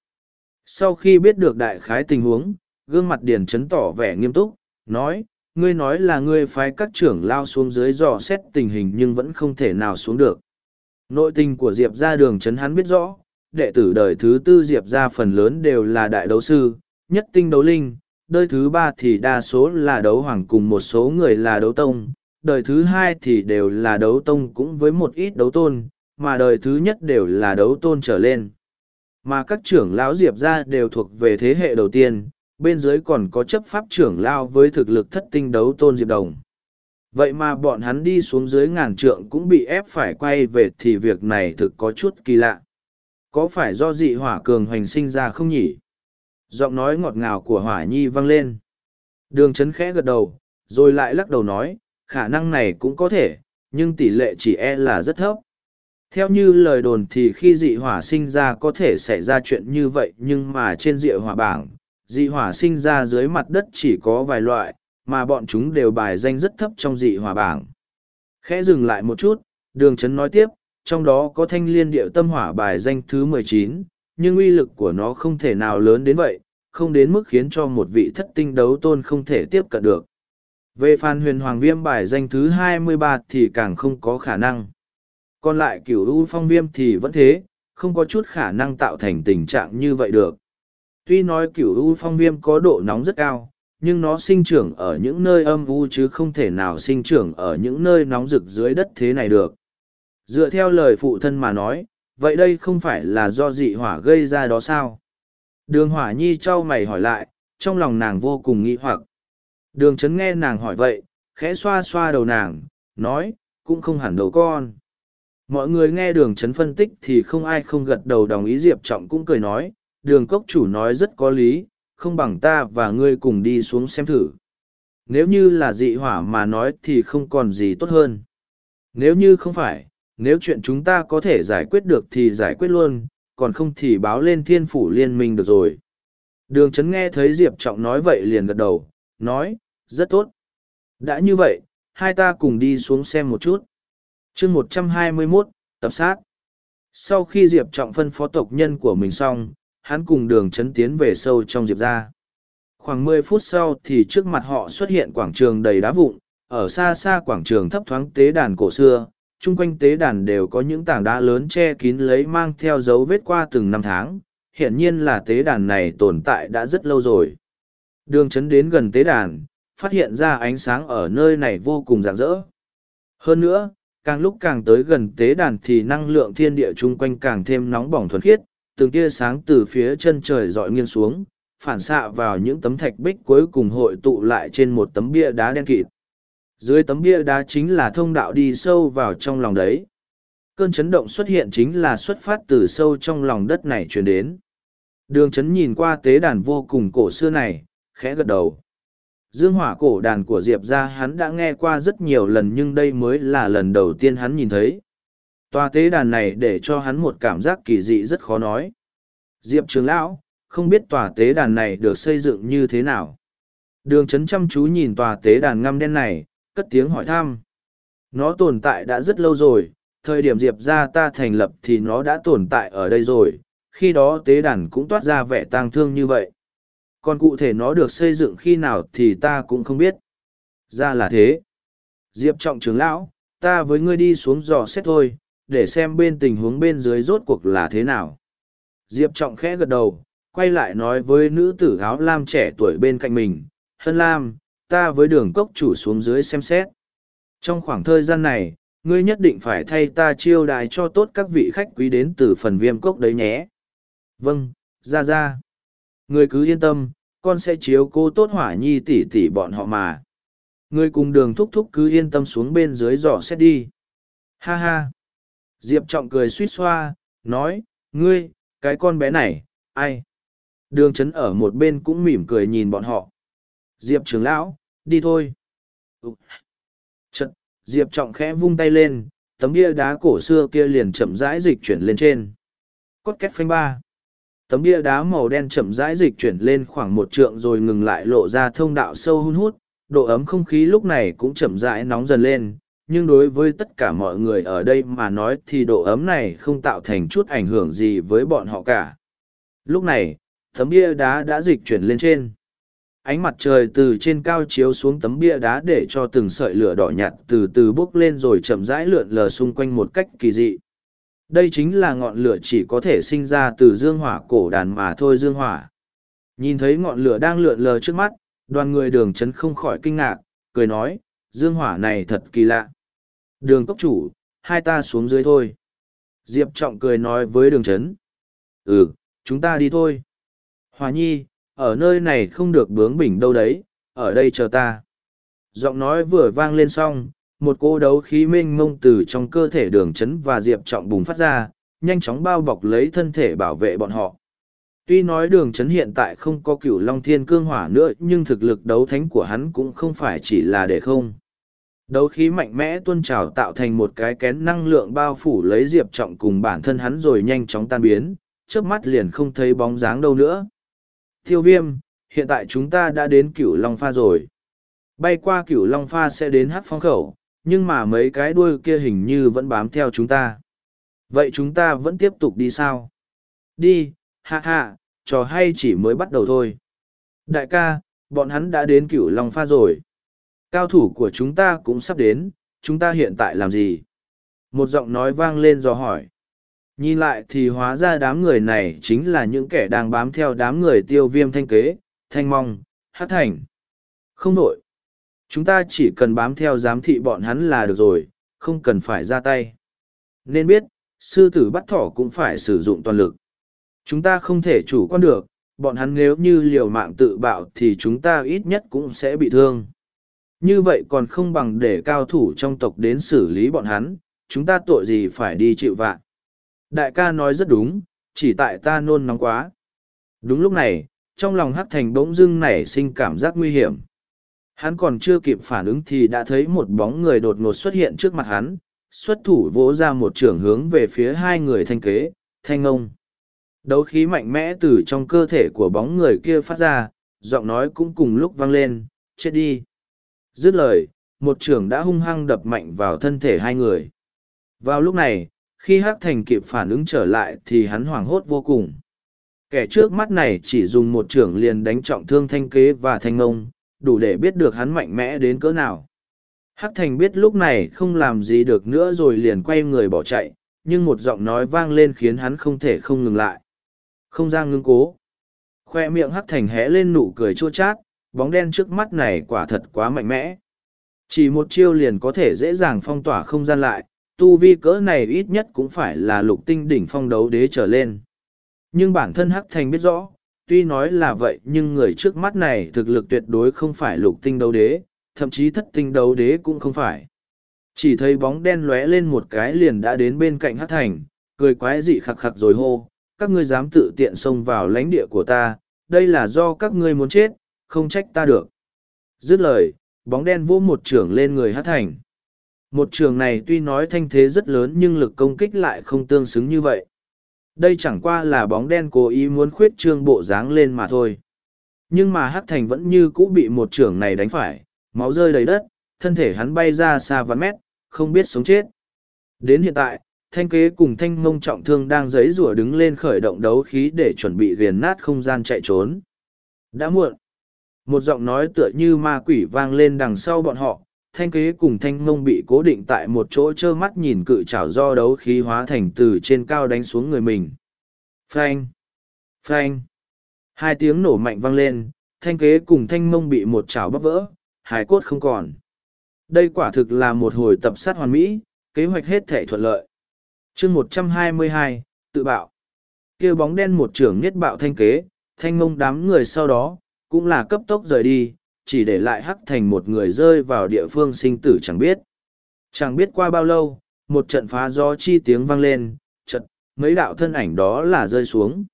Sau khi biết được đại khái tình huống, gương mặt điền trấn tỏ vẻ nghiêm túc, nói, ngươi nói là ngươi phái các trưởng lao xuống dưới dò xét tình hình nhưng vẫn không thể nào xuống được nội tình của diệp ra đường chấn hắn biết rõ, đệ tử đời thứ tư diệp ra phần lớn đều là đại đấu sư, nhất tinh đấu linh, đời thứ ba thì đa số là đấu hoàng cùng một số người là đấu tông, đời thứ hai thì đều là đấu tông cũng với một ít đấu tôn, mà đời thứ nhất đều là đấu tôn trở lên. Mà các trưởng lão diệp ra đều thuộc về thế hệ đầu tiên, bên dưới còn có chấp pháp trưởng lao với thực lực thất tinh đấu tôn diệp đồng vậy mà bọn hắn đi xuống dưới ngàn trượng cũng bị ép phải quay về thì việc này thực có chút kỳ lạ. Có phải do dị hỏa cường hoành sinh ra không nhỉ? Giọng nói ngọt ngào của hỏa nhi vang lên. Đường trấn khẽ gật đầu, rồi lại lắc đầu nói, khả năng này cũng có thể, nhưng tỷ lệ chỉ e là rất thấp. Theo như lời đồn thì khi dị hỏa sinh ra có thể xảy ra chuyện như vậy nhưng mà trên dị hỏa bảng, dị hỏa sinh ra dưới mặt đất chỉ có vài loại mà bọn chúng đều bài danh rất thấp trong dị hỏa bảng. Khẽ dừng lại một chút, đường chấn nói tiếp, trong đó có thanh liên điệu tâm hỏa bài danh thứ mười chín, nhưng uy lực của nó không thể nào lớn đến vậy, không đến mức khiến cho một vị thất tinh đấu tôn không thể tiếp cận được. Về phan huyền hoàng viêm bài danh thứ hai mươi ba thì càng không có khả năng. Còn lại cửu u phong viêm thì vẫn thế, không có chút khả năng tạo thành tình trạng như vậy được. Tuy nói cửu u phong viêm có độ nóng rất cao nhưng nó sinh trưởng ở những nơi âm u chứ không thể nào sinh trưởng ở những nơi nóng rực dưới đất thế này được. Dựa theo lời phụ thân mà nói, vậy đây không phải là do dị hỏa gây ra đó sao? Đường hỏa nhi t mày hỏi lại, trong lòng nàng vô cùng nghi hoặc. Đường chấn nghe nàng hỏi vậy, khẽ xoa xoa đầu nàng, nói, cũng không hẳn đầu con. Mọi người nghe đường chấn phân tích thì không ai không gật đầu đồng ý diệp trọng cũng cười nói, đường cốc chủ nói rất có lý không bằng ta và ngươi cùng đi xuống xem thử. Nếu như là dị hỏa mà nói thì không còn gì tốt hơn. Nếu như không phải, nếu chuyện chúng ta có thể giải quyết được thì giải quyết luôn, còn không thì báo lên thiên phủ liên minh được rồi. Đường trấn nghe thấy diệp trọng nói vậy liền gật đầu, nói, rất tốt. Đã như vậy, hai ta cùng đi xuống xem một chút. Chương một trăm hai mươi mốt, tập sát. Sau khi diệp trọng phân phó tộc nhân của mình xong hắn cùng đường chấn tiến về sâu trong diệp ra. Khoảng mười phút sau thì trước mặt họ xuất hiện quảng trường đầy đá vụn, ở xa xa quảng trường thấp thoáng tế đàn cổ xưa, chung quanh tế đàn đều có những tảng đá lớn che kín lấy mang theo dấu vết qua từng năm tháng, hiển nhiên là tế đàn này tồn tại đã rất lâu rồi. Đường chấn đến gần tế đàn, phát hiện ra ánh sáng ở nơi này vô cùng rạng rỡ. Hơn nữa, càng lúc càng tới gần tế đàn thì năng lượng thiên địa chung quanh càng thêm nóng bỏng thuần khiết từng tia sáng từ phía chân trời dọi nghiêng xuống, phản xạ vào những tấm thạch bích cuối cùng hội tụ lại trên một tấm bia đá đen kịt. Dưới tấm bia đá chính là thông đạo đi sâu vào trong lòng đấy. Cơn chấn động xuất hiện chính là xuất phát từ sâu trong lòng đất này truyền đến. Đường chấn nhìn qua tế đàn vô cùng cổ xưa này, khẽ gật đầu. Dương hỏa cổ đàn của Diệp ra hắn đã nghe qua rất nhiều lần nhưng đây mới là lần đầu tiên hắn nhìn thấy. Tòa tế đàn này để cho hắn một cảm giác kỳ dị rất khó nói. Diệp trường lão, không biết tòa tế đàn này được xây dựng như thế nào. Đường chấn chăm chú nhìn tòa tế đàn ngăm đen này, cất tiếng hỏi thăm. Nó tồn tại đã rất lâu rồi, thời điểm Diệp ra ta thành lập thì nó đã tồn tại ở đây rồi, khi đó tế đàn cũng toát ra vẻ tang thương như vậy còn cụ thể nó được xây dựng khi nào thì ta cũng không biết ra là thế diệp trọng trưởng lão ta với ngươi đi xuống dò xét thôi để xem bên tình huống bên dưới rốt cuộc là thế nào. Diệp Trọng khẽ gật đầu, quay lại nói với nữ tử áo lam trẻ tuổi bên cạnh mình, Hân Lam, ta với đường cốc chủ xuống dưới xem xét. Trong khoảng thời gian này, ngươi nhất định phải thay ta chiêu đài cho tốt các vị khách quý đến từ phần viêm cốc đấy nhé. Vâng, ra ra. Ngươi cứ yên tâm, con sẽ chiếu cô tốt hỏa nhi tỷ tỷ bọn họ mà. Ngươi cùng đường thúc thúc cứ yên tâm xuống bên dưới giỏ xét đi. Ha ha. Diệp trọng cười suýt xoa, nói, ngươi, cái con bé này, ai? Đường chấn ở một bên cũng mỉm cười nhìn bọn họ. Diệp trưởng lão, đi thôi. Ừ. Chật, Diệp trọng khẽ vung tay lên, tấm bia đá cổ xưa kia liền chậm rãi dịch chuyển lên trên. Cốt két phanh ba. Tấm bia đá màu đen chậm rãi dịch chuyển lên khoảng một trượng rồi ngừng lại lộ ra thông đạo sâu hun hút, độ ấm không khí lúc này cũng chậm rãi nóng dần lên, nhưng đối với tất cả mọi người ở đây mà nói thì độ ấm này không tạo thành chút ảnh hưởng gì với bọn họ cả. Lúc này, tấm bia đá đã dịch chuyển lên trên. Ánh mặt trời từ trên cao chiếu xuống tấm bia đá để cho từng sợi lửa đỏ nhạt từ từ bốc lên rồi chậm rãi lượn lờ xung quanh một cách kỳ dị. Đây chính là ngọn lửa chỉ có thể sinh ra từ dương hỏa cổ đàn mà thôi dương hỏa. Nhìn thấy ngọn lửa đang lượn lờ trước mắt đoàn người đường trấn không khỏi kinh ngạc cười nói dương hỏa này thật kỳ lạ đường cốc chủ hai ta xuống dưới thôi diệp trọng cười nói với đường trấn ừ chúng ta đi thôi hòa nhi ở nơi này không được bướng bỉnh đâu đấy, ở đây chờ ta. Giọng nói vừa vang lên xong, một cô đấu khí mênh mông từ trong cơ thể đường chấn và diệp trọng bùng phát ra, nhanh chóng bao bọc lấy thân thể bảo vệ bọn họ. Tuy nói đường chấn hiện tại không có cửu long thiên cương hỏa nữa nhưng thực lực đấu thánh của hắn cũng không phải chỉ là để không. Đấu khí mạnh mẽ tuôn trào tạo thành một cái kén năng lượng bao phủ lấy diệp trọng cùng bản thân hắn rồi nhanh chóng tan biến, trước mắt liền không thấy bóng dáng đâu nữa. Tiêu viêm, hiện tại chúng ta đã đến cửu Long Pha rồi. Bay qua cửu Long Pha sẽ đến hát phong khẩu, nhưng mà mấy cái đuôi kia hình như vẫn bám theo chúng ta. Vậy chúng ta vẫn tiếp tục đi sao? Đi, ha ha, trò hay chỉ mới bắt đầu thôi. Đại ca, bọn hắn đã đến cửu Long Pha rồi. Cao thủ của chúng ta cũng sắp đến, chúng ta hiện tại làm gì? Một giọng nói vang lên do hỏi. Nhìn lại thì hóa ra đám người này chính là những kẻ đang bám theo đám người tiêu viêm thanh kế, thanh mong, hát thành. Không nổi. Chúng ta chỉ cần bám theo giám thị bọn hắn là được rồi, không cần phải ra tay. Nên biết, sư tử bắt thỏ cũng phải sử dụng toàn lực. Chúng ta không thể chủ quan được, bọn hắn nếu như liều mạng tự bạo thì chúng ta ít nhất cũng sẽ bị thương. Như vậy còn không bằng để cao thủ trong tộc đến xử lý bọn hắn, chúng ta tội gì phải đi chịu vạn. Đại ca nói rất đúng, chỉ tại ta nôn nóng quá. Đúng lúc này, trong lòng Hắc Thành bỗng dưng nảy sinh cảm giác nguy hiểm. Hắn còn chưa kịp phản ứng thì đã thấy một bóng người đột ngột xuất hiện trước mặt hắn, xuất thủ vỗ ra một trường hướng về phía hai người thanh kế, thanh ông. Đấu khí mạnh mẽ từ trong cơ thể của bóng người kia phát ra, giọng nói cũng cùng lúc vang lên, chết đi. Dứt lời, một trưởng đã hung hăng đập mạnh vào thân thể hai người. Vào lúc này, khi hắc thành kịp phản ứng trở lại thì hắn hoảng hốt vô cùng. Kẻ trước mắt này chỉ dùng một trưởng liền đánh trọng thương thanh kế và thanh ngông đủ để biết được hắn mạnh mẽ đến cỡ nào. Hắc thành biết lúc này không làm gì được nữa rồi liền quay người bỏ chạy nhưng một giọng nói vang lên khiến hắn không thể không ngừng lại. Không gian ngưng cố. Khoe miệng hắc thành hé lên nụ cười chua chát bóng đen trước mắt này quả thật quá mạnh mẽ chỉ một chiêu liền có thể dễ dàng phong tỏa không gian lại tu vi cỡ này ít nhất cũng phải là lục tinh đỉnh phong đấu đế trở lên. Nhưng bản thân Hắc Thành biết rõ, tuy nói là vậy nhưng người trước mắt này thực lực tuyệt đối không phải lục tinh đấu đế, thậm chí thất tinh đấu đế cũng không phải. Chỉ thấy bóng đen lóe lên một cái liền đã đến bên cạnh Hắc Thành, cười quái dị khặc khặc rồi hô, các ngươi dám tự tiện xông vào lãnh địa của ta, đây là do các ngươi muốn chết, không trách ta được. Dứt lời, bóng đen vỗ một trưởng lên người hát Thành. Một trường này tuy nói thanh thế rất lớn nhưng lực công kích lại không tương xứng như vậy. Đây chẳng qua là bóng đen cố ý muốn khuyết trương bộ dáng lên mà thôi. Nhưng mà Hắc Thành vẫn như cũ bị một trường này đánh phải, máu rơi đầy đất, thân thể hắn bay ra xa vạn mét, không biết sống chết. Đến hiện tại, thanh kế cùng thanh mông trọng thương đang giấy rủa đứng lên khởi động đấu khí để chuẩn bị ghiền nát không gian chạy trốn. Đã muộn. Một giọng nói tựa như ma quỷ vang lên đằng sau bọn họ, thanh kế cùng thanh mông bị cố định tại một chỗ trơ mắt nhìn cự trảo do đấu khí hóa thành từ trên cao đánh xuống người mình. Phanh! Phanh! Hai tiếng nổ mạnh vang lên, thanh kế cùng thanh mông bị một chảo bắp vỡ, hải cốt không còn. Đây quả thực là một hồi tập sát hoàn mỹ, kế hoạch hết thể thuận lợi. chương một trăm hai mươi hai tự bạo. kêu bóng đen một trưởng nhất bạo thanh kế, thanh mông đám người sau đó, cũng là cấp tốc rời đi, chỉ để lại hắc thành một người rơi vào địa phương sinh tử chẳng biết. Chẳng biết qua bao lâu, một trận phá gió chi tiếng vang lên, trận, mấy đạo thân ảnh đó là rơi xuống.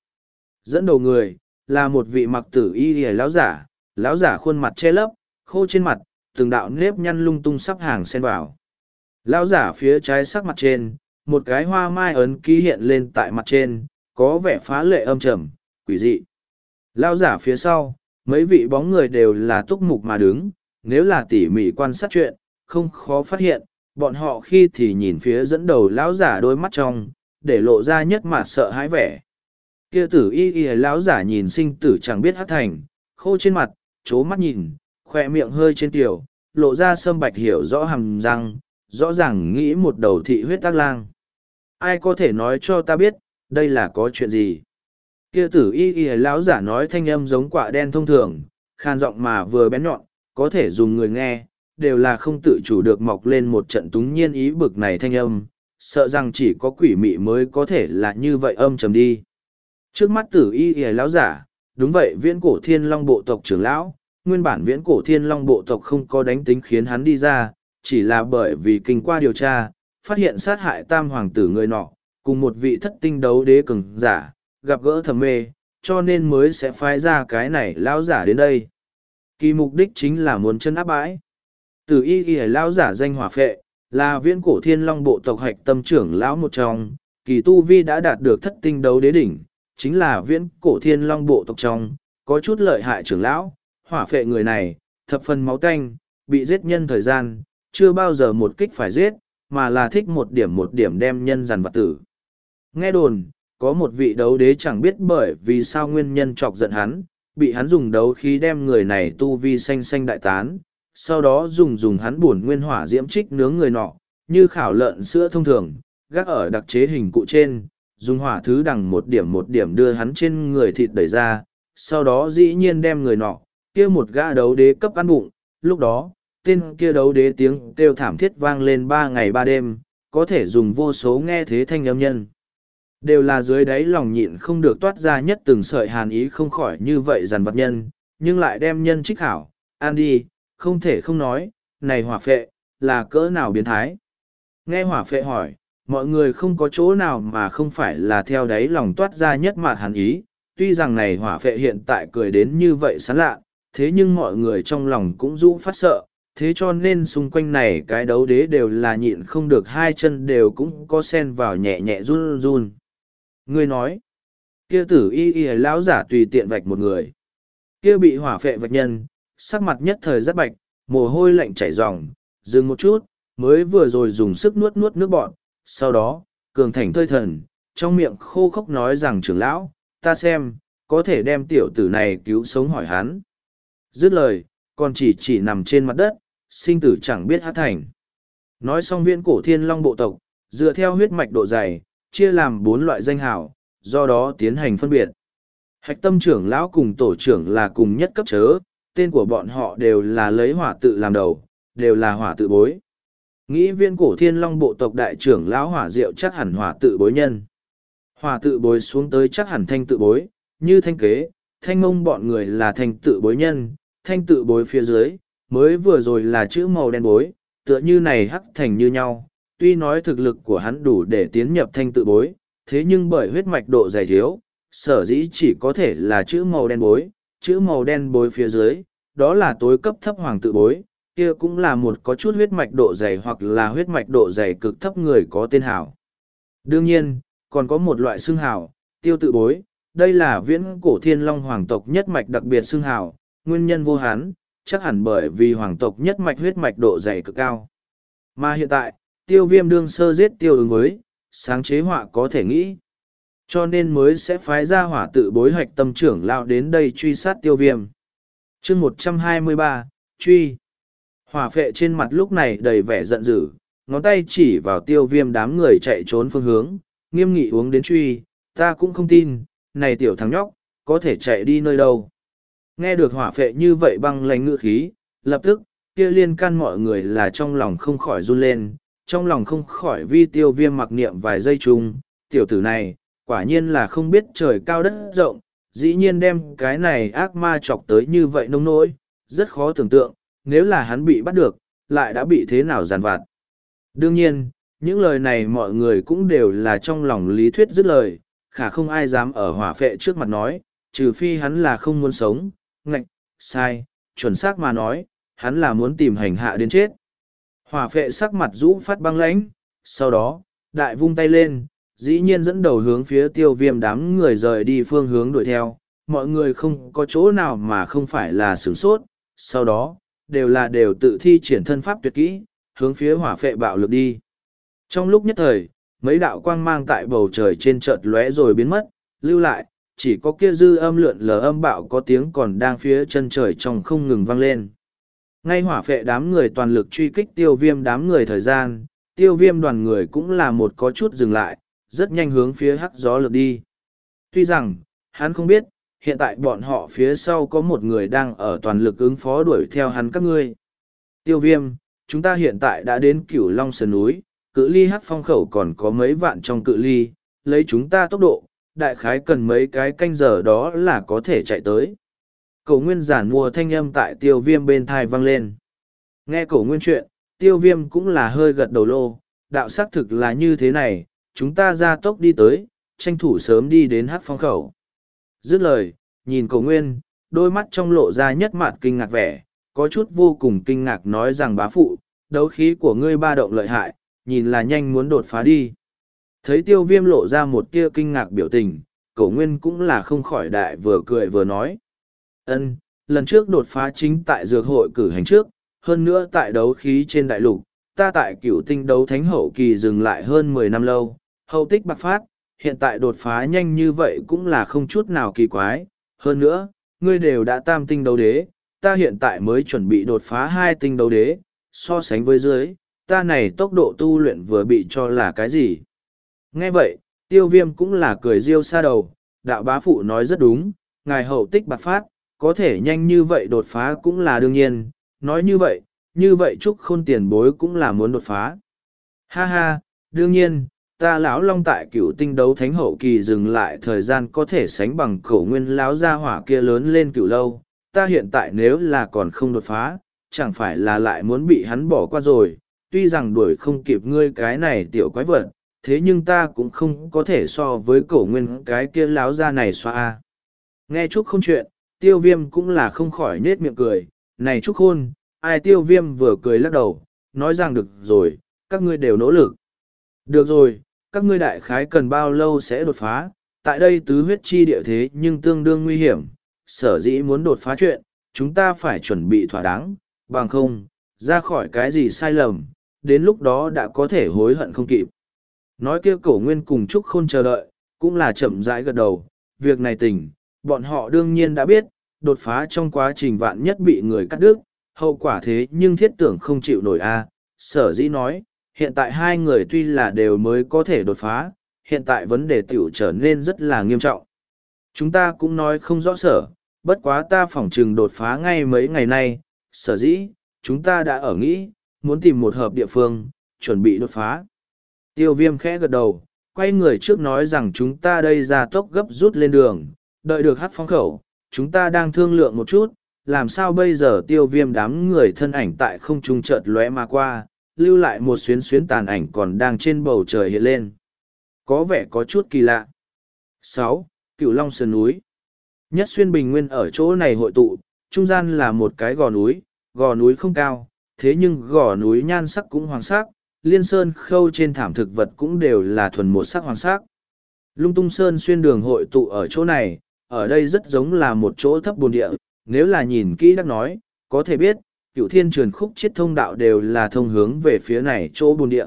Dẫn đầu người, là một vị mặc tử y hề lão giả, lão giả khuôn mặt che lấp, khô trên mặt, từng đạo nếp nhăn lung tung sắp hàng xen vào. Lão giả phía trái sắc mặt trên, một cái hoa mai ấn ký hiện lên tại mặt trên, có vẻ phá lệ âm trầm, quỷ dị. Lão giả phía sau, mấy vị bóng người đều là túc mục mà đứng, nếu là tỉ mỉ quan sát chuyện, không khó phát hiện, bọn họ khi thì nhìn phía dẫn đầu lão giả đôi mắt trong, để lộ ra nhất mà sợ hãi vẻ. Kia tử y y lão giả nhìn sinh tử chẳng biết hát thành, khô trên mặt, chố mắt nhìn, khoe miệng hơi trên tiểu, lộ ra sâm bạch hiểu rõ hàm răng, rõ ràng nghĩ một đầu thị huyết tác lang. Ai có thể nói cho ta biết, đây là có chuyện gì? Kia tử y y lão giả nói thanh âm giống quả đen thông thường, khan giọng mà vừa bén nhọn, có thể dùng người nghe, đều là không tự chủ được mọc lên một trận túng nhiên ý bực này thanh âm, sợ rằng chỉ có quỷ mị mới có thể là như vậy âm trầm đi. Trước mắt tử y y lão giả, đúng vậy viễn cổ thiên long bộ tộc trưởng lão, nguyên bản viễn cổ thiên long bộ tộc không có đánh tính khiến hắn đi ra, chỉ là bởi vì kinh qua điều tra, phát hiện sát hại tam hoàng tử người nọ, cùng một vị thất tinh đấu đế cường giả, gặp gỡ thẩm mê, cho nên mới sẽ phái ra cái này lão giả đến đây. Kỳ mục đích chính là muốn chân áp bãi. Tử y y lão giả danh hỏa phệ, là viễn cổ thiên long bộ tộc hạch tâm trưởng lão một trong, kỳ tu vi đã đạt được thất tinh đấu đế đỉnh, chính là viễn cổ thiên long bộ tộc trong, có chút lợi hại trưởng lão, hỏa phệ người này, thập phần máu tanh, bị giết nhân thời gian, chưa bao giờ một kích phải giết, mà là thích một điểm một điểm đem nhân dằn vặt tử. Nghe đồn, có một vị đấu đế chẳng biết bởi vì sao nguyên nhân chọc giận hắn, bị hắn dùng đấu khí đem người này tu vi xanh xanh đại tán, sau đó dùng dùng hắn buồn nguyên hỏa diễm trích nướng người nọ, như khảo lợn sữa thông thường, gác ở đặc chế hình cụ trên, dùng hỏa thứ đằng một điểm một điểm đưa hắn trên người thịt đẩy ra, sau đó dĩ nhiên đem người nọ, kia một gã đấu đế cấp ăn bụng, lúc đó, tên kia đấu đế tiếng kêu thảm thiết vang lên ba ngày ba đêm, có thể dùng vô số nghe thế thanh âm nhân. Đều là dưới đáy lòng nhịn không được toát ra nhất từng sợi hàn ý không khỏi như vậy dằn vật nhân, nhưng lại đem nhân trích hảo, an đi, không thể không nói, này hỏa phệ, là cỡ nào biến thái. Nghe hỏa phệ hỏi, mọi người không có chỗ nào mà không phải là theo đáy lòng toát ra nhất mạt hàn ý, tuy rằng này hỏa phệ hiện tại cười đến như vậy sán lạ, thế nhưng mọi người trong lòng cũng rũ phát sợ, thế cho nên xung quanh này cái đấu đế đều là nhịn không được hai chân đều cũng có sen vào nhẹ nhẹ run run. Ngươi nói, kia tử y y lão giả tùy tiện vạch một người. Kia bị hỏa phệ vạch nhân, sắc mặt nhất thời rất bạch, mồ hôi lạnh chảy ròng, dừng một chút, mới vừa rồi dùng sức nuốt nuốt nước bọn. Sau đó, cường thành thơi thần, trong miệng khô khốc nói rằng trưởng lão, ta xem, có thể đem tiểu tử này cứu sống hỏi hắn. Dứt lời, còn chỉ chỉ nằm trên mặt đất, sinh tử chẳng biết hát thành. Nói xong viễn cổ thiên long bộ tộc, dựa theo huyết mạch độ dày, chia làm bốn loại danh hào, do đó tiến hành phân biệt. Hạch tâm trưởng lão cùng tổ trưởng là cùng nhất cấp chớ, tên của bọn họ đều là lấy hỏa tự làm đầu, đều là hỏa tự bối. Nghĩ viên cổ thiên long bộ tộc đại trưởng lão hỏa diệu chắc hẳn hỏa tự bối nhân. Hỏa tự bối xuống tới chắc hẳn thanh tự bối, như thanh kế, thanh mông bọn người là thanh tự bối nhân, thanh tự bối phía dưới, mới vừa rồi là chữ màu đen bối, tựa như này hắc thành như nhau. Tuy nói thực lực của hắn đủ để tiến nhập thanh tự bối, thế nhưng bởi huyết mạch độ dày thiếu, sở dĩ chỉ có thể là chữ màu đen bối, chữ màu đen bối phía dưới, đó là tối cấp thấp hoàng tự bối, kia cũng là một có chút huyết mạch độ dày hoặc là huyết mạch độ dày cực thấp người có tên hảo. Đương nhiên, còn có một loại xương hảo, tiêu tự bối, đây là viễn cổ thiên long hoàng tộc nhất mạch đặc biệt xương hảo, nguyên nhân vô hán, chắc hẳn bởi vì hoàng tộc nhất mạch huyết mạch độ dày cực cao. Mà hiện tại, tiêu viêm đương sơ giết tiêu ứng với, sáng chế họa có thể nghĩ. Cho nên mới sẽ phái ra hỏa tự bối hoạch tâm trưởng lao đến đây truy sát tiêu viêm. chương một trăm hai mươi ba truy. Hỏa phệ trên mặt lúc này đầy vẻ giận dữ, ngón tay chỉ vào tiêu viêm đám người chạy trốn phương hướng, nghiêm nghị uống đến truy, ta cũng không tin, này tiểu thằng nhóc, có thể chạy đi nơi đâu. Nghe được hỏa phệ như vậy băng lánh ngựa khí, lập tức, kia liên can mọi người là trong lòng không khỏi run lên, trong lòng không khỏi vi tiêu viêm mặc niệm vài giây chung, tiểu tử này, quả nhiên là không biết trời cao đất rộng, dĩ nhiên đem cái này ác ma chọc tới như vậy nông nỗi, rất khó tưởng tượng, nếu là hắn bị bắt được, lại đã bị thế nào giàn vặt. Đương nhiên, những lời này mọi người cũng đều là trong lòng lý thuyết dứt lời, khả không ai dám ở hỏa phệ trước mặt nói, trừ phi hắn là không muốn sống, ngạch, sai, chuẩn xác mà nói, hắn là muốn tìm hành hạ đến chết. Hỏa phệ sắc mặt rũ phát băng lãnh, sau đó, đại vung tay lên, dĩ nhiên dẫn đầu hướng phía tiêu viêm đám người rời đi phương hướng đuổi theo, mọi người không có chỗ nào mà không phải là sửng sốt, sau đó, đều là đều tự thi triển thân pháp tuyệt kỹ, hướng phía hỏa phệ bạo lực đi. Trong lúc nhất thời, mấy đạo quang mang tại bầu trời trên chợt lóe rồi biến mất, lưu lại, chỉ có kia dư âm lượn lờ âm bạo có tiếng còn đang phía chân trời trong không ngừng vang lên. Ngay hỏa phệ đám người toàn lực truy kích tiêu viêm đám người thời gian, tiêu viêm đoàn người cũng là một có chút dừng lại, rất nhanh hướng phía hắc gió lược đi. Tuy rằng, hắn không biết, hiện tại bọn họ phía sau có một người đang ở toàn lực ứng phó đuổi theo hắn các ngươi. Tiêu viêm, chúng ta hiện tại đã đến cửu long sơn núi, cự ly hắc phong khẩu còn có mấy vạn trong cự ly, lấy chúng ta tốc độ, đại khái cần mấy cái canh giờ đó là có thể chạy tới. Cổ nguyên giản mùa thanh âm tại tiêu viêm bên thai vang lên. Nghe cổ nguyên chuyện, tiêu viêm cũng là hơi gật đầu lô, đạo xác thực là như thế này, chúng ta ra tốc đi tới, tranh thủ sớm đi đến hát phong khẩu. Dứt lời, nhìn cổ nguyên, đôi mắt trong lộ ra nhất mặt kinh ngạc vẻ, có chút vô cùng kinh ngạc nói rằng bá phụ, đấu khí của ngươi ba động lợi hại, nhìn là nhanh muốn đột phá đi. Thấy tiêu viêm lộ ra một tia kinh ngạc biểu tình, cổ nguyên cũng là không khỏi đại vừa cười vừa nói ân lần trước đột phá chính tại dược hội cử hành trước, hơn nữa tại đấu khí trên đại lục, ta tại cựu tinh đấu thánh hậu kỳ dừng lại hơn mười năm lâu, hậu tích bạc phát, hiện tại đột phá nhanh như vậy cũng là không chút nào kỳ quái. Hơn nữa, ngươi đều đã tam tinh đấu đế, ta hiện tại mới chuẩn bị đột phá hai tinh đấu đế, so sánh với dưới, ta này tốc độ tu luyện vừa bị cho là cái gì. Nghe vậy, tiêu viêm cũng là cười riêu xa đầu, đạo bá phụ nói rất đúng, ngài hậu tích bạc phát, có thể nhanh như vậy đột phá cũng là đương nhiên, nói như vậy, như vậy chúc khôn tiền bối cũng là muốn đột phá. Ha ha, đương nhiên, ta lão long tại cựu tinh đấu thánh hậu kỳ dừng lại thời gian có thể sánh bằng cổ nguyên lão gia hỏa kia lớn lên cựu lâu, ta hiện tại nếu là còn không đột phá, chẳng phải là lại muốn bị hắn bỏ qua rồi, tuy rằng đuổi không kịp ngươi cái này tiểu quái vật, thế nhưng ta cũng không có thể so với cổ nguyên cái kia láo ra này xoa. Nghe Trúc không chuyện, tiêu viêm cũng là không khỏi nết miệng cười, này Trúc hôn, ai tiêu viêm vừa cười lắc đầu, nói rằng được rồi, các ngươi đều nỗ lực. Được rồi, các ngươi đại khái cần bao lâu sẽ đột phá, tại đây tứ huyết chi địa thế nhưng tương đương nguy hiểm, sở dĩ muốn đột phá chuyện, chúng ta phải chuẩn bị thỏa đáng, bằng không, ra khỏi cái gì sai lầm, đến lúc đó đã có thể hối hận không kịp. Nói kia cổ nguyên cùng Trúc Khôn chờ đợi, cũng là chậm rãi gật đầu, việc này tỉnh bọn họ đương nhiên đã biết, đột phá trong quá trình vạn nhất bị người cắt đứt, hậu quả thế nhưng thiết tưởng không chịu nổi a sở dĩ nói, hiện tại hai người tuy là đều mới có thể đột phá, hiện tại vấn đề tiểu trở nên rất là nghiêm trọng. Chúng ta cũng nói không rõ sở, bất quá ta phỏng chừng đột phá ngay mấy ngày nay, sở dĩ, chúng ta đã ở nghĩ, muốn tìm một hợp địa phương, chuẩn bị đột phá. Tiêu viêm khẽ gật đầu, quay người trước nói rằng chúng ta đây ra tốc gấp rút lên đường, đợi được hát phong khẩu, chúng ta đang thương lượng một chút, làm sao bây giờ tiêu viêm đám người thân ảnh tại không trung chợt lóe mà qua, lưu lại một xuyến xuyến tàn ảnh còn đang trên bầu trời hiện lên. Có vẻ có chút kỳ lạ. sáu Cựu Long Sơn Núi Nhất xuyên bình nguyên ở chỗ này hội tụ, trung gian là một cái gò núi, gò núi không cao, thế nhưng gò núi nhan sắc cũng hoàng sắc, liên sơn khâu trên thảm thực vật cũng đều là thuần một sắc hoàng sắc. Lung tung sơn xuyên đường hội tụ ở chỗ này, ở đây rất giống là một chỗ thấp bồn địa, nếu là nhìn kỹ đắc nói, có thể biết, cựu thiên truyền khúc chiết thông đạo đều là thông hướng về phía này chỗ bồn địa.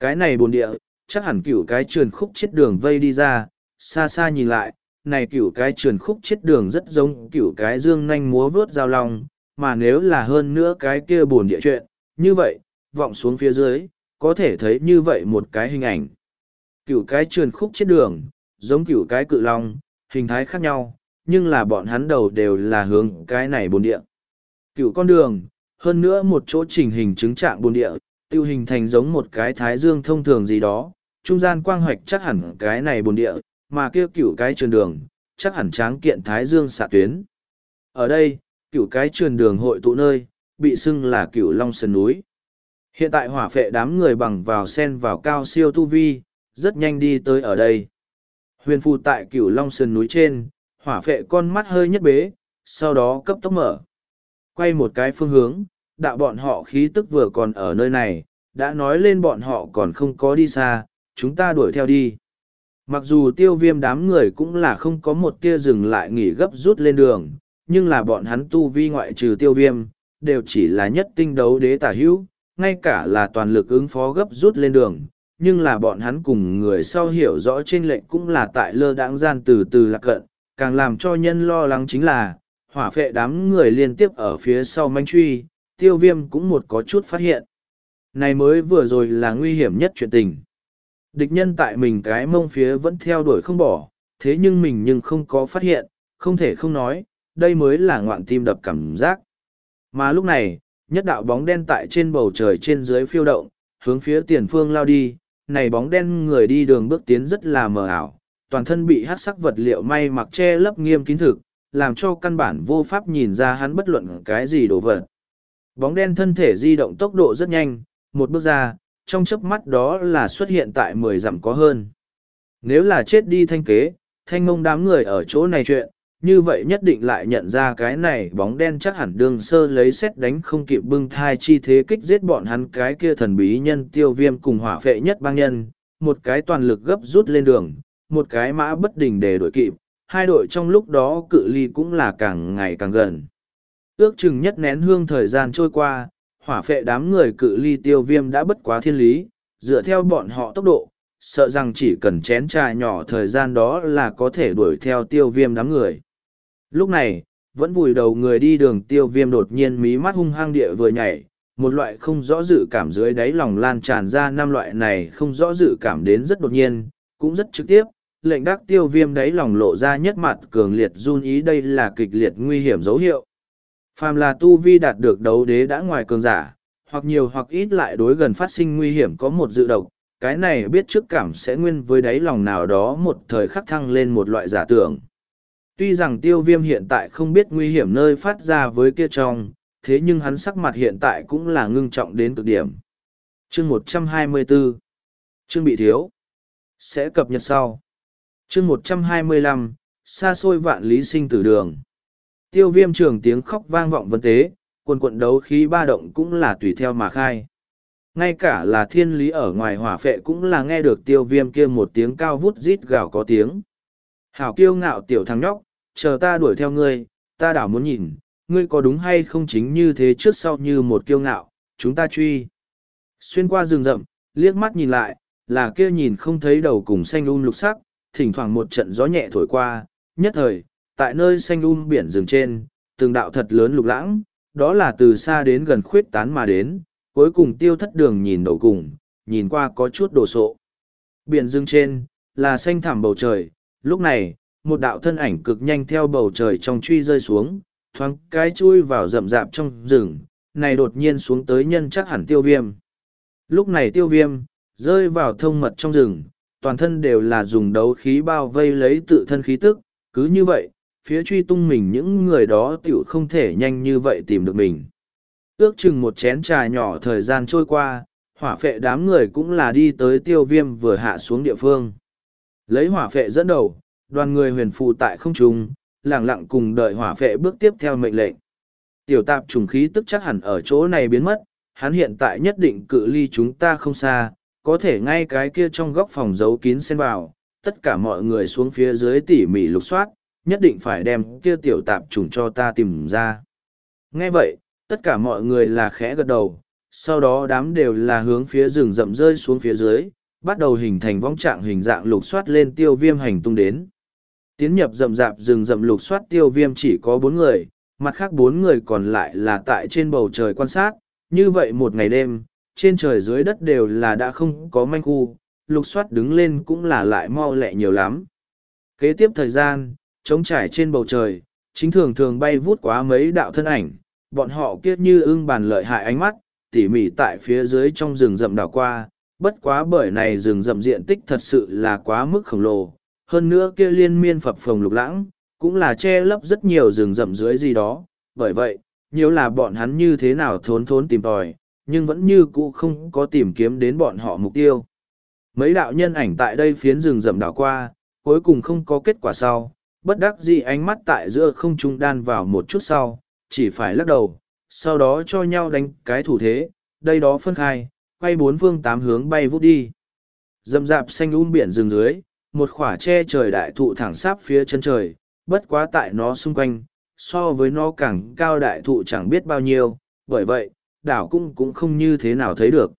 Cái này bồn địa, chắc hẳn cựu cái truyền khúc chiết đường vây đi ra, xa xa nhìn lại, này cựu cái truyền khúc chiết đường rất giống cựu cái dương nanh múa vớt giao long, mà nếu là hơn nữa cái kia bồn địa chuyện, như vậy, vọng xuống phía dưới, có thể thấy như vậy một cái hình ảnh. Cựu cái truyền khúc chiết đường, giống cựu cái cự long, hình thái khác nhau, nhưng là bọn hắn đầu đều là hướng cái này bồn địa. Cựu con đường, hơn nữa một chỗ trình hình chứng trạng bồn địa, tiêu hình thành giống một cái thái dương thông thường gì đó, trung gian quang hoạch chắc hẳn cái này bồn địa, mà kia cựu cái trường đường, chắc hẳn tráng kiện thái dương xạ tuyến. Ở đây, cựu cái trường đường hội tụ nơi, bị xưng là cựu long sơn núi. Hiện tại hỏa phệ đám người bằng vào sen vào cao siêu tu vi, rất nhanh đi tới ở đây. Huyền phù tại cửu long sơn núi trên, hỏa phệ con mắt hơi nhất bế, sau đó cấp tốc mở. Quay một cái phương hướng, đạo bọn họ khí tức vừa còn ở nơi này, đã nói lên bọn họ còn không có đi xa, chúng ta đuổi theo đi. Mặc dù tiêu viêm đám người cũng là không có một tia dừng lại nghỉ gấp rút lên đường, nhưng là bọn hắn tu vi ngoại trừ tiêu viêm, đều chỉ là nhất tinh đấu đế tả hữu, ngay cả là toàn lực ứng phó gấp rút lên đường, nhưng là bọn hắn cùng người sau hiểu rõ trên lệnh cũng là tại lơ đãng gian từ từ lạc cận, càng làm cho nhân lo lắng chính là, hỏa phệ đám người liên tiếp ở phía sau manh truy, tiêu viêm cũng một có chút phát hiện. Này mới vừa rồi là nguy hiểm nhất chuyện tình. Địch nhân tại mình cái mông phía vẫn theo đuổi không bỏ, thế nhưng mình nhưng không có phát hiện, không thể không nói, đây mới là ngoạn tim đập cảm giác. Mà lúc này, nhất đạo bóng đen tại trên bầu trời trên dưới phiêu động, hướng phía tiền phương lao đi, này bóng đen người đi đường bước tiến rất là mờ ảo, toàn thân bị hát sắc vật liệu may mặc che lấp nghiêm kín thực, làm cho căn bản vô pháp nhìn ra hắn bất luận cái gì đổ vật. Bóng đen thân thể di động tốc độ rất nhanh, một bước ra, trong chớp mắt đó là xuất hiện tại mười dặm có hơn. Nếu là chết đi thanh kế, thanh mông đám người ở chỗ này chuyện, như vậy nhất định lại nhận ra cái này bóng đen chắc hẳn đương sơ lấy xét đánh không kịp bưng thai chi thế kích giết bọn hắn cái kia thần bí nhân tiêu viêm cùng hỏa phệ nhất bang nhân, một cái toàn lực gấp rút lên đường, một cái mã bất đình để đổi kịp, hai đội trong lúc đó cự ly cũng là càng ngày càng gần. Ước chừng nhất nén hương thời gian trôi qua, hỏa phệ đám người cự ly tiêu viêm đã bất quá thiên lý, dựa theo bọn họ tốc độ, sợ rằng chỉ cần chén trà nhỏ thời gian đó là có thể đuổi theo tiêu viêm đám người. Lúc này, vẫn vùi đầu người đi đường tiêu viêm đột nhiên mí mắt hung hăng địa vừa nhảy, một loại không rõ dự cảm dưới đáy lòng lan tràn ra năm loại này không rõ dự cảm đến rất đột nhiên, cũng rất trực tiếp, lệnh đắc tiêu viêm đáy lòng lộ ra nhất mặt cường liệt run ý đây là kịch liệt nguy hiểm dấu hiệu. Phàm là tu vi đạt được đấu đế đã ngoài cường giả, hoặc nhiều hoặc ít lại đối gần phát sinh nguy hiểm có một dự độc, cái này biết trước cảm sẽ nguyên với đáy lòng nào đó một thời khắc thăng lên một loại giả tưởng. Tuy rằng tiêu viêm hiện tại không biết nguy hiểm nơi phát ra với kia trong, thế nhưng hắn sắc mặt hiện tại cũng là ngưng trọng đến cực điểm. Chương 124 Chương bị thiếu Sẽ cập nhật sau. Chương 125 Xa xôi vạn lý sinh tử đường. Tiêu viêm trường tiếng khóc vang vọng vân tế, quần quận đấu khí ba động cũng là tùy theo mà khai. Ngay cả là thiên lý ở ngoài hỏa phệ cũng là nghe được tiêu viêm kia một tiếng cao vút rít gào có tiếng. Hảo kiêu ngạo tiểu thằng nhóc, chờ ta đuổi theo ngươi, ta đảo muốn nhìn, ngươi có đúng hay không chính như thế trước sau như một kiêu ngạo, chúng ta truy. Xuyên qua rừng rậm, liếc mắt nhìn lại, là kia nhìn không thấy đầu cùng xanh um lục sắc, thỉnh thoảng một trận gió nhẹ thổi qua, nhất thời, tại nơi xanh um biển rừng trên, từng đạo thật lớn lục lãng, đó là từ xa đến gần khuyết tán mà đến, cuối cùng tiêu thất đường nhìn đầu cùng, nhìn qua có chút đồ sộ. Biển rừng trên, là xanh thẳm bầu trời, lúc này, một đạo thân ảnh cực nhanh theo bầu trời trong truy rơi xuống, thoáng cái chui vào rậm rạp trong rừng, này đột nhiên xuống tới nhân chắc hẳn tiêu viêm. Lúc này tiêu viêm, rơi vào thông mật trong rừng, toàn thân đều là dùng đấu khí bao vây lấy tự thân khí tức, cứ như vậy, phía truy tung mình những người đó tiểu không thể nhanh như vậy tìm được mình. Ước chừng một chén trà nhỏ thời gian trôi qua, hỏa phệ đám người cũng là đi tới tiêu viêm vừa hạ xuống địa phương. Lấy hỏa phệ dẫn đầu, đoàn người huyền phù tại không trung, lẳng lặng cùng đợi hỏa phệ bước tiếp theo mệnh lệnh. Tiểu tạp trùng khí tức chắc hẳn ở chỗ này biến mất, hắn hiện tại nhất định cự ly chúng ta không xa, có thể ngay cái kia trong góc phòng giấu kín xen vào, tất cả mọi người xuống phía dưới tỉ mỉ lục soát, nhất định phải đem kia tiểu tạp trùng cho ta tìm ra. Nghe vậy, tất cả mọi người là khẽ gật đầu, sau đó đám đều là hướng phía rừng rậm rơi xuống phía dưới, bắt đầu hình thành vong trạng hình dạng lục soát lên tiêu viêm hành tung đến. Tiến nhập rậm rạp rừng rậm lục soát tiêu viêm chỉ có bốn người, mặt khác bốn người còn lại là tại trên bầu trời quan sát, như vậy một ngày đêm, trên trời dưới đất đều là đã không có manh khu, lục soát đứng lên cũng là lại mau lẹ nhiều lắm. Kế tiếp thời gian, trống trải trên bầu trời, chính thường thường bay vút quá mấy đạo thân ảnh, bọn họ kiết như ưng bàn lợi hại ánh mắt, tỉ mỉ tại phía dưới trong rừng rậm đảo qua, bất quá bởi này rừng rậm diện tích thật sự là quá mức khổng lồ, hơn nữa kia liên miên phập phồng lục lãng, cũng là che lấp rất nhiều rừng rậm dưới gì đó, bởi vậy, nhiều là bọn hắn như thế nào thốn thốn tìm tòi, nhưng vẫn như cũ không có tìm kiếm đến bọn họ mục tiêu. Mấy đạo nhân ảnh tại đây phiến rừng rậm đảo qua, cuối cùng không có kết quả sau, bất đắc dĩ ánh mắt tại giữa không trung đan vào một chút sau, chỉ phải lắc đầu, sau đó cho nhau đánh cái thủ thế, đây đó phân khai, quay bốn phương tám hướng bay vút đi. rậm dạp xanh um biển rừng dưới, một khỏa che trời đại thụ thẳng sáp phía chân trời, bất quá tại nó xung quanh, so với nó càng cao đại thụ chẳng biết bao nhiêu, bởi vậy, đảo cũng cũng không như thế nào thấy được.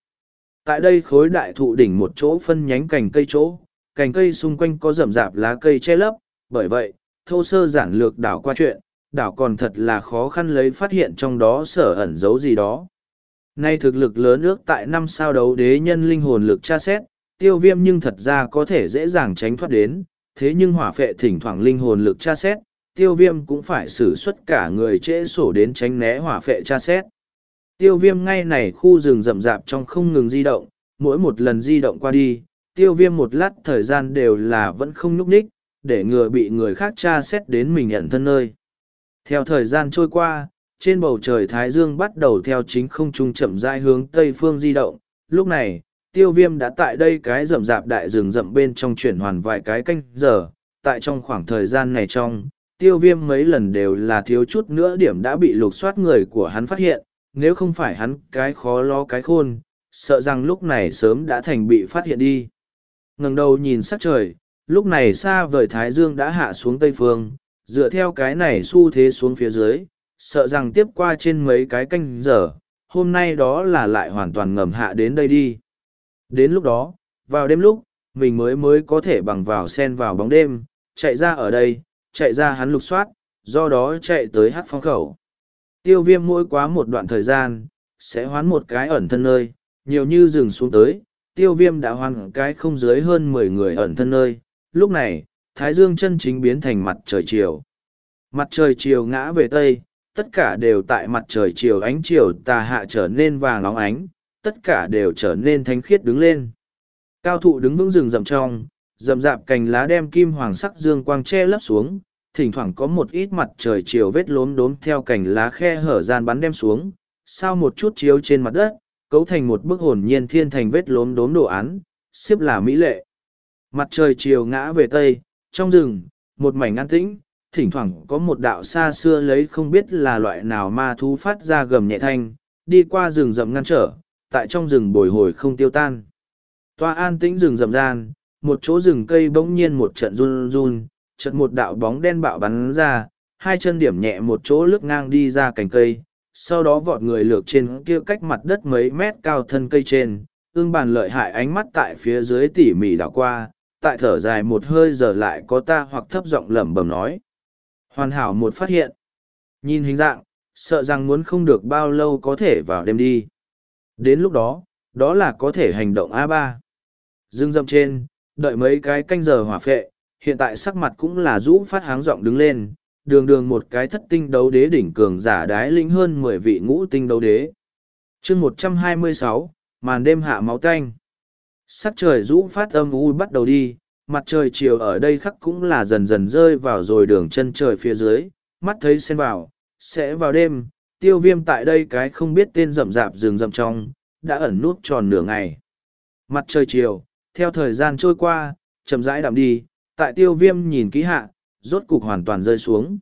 Tại đây khối đại thụ đỉnh một chỗ phân nhánh cành cây chỗ, cành cây xung quanh có rậm rạp lá cây che lấp, bởi vậy, thô sơ giản lược đảo qua chuyện, đảo còn thật là khó khăn lấy phát hiện trong đó sở ẩn giấu gì đó. Nay thực lực lớn ước tại năm sao đấu đế nhân linh hồn lực tra xét, tiêu viêm nhưng thật ra có thể dễ dàng tránh thoát đến, thế nhưng hỏa phệ thỉnh thoảng linh hồn lực tra xét, tiêu viêm cũng phải xử xuất cả người trễ sổ đến tránh né hỏa phệ tra xét. Tiêu viêm ngay này khu rừng rậm rạp trong không ngừng di động, mỗi một lần di động qua đi, tiêu viêm một lát thời gian đều là vẫn không nhúc ních, để ngừa bị người khác tra xét đến mình nhận thân nơi. Theo thời gian trôi qua, trên bầu trời Thái Dương bắt đầu theo chính không trung chậm rãi hướng Tây phương di động. Lúc này, tiêu viêm đã tại đây cái rậm rạp đại rừng rậm bên trong chuyển hoàn vài cái canh giờ. Tại trong khoảng thời gian này trong, tiêu viêm mấy lần đều là thiếu chút nữa điểm đã bị lục soát người của hắn phát hiện. Nếu không phải hắn cái khó lo cái khôn, sợ rằng lúc này sớm đã thành bị phát hiện đi. ngẩng đầu nhìn sắc trời, lúc này xa vời Thái Dương đã hạ xuống Tây Phương, dựa theo cái này xu thế xuống phía dưới, sợ rằng tiếp qua trên mấy cái canh giờ, hôm nay đó là lại hoàn toàn ngầm hạ đến đây đi. Đến lúc đó, vào đêm lúc, mình mới mới có thể bằng vào sen vào bóng đêm, chạy ra ở đây, chạy ra hắn lục soát, do đó chạy tới hát phong khẩu. Tiêu viêm mỗi quá một đoạn thời gian, sẽ hoán một cái ẩn thân nơi, nhiều như dừng xuống tới, tiêu viêm đã hoán cái không dưới hơn mười người ẩn thân nơi. Lúc này, Thái Dương chân chính biến thành mặt trời chiều. Mặt trời chiều ngã về Tây, tất cả đều tại mặt trời chiều ánh chiều tà hạ trở nên vàng óng ánh, tất cả đều trở nên thánh khiết đứng lên. Cao thụ đứng vững rừng rậm trong, rậm rạp cành lá đem kim hoàng sắc dương quang che lấp xuống, thỉnh thoảng có một ít mặt trời chiều vết lốm đốm theo cành lá khe hở gian bắn đem xuống, sao một chút chiếu trên mặt đất, cấu thành một bức hồn nhiên thiên thành vết lốm đốm đồ án, xếp là mỹ lệ. Mặt trời chiều ngã về tây, trong rừng, một mảnh an tĩnh, thỉnh thoảng có một đạo xa xưa lấy không biết là loại nào ma thú phát ra gầm nhẹ thanh, đi qua rừng rậm ngăn trở, tại trong rừng bồi hồi không tiêu tan. Toa an tĩnh rừng rậm gian, một chỗ rừng cây bỗng nhiên một trận run run, chợt một đạo bóng đen bạo bắn ra, hai chân điểm nhẹ một chỗ lướt ngang đi ra cành cây, sau đó vọt người lược trên kia cách mặt đất mấy mét cao thân cây trên, ương bàn lợi hại ánh mắt tại phía dưới tỉ mỉ đảo qua, tại thở dài một hơi giờ lại có ta hoặc thấp giọng lẩm bẩm nói. Hoàn hảo một phát hiện. Nhìn hình dạng, sợ rằng muốn không được bao lâu có thể vào đêm đi. Đến lúc đó, đó là có thể hành động a ba Dương dâm trên, đợi mấy cái canh giờ hỏa phệ, hiện tại sắc mặt cũng là rũ phát háng giọng đứng lên, đường đường một cái thất tinh đấu đế đỉnh cường giả đái linh hơn mười vị ngũ tinh đấu đế. chương một trăm hai mươi sáu màn đêm hạ máu tanh. Sắc trời rũ phát âm u bắt đầu đi, mặt trời chiều ở đây khắc cũng là dần dần rơi vào rồi đường chân trời phía dưới, mắt thấy sen vào, sẽ vào đêm, tiêu viêm tại đây cái không biết tên rậm rạp rừng rậm trong, đã ẩn nút tròn nửa ngày. Mặt trời chiều, theo thời gian trôi qua, chậm rãi đạm đi, tại tiêu viêm nhìn kỹ hạ, rốt cục hoàn toàn rơi xuống.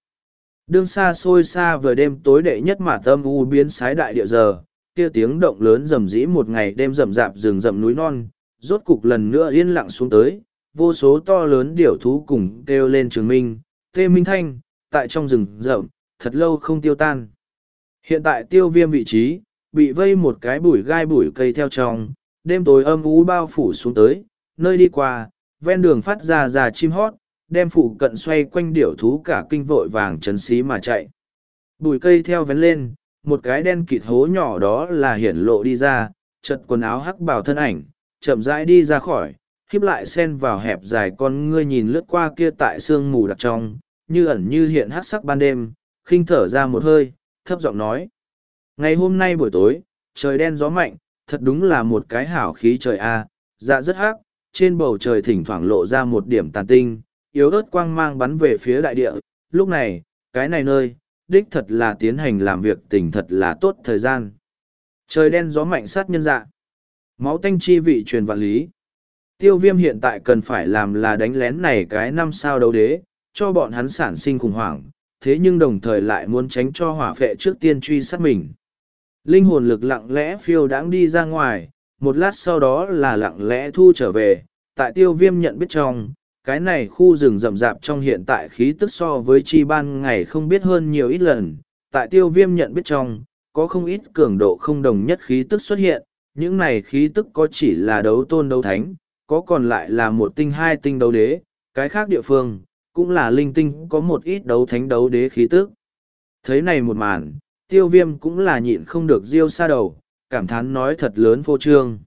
Đương xa xôi xa vừa đêm tối đệ nhất mà tâm u biến sái đại địa giờ, kia tiếng động lớn rầm rĩ một ngày đêm rậm rạp rừng rậm núi non, rốt cục lần nữa yên lặng xuống tới, vô số to lớn điểu thú cùng kêu lên trường minh, tê minh thanh, tại trong rừng rậm, thật lâu không tiêu tan. Hiện tại tiêu viêm vị trí, bị vây một cái bụi gai bụi cây theo trong, đêm tối âm ú bao phủ xuống tới, nơi đi qua, ven đường phát ra già chim hót, đem phụ cận xoay quanh điểu thú cả kinh vội vàng chấn xí mà chạy. Bụi cây theo vén lên, một cái đen kịt hố nhỏ đó là hiển lộ đi ra, chật quần áo hắc bào thân ảnh, chậm rãi đi ra khỏi, khiếp lại sen vào hẹp dài con ngươi nhìn lướt qua kia tại sương mù đặc trong, như ẩn như hiện hắc sắc ban đêm, khinh thở ra một hơi, thấp giọng nói. Ngày hôm nay buổi tối, trời đen gió mạnh, thật đúng là một cái hảo khí trời a dạ rất hắc, trên bầu trời thỉnh thoảng lộ ra một điểm tàn tinh, yếu ớt quang mang bắn về phía đại địa, lúc này, cái này nơi, đích thật là tiến hành làm việc tình thật là tốt thời gian. Trời đen gió mạnh sát nhân dạ. Máu tanh chi vị truyền vạn lý. Tiêu viêm hiện tại cần phải làm là đánh lén này cái năm sao đấu đế, cho bọn hắn sản sinh khủng hoảng, thế nhưng đồng thời lại muốn tránh cho hỏa phệ trước tiên truy sát mình. Linh hồn lực lặng lẽ phiêu đáng đi ra ngoài, một lát sau đó là lặng lẽ thu trở về, tại tiêu viêm nhận biết trong, cái này khu rừng rậm rạp trong hiện tại khí tức so với chi ban ngày không biết hơn nhiều ít lần, tại tiêu viêm nhận biết trong, có không ít cường độ không đồng nhất khí tức xuất hiện, những này khí tức có chỉ là đấu tôn đấu thánh, có còn lại là một tinh hai tinh đấu đế, cái khác địa phương, cũng là linh tinh có một ít đấu thánh đấu đế khí tức. Thấy này một màn, tiêu viêm cũng là nhịn không được riêu xa đầu, cảm thán nói thật lớn phô trương.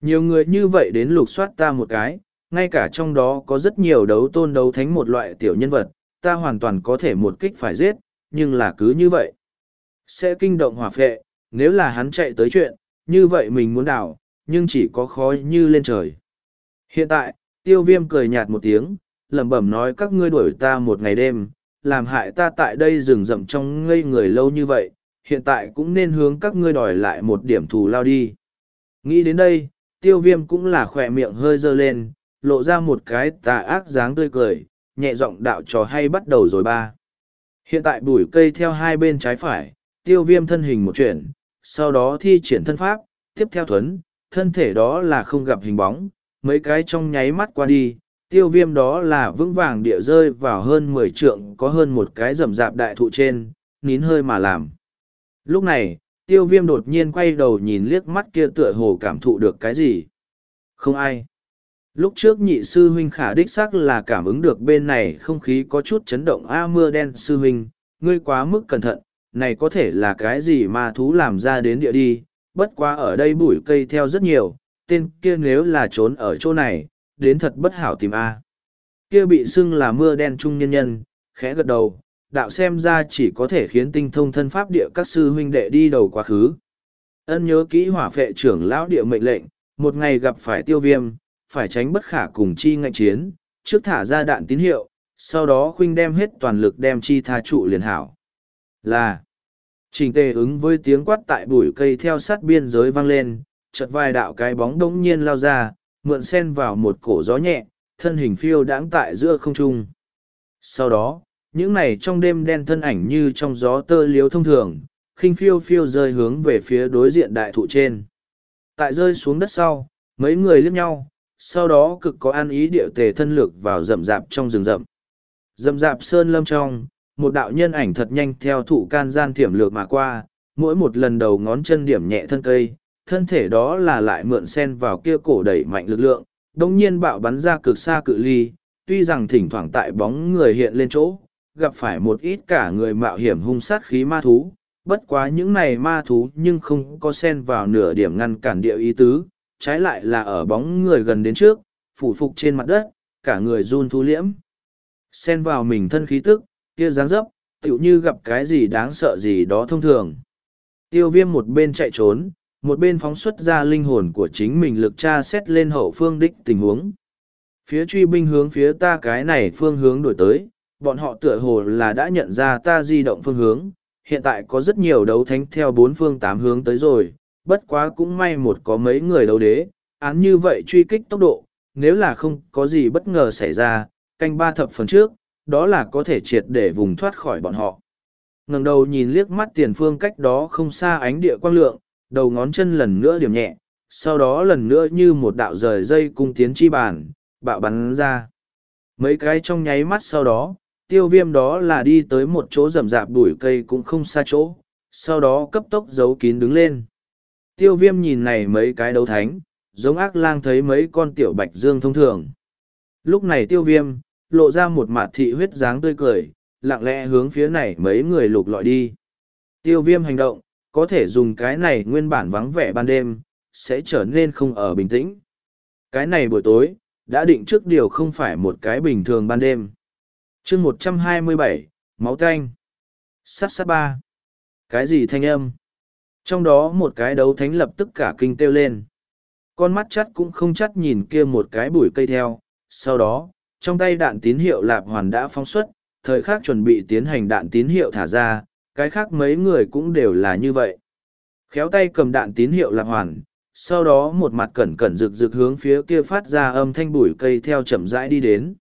Nhiều người như vậy đến lục soát ta một cái, ngay cả trong đó có rất nhiều đấu tôn đấu thánh một loại tiểu nhân vật, ta hoàn toàn có thể một kích phải giết, nhưng là cứ như vậy. Sẽ kinh động hỏa phệ, nếu là hắn chạy tới chuyện, như vậy mình muốn đảo, nhưng chỉ có khói như lên trời. Hiện tại, tiêu viêm cười nhạt một tiếng, lẩm bẩm nói các ngươi đuổi ta một ngày đêm, làm hại ta tại đây rừng rậm trong ngây người lâu như vậy, hiện tại cũng nên hướng các ngươi đòi lại một điểm thù lao đi. Nghĩ đến đây, tiêu viêm cũng là khỏe miệng hơi dơ lên, lộ ra một cái tà ác dáng tươi cười, nhẹ giọng đạo trò hay bắt đầu rồi ba. Hiện tại bùi cây theo hai bên trái phải, tiêu viêm thân hình một chuyển, sau đó thi triển thân pháp, tiếp theo thuấn, thân thể đó là không gặp hình bóng, mấy cái trong nháy mắt qua đi, tiêu viêm đó là vững vàng địa rơi vào hơn mười trượng có hơn một cái rậm rạp đại thụ trên, nín hơi mà làm. Lúc này, tiêu viêm đột nhiên quay đầu nhìn liếc mắt kia tựa hồ cảm thụ được cái gì. Không ai. Lúc trước nhị sư huynh khả đích xác là cảm ứng được bên này không khí có chút chấn động a mưa đen sư huynh, ngươi quá mức cẩn thận, này có thể là cái gì mà thú làm ra đến địa đi, bất quá ở đây bụi cây theo rất nhiều, tên kia nếu là trốn ở chỗ này, đến thật bất hảo tìm a. Kia bị xưng là mưa đen trung nhân nhân, khẽ gật đầu, đạo xem ra chỉ có thể khiến tinh thông thân pháp địa các sư huynh đệ đi đầu quá khứ. Ân nhớ kỹ hỏa phệ trưởng lão địa mệnh lệnh, một ngày gặp phải tiêu viêm, phải tránh bất khả cùng chi ngạnh chiến, trước thả ra đạn tín hiệu, sau đó khuynh đem hết toàn lực đem chi tha trụ liền hảo. Là, trình tề ứng với tiếng quát tại bụi cây theo sát biên giới vang lên, chợt vài đạo cái bóng đống nhiên lao ra, mượn sen vào một cổ gió nhẹ, thân hình phiêu đãng tại giữa không trung. Sau đó, những này trong đêm đen thân ảnh như trong gió tơ liếu thông thường, khinh phiêu phiêu rơi hướng về phía đối diện đại thụ trên. Tại rơi xuống đất sau, mấy người liếc nhau, sau đó cực có an ý điệu tề thân lược vào rậm rạp trong rừng rậm. Rậm rạp sơn lâm trong, một đạo nhân ảnh thật nhanh theo thụ can gian thiểm lược mà qua, mỗi một lần đầu ngón chân điểm nhẹ thân cây, thân thể đó là lại mượn sen vào kia cổ đẩy mạnh lực lượng, đồng nhiên bạo bắn ra cực xa cự ly, tuy rằng thỉnh thoảng tại bóng người hiện lên chỗ, gặp phải một ít cả người mạo hiểm hung sát khí ma thú, bất quá những này ma thú nhưng không có sen vào nửa điểm ngăn cản địa ý tứ, trái lại là ở bóng người gần đến trước, phủ phục trên mặt đất, cả người run thu liễm. sen vào mình thân khí tức, kia dáng dấp, tựu như gặp cái gì đáng sợ gì đó thông thường. Tiêu viêm một bên chạy trốn, một bên phóng xuất ra linh hồn của chính mình lực tra xét lên hậu phương đích tình huống. Phía truy binh hướng phía ta cái này phương hướng đổi tới, bọn họ tựa hồ là đã nhận ra ta di động phương hướng, hiện tại có rất nhiều đấu thánh theo bốn phương tám hướng tới rồi, bất quá cũng may một có mấy người đấu đế, án như vậy truy kích tốc độ, nếu là không có gì bất ngờ xảy ra, canh ba thập phần trước, đó là có thể triệt để vùng thoát khỏi bọn họ. ngẩng đầu nhìn liếc mắt tiền phương cách đó không xa ánh địa quang lượng, đầu ngón chân lần nữa điểm nhẹ, sau đó lần nữa như một đạo rời dây cung tiến chi bàn, bạo bắn ra. Mấy cái trong nháy mắt sau đó, tiêu viêm đó là đi tới một chỗ rậm rạp đuổi cây cũng không xa chỗ, sau đó cấp tốc giấu kín đứng lên. Tiêu viêm nhìn này mấy cái đấu thánh, giống ác lang thấy mấy con tiểu bạch dương thông thường. Lúc này tiêu viêm, lộ ra một mặt thị huyết dáng tươi cười, lặng lẽ hướng phía này mấy người lục lọi đi. Tiêu viêm hành động, có thể dùng cái này nguyên bản vắng vẻ ban đêm, sẽ trở nên không ở bình tĩnh. Cái này buổi tối, đã định trước điều không phải một cái bình thường ban đêm. chương một trăm hai mươi bảy máu tanh. Sát sát ba. Cái gì thanh âm? Trong đó một cái đấu thánh lập tức cả kinh kêu lên. Con mắt chắt cũng không chắt nhìn kia một cái bụi cây theo. Sau đó, trong tay đạn tín hiệu lạp hoàn đã phóng xuất, thời khắc chuẩn bị tiến hành đạn tín hiệu thả ra, cái khác mấy người cũng đều là như vậy. Khéo tay cầm đạn tín hiệu lạc hoàn, sau đó một mặt cẩn cẩn rực rực hướng phía kia phát ra âm thanh bụi cây theo chậm rãi đi đến.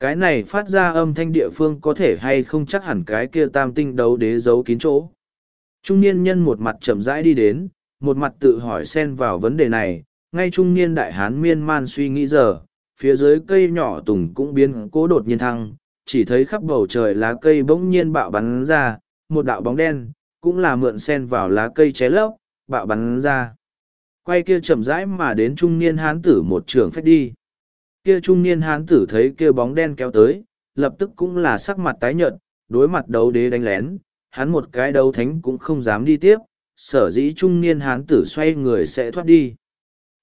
Cái này phát ra âm thanh địa phương có thể hay không chắc hẳn cái kia tam tinh đấu đế giấu kín chỗ. Trung niên nhân một mặt chậm rãi đi đến, một mặt tự hỏi xen vào vấn đề này, ngay trung niên đại hán miên man suy nghĩ giờ, phía dưới cây nhỏ tùng cũng biến cố đột nhiên thăng, chỉ thấy khắp bầu trời lá cây bỗng nhiên bạo bắn ra, một đạo bóng đen, cũng là mượn sen vào lá cây ché lấp, bạo bắn ra. Quay kia chậm rãi mà đến trung niên hán tử một trường phách đi. Kia trung niên hán tử thấy kia bóng đen kéo tới, lập tức cũng là sắc mặt tái nhợt, đối mặt đấu đế đánh lén, hắn một cái đấu thánh cũng không dám đi tiếp, sở dĩ trung niên hán tử xoay người sẽ thoát đi.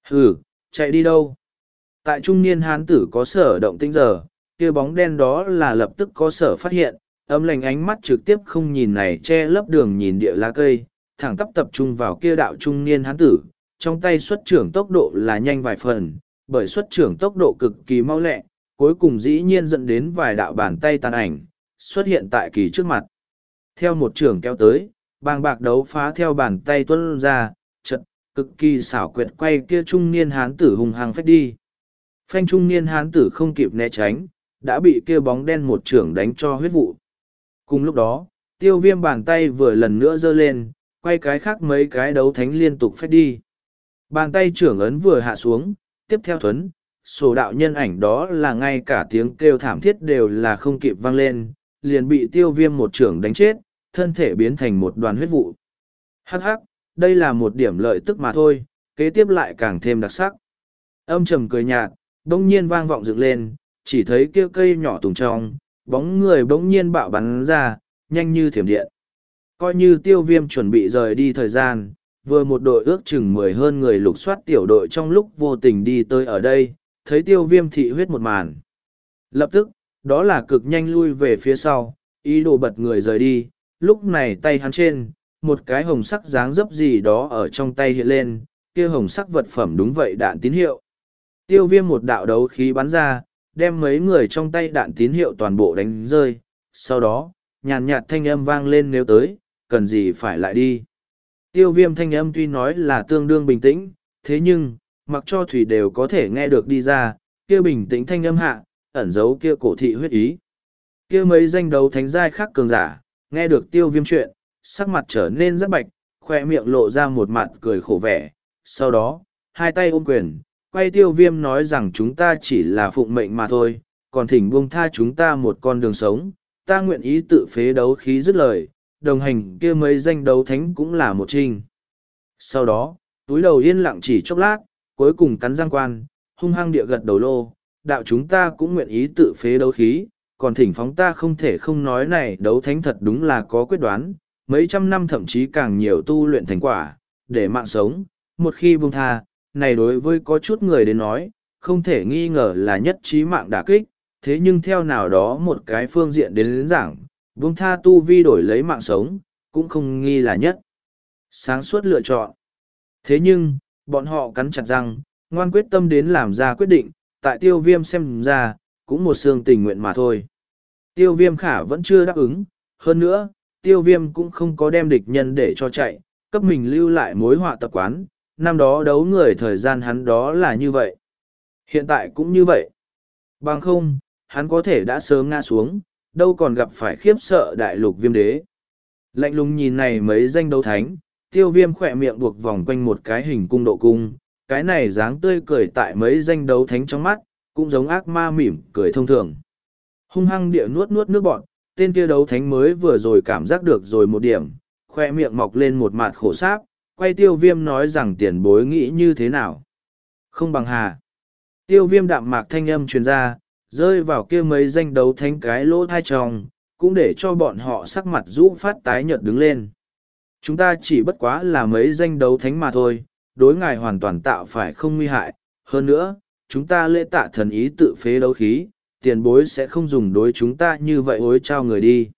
Hừ, chạy đi đâu? Tại trung niên hán tử có sở động tinh giờ, kia bóng đen đó là lập tức có sở phát hiện, âm lành ánh mắt trực tiếp không nhìn này che lấp đường nhìn địa lá cây, thẳng tắp tập trung vào kia đạo trung niên hán tử, trong tay xuất trưởng tốc độ là nhanh vài phần, bởi xuất trưởng tốc độ cực kỳ mau lẹ, cuối cùng dĩ nhiên dẫn đến vài đạo bàn tay tàn ảnh, xuất hiện tại kỳ trước mặt. Theo một trưởng kéo tới, bàng bạc đấu phá theo bàn tay tuân ra, trận cực kỳ xảo quyệt quay kia trung niên hán tử hùng hàng phách đi. Phanh trung niên hán tử không kịp né tránh, đã bị kia bóng đen một trưởng đánh cho huyết vụ. Cùng lúc đó, tiêu viêm bàn tay vừa lần nữa giơ lên, quay cái khác mấy cái đấu thánh liên tục phép đi. Bàn tay trưởng ấn vừa hạ xuống, tiếp theo thuấn, sổ đạo nhân ảnh đó là ngay cả tiếng kêu thảm thiết đều là không kịp vang lên, liền bị tiêu viêm một trưởng đánh chết, thân thể biến thành một đoàn huyết vụ. Hắc hắc, đây là một điểm lợi tức mà thôi, kế tiếp lại càng thêm đặc sắc. Âm trầm cười nhạt, bỗng nhiên vang vọng dựng lên, chỉ thấy kia cây nhỏ tùng trong, bóng người bỗng nhiên bạo bắn ra, nhanh như thiểm điện. Coi như tiêu viêm chuẩn bị rời đi thời gian, vừa một đội ước chừng mười hơn người lục soát tiểu đội trong lúc vô tình đi tới ở đây, thấy tiêu viêm thị huyết một màn. Lập tức, đó là cực nhanh lui về phía sau, ý đồ bật người rời đi, lúc này tay hắn trên, một cái hồng sắc dáng dấp gì đó ở trong tay hiện lên, kia hồng sắc vật phẩm đúng vậy đạn tín hiệu. Tiêu viêm một đạo đấu khí bắn ra, đem mấy người trong tay đạn tín hiệu toàn bộ đánh rơi, sau đó, nhàn nhạt thanh âm vang lên nếu tới, cần gì phải lại đi. Tiêu viêm thanh âm tuy nói là tương đương bình tĩnh, thế nhưng, mặc cho thủy đều có thể nghe được đi ra, kia bình tĩnh thanh âm hạ, ẩn giấu kia cổ thị huyết ý. Kia mấy danh đấu thánh giai khác cường giả, nghe được tiêu viêm chuyện, sắc mặt trở nên rất bạch, khoe miệng lộ ra một mặt cười khổ vẻ. Sau đó, hai tay ôm quyền, quay tiêu viêm nói rằng chúng ta chỉ là phụng mệnh mà thôi, còn thỉnh buông tha chúng ta một con đường sống, ta nguyện ý tự phế đấu khí dứt lời, đồng hành kia mấy danh đấu thánh cũng là một trinh. Sau đó, túi đầu yên lặng chỉ chốc lát, cuối cùng cắn răng quan, hung hăng địa gật đầu lô, đạo chúng ta cũng nguyện ý tự phế đấu khí, còn thỉnh phóng ta không thể không nói này đấu thánh thật đúng là có quyết đoán, mấy trăm năm thậm chí càng nhiều tu luyện thành quả, để mạng sống, một khi buông tha, này đối với có chút người đến nói, không thể nghi ngờ là nhất trí mạng đả kích, thế nhưng theo nào đó một cái phương diện đến, đến giảng, buông tha tu vi đổi lấy mạng sống, cũng không nghi là nhất. Sáng suốt lựa chọn. Thế nhưng, bọn họ cắn chặt răng, ngoan quyết tâm đến làm ra quyết định, tại tiêu viêm xem ra, cũng một xương tình nguyện mà thôi. Tiêu viêm khả vẫn chưa đáp ứng, hơn nữa, tiêu viêm cũng không có đem địch nhân để cho chạy, cấp mình lưu lại mối họa tập quán, năm đó đấu người thời gian hắn đó là như vậy. Hiện tại cũng như vậy. Bằng không, hắn có thể đã sớm ngã xuống, đâu còn gặp phải khiếp sợ đại lục viêm đế. Lạnh lùng nhìn này mấy danh đấu thánh, tiêu viêm khỏe miệng buộc vòng quanh một cái hình cung độ cung, cái này dáng tươi cười tại mấy danh đấu thánh trong mắt, cũng giống ác ma mỉm cười thông thường. Hung hăng địa nuốt nuốt nước bọn, tên kia đấu thánh mới vừa rồi cảm giác được rồi một điểm, khoe miệng mọc lên một mặt khổ sáp, quay tiêu viêm nói rằng tiền bối nghĩ như thế nào. Không bằng hà. Tiêu viêm đạm mạc thanh âm truyền ra, rơi vào kia mấy danh đấu thánh cái lỗ thai tròng, cũng để cho bọn họ sắc mặt rũ phát tái nhợt đứng lên. Chúng ta chỉ bất quá là mấy danh đấu thánh mà thôi, đối ngài hoàn toàn tạo phải không nguy hại. Hơn nữa, chúng ta lễ tạ thần ý tự phế đấu khí, tiền bối sẽ không dùng đối chúng ta như vậy hối trao người đi.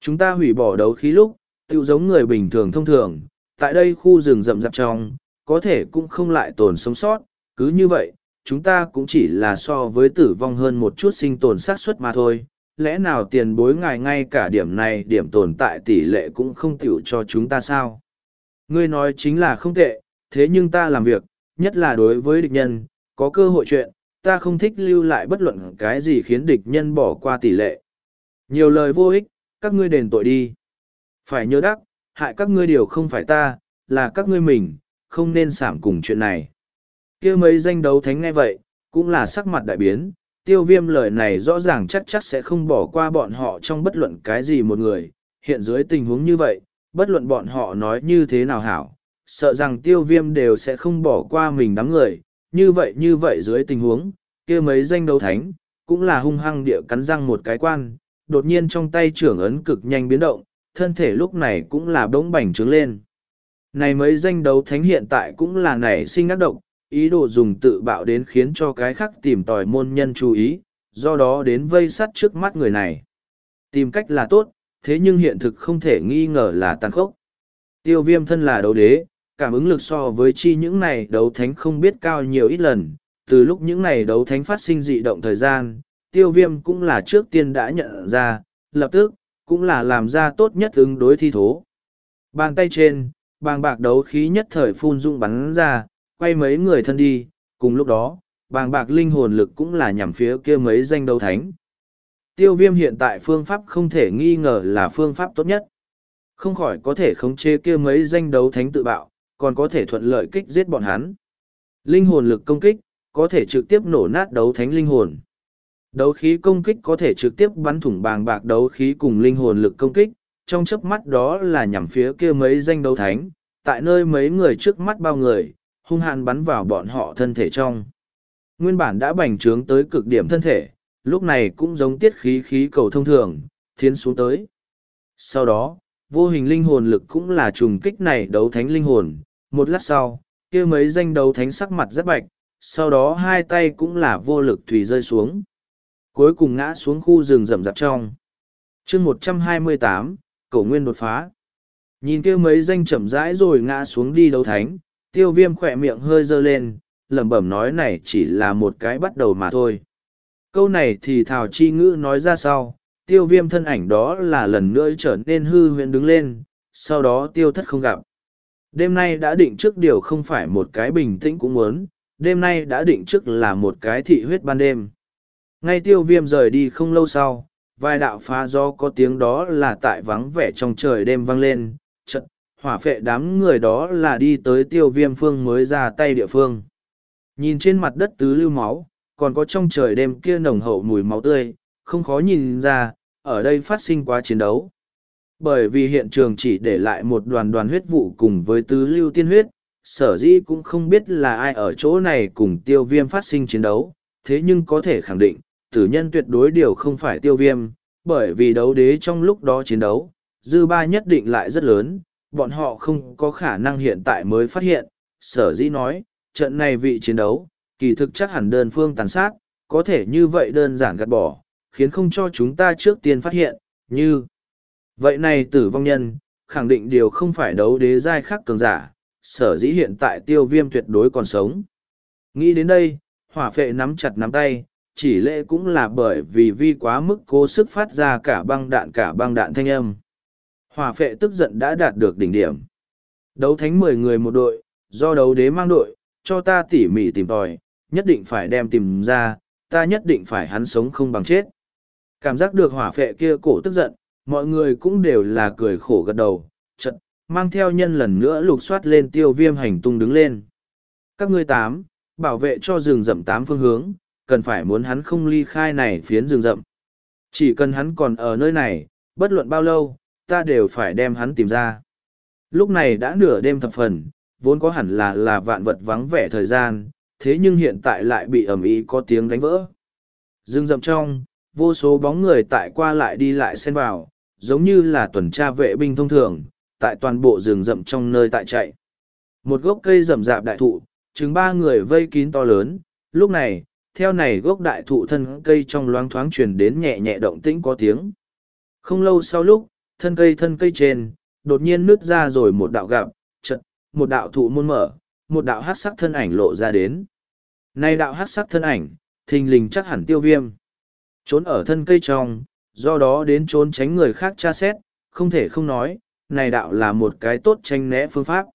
Chúng ta hủy bỏ đấu khí lúc, tự giống người bình thường thông thường, tại đây khu rừng rậm rạp trong, có thể cũng không lại tồn sống sót, cứ như vậy, chúng ta cũng chỉ là so với tử vong hơn một chút sinh tồn xác suất mà thôi. Lẽ nào tiền bối ngài ngay cả điểm này điểm tồn tại tỷ lệ cũng không tiểu cho chúng ta sao? Ngươi nói chính là không tệ, thế nhưng ta làm việc, nhất là đối với địch nhân, có cơ hội chuyện, ta không thích lưu lại bất luận cái gì khiến địch nhân bỏ qua tỷ lệ. Nhiều lời vô ích, các ngươi đền tội đi. Phải nhớ đắc, hại các ngươi điều không phải ta, là các ngươi mình, không nên sảm cùng chuyện này. kia mấy danh đấu thánh nghe vậy, cũng là sắc mặt đại biến, tiêu viêm lời này rõ ràng chắc chắc sẽ không bỏ qua bọn họ trong bất luận cái gì một người. Hiện dưới tình huống như vậy, bất luận bọn họ nói như thế nào hảo, sợ rằng tiêu viêm đều sẽ không bỏ qua mình đám người. Như vậy như vậy dưới tình huống, kia mấy danh đấu thánh, cũng là hung hăng địa cắn răng một cái quan, đột nhiên trong tay trưởng ấn cực nhanh biến động, thân thể lúc này cũng là bỗng bành trướng lên. Này mấy danh đấu thánh hiện tại cũng là nảy sinh ác độc, ý đồ dùng tự bạo đến khiến cho cái khác tìm tòi môn nhân chú ý, do đó đến vây sắt trước mắt người này. Tìm cách là tốt, thế nhưng hiện thực không thể nghi ngờ là tàn khốc. Tiêu viêm thân là đấu đế, cảm ứng lực so với chi những này đấu thánh không biết cao nhiều ít lần, từ lúc những này đấu thánh phát sinh dị động thời gian, tiêu viêm cũng là trước tiên đã nhận ra, lập tức, cũng là làm ra tốt nhất ứng đối thi thố. Bàn tay trên, bàng bạc đấu khí nhất thời phun dung bắn ra, quay mấy người thân đi, cùng lúc đó, bàng bạc linh hồn lực cũng là nhằm phía kia mấy danh đấu thánh. Tiêu viêm hiện tại phương pháp không thể nghi ngờ là phương pháp tốt nhất. Không khỏi có thể khống chế kia mấy danh đấu thánh tự bạo, còn có thể thuận lợi kích giết bọn hắn. Linh hồn lực công kích, có thể trực tiếp nổ nát đấu thánh linh hồn. Đấu khí công kích có thể trực tiếp bắn thủng bàng bạc đấu khí cùng linh hồn lực công kích, trong chớp mắt đó là nhằm phía kia mấy danh đấu thánh, tại nơi mấy người trước mắt bao người, hung hãn bắn vào bọn họ thân thể trong. Nguyên bản đã bành trướng tới cực điểm thân thể, lúc này cũng giống tiết khí khí cầu thông thường, thiến xuống tới. Sau đó, vô hình linh hồn lực cũng là trùng kích này đấu thánh linh hồn, một lát sau, kia mấy danh đấu thánh sắc mặt rất bạch, sau đó hai tay cũng là vô lực thủy rơi xuống cuối cùng ngã xuống khu rừng rậm rạp trong. chương một trăm hai mươi tám cổ nguyên đột phá. Nhìn kia mấy danh chậm rãi rồi ngã xuống đi đấu thánh, tiêu viêm khỏe miệng hơi dơ lên, lẩm bẩm nói này chỉ là một cái bắt đầu mà thôi. Câu này thì Thảo Chi Ngữ nói ra sau, tiêu viêm thân ảnh đó là lần nữa trở nên hư huyện đứng lên, sau đó tiêu thất không gặp. Đêm nay đã định trước điều không phải một cái bình tĩnh cũng muốn, đêm nay đã định trước là một cái thị huyết ban đêm. Ngay tiêu viêm rời đi không lâu sau, vài đạo phá do có tiếng đó là tại vắng vẻ trong trời đêm vang lên, chật, hỏa phệ đám người đó là đi tới tiêu viêm phương mới ra tay địa phương. Nhìn trên mặt đất tứ lưu máu, còn có trong trời đêm kia nồng hậu mùi máu tươi, không khó nhìn ra, ở đây phát sinh quá chiến đấu. Bởi vì hiện trường chỉ để lại một đoàn đoàn huyết vụ cùng với tứ lưu tiên huyết, sở dĩ cũng không biết là ai ở chỗ này cùng tiêu viêm phát sinh chiến đấu, thế nhưng có thể khẳng định, tử nhân tuyệt đối điều không phải tiêu viêm, bởi vì đấu đế trong lúc đó chiến đấu, dư ba nhất định lại rất lớn, bọn họ không có khả năng hiện tại mới phát hiện, sở dĩ nói, trận này vị chiến đấu, kỳ thực chắc hẳn đơn phương tàn sát, có thể như vậy đơn giản gạt bỏ, khiến không cho chúng ta trước tiên phát hiện, như vậy này tử vong nhân, khẳng định điều không phải đấu đế giai khắc cường giả, sở dĩ hiện tại tiêu viêm tuyệt đối còn sống. Nghĩ đến đây, hỏa phệ nắm chặt nắm tay, chỉ lệ cũng là bởi vì vi quá mức cố sức phát ra cả băng đạn cả băng đạn thanh âm. Hỏa phệ tức giận đã đạt được đỉnh điểm. Đấu thánh mười người một đội, do đấu đế mang đội, cho ta tỉ mỉ tìm tòi, nhất định phải đem tìm ra, ta nhất định phải hắn sống không bằng chết. Cảm giác được hỏa phệ kia cổ tức giận, mọi người cũng đều là cười khổ gật đầu, chật, mang theo nhân lần nữa lục soát lên tiêu viêm hành tung đứng lên. Các ngươi tám, bảo vệ cho rừng rậm tám phương hướng, cần phải muốn hắn không ly khai này phiến rừng rậm. Chỉ cần hắn còn ở nơi này, bất luận bao lâu, ta đều phải đem hắn tìm ra. Lúc này đã nửa đêm thập phần, vốn có hẳn là là vạn vật vắng vẻ thời gian, thế nhưng hiện tại lại bị ẩm ý có tiếng đánh vỡ. Rừng rậm trong, vô số bóng người tại qua lại đi lại xen vào, giống như là tuần tra vệ binh thông thường, tại toàn bộ rừng rậm trong nơi tại chạy. Một gốc cây rậm rạp đại thụ, chừng ba người vây kín to lớn, lúc này, theo này gốc đại thụ thân cây trong loáng thoáng truyền đến nhẹ nhẹ động tĩnh có tiếng. Không lâu sau lúc, thân cây thân cây trên, đột nhiên nứt ra rồi một đạo gặp, chật, một đạo thụ môn mở, một đạo hát sắc thân ảnh lộ ra đến. Này đạo hát sắc thân ảnh, thình lình chắc hẳn tiêu viêm. Trốn ở thân cây trong, do đó đến trốn tránh người khác tra xét, không thể không nói, này đạo là một cái tốt tranh né phương pháp.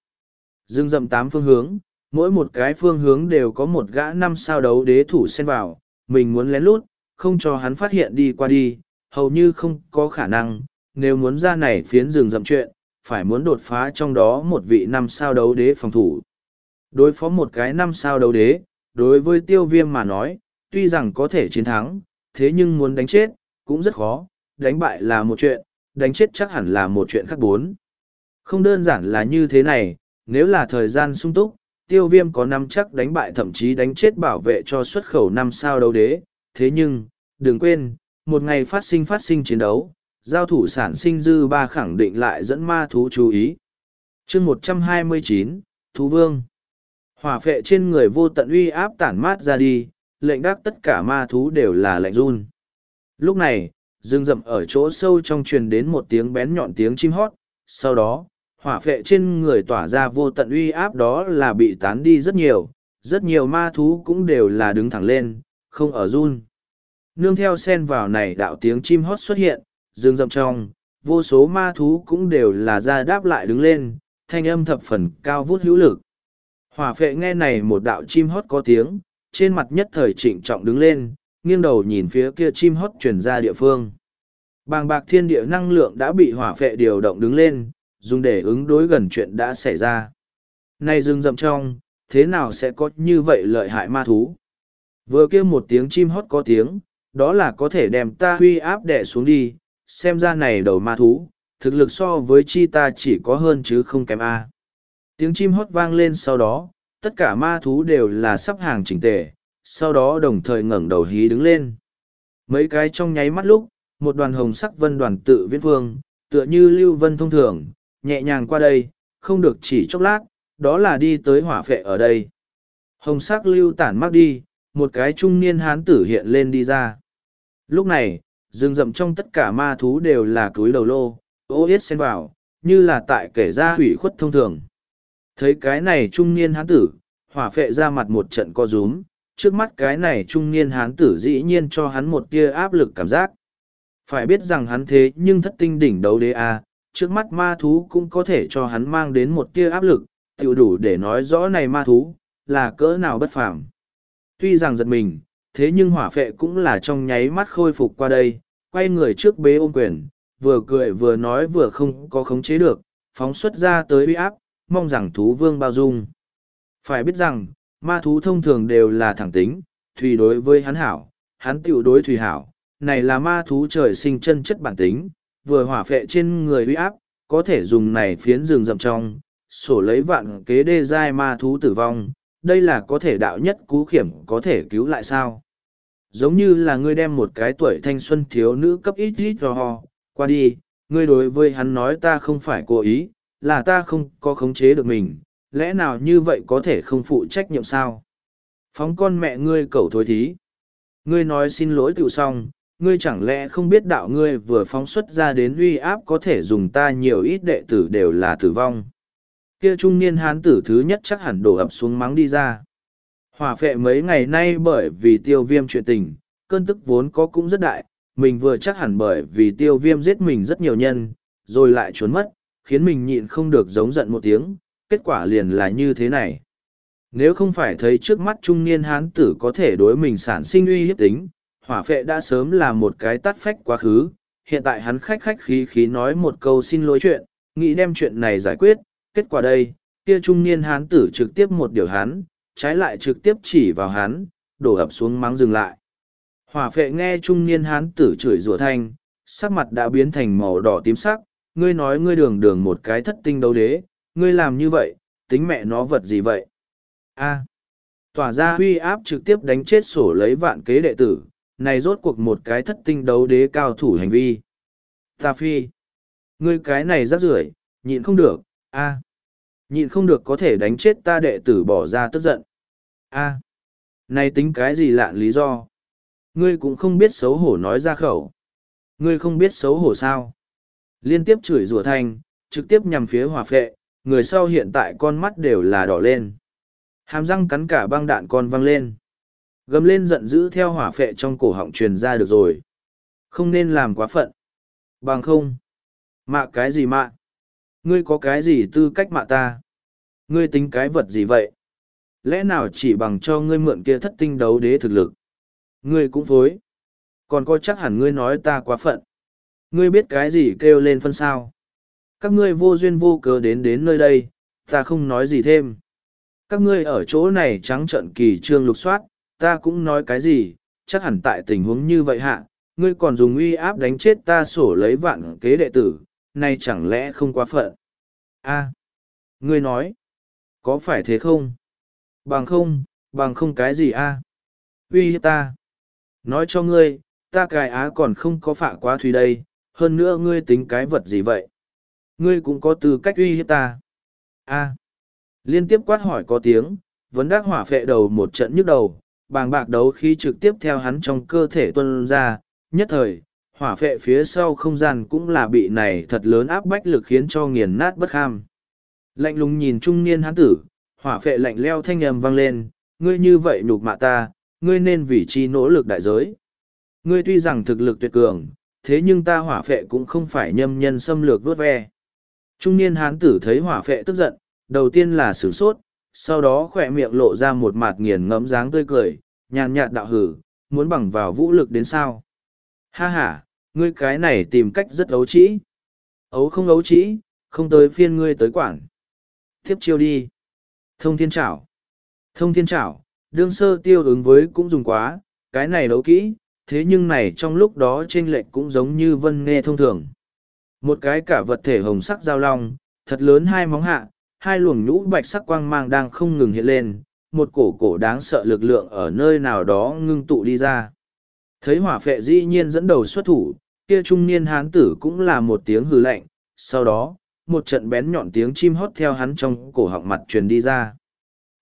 Dương dậm tám phương hướng, mỗi một cái phương hướng đều có một gã năm sao đấu đế thủ xen vào, mình muốn lén lút, không cho hắn phát hiện đi qua đi, hầu như không có khả năng, nếu muốn ra này phiến rừng rậm chuyện, phải muốn đột phá trong đó một vị năm sao đấu đế phòng thủ. Đối phó một cái năm sao đấu đế, đối với tiêu viêm mà nói, tuy rằng có thể chiến thắng, thế nhưng muốn đánh chết, cũng rất khó, đánh bại là một chuyện, đánh chết chắc hẳn là một chuyện khác bốn. Không đơn giản là như thế này, nếu là thời gian sung túc, tiêu viêm có năm chắc đánh bại thậm chí đánh chết bảo vệ cho xuất khẩu năm sao đấu đế, thế nhưng, đừng quên, một ngày phát sinh phát sinh chiến đấu, giao thủ sản sinh dư ba khẳng định lại dẫn ma thú chú ý. chương một trăm hai mươi chín Thú Vương Hỏa phệ trên người vô tận uy áp tản mát ra đi, lệnh đắc tất cả ma thú đều là lệnh run. Lúc này, rừng rậm ở chỗ sâu trong truyền đến một tiếng bén nhọn tiếng chim hót, sau đó, hỏa phệ trên người tỏa ra vô tận uy áp đó là bị tán đi rất nhiều, rất nhiều ma thú cũng đều là đứng thẳng lên, không ở run. Nương theo sen vào này đạo tiếng chim hót xuất hiện, rừng rậm trong, vô số ma thú cũng đều là ra đáp lại đứng lên, thanh âm thập phần cao vút hữu lực. Hỏa phệ nghe này một đạo chim hót có tiếng, trên mặt nhất thời trịnh trọng đứng lên, nghiêng đầu nhìn phía kia chim hót chuyển ra địa phương. Bàng bạc thiên địa năng lượng đã bị hỏa phệ điều động đứng lên, dùng để ứng đối gần chuyện đã xảy ra. Này rừng rậm trong, thế nào sẽ có như vậy lợi hại ma thú? Vừa kêu một tiếng chim hót có tiếng, đó là có thể đem ta huy áp đẻ xuống đi, xem ra này đầu ma thú, thực lực so với chi ta chỉ có hơn chứ không kém A. Tiếng chim hót vang lên sau đó, tất cả ma thú đều là sắp hàng chỉnh tề, sau đó đồng thời ngẩng đầu hí đứng lên. Mấy cái trong nháy mắt lúc, một đoàn hồng sắc vân đoàn tự viễn phương, tựa như lưu vân thông thường, nhẹ nhàng qua đây, không được chỉ chốc lát, đó là đi tới hỏa phệ ở đây. Hồng sắc lưu tản mắc đi, một cái trung niên hán tử hiện lên đi ra. Lúc này, rừng rậm trong tất cả ma thú đều là túi đầu lô, ô yết xen vào, như là tại kể ra hủy khuất thông thường. Thấy cái này trung niên hán tử, hỏa phệ ra mặt một trận co rúm, trước mắt cái này trung niên hán tử dĩ nhiên cho hắn một tia áp lực cảm giác. Phải biết rằng hắn thế nhưng thất tinh đỉnh đấu đế a, trước mắt ma thú cũng có thể cho hắn mang đến một tia áp lực, tiểu đủ để nói rõ này ma thú, là cỡ nào bất phàm. Tuy rằng giật mình, thế nhưng hỏa phệ cũng là trong nháy mắt khôi phục qua đây, quay người trước bế ôm quyền, vừa cười vừa nói vừa không có khống chế được, phóng xuất ra tới uy áp, mong rằng thú vương bao dung. Phải biết rằng, ma thú thông thường đều là thẳng tính, thủy đối với hắn hảo, hắn tiểu đối thủy hảo, này là ma thú trời sinh chân chất bản tính, vừa hỏa phệ trên người uy áp, có thể dùng này phiến rừng rậm trong, sổ lấy vạn kế đê giai ma thú tử vong, đây là có thể đạo nhất cú khiểm có thể cứu lại sao. Giống như là ngươi đem một cái tuổi thanh xuân thiếu nữ cấp ít ít cho ho, qua đi, ngươi đối với hắn nói ta không phải cố ý, là ta không có khống chế được mình, lẽ nào như vậy có thể không phụ trách nhiệm sao? Phóng con mẹ ngươi cầu thối thí. Ngươi nói xin lỗi tự xong, ngươi chẳng lẽ không biết đạo ngươi vừa phóng xuất ra đến uy áp có thể dùng ta nhiều ít đệ tử đều là tử vong. Kia trung niên hán tử thứ nhất chắc hẳn đổ ập xuống mắng đi ra. Hỏa phệ mấy ngày nay bởi vì tiêu viêm chuyện tình, cơn tức vốn có cũng rất đại, mình vừa chắc hẳn bởi vì tiêu viêm giết mình rất nhiều nhân, rồi lại trốn mất, khiến mình nhịn không được giống giận một tiếng, kết quả liền là như thế này. Nếu không phải thấy trước mắt trung niên hán tử có thể đối mình sản sinh uy hiếp tính, hỏa phệ đã sớm là một cái tắt phách quá khứ, hiện tại hắn khách khách khí khí nói một câu xin lỗi chuyện, nghĩ đem chuyện này giải quyết, kết quả đây, kia trung niên hán tử trực tiếp một điều hắn, trái lại trực tiếp chỉ vào hắn, đổ ập xuống mắng dừng lại. Hỏa phệ nghe trung niên hán tử chửi rủa thanh, sắc mặt đã biến thành màu đỏ tím sắc, ngươi nói ngươi đường đường một cái thất tinh đấu đế, ngươi làm như vậy, tính mẹ nó vật gì vậy? A. Tỏa ra huy áp trực tiếp đánh chết sổ lấy vạn kế đệ tử, này rốt cuộc một cái thất tinh đấu đế cao thủ hành vi. Ta phi, ngươi cái này rắc rưởi, nhịn không được, a, nhịn không được có thể đánh chết ta đệ tử bỏ ra tức giận. a, này tính cái gì lạ lý do? Ngươi cũng không biết xấu hổ nói ra khẩu. Ngươi không biết xấu hổ sao? Liên tiếp chửi rủa thanh, trực tiếp nhằm phía hòa phệ, người sau hiện tại con mắt đều là đỏ lên. Hàm răng cắn cả băng đạn con văng lên. Gầm lên giận dữ theo hỏa phệ trong cổ họng truyền ra được rồi. Không nên làm quá phận. Bằng không. Mạ cái gì mạ? Ngươi có cái gì tư cách mạ ta? Ngươi tính cái vật gì vậy? Lẽ nào chỉ bằng cho ngươi mượn kia thất tinh đấu đế thực lực? Ngươi cũng phối. Còn có chắc hẳn ngươi nói ta quá phận. Ngươi biết cái gì kêu lên phân sao? Các ngươi vô duyên vô cớ đến đến nơi đây, ta không nói gì thêm. Các ngươi ở chỗ này trắng trận kỳ trương lục soát, ta cũng nói cái gì, chắc hẳn tại tình huống như vậy hạ, ngươi còn dùng uy áp đánh chết ta sổ lấy vạn kế đệ tử, nay chẳng lẽ không quá phận. a ngươi nói, có phải thế không? Bằng không, bằng không cái gì a uy hiếp ta. Nói cho ngươi, ta cài á còn không có phạ quá thùy đây, hơn nữa ngươi tính cái vật gì vậy? Ngươi cũng có tư cách uy hiếp ta. a liên tiếp quát hỏi có tiếng, vấn đắc hỏa phệ đầu một trận nhức đầu, bàng bạc đấu khi trực tiếp theo hắn trong cơ thể tuân ra, nhất thời, hỏa phệ phía sau không gian cũng là bị này thật lớn áp bách lực khiến cho nghiền nát bất kham. Lạnh lùng nhìn trung niên hắn tử, hỏa phệ lạnh leo thanh âm vang lên, ngươi như vậy nhục mạ ta, ngươi nên vì chi nỗ lực đại giới. Ngươi tuy rằng thực lực tuyệt cường, thế nhưng ta hỏa phệ cũng không phải nhâm nhân xâm lược vớt ve. Trung niên hán tử thấy hỏa phệ tức giận, đầu tiên là sửng sốt, sau đó khỏe miệng lộ ra một mạt nghiền ngẫm dáng tươi cười, nhàn nhạt đạo hử, muốn bằng vào vũ lực đến sao. Ha ha, ngươi cái này tìm cách rất ấu trĩ. Ấu không ấu trĩ, không tới phiên ngươi tới quản. Tiếp chiêu đi. Thông thiên trảo. Thông thiên trảo, đương sơ tiêu ứng với cũng dùng quá, cái này đấu kỹ, thế nhưng này trong lúc đó trên lệnh cũng giống như vân nghe thông thường. Một cái cả vật thể hồng sắc giao long, thật lớn hai móng hạ, hai luồng nhũ bạch sắc quang mang đang không ngừng hiện lên, một cổ cổ đáng sợ lực lượng ở nơi nào đó ngưng tụ đi ra. Thấy hỏa phệ dĩ nhiên dẫn đầu xuất thủ, kia trung niên hán tử cũng là một tiếng hư lạnh, sau đó, một trận bén nhọn tiếng chim hót theo hắn trong cổ họng mặt truyền đi ra.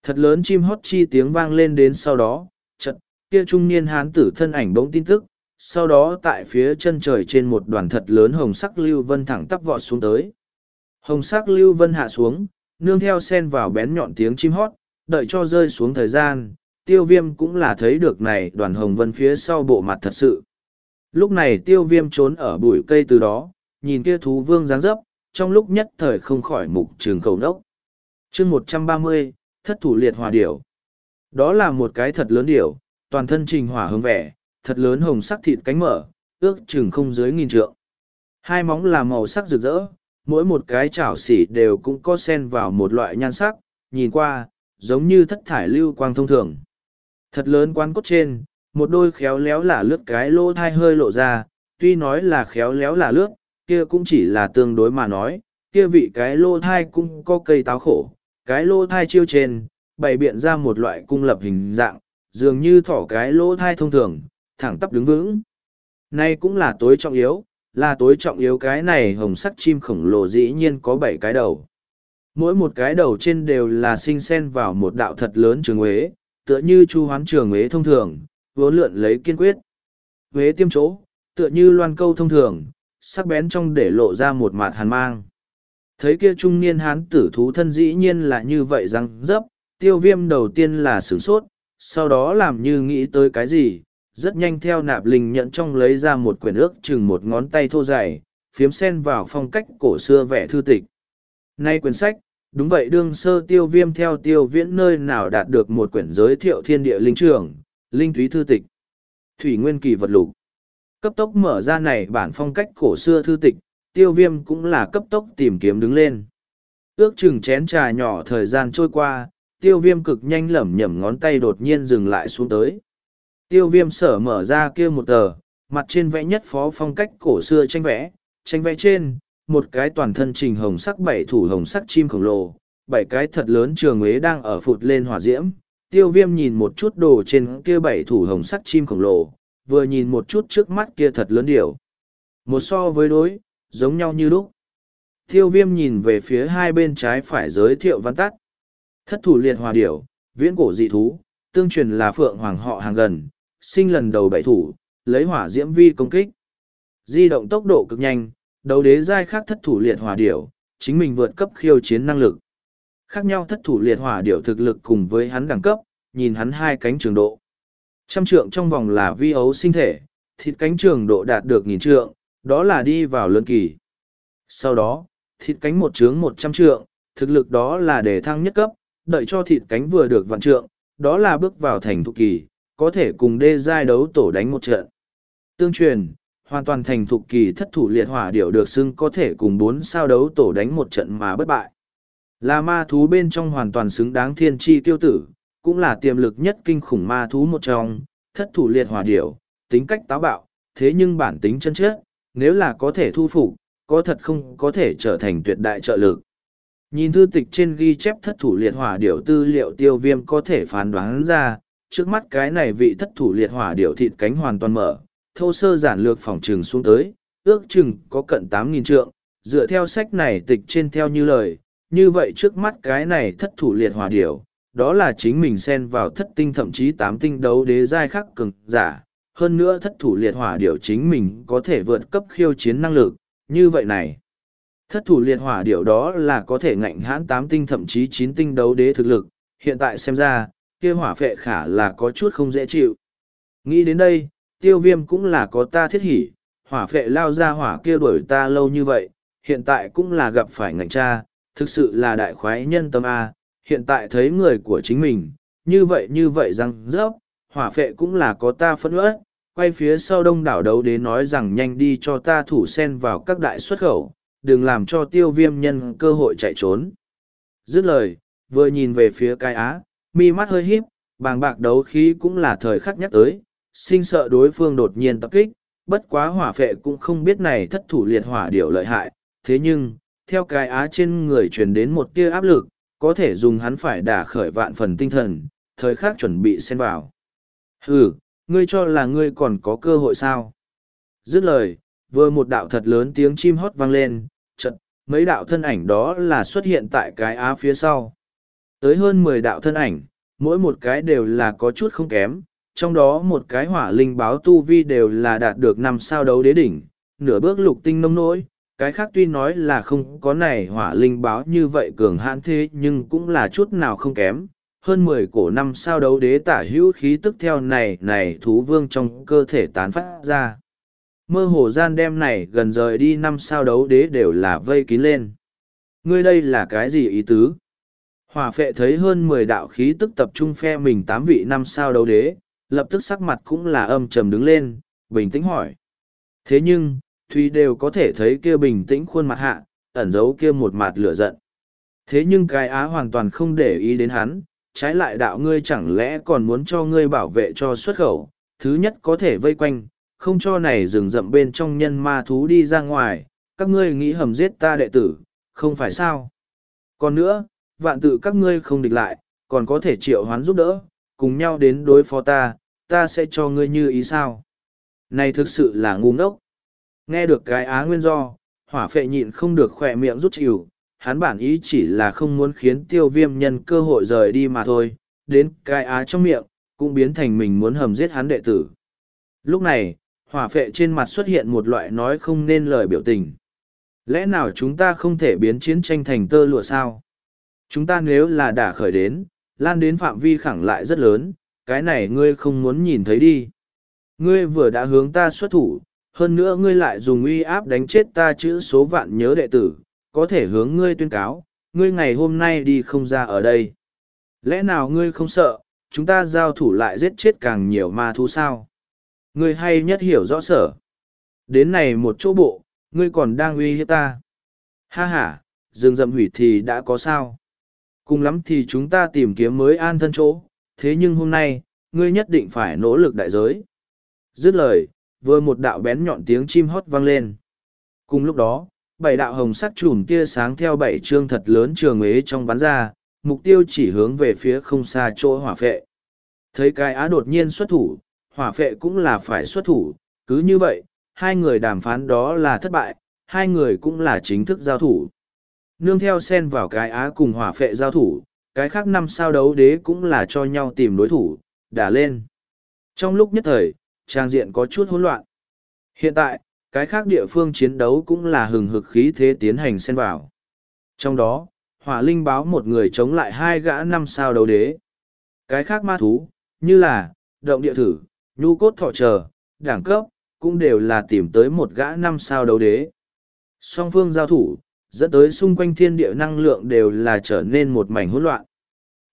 Thật lớn chim hót chi tiếng vang lên đến sau đó, trận, kia trung niên hán tử thân ảnh bỗng tin tức, sau đó tại phía chân trời trên một đoàn thật lớn hồng sắc lưu vân thẳng tắp vọt xuống tới. Hồng sắc lưu vân hạ xuống, nương theo sen vào bén nhọn tiếng chim hót, đợi cho rơi xuống thời gian, tiêu viêm cũng là thấy được này đoàn hồng vân phía sau bộ mặt thật sự. Lúc này tiêu viêm trốn ở bụi cây từ đó, nhìn kia thú vương dáng dấp, trong lúc nhất thời không khỏi mục trường cầu nốc. chương một trăm ba mươi thất thủ liệt hòa điểu. Đó là một cái thật lớn điểu, toàn thân trình hỏa hương vẻ, thật lớn hồng sắc thịt cánh mở, ước chừng không dưới nghìn trượng. Hai móng là màu sắc rực rỡ, mỗi một cái chảo xỉ đều cũng có sen vào một loại nhan sắc, nhìn qua, giống như thất thải lưu quang thông thường. Thật lớn quan cốt trên, một đôi khéo léo là lướt cái lỗ thai hơi lộ ra, tuy nói là khéo léo là lướt, kia cũng chỉ là tương đối mà nói, kia vị cái lỗ thai cũng có cây táo khổ, cái lỗ thai chiêu trên, bày biện ra một loại cung lập hình dạng, dường như thỏ cái lỗ thai thông thường, thẳng tắp đứng vững. Này cũng là tối trọng yếu, là tối trọng yếu cái này hồng sắc chim khổng lồ dĩ nhiên có bảy cái đầu. Mỗi một cái đầu trên đều là sinh sen vào một đạo thật lớn trường huế, tựa như chu hoán trường huế thông thường, vốn lượn lấy kiên quyết. Huế tiêm chỗ, tựa như loan câu thông thường, sắc bén trong để lộ ra một mặt hàn mang. Thấy kia trung niên hán tử thú thân dĩ nhiên là như vậy răng dấp, tiêu viêm đầu tiên là sửng sốt, sau đó làm như nghĩ tới cái gì, rất nhanh theo nạp linh nhận trong lấy ra một quyển ước chừng một ngón tay thô dày, phiếm sen vào phong cách cổ xưa vẻ thư tịch. Nay quyển sách, đúng vậy đương sơ tiêu viêm theo tiêu viễn nơi nào đạt được một quyển giới thiệu thiên địa linh trường, linh thúy thư tịch. Thủy nguyên kỳ vật lục. Cấp tốc mở ra này bản phong cách cổ xưa thư tịch, tiêu viêm cũng là cấp tốc tìm kiếm đứng lên. Ước chừng chén trà nhỏ thời gian trôi qua, tiêu viêm cực nhanh lẩm nhẩm ngón tay đột nhiên dừng lại xuống tới. Tiêu viêm sở mở ra kia một tờ, mặt trên vẽ nhất phó phong cách cổ xưa tranh vẽ, tranh vẽ trên, một cái toàn thân trình hồng sắc bảy thủ hồng sắc chim khổng lồ, bảy cái thật lớn trường ế đang ở phụt lên hỏa diễm. Tiêu viêm nhìn một chút đồ trên kia bảy thủ hồng sắc chim khổng lồ, vừa nhìn một chút trước mắt kia thật lớn điều. Một so với đối, giống nhau như lúc. Tiêu viêm nhìn về phía hai bên trái phải giới thiệu văn tắt. Thất thủ liệt hòa điểu, viễn cổ dị thú, tương truyền là phượng hoàng họ hàng gần, sinh lần đầu bảy thủ, lấy hỏa diễm vi công kích. Di động tốc độ cực nhanh, đầu đế giai khác thất thủ liệt hỏa điểu, chính mình vượt cấp khiêu chiến năng lực. Khác nhau thất thủ liệt hỏa điểu thực lực cùng với hắn đẳng cấp, nhìn hắn hai cánh trường độ. Trăm trượng trong vòng là vi ấu sinh thể, thịt cánh trường độ đạt được nghìn trượng, đó là đi vào lươn kỳ. Sau đó, thịt cánh một trướng một trăm trượng, thực lực đó là để thăng nhất cấp, đợi cho thịt cánh vừa được vạn trượng, đó là bước vào thành thục kỳ, có thể cùng đê giai đấu tổ đánh một trận. Tương truyền, hoàn toàn thành thục kỳ thất thủ liệt hỏa điểu được xưng có thể cùng bốn sao đấu tổ đánh một trận mà bất bại. Là ma thú bên trong hoàn toàn xứng đáng thiên tri tiêu tử, cũng là tiềm lực nhất kinh khủng ma thú một trong, thất thủ liệt hỏa điểu, tính cách táo bạo, thế nhưng bản tính chân chết, nếu là có thể thu phục, có thật không có thể trở thành tuyệt đại trợ lực. Nhìn thư tịch trên ghi chép thất thủ liệt hỏa điểu tư liệu tiêu viêm có thể phán đoán ra, trước mắt cái này vị thất thủ liệt hỏa điệu thịt cánh hoàn toàn mở, thô sơ giản lược phòng trừng xuống tới, ước chừng có cận tám nghìn trượng, dựa theo sách này tịch trên theo như lời, như vậy trước mắt cái này thất thủ liệt hỏa điệu, đó là chính mình xen vào thất tinh thậm chí tám tinh đấu đế giai khắc cường giả, hơn nữa thất thủ liệt hỏa điệu chính mình có thể vượt cấp khiêu chiến năng lực, như vậy này. Thất thủ liệt hỏa điệu đó là có thể ngạnh hãn tám tinh thậm chí chín tinh đấu đế thực lực, hiện tại xem ra, kia hỏa phệ khả là có chút không dễ chịu. Nghĩ đến đây, tiêu viêm cũng là có ta thiết hỉ, hỏa phệ lao ra hỏa kia đuổi ta lâu như vậy, hiện tại cũng là gặp phải ngành cha, thực sự là đại khoái nhân tâm A, hiện tại thấy người của chính mình, như vậy như vậy rằng rớp, hỏa phệ cũng là có ta phân ớt, quay phía sau đông đảo đấu đế nói rằng nhanh đi cho ta thủ sen vào các đại xuất khẩu, đừng làm cho tiêu viêm nhân cơ hội chạy trốn. Dứt lời, vừa nhìn về phía cái á, mi mắt hơi híp, bàng bạc đấu khí cũng là thời khắc nhắc tới, sinh sợ đối phương đột nhiên tập kích, bất quá hỏa phệ cũng không biết này thất thủ liệt hỏa điều lợi hại, thế nhưng, theo cái á trên người truyền đến một tia áp lực, có thể dùng hắn phải đả khởi vạn phần tinh thần, thời khắc chuẩn bị xen vào. Hừ, ngươi cho là ngươi còn có cơ hội sao? Dứt lời, vừa một đạo thật lớn tiếng chim hót vang lên, chật, mấy đạo thân ảnh đó là xuất hiện tại cái á phía sau. Tới hơn mười đạo thân ảnh, mỗi một cái đều là có chút không kém, trong đó một cái hỏa linh báo tu vi đều là đạt được năm sao đấu đế đỉnh, nửa bước lục tinh nông nỗi, cái khác tuy nói là không có này hỏa linh báo như vậy cường hãn thế nhưng cũng là chút nào không kém. Hơn mười cổ năm sao đấu đế tả hữu khí tức theo này này thú vương trong cơ thể tán phát ra mơ hồ gian đem này gần rời đi năm sao đấu đế đều là vây kín lên. Ngươi đây là cái gì ý tứ? Hỏa phệ thấy hơn mười đạo khí tức tập trung phe mình tám vị năm sao đấu đế, lập tức sắc mặt cũng là âm trầm đứng lên, bình tĩnh hỏi. Thế nhưng, Thùy đều có thể thấy kia bình tĩnh khuôn mặt hạ, ẩn giấu kia một mặt lửa giận. Thế nhưng cái á hoàn toàn không để ý đến hắn, trái lại đạo ngươi chẳng lẽ còn muốn cho ngươi bảo vệ cho xuất khẩu, thứ nhất có thể vây quanh, không cho này rừng rậm bên trong nhân ma thú đi ra ngoài, các ngươi nghĩ hầm giết ta đệ tử, không phải sao. Còn nữa, vạn tự các ngươi không địch lại, còn có thể triệu hoán giúp đỡ, cùng nhau đến đối phó ta, ta sẽ cho ngươi như ý sao. Này thực sự là ngu ngốc. Nghe được cái á nguyên do, hỏa phệ nhịn không được khỏe miệng rút chịu, hắn bản ý chỉ là không muốn khiến tiêu viêm nhân cơ hội rời đi mà thôi, đến cái á trong miệng, cũng biến thành mình muốn hầm giết hắn đệ tử. Lúc này, hỏa phệ trên mặt xuất hiện một loại nói không nên lời biểu tình. Lẽ nào chúng ta không thể biến chiến tranh thành tơ lụa sao? Chúng ta nếu là đả khởi đến, lan đến phạm vi khẳng lại rất lớn, cái này ngươi không muốn nhìn thấy đi. Ngươi vừa đã hướng ta xuất thủ, hơn nữa ngươi lại dùng uy áp đánh chết ta chữ số vạn nhớ đệ tử, có thể hướng ngươi tuyên cáo, ngươi ngày hôm nay đi không ra ở đây. Lẽ nào ngươi không sợ, chúng ta giao thủ lại giết chết càng nhiều ma thú sao? Ngươi hay nhất hiểu rõ sở. Đến này một chỗ bộ, ngươi còn đang uy hiếp ta. Ha ha, rừng rậm hủy thì đã có sao. Cùng lắm thì chúng ta tìm kiếm mới an thân chỗ, thế nhưng hôm nay, ngươi nhất định phải nỗ lực đại giới. Dứt lời, vừa một đạo bén nhọn tiếng chim hót vang lên. Cùng lúc đó, bảy đạo hồng sắc chùm tia sáng theo bảy trương thật lớn trường ế trong bắn ra, mục tiêu chỉ hướng về phía không xa chỗ hỏa phệ. Thấy cái á đột nhiên xuất thủ, hỏa phệ cũng là phải xuất thủ, cứ như vậy, hai người đàm phán đó là thất bại, hai người cũng là chính thức giao thủ. Nương theo sen vào cái á cùng hỏa phệ giao thủ, cái khác năm sao đấu đế cũng là cho nhau tìm đối thủ, đả lên. Trong lúc nhất thời, trang diện có chút hỗn loạn. Hiện tại, cái khác địa phương chiến đấu cũng là hừng hực khí thế tiến hành xen vào. Trong đó, hỏa linh báo một người chống lại hai gã năm sao đấu đế. Cái khác ma thú, như là, động địa thử, nhu cốt thọ chờ, đẳng cấp, cũng đều là tìm tới một gã năm sao đấu đế. Song phương giao thủ, dẫn tới xung quanh thiên địa năng lượng đều là trở nên một mảnh hỗn loạn.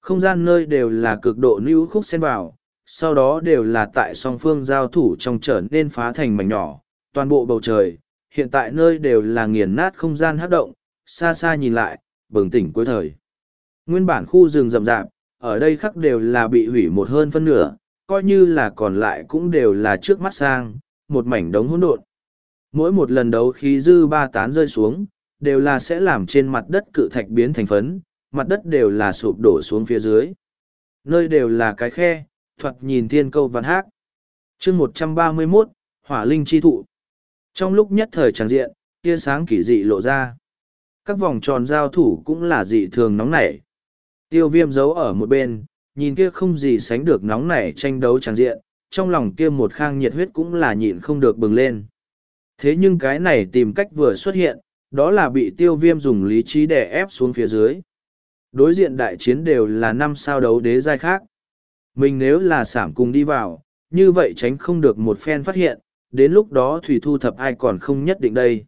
Không gian nơi đều là cực độ lưu khúc xen vào, sau đó đều là tại song phương giao thủ trong trở nên phá thành mảnh nhỏ, toàn bộ bầu trời, hiện tại nơi đều là nghiền nát không gian hát động, xa xa nhìn lại, bừng tỉnh cuối thời. Nguyên bản khu rừng rậm rạp, ở đây khắc đều là bị hủy một hơn phân nửa, coi như là còn lại cũng đều là trước mắt sang, một mảnh đống hỗn độn. Mỗi một lần đấu khí dư ba tán rơi xuống, đều là sẽ làm trên mặt đất cự thạch biến thành phấn, mặt đất đều là sụp đổ xuống phía dưới. Nơi đều là cái khe, thuật nhìn thiên câu văn hát. chương một trăm ba mươi 131, Hỏa Linh Chi Thụ. Trong lúc nhất thời tràng diện, tia sáng kỳ dị lộ ra. Các vòng tròn giao thủ cũng là dị thường nóng nảy. Tiêu viêm giấu ở một bên, nhìn kia không gì sánh được nóng nảy tranh đấu tràng diện, trong lòng kia một khang nhiệt huyết cũng là nhịn không được bừng lên. Thế nhưng cái này tìm cách vừa xuất hiện, đó là bị tiêu viêm dùng lý trí đè ép xuống phía dưới. Đối diện đại chiến đều là năm sao đấu đế giai khác. Mình nếu là sảm cùng đi vào, như vậy tránh không được một phen phát hiện, đến lúc đó thủy thu thập ai còn không nhất định đây.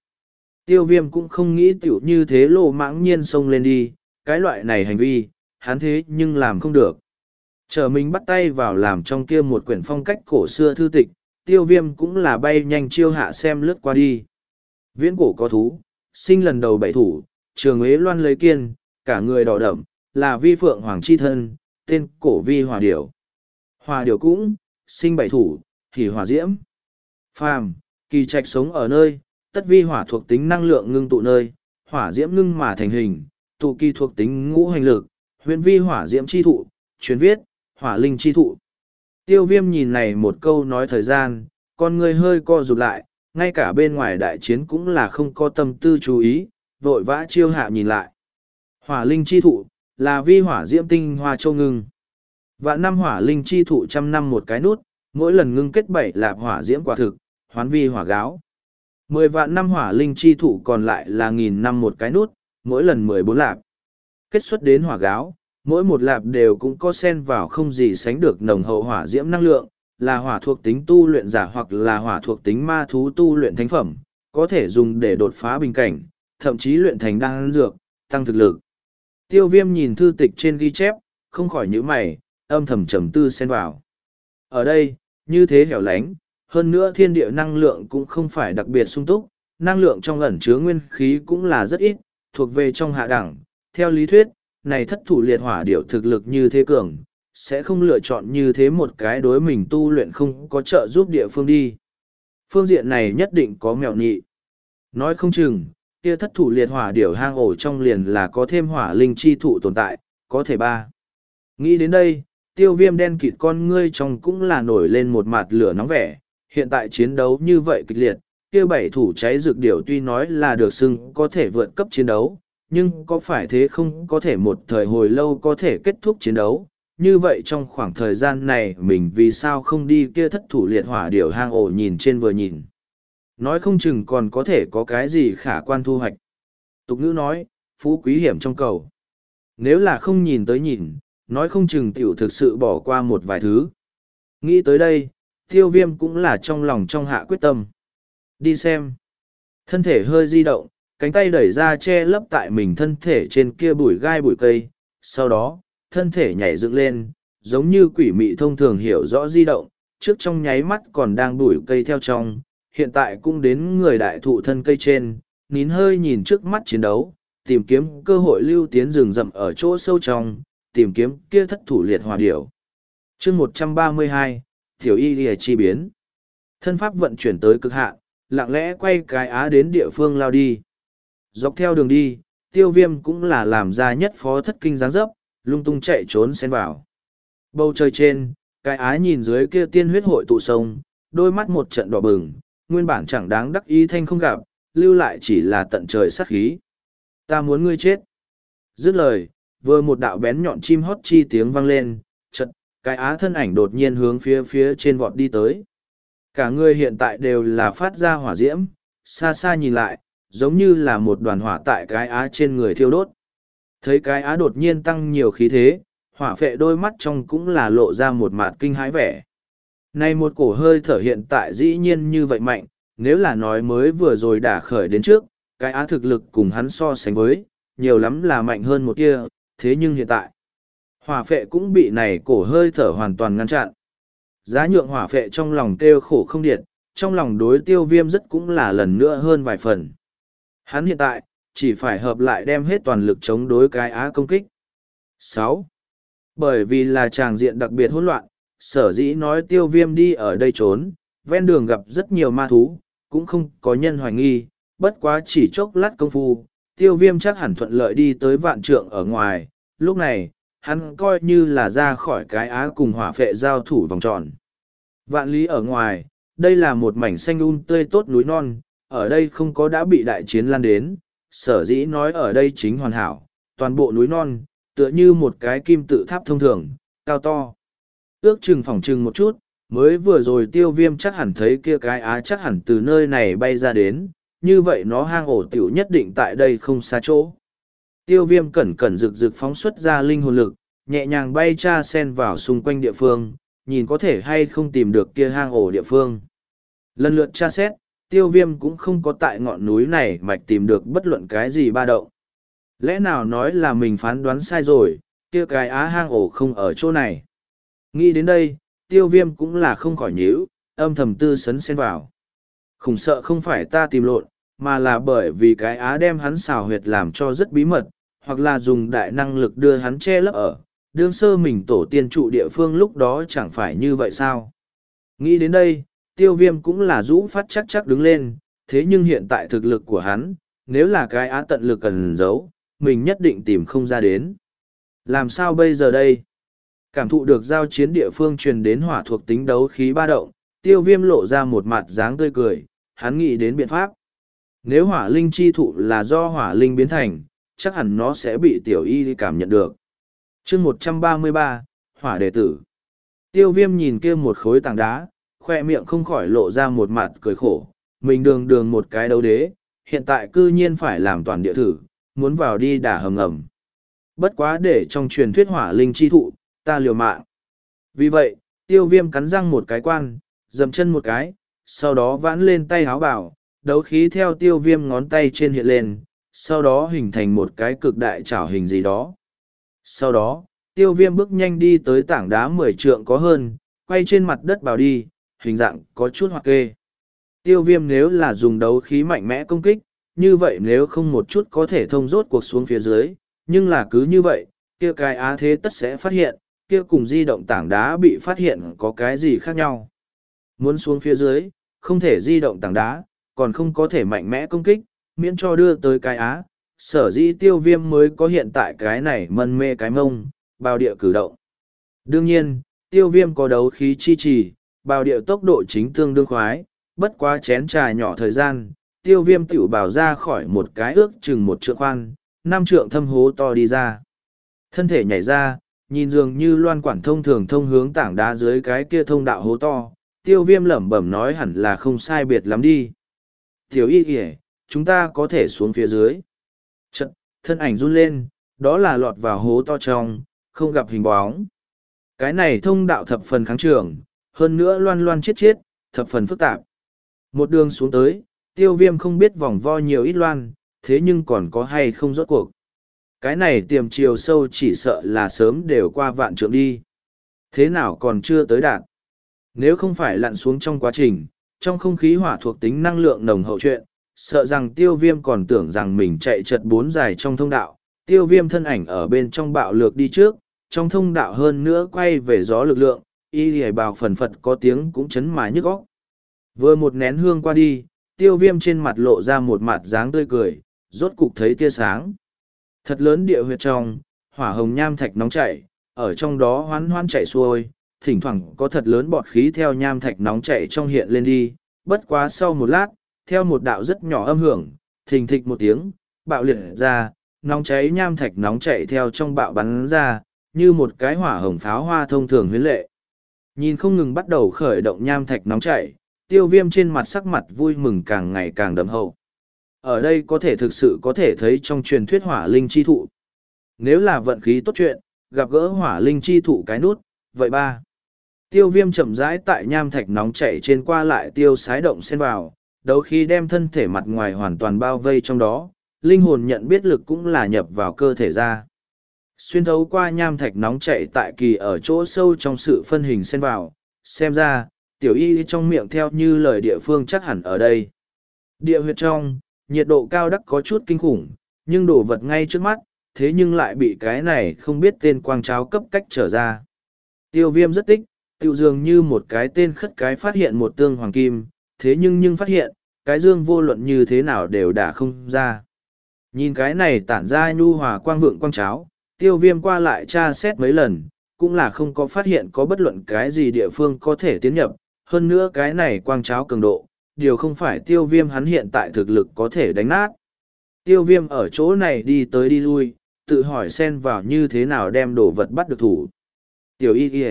Tiêu viêm cũng không nghĩ tiểu như thế lộ mãng nhiên xông lên đi, cái loại này hành vi, hắn thế nhưng làm không được. Chờ mình bắt tay vào làm trong kia một quyển phong cách cổ xưa thư tịch, tiêu viêm cũng là bay nhanh chiêu hạ xem lướt qua đi. Viễn cổ có thú, sinh lần đầu bảy thủ, trường ế loan lấy kiên, cả người đỏ đậm, là vi phượng hoàng chi thân, tên cổ vi hòa điểu. Hòa điểu cũng, sinh bảy thủ, thì hòa diễm. Phàm, kỳ trạch sống ở nơi, tất vi hỏa thuộc tính năng lượng ngưng tụ nơi, hỏa diễm ngưng mà thành hình, tụ kỳ thuộc tính ngũ hành lực, huyện vi hỏa diễm chi thụ, chuyến viết, hỏa linh chi thụ. Tiêu viêm nhìn này một câu nói thời gian, con người hơi co rụt lại, ngay cả bên ngoài đại chiến cũng là không có tâm tư chú ý, vội vã chiêu hạ nhìn lại. Hỏa linh chi thụ, là vi hỏa diễm tinh hoa châu ngưng. Vạn năm hỏa linh chi thụ trăm năm một cái nút, mỗi lần ngưng kết bảy lạp hỏa diễm quả thực, hoán vi hỏa gáo. Mười vạn năm hỏa linh chi thụ còn lại là nghìn năm một cái nút, mỗi lần mười bốn lạp. Kết xuất đến hỏa gáo, mỗi một lạp đều cũng có sen vào không gì sánh được nồng hậu hỏa diễm năng lượng, là hỏa thuộc tính tu luyện giả hoặc là hỏa thuộc tính ma thú tu luyện thánh phẩm, có thể dùng để đột phá bình cảnh, thậm chí luyện thành đan dược, tăng thực lực. Tiêu viêm nhìn thư tịch trên ghi chép, không khỏi nhíu mày, âm thầm trầm tư xen vào. Ở đây, như thế hẻo lánh, hơn nữa thiên địa năng lượng cũng không phải đặc biệt sung túc, năng lượng trong ẩn chứa nguyên khí cũng là rất ít, thuộc về trong hạ đẳng. Theo lý thuyết, này thất thủ liệt hỏa điểu thực lực như thế cường, sẽ không lựa chọn như thế một cái đối mình tu luyện không có trợ giúp địa phương đi. Phương diện này nhất định có mẹo nhị. Nói không chừng, kia thất thủ liệt hỏa điểu hang ổ trong liền là có thêm hỏa linh chi thụ tồn tại, có thể ba. Nghĩ đến đây, tiêu viêm đen kịt con ngươi trong cũng là nổi lên một mặt lửa nóng vẻ, hiện tại chiến đấu như vậy kịch liệt, kia bảy thủ cháy dược điểu tuy nói là được xưng có thể vượt cấp chiến đấu, nhưng có phải thế không có thể một thời hồi lâu có thể kết thúc chiến đấu. Như vậy trong khoảng thời gian này mình vì sao không đi kia thất thủ liệt hỏa điểu hang ổ nhìn trên vừa nhìn. Nói không chừng còn có thể có cái gì khả quan thu hoạch. Tục ngữ nói, phú quý hiểm trong cầu. Nếu là không nhìn tới nhìn, nói không chừng tiểu thực sự bỏ qua một vài thứ. Nghĩ tới đây, tiêu viêm cũng là trong lòng trong hạ quyết tâm. Đi xem. Thân thể hơi di động, cánh tay đẩy ra che lấp tại mình thân thể trên kia bụi gai bụi cây. Sau đó, thân thể nhảy dựng lên, giống như quỷ mị thông thường hiểu rõ di động, trước trong nháy mắt còn đang đuổi cây theo trong, hiện tại cũng đến người đại thụ thân cây trên, nín hơi nhìn trước mắt chiến đấu, tìm kiếm cơ hội lưu tiến rừng rậm ở chỗ sâu trong, tìm kiếm kia thất thủ liệt hòa điểu. chương một trăm ba mươi hai Tiểu Y Lìa chi biến. Thân pháp vận chuyển tới cực hạn, lặng lẽ quay cái á đến địa phương lao đi. Dọc theo đường đi, tiêu viêm cũng là làm ra nhất phó thất kinh giáng dấp, lung tung chạy trốn xen vào. Bầu trời trên, cái ái nhìn dưới kia tiên huyết hội tụ sông, đôi mắt một trận đỏ bừng, nguyên bản chẳng đáng đắc ý thanh không gặp, lưu lại chỉ là tận trời sát khí. Ta muốn ngươi chết. Dứt lời, vừa một đạo bén nhọn chim hót chi tiếng vang lên, chật, cái á thân ảnh đột nhiên hướng phía phía trên vọt đi tới. Cả người hiện tại đều là phát ra hỏa diễm, xa xa nhìn lại, giống như là một đoàn hỏa tại cái á trên người thiêu đốt. Thấy cái á đột nhiên tăng nhiều khí thế, hỏa phệ đôi mắt trong cũng là lộ ra một mặt kinh hãi vẻ. Này một cổ hơi thở hiện tại dĩ nhiên như vậy mạnh, nếu là nói mới vừa rồi đã khởi đến trước, cái á thực lực cùng hắn so sánh với, nhiều lắm là mạnh hơn một kia, thế nhưng hiện tại, hỏa phệ cũng bị này cổ hơi thở hoàn toàn ngăn chặn. Giá nhượng hỏa phệ trong lòng kêu khổ không điện, trong lòng đối tiêu viêm rất cũng là lần nữa hơn vài phần. Hắn hiện tại, chỉ phải hợp lại đem hết toàn lực chống đối cái á công kích. sáu Bởi vì là tràng diện đặc biệt hỗn loạn, sở dĩ nói tiêu viêm đi ở đây trốn, ven đường gặp rất nhiều ma thú, cũng không có nhân hoài nghi, bất quá chỉ chốc lát công phu, tiêu viêm chắc hẳn thuận lợi đi tới vạn trượng ở ngoài, lúc này, hắn coi như là ra khỏi cái á cùng hỏa phệ giao thủ vòng tròn. Vạn lý ở ngoài, đây là một mảnh xanh un tươi tốt núi non, ở đây không có đã bị đại chiến lan đến, sở dĩ nói ở đây chính hoàn hảo, toàn bộ núi non, tựa như một cái kim tự tháp thông thường, cao to. Ước chừng phòng chừng một chút, mới vừa rồi tiêu viêm chắc hẳn thấy kia cái á chắc hẳn từ nơi này bay ra đến, như vậy nó hang ổ tiểu nhất định tại đây không xa chỗ. Tiêu viêm cẩn cẩn rực rực phóng xuất ra linh hồn lực, nhẹ nhàng bay cha sen vào xung quanh địa phương, nhìn có thể hay không tìm được kia hang ổ địa phương. Lần lượt tra xét, tiêu viêm cũng không có tại ngọn núi này mạch tìm được bất luận cái gì ba động. Lẽ nào nói là mình phán đoán sai rồi, kia cái á hang ổ không ở chỗ này. Nghĩ đến đây, tiêu viêm cũng là không khỏi nhíu, âm thầm tư sấn xen vào. Khủng sợ không phải ta tìm lộn, mà là bởi vì cái á đem hắn xào huyệt làm cho rất bí mật, hoặc là dùng đại năng lực đưa hắn che lấp ở. Đương sơ mình tổ tiên trụ địa phương lúc đó chẳng phải như vậy sao? Nghĩ đến đây, tiêu viêm cũng là rũ phát chắc chắc đứng lên, thế nhưng hiện tại thực lực của hắn, nếu là cái á tận lực cần giấu, mình nhất định tìm không ra đến. Làm sao bây giờ đây? Cảm thụ được giao chiến địa phương truyền đến hỏa thuộc tính đấu khí ba động, tiêu viêm lộ ra một mặt dáng tươi cười, hắn nghĩ đến biện pháp. Nếu hỏa linh chi thụ là do hỏa linh biến thành, chắc hẳn nó sẽ bị tiểu y cảm nhận được. chương một trăm ba mươi ba hỏa đệ tử. Tiêu viêm nhìn kia một khối tảng đá, khoe miệng không khỏi lộ ra một mặt cười khổ. Mình đường đường một cái đấu đế, hiện tại cư nhiên phải làm toàn địa thử, muốn vào đi đả hầm ngầm. Bất quá để trong truyền thuyết hỏa linh chi thụ, ta liều mạng. Vì vậy, tiêu viêm cắn răng một cái quan, dầm chân một cái, sau đó vãn lên tay háo bảo, đấu khí theo tiêu viêm ngón tay trên hiện lên, sau đó hình thành một cái cực đại trảo hình gì đó. Sau đó, tiêu viêm bước nhanh đi tới tảng đá mười trượng có hơn, quay trên mặt đất bảo đi, hình dạng có chút hoặc kê. Tiêu viêm nếu là dùng đấu khí mạnh mẽ công kích, như vậy nếu không một chút có thể thông rốt cuộc xuống phía dưới, nhưng là cứ như vậy, kia cái á thế tất sẽ phát hiện, kia cùng di động tảng đá bị phát hiện có cái gì khác nhau. Muốn xuống phía dưới, không thể di động tảng đá, còn không có thể mạnh mẽ công kích, miễn cho đưa tới cái á. Sở dĩ tiêu viêm mới có hiện tại cái này mân mê cái mông, bao địa cử động. Đương nhiên, tiêu viêm có đấu khí chi trì, bào điệu tốc độ chính tương đương khoái, bất quá chén trà nhỏ thời gian, tiêu viêm tiểu bảo ra khỏi một cái ước chừng một trượng khoan, năm trượng thâm hố to đi ra. Thân thể nhảy ra, nhìn dường như loan quản thông thường thông hướng tảng đá dưới cái kia thông đạo hố to, tiêu viêm lẩm bẩm nói hẳn là không sai biệt lắm đi. Tiểu y kìa, chúng ta có thể xuống phía dưới. Trận, thân ảnh run lên, đó là lọt vào hố to trong, không gặp hình bóng. Cái này thông đạo thập phần kháng trường, hơn nữa loan loan chết chết, thập phần phức tạp. Một đường xuống tới, tiêu viêm không biết vòng vo nhiều ít loan, thế nhưng còn có hay không rốt cuộc. Cái này tiềm chiều sâu chỉ sợ là sớm đều qua vạn trượng đi. Thế nào còn chưa tới đạt? Nếu không phải lặn xuống trong quá trình, trong không khí hỏa thuộc tính năng lượng nồng hậu chuyện, sợ rằng tiêu viêm còn tưởng rằng mình chạy chật bốn dài trong thông đạo, tiêu viêm thân ảnh ở bên trong bạo lược đi trước, trong thông đạo hơn nữa quay về gió lực lượng, y hề bào phần phật có tiếng cũng chấn mà nhức óc. Vừa một nén hương qua đi, tiêu viêm trên mặt lộ ra một mặt dáng tươi cười, rốt cục thấy tia sáng. Thật lớn địa huyệt trong, hỏa hồng nham thạch nóng chảy, ở trong đó hoán hoán chạy xuôi, thỉnh thoảng có thật lớn bọt khí theo nham thạch nóng chảy trong hiện lên đi, bất quá sau một lát, theo một đạo rất nhỏ âm hưởng, thình thịch một tiếng, bạo liệt ra, nóng cháy nham thạch nóng chảy theo trong bạo bắn ra, như một cái hỏa hồng pháo hoa thông thường huyến lệ. Nhìn không ngừng bắt đầu khởi động nham thạch nóng chảy, tiêu viêm trên mặt sắc mặt vui mừng càng ngày càng đậm hậu. Ở đây có thể thực sự có thể thấy trong truyền thuyết hỏa linh chi thụ. Nếu là vận khí tốt chuyện, gặp gỡ hỏa linh chi thụ cái nút, vậy ba. Tiêu viêm chậm rãi tại nham thạch nóng chảy trên qua lại tiêu sái động xen vào, đầu khi đem thân thể mặt ngoài hoàn toàn bao vây trong đó, linh hồn nhận biết lực cũng là nhập vào cơ thể ra. Xuyên thấu qua nham thạch nóng chảy tại kỳ ở chỗ sâu trong sự phân hình xen vào, xem ra, tiểu y trong miệng theo như lời địa phương chắc hẳn ở đây. Địa huyệt trong, nhiệt độ cao đắc có chút kinh khủng, nhưng đổ vật ngay trước mắt, thế nhưng lại bị cái này không biết tên quang cháo cấp cách trở ra. Tiêu viêm rất tích, tiêu dường như một cái tên khất cái phát hiện một tương hoàng kim, thế nhưng nhưng phát hiện, cái dương vô luận như thế nào đều đã không ra. Nhìn cái này tản ra nhu hòa quang vượng quang cháo, tiêu viêm qua lại tra xét mấy lần, cũng là không có phát hiện có bất luận cái gì địa phương có thể tiến nhập, hơn nữa cái này quang cháo cường độ, điều không phải tiêu viêm hắn hiện tại thực lực có thể đánh nát. Tiêu viêm ở chỗ này đi tới đi lui, tự hỏi xen vào như thế nào đem đồ vật bắt được thủ. Tiểu y y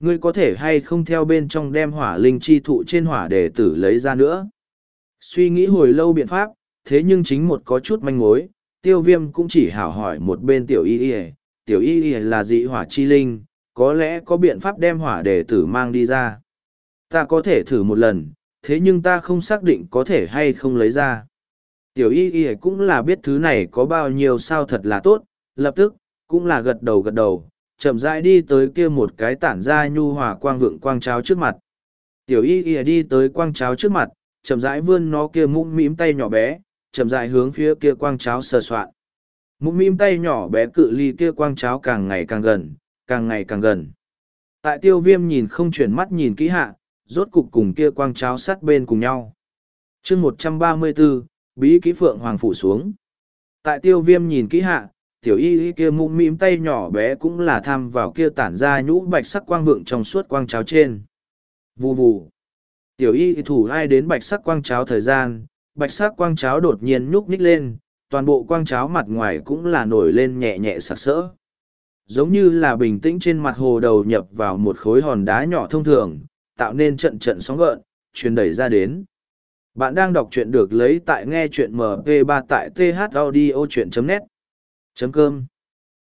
ngươi có thể hay không theo bên trong đem hỏa linh chi thụ trên hỏa để tử lấy ra nữa. Suy nghĩ hồi lâu biện pháp, thế nhưng chính một có chút manh mối, tiêu viêm cũng chỉ hảo hỏi một bên tiểu y y tiểu y y là dị hỏa chi linh, có lẽ có biện pháp đem hỏa để tử mang đi ra. Ta có thể thử một lần, thế nhưng ta không xác định có thể hay không lấy ra. Tiểu y y cũng là biết thứ này có bao nhiêu sao thật là tốt, lập tức, cũng là gật đầu gật đầu, chậm rãi đi tới kia một cái tản ra nhu hòa quang vượng quang cháo trước mặt. Tiểu y y đi tới quang cháo trước mặt, chậm rãi vươn nó kia mũm mĩm tay nhỏ bé, chậm rãi hướng phía kia quang cháo sờ soạn. Mũm mim tay nhỏ bé cự ly kia quang cháo càng ngày càng gần, càng ngày càng gần. Tại tiêu viêm nhìn không chuyển mắt nhìn kỹ hạ, rốt cục cùng kia quang cháo sát bên cùng nhau. chương một trăm ba mươi 134, bí kỹ phượng hoàng phủ xuống. Tại tiêu viêm nhìn kỹ hạ, tiểu y y kia mũm mím tay nhỏ bé cũng là tham vào kia tản ra nhũ bạch sắc quang vượng trong suốt quang cháo trên. Vù vù. Tiểu y thủ ai đến bạch sắc quang cháo thời gian, bạch sắc quang cháo đột nhiên nhúc nhích lên, toàn bộ quang cháo mặt ngoài cũng là nổi lên nhẹ nhẹ sặc sỡ. Giống như là bình tĩnh trên mặt hồ đầu nhập vào một khối hòn đá nhỏ thông thường, tạo nên trận trận sóng gợn, truyền đẩy ra đến. Bạn đang đọc truyện được lấy tại nghe truyện MP3 tại thaudio.net. Chấm cơm.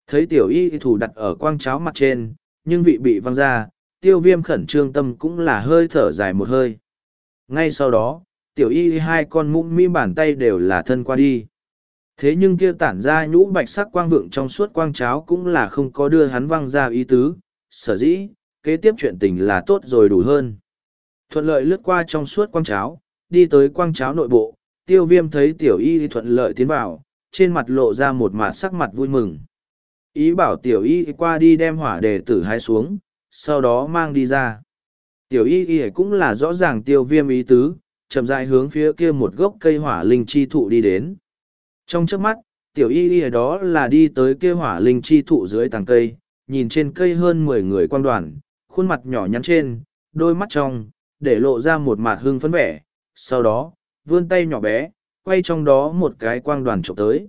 Thấy tiểu y thủ đặt ở quang cháo mặt trên, nhưng vị bị văng ra, tiêu viêm khẩn trương tâm cũng là hơi thở dài một hơi. Ngay sau đó, tiểu y hai con mũm mi bàn tay đều là thân qua đi. Thế nhưng kia tản ra nhũ bạch sắc quang vượng trong suốt quang cháo cũng là không có đưa hắn văng ra ý tứ, sở dĩ, kế tiếp chuyện tình là tốt rồi đủ hơn. Thuận lợi lướt qua trong suốt quang cháo, đi tới quang cháo nội bộ, tiêu viêm thấy tiểu y thuận lợi tiến vào, trên mặt lộ ra một mặt sắc mặt vui mừng. Ý bảo tiểu y qua đi đem hỏa đề tử hai xuống, sau đó mang đi ra. Tiểu y y cũng là rõ ràng tiêu viêm ý tứ, chậm rãi hướng phía kia một gốc cây hỏa linh chi thụ đi đến. Trong trước mắt, tiểu y y đó là đi tới kia hỏa linh chi thụ dưới tàng cây, nhìn trên cây hơn mười người quan đoàn, khuôn mặt nhỏ nhắn trên, đôi mắt trong, để lộ ra một mặt hương phấn vẻ. Sau đó, vươn tay nhỏ bé, quay trong đó một cái quang đoàn trộm tới.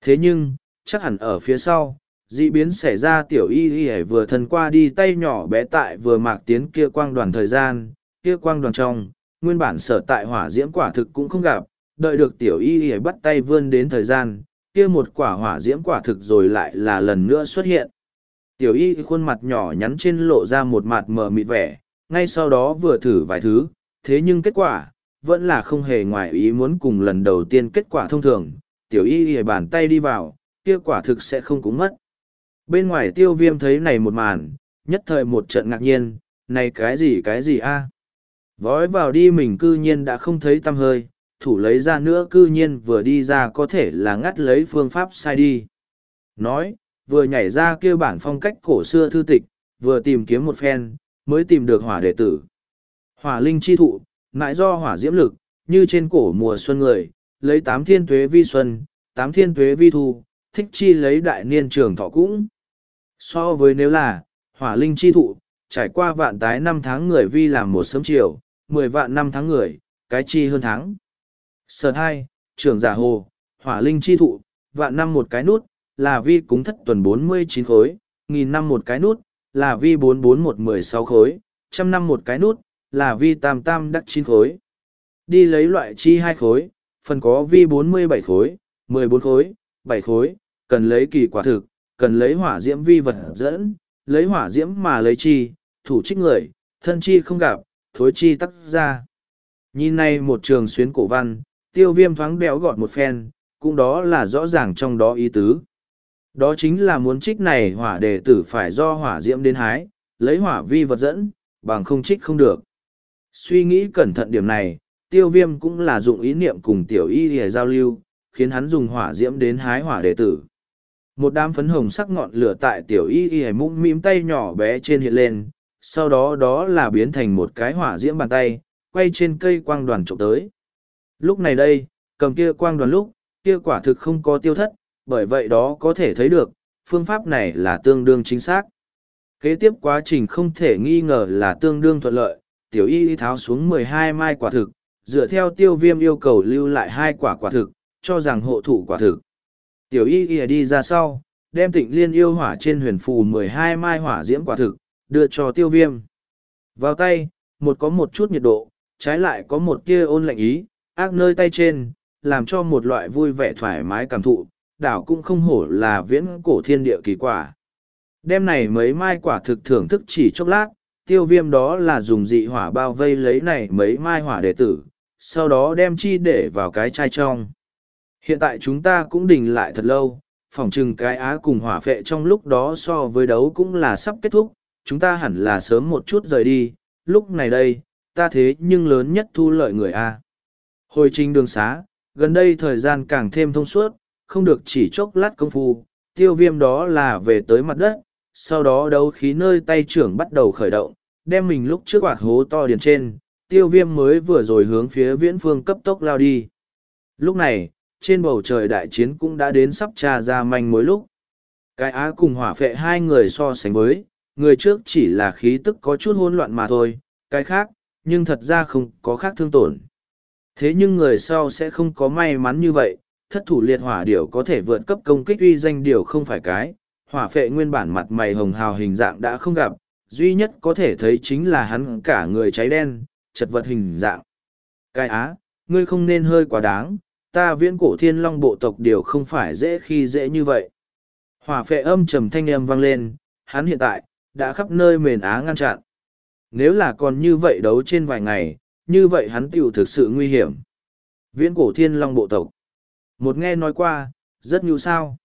Thế nhưng, chắc hẳn ở phía sau, dị biến xảy ra tiểu y y vừa thần qua đi tay nhỏ bé tại vừa mạc tiến kia quang đoàn thời gian, kia quang đoàn trong, nguyên bản sở tại hỏa diễm quả thực cũng không gặp, đợi được tiểu y y bắt tay vươn đến thời gian, kia một quả hỏa diễm quả thực rồi lại là lần nữa xuất hiện. Tiểu y khuôn mặt nhỏ nhắn trên lộ ra một mặt mờ mịt vẻ, ngay sau đó vừa thử vài thứ, thế nhưng kết quả, vẫn là không hề ngoài ý muốn cùng lần đầu tiên kết quả thông thường, tiểu y y bàn tay đi vào, kia quả thực sẽ không cúng mất. Bên ngoài tiêu viêm thấy này một màn, nhất thời một trận ngạc nhiên, này cái gì cái gì a à? Vói vào đi mình cư nhiên đã không thấy tâm hơi, thủ lấy ra nữa cư nhiên vừa đi ra có thể là ngắt lấy phương pháp sai đi. Nói, vừa nhảy ra kêu bản phong cách cổ xưa thư tịch, vừa tìm kiếm một phen, mới tìm được hỏa đệ tử. Hỏa linh chi thụ, mãi do hỏa diễm lực, như trên cổ mùa xuân người, lấy tám thiên tuế vi xuân, tám thiên tuế vi thu, thích chi lấy đại niên trường thọ cũng. So với nếu là, hỏa linh chi thụ, trải qua vạn tái năm tháng người vi làm một sớm chiều, mười vạn năm tháng người, cái chi hơn tháng. Sở hai, trưởng giả hồ, hỏa linh chi thụ, vạn năm một cái nút, là vi cúng thất tuần bốn mươi chín khối, nghìn năm một cái nút, là vi bốn bốn một mười sáu khối, trăm năm một cái nút, là vi tam tam đắc chín khối. Đi lấy loại chi hai khối, phần có vi bốn mươi bảy khối, mười bốn khối, bảy khối, cần lấy kỳ quả thực, cần lấy hỏa diễm vi vật dẫn, lấy hỏa diễm mà lấy chi, thủ trích người, thân chi không gặp, thối chi tắc ra. Nhìn này một trường xuyến cổ văn, tiêu viêm thoáng béo gọt một phen, cũng đó là rõ ràng trong đó ý tứ. Đó chính là muốn trích này hỏa đệ tử phải do hỏa diễm đến hái, lấy hỏa vi vật dẫn, bằng không trích không được. Suy nghĩ cẩn thận điểm này, tiêu viêm cũng là dụng ý niệm cùng tiểu y để giao lưu, khiến hắn dùng hỏa diễm đến hái hỏa đệ tử. Một đám phấn hồng sắc ngọn lửa tại tiểu y y mũm mĩm tay nhỏ bé trên hiện lên, sau đó đó là biến thành một cái hỏa diễm bàn tay, quay trên cây quang đoàn trộm tới. Lúc này đây, cầm kia quang đoàn lúc, kia quả thực không có tiêu thất, bởi vậy đó có thể thấy được, phương pháp này là tương đương chính xác. Kế tiếp quá trình không thể nghi ngờ là tương đương thuận lợi, tiểu y tháo xuống mười hai mai quả thực, dựa theo tiêu viêm yêu cầu lưu lại hai quả quả thực, cho rằng hộ thủ quả thực. Tiểu y y đi ra sau, đem tịnh liên yêu hỏa trên huyền phù mười hai mai hỏa diễm quả thực, đưa cho tiêu viêm. Vào tay, một có một chút nhiệt độ, trái lại có một kia ôn lạnh ý, ác nơi tay trên, làm cho một loại vui vẻ thoải mái cảm thụ, đảo cũng không hổ là viễn cổ thiên địa kỳ quả. Đêm này mấy mai quả thực thưởng thức chỉ chốc lát, tiêu viêm đó là dùng dị hỏa bao vây lấy này mấy mai hỏa đệ tử, sau đó đem chi để vào cái chai trong. Hiện tại chúng ta cũng đình lại thật lâu, phỏng chừng cái á cùng hỏa phệ trong lúc đó so với đấu cũng là sắp kết thúc, chúng ta hẳn là sớm một chút rời đi, lúc này đây, ta thế nhưng lớn nhất thu lợi người A. Hồi trình đường xá, gần đây thời gian càng thêm thông suốt, không được chỉ chốc lát công phu, tiêu viêm đó là về tới mặt đất, sau đó đấu khí nơi tay trưởng bắt đầu khởi động, đem mình lúc trước quạt hố to điền trên, tiêu viêm mới vừa rồi hướng phía viễn phương cấp tốc lao đi. Lúc này, trên bầu trời đại chiến cũng đã đến sắp tra ra manh mối lúc. Cái á cùng hỏa phệ hai người so sánh với, người trước chỉ là khí tức có chút hỗn loạn mà thôi, cái khác, nhưng thật ra không có khác thương tổn. Thế nhưng người sau sẽ không có may mắn như vậy, thất thủ liệt hỏa điểu có thể vượt cấp công kích uy danh điều không phải cái, hỏa phệ nguyên bản mặt mày hồng hào hình dạng đã không gặp, duy nhất có thể thấy chính là hắn cả người cháy đen, chật vật hình dạng. Cái á, ngươi không nên hơi quá đáng, ta viễn cổ thiên long bộ tộc điều không phải dễ khi dễ như vậy. Hỏa phệ âm trầm thanh âm vang lên, hắn hiện tại, đã khắp nơi mền á ngăn chặn. Nếu là còn như vậy đấu trên vài ngày, như vậy hắn tiểu thực sự nguy hiểm. Viễn cổ thiên long bộ tộc. Một nghe nói qua, rất nhu sao.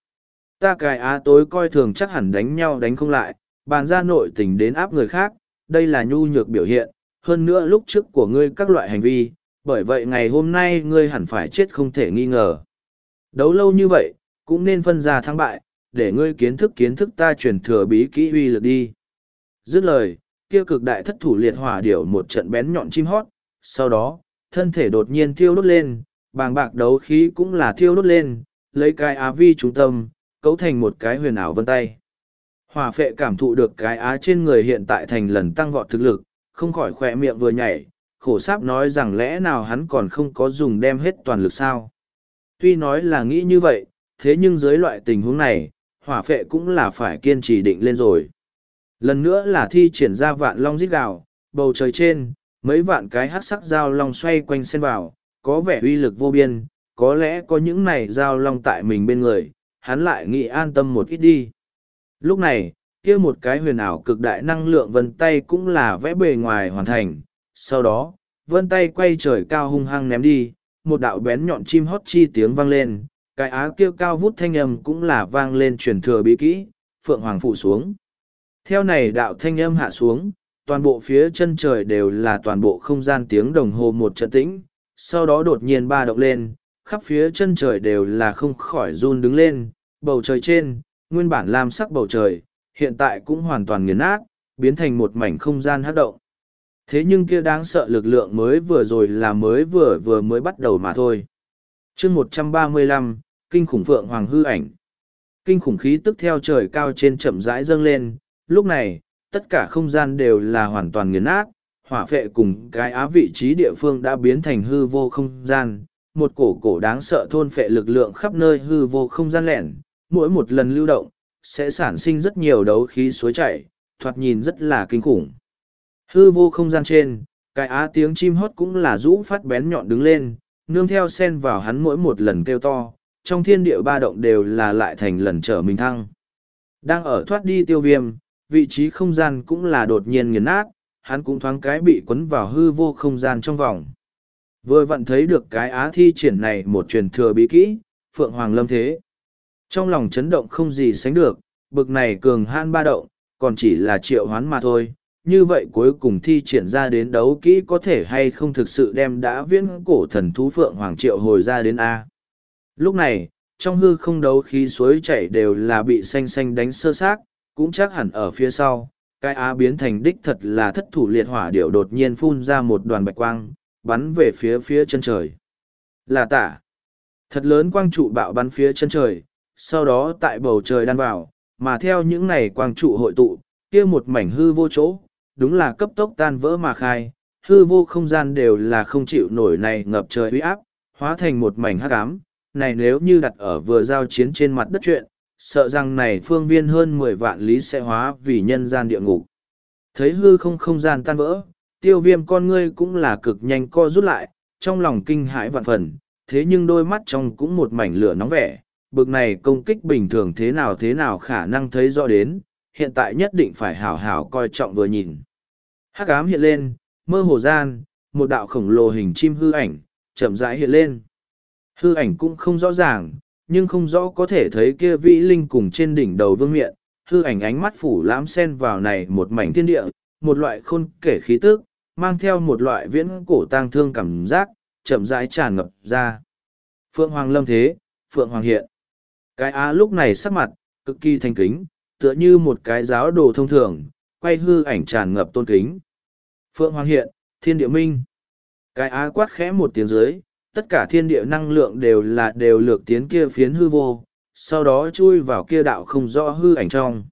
Ta cài á tối coi thường chắc hẳn đánh nhau đánh không lại, bàn ra nội tình đến áp người khác, đây là nhu nhược biểu hiện, hơn nữa lúc trước của ngươi các loại hành vi, bởi vậy ngày hôm nay ngươi hẳn phải chết không thể nghi ngờ. Đấu lâu như vậy, cũng nên phân ra thắng bại, để ngươi kiến thức kiến thức ta truyền thừa bí kỹ uy lực đi. Dứt lời, kia cực đại thất thủ liệt hỏa điểu một trận bén nhọn chim hót, sau đó, thân thể đột nhiên thiêu đốt lên, bàng bạc đấu khí cũng là thiêu đốt lên, lấy cái á vi trung tâm, cấu thành một cái huyền ảo vân tay. Hỏa phệ cảm thụ được cái á trên người hiện tại thành lần tăng vọt thực lực, không khỏi khỏe miệng vừa nhảy, khổ sáp nói rằng lẽ nào hắn còn không có dùng đem hết toàn lực sao. Tuy nói là nghĩ như vậy, thế nhưng dưới loại tình huống này, hỏa phệ cũng là phải kiên trì định lên rồi. Lần nữa là thi triển ra vạn long giết gào, bầu trời trên, mấy vạn cái hát sắc dao long xoay quanh xen vào, có vẻ uy lực vô biên, có lẽ có những này dao long tại mình bên người, hắn lại nghĩ an tâm một ít đi. Lúc này, kia một cái huyền ảo cực đại năng lượng vân tay cũng là vẽ bề ngoài hoàn thành, sau đó, vân tay quay trời cao hung hăng ném đi, một đạo bén nhọn chim hót chi tiếng vang lên, cái á kia cao vút thanh âm cũng là vang lên truyền thừa bí kỹ, phượng hoàng phụ xuống. Theo này đạo thanh âm hạ xuống, toàn bộ phía chân trời đều là toàn bộ không gian tiếng đồng hồ một trận tĩnh, sau đó đột nhiên ba động lên, khắp phía chân trời đều là không khỏi run đứng lên, bầu trời trên, nguyên bản lam sắc bầu trời, hiện tại cũng hoàn toàn nghiền nát, biến thành một mảnh không gian hát động. Thế nhưng kia đáng sợ lực lượng mới vừa rồi là mới vừa vừa mới bắt đầu mà thôi. chương một trăm ba mươi lăm Kinh khủng phượng hoàng hư ảnh. Kinh khủng khí tức theo trời cao trên chậm rãi dâng lên, lúc này, tất cả không gian đều là hoàn toàn nghiền nát, hỏa phệ cùng cái á vị trí địa phương đã biến thành hư vô không gian, một cổ cổ đáng sợ thôn phệ lực lượng khắp nơi hư vô không gian lẻn, mỗi một lần lưu động, sẽ sản sinh rất nhiều đấu khí suối chảy, thoạt nhìn rất là kinh khủng. Hư vô không gian trên, cái á tiếng chim hót cũng là rũ phát bén nhọn đứng lên, nương theo sen vào hắn mỗi một lần kêu to, trong thiên địa ba động đều là lại thành lần trở mình thăng. Đang ở thoát đi tiêu viêm, vị trí không gian cũng là đột nhiên nghiền nát, hắn cũng thoáng cái bị quấn vào hư vô không gian trong vòng. Vừa vặn thấy được cái á thi triển này một truyền thừa bí kỹ, Phượng Hoàng Lâm Thế. Trong lòng chấn động không gì sánh được, bực này cường han ba động, còn chỉ là triệu hoán mà thôi. Như vậy cuối cùng thi triển ra đến đấu kỹ có thể hay không thực sự đem đã viễn cổ thần thú Phượng Hoàng triệu hồi ra đến A. Lúc này, trong hư không đấu khí suối chảy đều là bị xanh xanh đánh sơ xác, cũng chắc hẳn ở phía sau, cái á biến thành đích thật là thất thủ liệt hỏa điệu đột nhiên phun ra một đoàn bạch quang, bắn về phía phía chân trời. Là tả. Thật lớn quang trụ bạo bắn phía chân trời, sau đó tại bầu trời đan vào, mà theo những này quang trụ hội tụ, kia một mảnh hư vô chỗ, đúng là cấp tốc tan vỡ mà khai, hư vô không gian đều là không chịu nổi này ngập trời uy áp, hóa thành một mảnh hắc ám. Này nếu như đặt ở vừa giao chiến trên mặt đất chuyện, sợ rằng này phương viên hơn mười vạn lý sẽ hóa vì nhân gian địa ngục. Thấy hư không không gian tan vỡ, tiêu viêm con ngươi cũng là cực nhanh co rút lại, trong lòng kinh hãi vạn phần, thế nhưng đôi mắt trong cũng một mảnh lửa nóng vẻ, bực này công kích bình thường thế nào thế nào khả năng thấy rõ đến, hiện tại nhất định phải hảo hảo coi trọng vừa nhìn. Hắc ám hiện lên, mơ hồ gian, một đạo khổng lồ hình chim hư ảnh, chậm rãi hiện lên. Hư ảnh cũng không rõ ràng, nhưng không rõ có thể thấy kia vĩ linh cùng trên đỉnh đầu vương miện, hư ảnh ánh mắt phủ lãm sen vào này một mảnh thiên địa, một loại khôn kể khí tức, mang theo một loại viễn cổ tang thương cảm giác, chậm rãi tràn ngập ra. Phượng Hoàng lâm thế, Phượng Hoàng hiện. Cái á lúc này sắc mặt, cực kỳ thanh kính, tựa như một cái giáo đồ thông thường, quay hư ảnh tràn ngập tôn kính. Phượng Hoàng hiện, thiên địa minh. Cái á quát khẽ một tiếng dưới, tất cả thiên địa năng lượng đều là đều lược tiến kia phiến hư vô, sau đó chui vào kia đạo không rõ hư ảnh trong.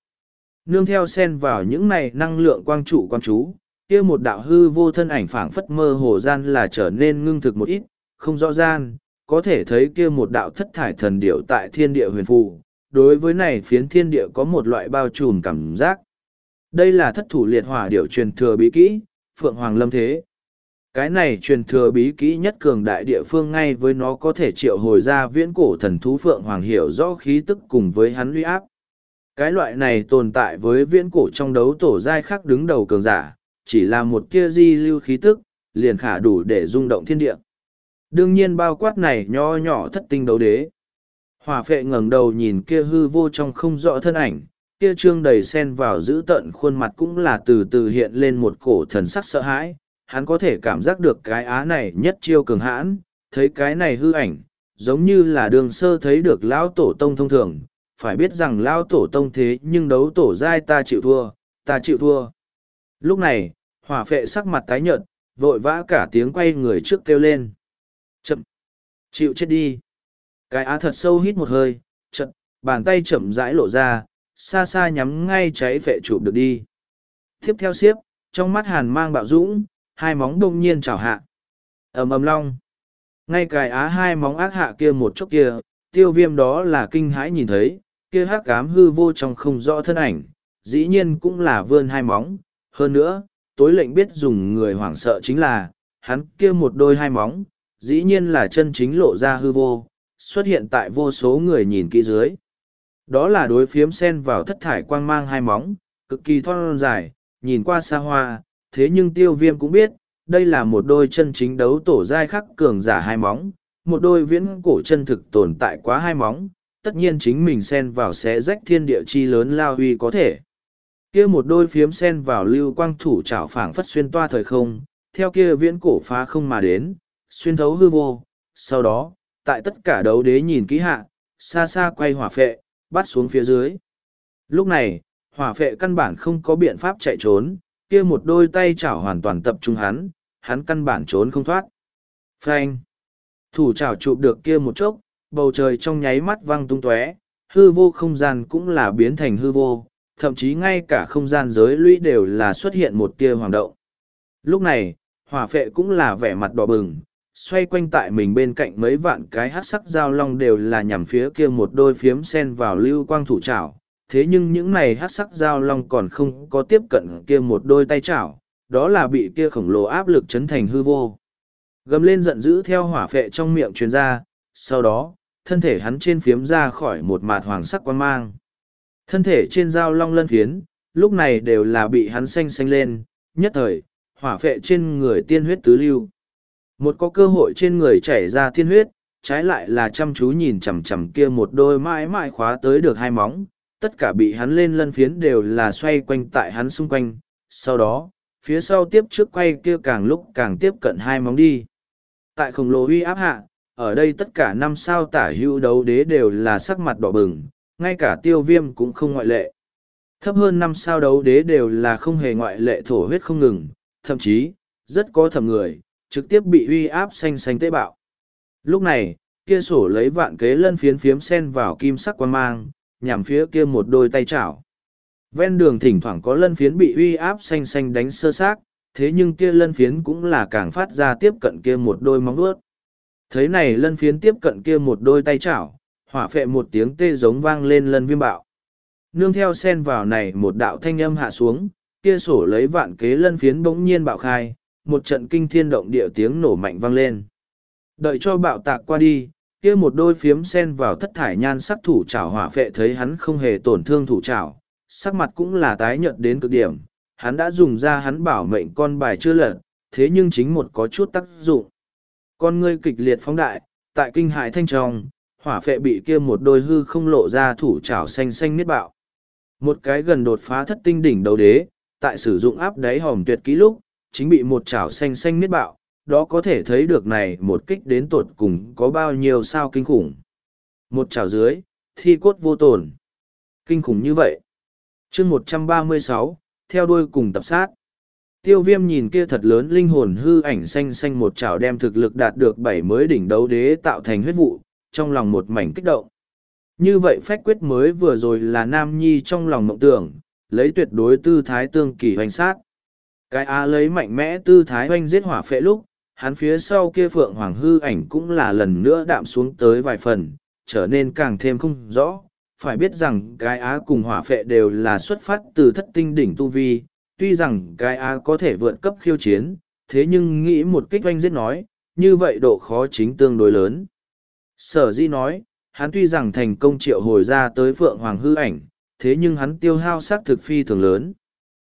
Nương theo sen vào những này năng lượng quang trụ quang chú, kia một đạo hư vô thân ảnh phảng phất mơ hồ gian là trở nên ngưng thực một ít, không rõ gian, có thể thấy kia một đạo thất thải thần điệu tại thiên địa huyền phù. Đối với này phiến thiên địa có một loại bao trùm cảm giác. Đây là thất thủ liệt hỏa điệu truyền thừa bí kỹ, Phượng Hoàng Lâm Thế. Cái này truyền thừa bí kỹ nhất cường đại địa phương ngay với nó có thể triệu hồi ra viễn cổ thần thú Phượng Hoàng hiểu rõ khí tức cùng với hắn uy áp. Cái loại này tồn tại với viễn cổ trong đấu tổ giai khác đứng đầu cường giả, chỉ là một kia di lưu khí tức, liền khả đủ để rung động thiên địa. Đương nhiên bao quát này nho nhỏ thất tinh đấu đế. hòa phệ ngẩng đầu nhìn kia hư vô trong không rõ thân ảnh, kia trương đầy sen vào giữ tận khuôn mặt cũng là từ từ hiện lên một cổ thần sắc sợ hãi. Hắn có thể cảm giác được cái á này nhất chiêu cường hãn, thấy cái này hư ảnh, giống như là đường sơ thấy được lão tổ tông thông thường. Phải biết rằng lão tổ tông thế nhưng đấu tổ giai ta chịu thua, ta chịu thua. Lúc này, hỏa phệ sắc mặt tái nhợt, vội vã cả tiếng quay người trước kêu lên. Chậm! Chịu chết đi! Cái á thật sâu hít một hơi, chậm, bàn tay chậm rãi lộ ra, xa xa nhắm ngay cháy phệ chụp được đi. Tiếp theo siếp, trong mắt hàn mang bạo dũng, hai móng đông nhiên chảo hạ. ầm ầm long. Ngay cài á hai móng ác hạ kia một chốc kia, tiêu viêm đó là kinh hãi nhìn thấy, kia hắc cám hư vô trong không rõ thân ảnh, dĩ nhiên cũng là vươn hai móng. Hơn nữa, tối lệnh biết dùng người hoảng sợ chính là, hắn kia một đôi hai móng, dĩ nhiên là chân chính lộ ra hư vô, xuất hiện tại vô số người nhìn kỹ dưới. Đó là đối phiếm sen vào thất thải quang mang hai móng, cực kỳ thon dài, nhìn qua xa hoa, thế nhưng tiêu viêm cũng biết, đây là một đôi chân chính đấu tổ giai khắc cường giả hai móng, một đôi viễn cổ chân thực tồn tại quá hai móng, tất nhiên chính mình xen vào xé rách thiên địa chi lớn lao huy có thể. Kia một đôi phiếm sen vào lưu quang thủ trảo phảng phất xuyên toa thời không theo kia viễn cổ phá không mà đến xuyên thấu hư vô sau đó tại tất cả đấu đế nhìn kỹ hạ xa xa quay hỏa phệ bắt xuống phía dưới. Lúc này hỏa phệ căn bản không có biện pháp chạy trốn kia một đôi tay chảo hoàn toàn tập trung hắn hắn căn bản trốn không thoát phanh thủ chảo chụp được kia một chốc bầu trời trong nháy mắt văng tung tóe hư vô không gian cũng là biến thành hư vô thậm chí ngay cả không gian giới lũy đều là xuất hiện một tia hoàng động. Lúc này, hỏa phệ cũng là vẻ mặt đỏ bừng, xoay quanh tại mình bên cạnh mấy vạn cái hát sắc dao long đều là nhằm phía kia một đôi phiếm sen vào lưu quang thủ trảo. Thế nhưng những này hát sắc dao long còn không có tiếp cận kia một đôi tay chảo, đó là bị kia khổng lồ áp lực chấn thành hư vô. Gầm lên giận dữ theo hỏa phệ trong miệng truyền ra, sau đó, thân thể hắn trên phiếm ra khỏi một mạt hoàng sắc quan mang. Thân thể trên dao long lân phiến, lúc này đều là bị hắn xanh xanh lên, nhất thời, hỏa phệ trên người tiên huyết tứ lưu. Một có cơ hội trên người chảy ra tiên huyết, trái lại là chăm chú nhìn chằm chằm kia một đôi mãi mãi khóa tới được hai móng, tất cả bị hắn lên lân phiến đều là xoay quanh tại hắn xung quanh, sau đó, phía sau tiếp trước quay kia càng lúc càng tiếp cận hai móng đi. Tại khổng lồ uy áp hạ, ở đây tất cả năm sao tả hữu đấu đế đều là sắc mặt đỏ bừng, ngay cả tiêu viêm cũng không ngoại lệ. Thấp hơn năm sao đấu đế đều là không hề ngoại lệ thổ huyết không ngừng, thậm chí, rất có thầm người, trực tiếp bị uy áp xanh xanh tế bạo. Lúc này, kia sổ lấy vạn kế lân phiến phiếm sen vào kim sắc quan mang, nhằm phía kia một đôi tay chảo. Ven đường thỉnh thoảng có lân phiến bị uy áp xanh xanh đánh sơ xác, thế nhưng kia lân phiến cũng là càng phát ra tiếp cận kia một đôi móng vuốt. Thấy này lân phiến tiếp cận kia một đôi tay chảo, hỏa phệ một tiếng tê giống vang lên lân viêm bạo. Nương theo sen vào này một đạo thanh âm hạ xuống, kia sổ lấy vạn kế lân phiến bỗng nhiên bạo khai, một trận kinh thiên động địa tiếng nổ mạnh vang lên. Đợi cho bạo tạc qua đi, kia một đôi phiếm sen vào thất thải nhan sắc thủ trảo hỏa phệ thấy hắn không hề tổn thương thủ trảo, sắc mặt cũng là tái nhợt đến cực điểm, hắn đã dùng ra hắn bảo mệnh con bài chưa lật, thế nhưng chính một có chút tác dụng. Con ngươi kịch liệt phóng đại, tại kinh hại thanh trong, hỏa phệ bị kia một đôi hư không lộ ra thủ trảo xanh xanh miết bạo. Một cái gần đột phá thất tinh đỉnh đầu đế, tại sử dụng áp đáy hòm tuyệt kỹ lúc, chính bị một chảo xanh xanh miết bạo, đó có thể thấy được này một kích đến tột cùng có bao nhiêu sao kinh khủng. Một chảo dưới, thi cốt vô tổn. Kinh khủng như vậy. chương một trăm ba mươi sáu theo đuôi cùng tập sát. Tiêu viêm nhìn kia thật lớn linh hồn hư ảnh xanh xanh một chảo đem thực lực đạt được bảy mới đỉnh đấu đế tạo thành huyết vụ, trong lòng một mảnh kích động. Như vậy phách quyết mới vừa rồi là nam nhi trong lòng mộng tưởng, lấy tuyệt đối tư thái tương kỳ hoành sát. Cái á lấy mạnh mẽ tư thái hoành giết hỏa phệ lúc, hắn phía sau kia phượng hoàng hư ảnh cũng là lần nữa đạm xuống tới vài phần, trở nên càng thêm không rõ. Phải biết rằng cái á cùng hỏa phệ đều là xuất phát từ thất tinh đỉnh tu vi, tuy rằng cái á có thể vượt cấp khiêu chiến, thế nhưng nghĩ một kích oanh giết nói, như vậy độ khó chính tương đối lớn. Sở di nói, hắn tuy rằng thành công triệu hồi ra tới phượng hoàng hư ảnh, thế nhưng hắn tiêu hao xác thực phi thường lớn.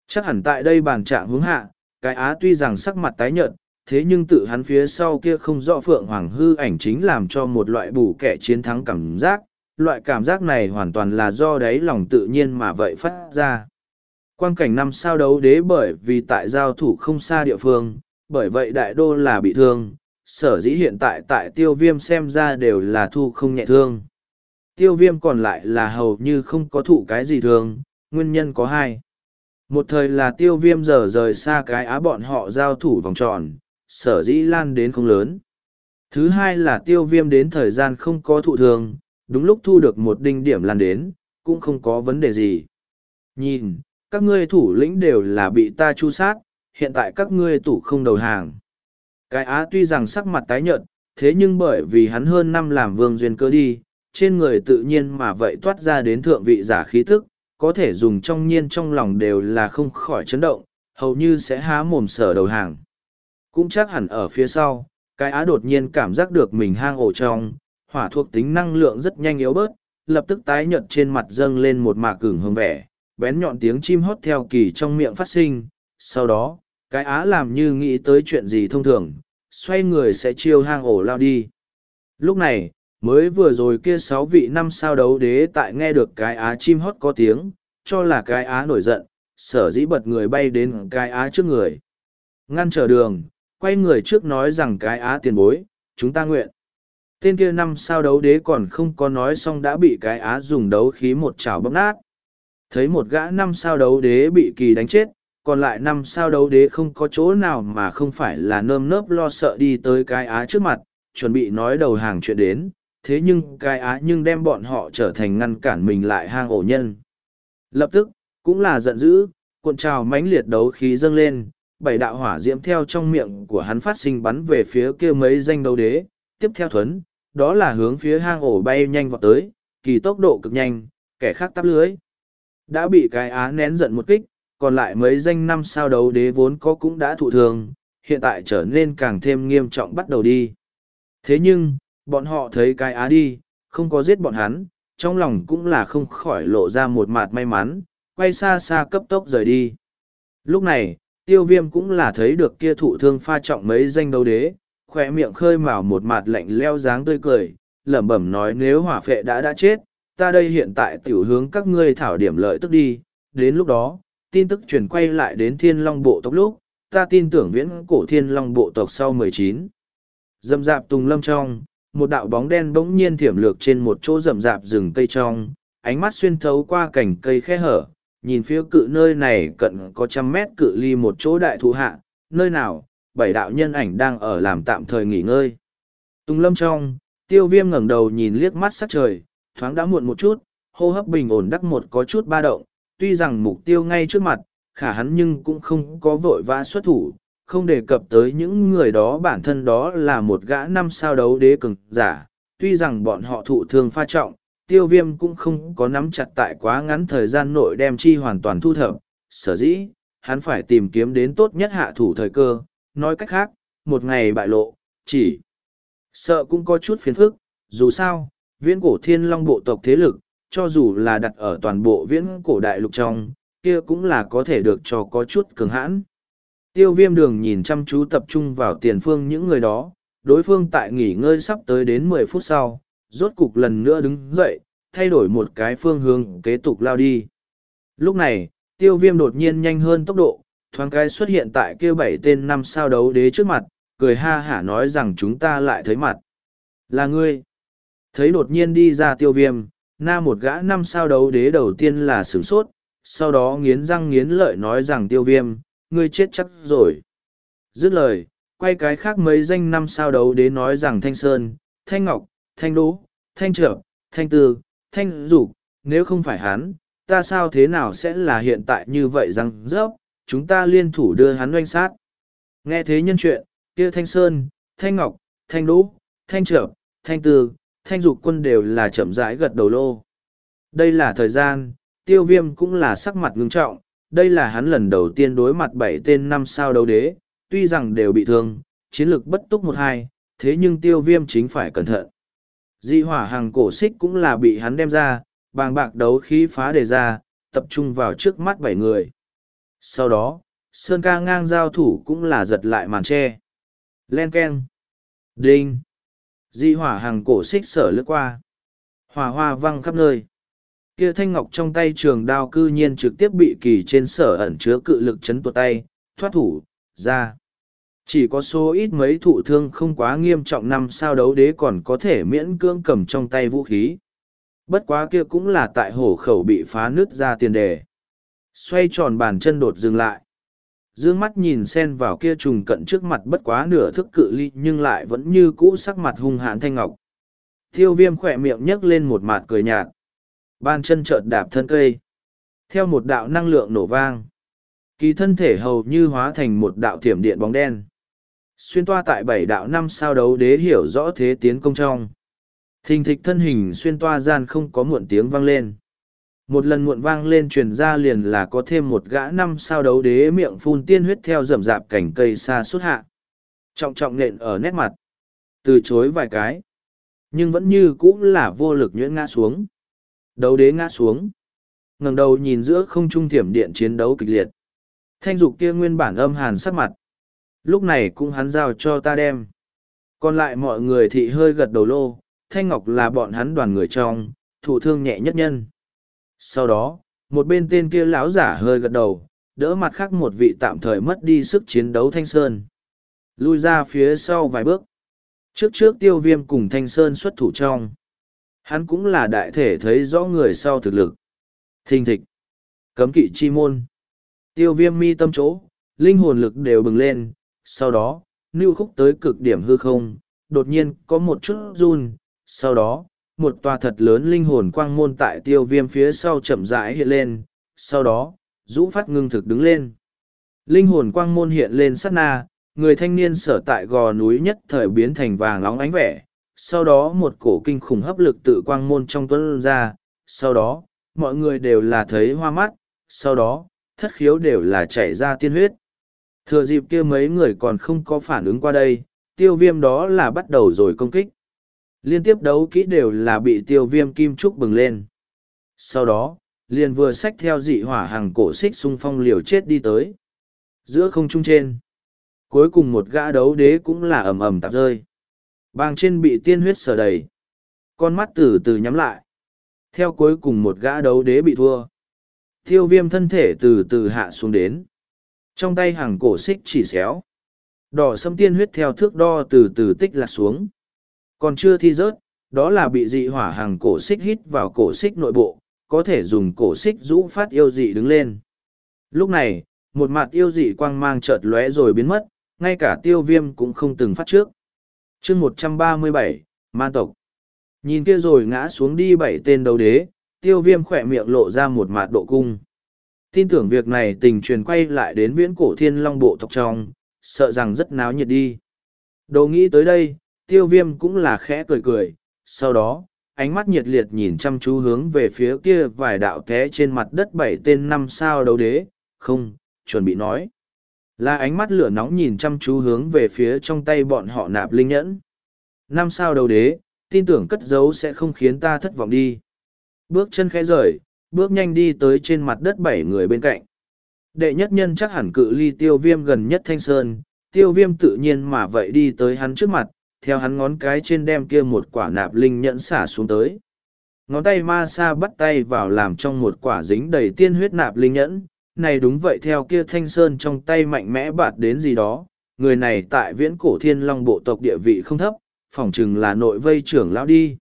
Chắc hẳn tại đây bàn trạng hướng hạ, cái á tuy rằng sắc mặt tái nhợt, thế nhưng tự hắn phía sau kia không rõ phượng hoàng hư ảnh chính làm cho một loại bù kẻ chiến thắng cảm giác, loại cảm giác này hoàn toàn là do đáy lòng tự nhiên mà vậy phát ra. Quan cảnh năm sao đấu đế bởi vì tại giao thủ không xa địa phương, bởi vậy đại đô là bị thương, sở dĩ hiện tại tại tiêu viêm xem ra đều là thu không nhẹ thương. Tiêu viêm còn lại là hầu như không có thụ cái gì thương, nguyên nhân có hai. Một thời là tiêu viêm giờ rời xa cái á bọn họ giao thủ vòng tròn, sở dĩ lan đến không lớn. Thứ hai là tiêu viêm đến thời gian không có thụ thường, đúng lúc thu được một đinh điểm lan đến, cũng không có vấn đề gì. Nhìn, các ngươi thủ lĩnh đều là bị ta chu sát, hiện tại các ngươi tủ không đầu hàng. Cái á tuy rằng sắc mặt tái nhợt, thế nhưng bởi vì hắn hơn năm làm vương duyên cơ đi, trên người tự nhiên mà vậy toát ra đến thượng vị giả khí thức, có thể dùng trong nhiên trong lòng đều là không khỏi chấn động, hầu như sẽ há mồm sở đầu hàng. Cũng chắc hẳn ở phía sau, cái á đột nhiên cảm giác được mình hang ổ trong, hỏa thuộc tính năng lượng rất nhanh yếu bớt, lập tức tái nhợt trên mặt dâng lên một mạc cứng hương vẻ, bén nhọn tiếng chim hót theo kỳ trong miệng phát sinh, sau đó, cái á làm như nghĩ tới chuyện gì thông thường, xoay người sẽ chiêu hang ổ lao đi. Lúc này, mới vừa rồi kia sáu vị năm sao đấu đế tại nghe được cái á chim hót có tiếng, cho là cái á nổi giận, sở dĩ bật người bay đến cái á trước người. Ngăn trở đường, quay người trước nói rằng cái á tiền bối, chúng ta nguyện. Tên kia năm sao đấu đế còn không có nói xong đã bị cái á dùng đấu khí một chảo bóp nát. Thấy một gã năm sao đấu đế bị kỳ đánh chết, còn lại năm sao đấu đế không có chỗ nào mà không phải là nơm nớp lo sợ đi tới cái á trước mặt, chuẩn bị nói đầu hàng chuyện đến, thế nhưng cái á nhưng đem bọn họ trở thành ngăn cản mình lại hang ổ nhân. Lập tức, Cũng là giận dữ, cuộn trào mãnh liệt đấu khí dâng lên, bảy đạo hỏa diễm theo trong miệng của hắn phát sinh bắn về phía kia mấy danh đấu đế, tiếp theo thuấn, đó là hướng phía hang ổ bay nhanh vọt tới, kỳ tốc độ cực nhanh, kẻ khác tắp lưới. Đã bị cái á nén giận một kích, còn lại mấy danh năm sao đấu đế vốn có cũng đã thụ thường, hiện tại trở nên càng thêm nghiêm trọng bắt đầu đi. Thế nhưng, bọn họ thấy cái á đi, không có giết bọn hắn, trong lòng cũng là không khỏi lộ ra một mặt may mắn, quay xa xa cấp tốc rời đi. Lúc này, tiêu viêm cũng là thấy được kia thụ thương pha trọng mấy danh đấu đế, khỏe miệng khơi mào một mặt lạnh leo dáng tươi cười, lẩm bẩm nói nếu hỏa phệ đã đã chết, ta đây hiện tại tiểu hướng các ngươi thảo điểm lợi tức đi, đến lúc đó, tin tức truyền quay lại đến thiên long bộ tộc lúc, ta tin tưởng viễn cổ thiên long bộ tộc sau mười chín. Dầm dạp tùng lâm trong, một đạo bóng đen bỗng nhiên thiểm lược trên một chỗ rậm rạp rừng cây trong, ánh mắt xuyên thấu qua cành cây khe hở, nhìn phía cự nơi này cận có trăm mét cự ly một chỗ đại thụ hạ, nơi nào, bảy đạo nhân ảnh đang ở làm tạm thời nghỉ ngơi. Tùng lâm trong, tiêu viêm ngẩng đầu nhìn liếc mắt sắc trời, thoáng đã muộn một chút, hô hấp bình ổn đắc một có chút ba động, tuy rằng mục tiêu ngay trước mặt, khả hắn nhưng cũng không có vội vã xuất thủ, không đề cập tới những người đó bản thân đó là một gã năm sao đấu đế cường giả, tuy rằng bọn họ thụ thương pha trọng, tiêu viêm cũng không có nắm chặt tại quá ngắn thời gian nội đem chi hoàn toàn thu thập, sở dĩ, hắn phải tìm kiếm đến tốt nhất hạ thủ thời cơ, nói cách khác, một ngày bại lộ, chỉ sợ cũng có chút phiền phức, dù sao, viễn cổ thiên long bộ tộc thế lực, cho dù là đặt ở toàn bộ viễn cổ đại lục trong, kia cũng là có thể được cho có chút cường hãn. Tiêu viêm đường nhìn chăm chú tập trung vào tiền phương những người đó, đối phương tại nghỉ ngơi sắp tới đến mười phút sau, rốt cục lần nữa đứng dậy, thay đổi một cái phương hướng kế tục lao đi. Lúc này, tiêu viêm đột nhiên nhanh hơn tốc độ, thoáng cái xuất hiện tại kia bảy tên năm sao đấu đế trước mặt, cười ha hả nói rằng chúng ta lại thấy mặt. Là ngươi. Thấy đột nhiên đi ra tiêu viêm, na một gã năm sao đấu đế đầu tiên là sửng sốt, sau đó nghiến răng nghiến lợi nói rằng tiêu viêm, ngươi chết chắc rồi. Dứt lời, quay cái khác mấy danh năm sao đấu đế nói rằng Thanh Sơn, Thanh Ngọc, Thanh Đỗ, Thanh Trợ, Thanh Tư, Thanh Dục, nếu không phải hắn, ta sao thế nào sẽ là hiện tại như vậy rằng dốc, chúng ta liên thủ đưa hắn oanh sát. Nghe thế nhân chuyện, kia Thanh Sơn, Thanh Ngọc, Thanh Đỗ, Thanh Trợ, Thanh Tư, Thanh Dục quân đều là chậm rãi gật đầu lô. Đây là thời gian, tiêu viêm cũng là sắc mặt ngưng trọng, đây là hắn lần đầu tiên đối mặt bảy tên năm sao đấu đế, tuy rằng đều bị thương, chiến lược bất túc một hai, thế nhưng tiêu viêm chính phải cẩn thận. Di hỏa hàng cổ xích cũng là bị hắn đem ra, bàng bạc đấu khí phá đề ra, tập trung vào trước mắt bảy người. Sau đó, Sơn ca ngang giao thủ cũng là giật lại màn tre. Len keng. Đinh. Di hỏa hàng cổ xích sở lướt qua. Hỏa hoa văng khắp nơi kia thanh ngọc trong tay trường đao cư nhiên trực tiếp bị kỳ trên sở ẩn chứa cự lực chấn tuột tay thoát thủ ra chỉ có số ít mấy thụ thương không quá nghiêm trọng năm sao đấu đế còn có thể miễn cưỡng cầm trong tay vũ khí bất quá kia cũng là tại hổ khẩu bị phá nứt ra tiền đề xoay tròn bàn chân đột dừng lại d ư ơ n g mắt nhìn sen vào kia trùng cận trước mặt bất quá nửa thức cự ly nhưng lại vẫn như cũ sắc mặt hung hãn thanh ngọc thiêu viêm khỏe miệng nhấc lên một mạt cười nhạt Ban chân chợt đạp thân cây. Theo một đạo năng lượng nổ vang. Kỳ thân thể hầu như hóa thành một đạo thiểm điện bóng đen. Xuyên toa tại bảy đạo năm sao đấu đế hiểu rõ thế tiến công trong. Thình thịch thân hình xuyên toa gian không có muộn tiếng vang lên. Một lần muộn vang lên truyền ra liền là có thêm một gã năm sao đấu đế miệng phun tiên huyết theo rậm rạp cảnh cây xa suốt hạ. Trọng trọng nện ở nét mặt. Từ chối vài cái. Nhưng vẫn như cũng là vô lực nhuyễn ngã xuống. Đấu đế ngã xuống. ngẩng đầu nhìn giữa không trung thiểm điện chiến đấu kịch liệt. Thanh dục kia nguyên bản âm hàn sắc mặt. Lúc này cũng hắn giao cho ta đem. Còn lại mọi người thị hơi gật đầu lô, Thanh Ngọc là bọn hắn đoàn người trong, thụ thương nhẹ nhất nhân. Sau đó, một bên tên kia lão giả hơi gật đầu, đỡ mặt khác một vị tạm thời mất đi sức chiến đấu Thanh Sơn. Lui ra phía sau vài bước. Trước trước tiêu viêm cùng Thanh Sơn xuất thủ trong. Hắn cũng là đại thể thấy rõ người sau thực lực. Thình thịch. Cấm kỵ chi môn. Tiêu viêm mi tâm chỗ, linh hồn lực đều bừng lên. Sau đó, nưu khúc tới cực điểm hư không, đột nhiên có một chút run. Sau đó, một tòa thật lớn linh hồn quang môn tại tiêu viêm phía sau chậm rãi hiện lên, sau đó, rũ phát ngưng thực đứng lên. Linh hồn quang môn hiện lên sát na, người thanh niên sở tại gò núi nhất thời biến thành vàng nóng ánh vẻ. Sau đó một cổ kinh khủng hấp lực tự quang môn trong tuấn ra, sau đó, mọi người đều là thấy hoa mắt, sau đó, thất khiếu đều là chảy ra tiên huyết. Thừa dịp kia mấy người còn không có phản ứng qua đây, tiêu viêm đó là bắt đầu rồi công kích. Liên tiếp đấu kỹ đều là bị tiêu viêm kim trúc bừng lên. Sau đó, liền vừa xách theo dị hỏa hàng cổ xích xung phong liều chết đi tới. Giữa không trung trên, cuối cùng một gã đấu đế cũng là ầm ầm tạp rơi. Bàng trên bị tiên huyết sờ đầy. Con mắt từ từ nhắm lại. Theo cuối cùng một gã đấu đế bị thua. Tiêu viêm thân thể từ từ hạ xuống đến. Trong tay hàng cổ xích chỉ xéo. Đỏ sâm tiên huyết theo thước đo từ từ tích lạc xuống. Còn chưa thi rớt, đó là bị dị hỏa hàng cổ xích hít vào cổ xích nội bộ, có thể dùng cổ xích rũ phát yêu dị đứng lên. Lúc này, một mặt yêu dị quang mang chợt lóe rồi biến mất, ngay cả tiêu viêm cũng không từng phát trước. chương một trăm ba mươi bảy man tộc. Nhìn kia rồi ngã xuống đi bảy tên đấu đế, tiêu viêm khỏe miệng lộ ra một mạt độ cung. Tin tưởng việc này tình truyền quay lại đến viễn cổ thiên long bộ tộc trong, sợ rằng rất náo nhiệt đi. Đồ nghĩ tới đây, tiêu viêm cũng là khẽ cười cười, sau đó, ánh mắt nhiệt liệt nhìn chăm chú hướng về phía kia vài đạo té trên mặt đất bảy tên năm sao đấu đế, không, chuẩn bị nói. Là ánh mắt lửa nóng nhìn chăm chú hướng về phía trong tay bọn họ nạp linh nhẫn. Năm sao đấu đế, tin tưởng cất giấu sẽ không khiến ta thất vọng đi. Bước chân khẽ rời, bước nhanh đi tới trên mặt đất bảy người bên cạnh. Đệ nhất nhân chắc hẳn cự ly tiêu viêm gần nhất thanh sơn, tiêu viêm tự nhiên mà vậy đi tới hắn trước mặt, theo hắn ngón cái trên đem kia một quả nạp linh nhẫn xả xuống tới. Ngón tay ma sa bắt tay vào làm trong một quả dính đầy tiên huyết nạp linh nhẫn, này đúng vậy theo kia thanh sơn trong tay mạnh mẽ bạt đến gì đó, người này tại viễn cổ thiên long bộ tộc địa vị không thấp, phỏng chừng là nội vây trưởng lão đi.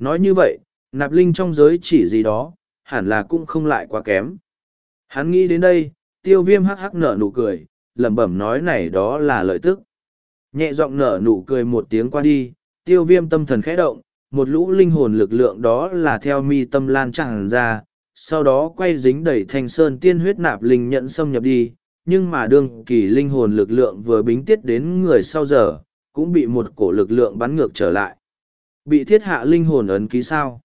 Nói như vậy, nạp linh trong giới chỉ gì đó, hẳn là cũng không lại quá kém. Hắn nghĩ đến đây, tiêu viêm hắc hắc nở nụ cười, lẩm bẩm nói này đó là lợi tức. Nhẹ giọng nở nụ cười một tiếng qua đi, tiêu viêm tâm thần khẽ động, một lũ linh hồn lực lượng đó là theo mi tâm lan tràn ra, sau đó quay dính đẩy thanh sơn tiên huyết nạp linh nhận xâm nhập đi, nhưng mà đương kỳ linh hồn lực lượng vừa bính tiết đến người sau giờ, cũng bị một cổ lực lượng bắn ngược trở lại. Bị thiết hạ linh hồn ấn ký sao?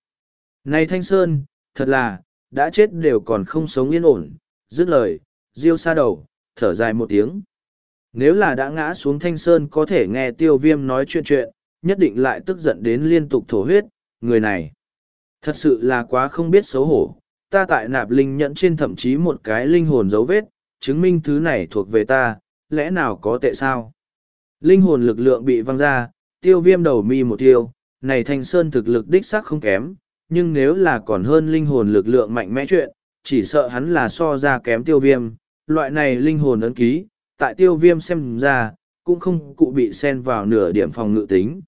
Này thanh sơn, thật là, đã chết đều còn không sống yên ổn, dứt lời, diêu xa đầu, thở dài một tiếng. Nếu là đã ngã xuống thanh sơn có thể nghe tiêu viêm nói chuyện chuyện, nhất định lại tức giận đến liên tục thổ huyết, người này. Thật sự là quá không biết xấu hổ, ta tại nạp linh nhẫn trên thậm chí một cái linh hồn dấu vết, chứng minh thứ này thuộc về ta, lẽ nào có tệ sao? Linh hồn lực lượng bị văng ra, tiêu viêm đầu mi một tiêu, này thanh sơn thực lực đích xác không kém, nhưng nếu là còn hơn linh hồn lực lượng mạnh mẽ chuyện, chỉ sợ hắn là so ra kém tiêu viêm, loại này linh hồn ấn ký, tại tiêu viêm xem ra, cũng không cụ bị xen vào nửa điểm phòng ngự tính.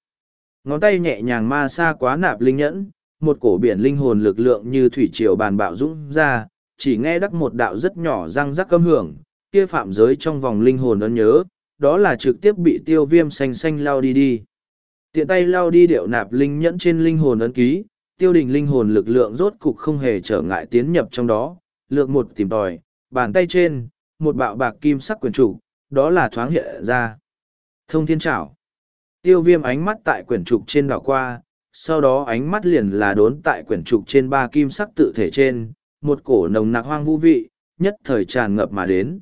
Ngón tay nhẹ nhàng ma xa quá nạp linh nhẫn, một cổ biển linh hồn lực lượng như thủy triều bàn bạo dũng ra, chỉ nghe đắc một đạo rất nhỏ răng rắc câm hưởng, kia phạm giới trong vòng linh hồn ấn nhớ, đó là trực tiếp bị tiêu viêm xanh xanh lao đi đi. Tiện tay lao đi điệu nạp linh nhẫn trên linh hồn ấn ký, tiêu đình linh hồn lực lượng rốt cục không hề trở ngại tiến nhập trong đó, lượng một tìm tòi, bàn tay trên, một bạo bạc kim sắc quyền trục, đó là thoáng hiện ra. Thông thiên trảo. Tiêu viêm ánh mắt tại quyển trục trên đảo qua, sau đó ánh mắt liền là đốn tại quyển trục trên ba kim sắc tự thể trên, một cổ nồng nặc hoang vũ vị, nhất thời tràn ngập mà đến.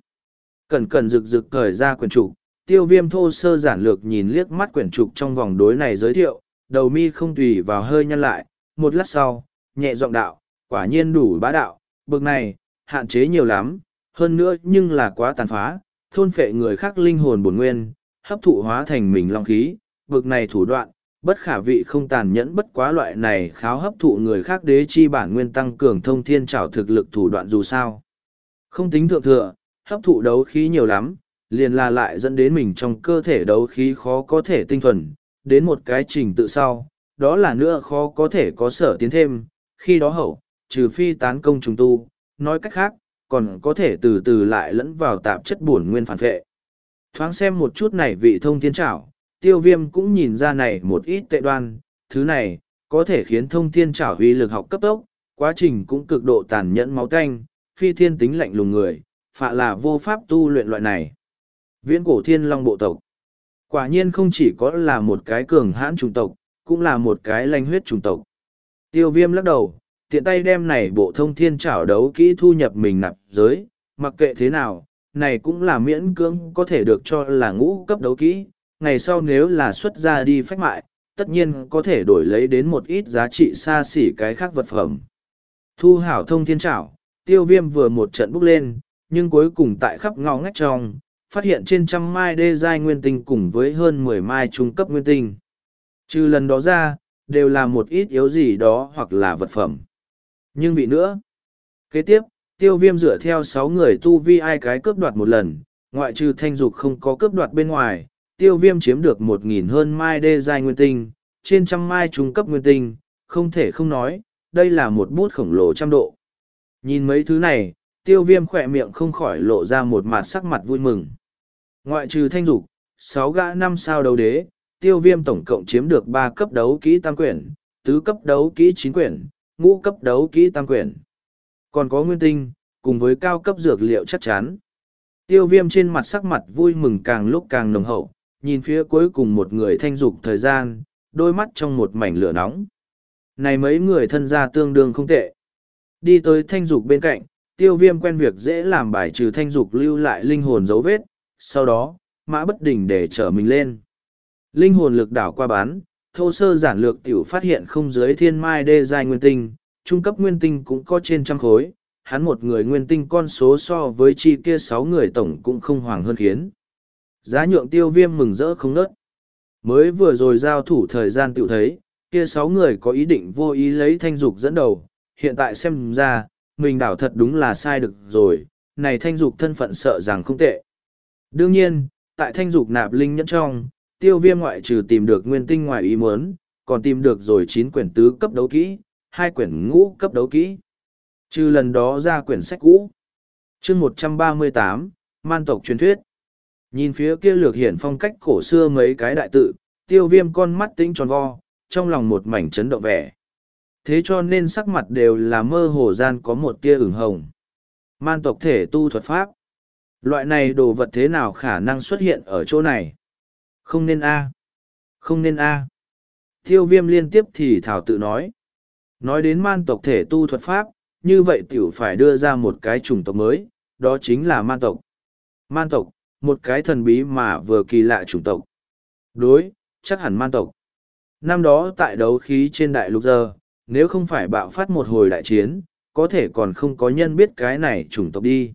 Cẩn cẩn rực rực cởi ra quyển trục, tiêu viêm thô sơ giản lược nhìn liếc mắt quyển trục trong vòng đối này giới thiệu, đầu mi không tùy vào hơi nhăn lại, một lát sau, nhẹ giọng đạo, quả nhiên đủ bá đạo, bực này, hạn chế nhiều lắm, hơn nữa nhưng là quá tàn phá, thôn phệ người khác linh hồn bổn nguyên, hấp thụ hóa thành mình long khí, bực này thủ đoạn, bất khả vị không tàn nhẫn bất quá loại này kháo hấp thụ người khác đế chi bản nguyên tăng cường thông thiên trảo thực lực thủ đoạn dù sao. Không tính thượng thừa, hấp thụ đấu khí nhiều lắm, liền là lại dẫn đến mình trong cơ thể đấu khí khó có thể tinh thuần, đến một cái trình tự sau, đó là nữa khó có thể có sở tiến thêm, khi đó hậu, trừ phi tán công trùng tu, nói cách khác, còn có thể từ từ lại lẫn vào tạp chất bổn nguyên phản vệ. Thoáng xem một chút này vị thông thiên trảo, tiêu viêm cũng nhìn ra này một ít tệ đoan, thứ này, có thể khiến thông thiên trảo huy lực học cấp tốc, quá trình cũng cực độ tàn nhẫn máu tanh, phi thiên tính lạnh lùng người, phạ là vô pháp tu luyện loại này. Viễn cổ thiên long bộ tộc. Quả nhiên không chỉ có là một cái cường hãn trùng tộc, cũng là một cái lanh huyết chủng tộc. Tiêu viêm lắc đầu, tiện tay đem này bộ thông thiên trảo đấu kỹ thu nhập mình nạp giới, mặc kệ thế nào, này cũng là miễn cưỡng có thể được cho là ngũ cấp đấu kỹ, ngày sau nếu là xuất ra đi phách mại, tất nhiên có thể đổi lấy đến một ít giá trị xa xỉ cái khác vật phẩm. Thu hảo thông thiên trảo, tiêu viêm vừa một trận bốc lên, nhưng cuối cùng tại khắp ngõ ngách trong, phát hiện trên trăm mai đê giai nguyên tinh cùng với hơn mười mai trung cấp nguyên tinh. Trừ lần đó ra, đều là một ít yếu gì đó hoặc là vật phẩm. Nhưng vị nữa, kế tiếp, tiêu viêm dựa theo sáu người tu vi ai cái cướp đoạt một lần, ngoại trừ thanh dục không có cướp đoạt bên ngoài, tiêu viêm chiếm được một nghìn hơn mai đê giai nguyên tinh, trên trăm mai trung cấp nguyên tinh, không thể không nói, đây là một bút khổng lồ trăm độ. Nhìn mấy thứ này, tiêu viêm khỏe miệng không khỏi lộ ra một mặt sắc mặt vui mừng. Ngoại trừ thanh dục, sáu gã năm sao đầu đế, tiêu viêm tổng cộng chiếm được ba cấp đấu kỹ tam quyển, tứ cấp đấu kỹ chín quyển, ngũ cấp đấu kỹ tam quyển. Còn có nguyên tinh, cùng với cao cấp dược liệu chắc chắn. Tiêu viêm trên mặt sắc mặt vui mừng càng lúc càng nồng hậu, nhìn phía cuối cùng một người thanh dục thời gian, đôi mắt trong một mảnh lửa nóng. Này mấy người thân gia tương đương không tệ. Đi tới thanh dục bên cạnh, tiêu viêm quen việc dễ làm bài trừ thanh dục lưu lại linh hồn dấu vết, sau đó, mã bất đỉnh để trở mình lên. Linh hồn lực đảo qua bán, thô sơ giản lược tiểu phát hiện không dưới thiên mai đê dài nguyên tinh, trung cấp nguyên tinh cũng có trên trăm khối, hắn một người nguyên tinh con số so với chi kia sáu người tổng cũng không hoàng hơn khiến. Giá nhượng tiêu viêm mừng rỡ không nớt. Mới vừa rồi giao thủ thời gian tiểu thấy, kia sáu người có ý định vô ý lấy thanh dục dẫn đầu, hiện tại xem ra, mình đảo thật đúng là sai được rồi, này thanh dục thân phận sợ rằng không tệ. Đương nhiên, tại thanh dục nạp linh nhẫn trong, tiêu viêm ngoại trừ tìm được nguyên tinh ngoài ý muốn, còn tìm được rồi chín quyển tứ cấp đấu kỹ, hai quyển ngũ cấp đấu kỹ. Trừ lần đó ra quyển sách cũ. chương một trăm ba mươi tám Man tộc truyền thuyết. Nhìn phía kia lược hiển phong cách cổ xưa mấy cái đại tự, tiêu viêm con mắt tinh tròn vo, trong lòng một mảnh chấn động vẻ. Thế cho nên sắc mặt đều là mơ hồ gian có một tia ửng hồng. Man tộc thể tu thuật pháp. Loại này đồ vật thế nào khả năng xuất hiện ở chỗ này? Không nên A. Không nên A. Tiêu viêm liên tiếp thì thảo tự nói. Nói đến man tộc thể tu thuật pháp, như vậy tiểu phải đưa ra một cái chủng tộc mới, đó chính là man tộc. Man tộc, một cái thần bí mà vừa kỳ lạ chủng tộc. Đối, chắc hẳn man tộc. Năm đó tại đấu khí trên đại lục giờ, nếu không phải bạo phát một hồi đại chiến, có thể còn không có nhân biết cái này chủng tộc đi.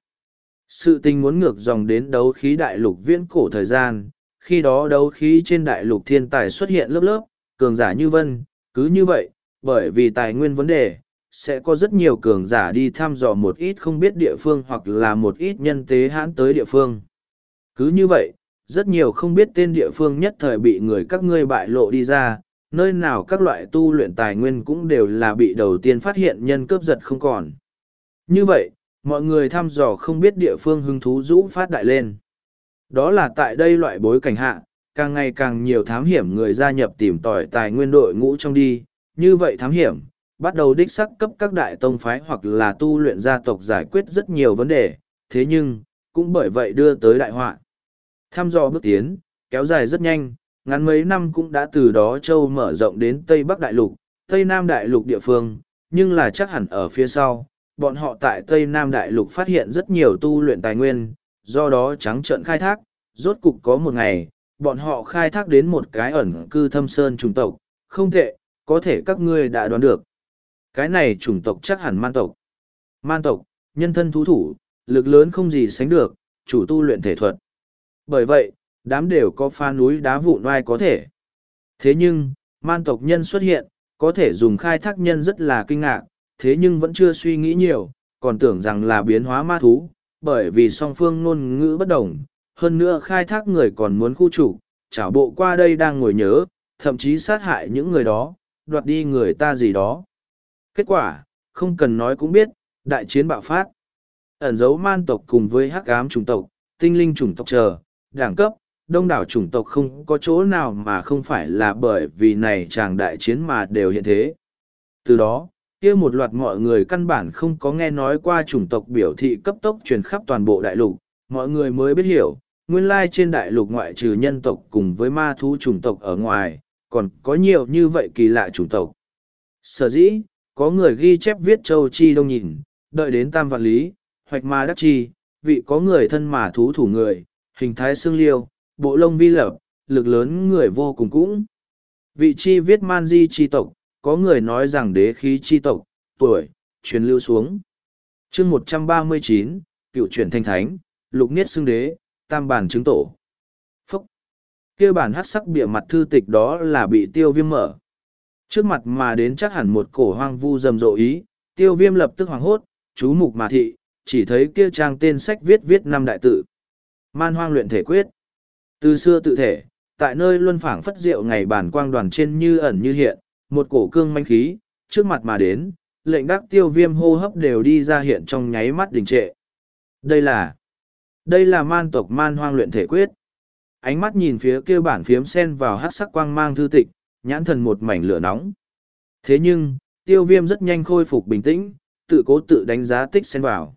Sự tình muốn ngược dòng đến đấu khí đại lục viễn cổ thời gian, khi đó đấu khí trên đại lục thiên tài xuất hiện lớp lớp, cường giả như vân, cứ như vậy, bởi vì tài nguyên vấn đề, sẽ có rất nhiều cường giả đi thăm dò một ít không biết địa phương hoặc là một ít nhân tế hãn tới địa phương. Cứ như vậy, rất nhiều không biết tên địa phương nhất thời bị người các ngươi bại lộ đi ra, nơi nào các loại tu luyện tài nguyên cũng đều là bị đầu tiên phát hiện nhân cướp giật không còn. Như vậy, mọi người thăm dò không biết địa phương hứng thú rũ phát đại lên. Đó là tại đây loại bối cảnh hạ, càng ngày càng nhiều thám hiểm người gia nhập tìm tòi tài nguyên đội ngũ trong đi, như vậy thám hiểm, bắt đầu đích sắc cấp các đại tông phái hoặc là tu luyện gia tộc giải quyết rất nhiều vấn đề, thế nhưng, cũng bởi vậy đưa tới đại họa. Thăm dò bước tiến, kéo dài rất nhanh, ngắn mấy năm cũng đã từ đó châu mở rộng đến Tây Bắc Đại Lục, Tây Nam Đại Lục địa phương, nhưng là chắc hẳn ở phía sau, bọn họ tại Tây Nam Đại Lục phát hiện rất nhiều tu luyện tài nguyên, do đó trắng trợn khai thác, rốt cục có một ngày, bọn họ khai thác đến một cái ẩn cư thâm sơn trùng tộc, không tệ, có thể các ngươi đã đoán được. Cái này chủng tộc chắc hẳn man tộc. Man tộc, nhân thân thú thủ, lực lớn không gì sánh được, chủ tu luyện thể thuật. Bởi vậy, đám đều có pha núi đá vụn oai có thể. Thế nhưng, man tộc nhân xuất hiện, có thể dùng khai thác nhân rất là kinh ngạc, thế nhưng vẫn chưa suy nghĩ nhiều, còn tưởng rằng là biến hóa ma thú, bởi vì song phương ngôn ngữ bất đồng, hơn nữa khai thác người còn muốn khu chủ, chảo bộ qua đây đang ngồi nhớ, thậm chí sát hại những người đó, đoạt đi người ta gì đó. Kết quả, không cần nói cũng biết, đại chiến bạo phát. Ẩn dấu man tộc cùng với hắc ám chủng tộc, tinh linh chủng tộc chờ, đẳng cấp, đông đảo chủng tộc không có chỗ nào mà không phải là bởi vì này chàng đại chiến mà đều hiện thế. Từ đó, kia một loạt mọi người căn bản không có nghe nói qua chủng tộc biểu thị cấp tốc truyền khắp toàn bộ đại lục, mọi người mới biết hiểu, nguyên lai trên đại lục ngoại trừ nhân tộc cùng với ma thú chủng tộc ở ngoài, còn có nhiều như vậy kỳ lạ chủng tộc. Sở dĩ, có người ghi chép viết châu chi đông nhìn, đợi đến tam vạn lý, hoạch ma đắc chi, vị có người thân mà thú thủ người, hình thái xương liêu, bộ lông vi lập, lực lớn người vô cùng cũng. Vị chi viết man di chi tộc, có người nói rằng đế khí chi tộc, tuổi, truyền lưu xuống. chương một trăm ba mươi chín cựu chuyển thanh thánh, lục niết xưng đế, tam bản chứng tổ. Phúc! kia bản hát sắc bịa mặt thư tịch đó là bị tiêu viêm mở. Trước mặt mà đến chắc hẳn một cổ hoang vu rầm rộ ý, tiêu viêm lập tức hoảng hốt, chú mục mà thị, chỉ thấy kia trang tên sách viết viết năm đại tự. Man hoang luyện thể quyết. Từ xưa tự thể, tại nơi luân phảng phất diệu ngày bản quang đoàn trên như ẩn như hiện, một cổ cương manh khí, trước mặt mà đến, lệnh đắc tiêu viêm hô hấp đều đi ra hiện trong nháy mắt đình trệ. Đây là, đây là man tộc man hoang luyện thể quyết. Ánh mắt nhìn phía kêu bản phiếm sen vào hát sắc quang mang thư tịch, nhãn thần một mảnh lửa nóng. Thế nhưng, tiêu viêm rất nhanh khôi phục bình tĩnh, tự cố tự đánh giá tích sen vào.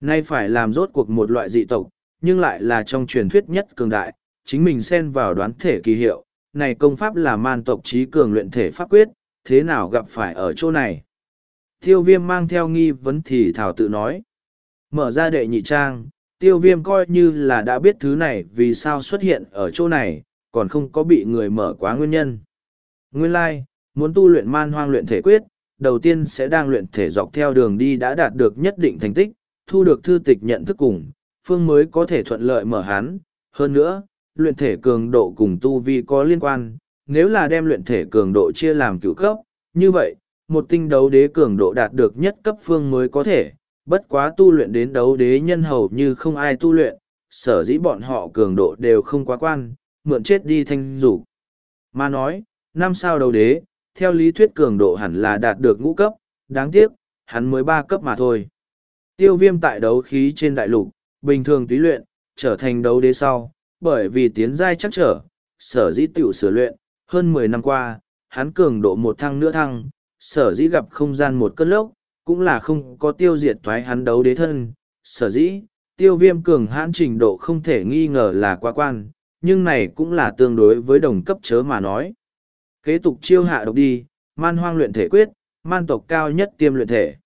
Nay phải làm rốt cuộc một loại dị tộc, nhưng lại là trong truyền thuyết nhất cường đại, chính mình xen vào đoán thể kỳ hiệu, này công pháp là man tộc trí cường luyện thể pháp quyết, thế nào gặp phải ở chỗ này? Tiêu viêm mang theo nghi vấn thì thảo tự nói. Mở ra đệ nhị trang, tiêu viêm coi như là đã biết thứ này vì sao xuất hiện ở chỗ này, còn không có bị người mở quá nguyên nhân. Nguyên lai, like, muốn tu luyện man hoang luyện thể quyết, đầu tiên sẽ đang luyện thể dọc theo đường đi đã đạt được nhất định thành tích, thu được thư tịch nhận thức cùng, phương mới có thể thuận lợi mở hắn. Hơn nữa, luyện thể cường độ cùng tu vi có liên quan, nếu là đem luyện thể cường độ chia làm cửu cấp, như vậy, một tinh đấu đế cường độ đạt được nhất cấp phương mới có thể, bất quá tu luyện đến đấu đế nhân hầu như không ai tu luyện, sở dĩ bọn họ cường độ đều không quá quan, mượn chết đi thanh rủ. Mà nói, năm sao đấu đế, theo lý thuyết cường độ hẳn là đạt được ngũ cấp, đáng tiếc, hắn mới ba cấp mà thôi. Tiêu viêm tại đấu khí trên đại lục, bình thường tùy luyện, trở thành đấu đế sau, bởi vì tiến giai chắc trở, sở dĩ tiểu sửa luyện, hơn mười năm qua, hắn cường độ một thăng nữa thăng, sở dĩ gặp không gian một cơn lốc, cũng là không có tiêu diệt thoái hắn đấu đế thân, sở dĩ, tiêu viêm cường hãn trình độ không thể nghi ngờ là quá quan, nhưng này cũng là tương đối với đồng cấp chớ mà nói. Kế tục chiêu hạ độc đi, man hoang luyện thể quyết, man tộc cao nhất tiêm luyện thể.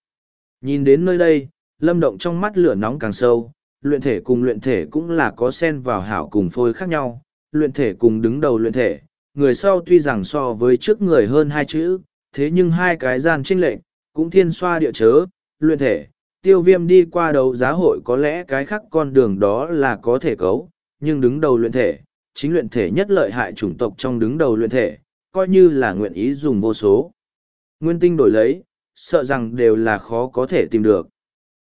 Nhìn đến nơi đây, lâm động trong mắt lửa nóng càng sâu, luyện thể cùng luyện thể cũng là có sen vào hảo cùng phôi khác nhau, luyện thể cùng đứng đầu luyện thể, người sau tuy rằng so với trước người hơn hai chữ, thế nhưng hai cái gian trinh lệnh, cũng thiên xoa địa chớ, luyện thể, tiêu viêm đi qua đấu giá hội có lẽ cái khác con đường đó là có thể cấu, nhưng đứng đầu luyện thể, chính luyện thể nhất lợi hại chủng tộc trong đứng đầu luyện thể, coi như là nguyện ý dùng vô số. Nguyên tinh đổi lấy, sợ rằng đều là khó có thể tìm được.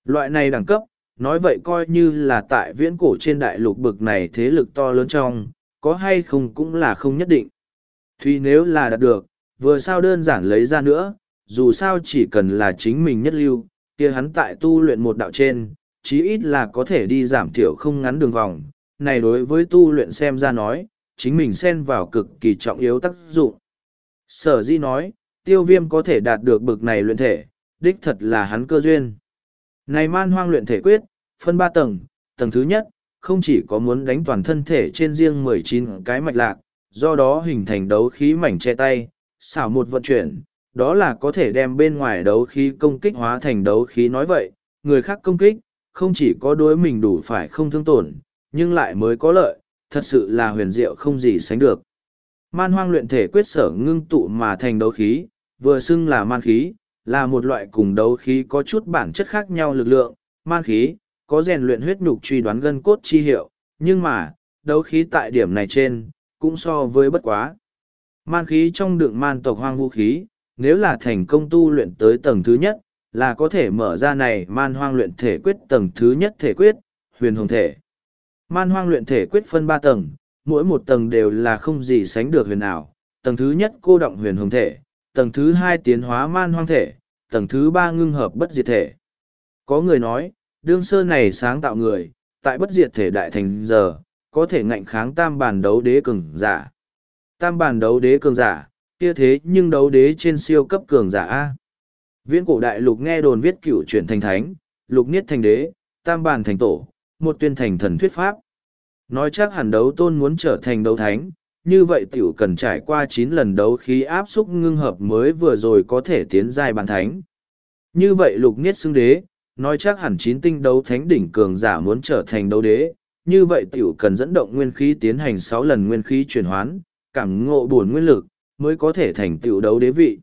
Loại này đẳng cấp, nói vậy coi như là tại viễn cổ trên đại lục bực này thế lực to lớn trong, có hay không cũng là không nhất định. Tuy nếu là đạt được, vừa sao đơn giản lấy ra nữa, dù sao chỉ cần là chính mình nhất lưu, kia hắn tại tu luyện một đạo trên, chí ít là có thể đi giảm thiểu không ngắn đường vòng. Này đối với tu luyện xem ra nói, chính mình xen vào cực kỳ trọng yếu tác dụng. Sở di nói, tiêu viêm có thể đạt được bực này luyện thể, đích thật là hắn cơ duyên. Này man hoang luyện thể quyết, phân ba tầng, tầng thứ nhất, không chỉ có muốn đánh toàn thân thể trên riêng mười chín cái mạch lạc, do đó hình thành đấu khí mảnh che tay, xảo một vận chuyển, đó là có thể đem bên ngoài đấu khí công kích hóa thành đấu khí nói vậy, người khác công kích, không chỉ có đối mình đủ phải không thương tổn, nhưng lại mới có lợi, thật sự là huyền diệu không gì sánh được. Man hoang luyện thể quyết sở ngưng tụ mà thành đấu khí, vừa xưng là man khí, là một loại cùng đấu khí có chút bản chất khác nhau lực lượng, man khí, có rèn luyện huyết nhục truy đoán gân cốt chi hiệu, nhưng mà, đấu khí tại điểm này trên, cũng so với bất quá. Man khí trong đựng man tộc hoang vũ khí, nếu là thành công tu luyện tới tầng thứ nhất, là có thể mở ra này man hoang luyện thể quyết tầng thứ nhất thể quyết, huyền hồng thể. Man hoang luyện thể quyết phân ba tầng, mỗi một tầng đều là không gì sánh được huyền ảo. Tầng thứ nhất cô động huyền hồng thể, tầng thứ hai tiến hóa man hoang thể, tầng thứ ba ngưng hợp bất diệt thể. Có người nói, đương sơ này sáng tạo người, tại bất diệt thể đại thành giờ, có thể ngạnh kháng tam bản đấu đế cường giả. Tam bản đấu đế cường giả, kia thế nhưng đấu đế trên siêu cấp cường giả A. Viễn cổ đại lục nghe đồn viết cửu chuyển thành thánh, lục niết thành đế, tam bản thành tổ, một tuyên thành thần thuyết pháp. Nói chắc hẳn đấu tôn muốn trở thành đấu thánh, như vậy tiểu cần trải qua chín lần đấu khí áp xúc ngưng hợp mới vừa rồi có thể tiến giai bàn thánh. Như vậy lục niết xưng đế, nói chắc hẳn chín tinh đấu thánh đỉnh cường giả muốn trở thành đấu đế, như vậy tiểu cần dẫn động nguyên khí tiến hành sáu lần nguyên khí chuyển hoán, cảm ngộ bổn nguyên lực, mới có thể thành tiểu đấu đế vị.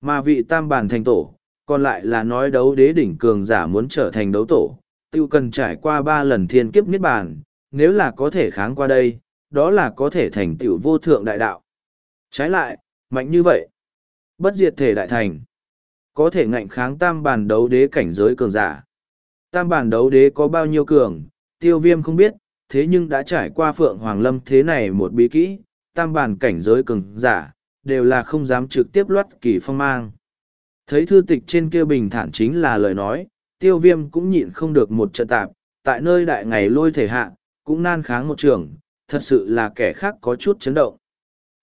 Mà vị tam bàn thành tổ, còn lại là nói đấu đế đỉnh cường giả muốn trở thành đấu tổ, tiêu cần trải qua ba lần thiên kiếp niết bàn, nếu là có thể kháng qua đây, đó là có thể thành tiểu vô thượng đại đạo. Trái lại, mạnh như vậy, bất diệt thể đại thành, có thể ngạnh kháng tam bản đấu đế cảnh giới cường giả. Tam bản đấu đế có bao nhiêu cường, tiêu viêm không biết, thế nhưng đã trải qua phượng hoàng lâm thế này một bí kỹ, tam bản cảnh giới cường giả, đều là không dám trực tiếp loát kỳ phong mang. Thấy thư tịch trên kia bình thản chính là lời nói, tiêu viêm cũng nhịn không được một trận tạp, tại nơi đại ngày lôi thể hạ, cũng nan kháng một trường, thật sự là kẻ khác có chút chấn động.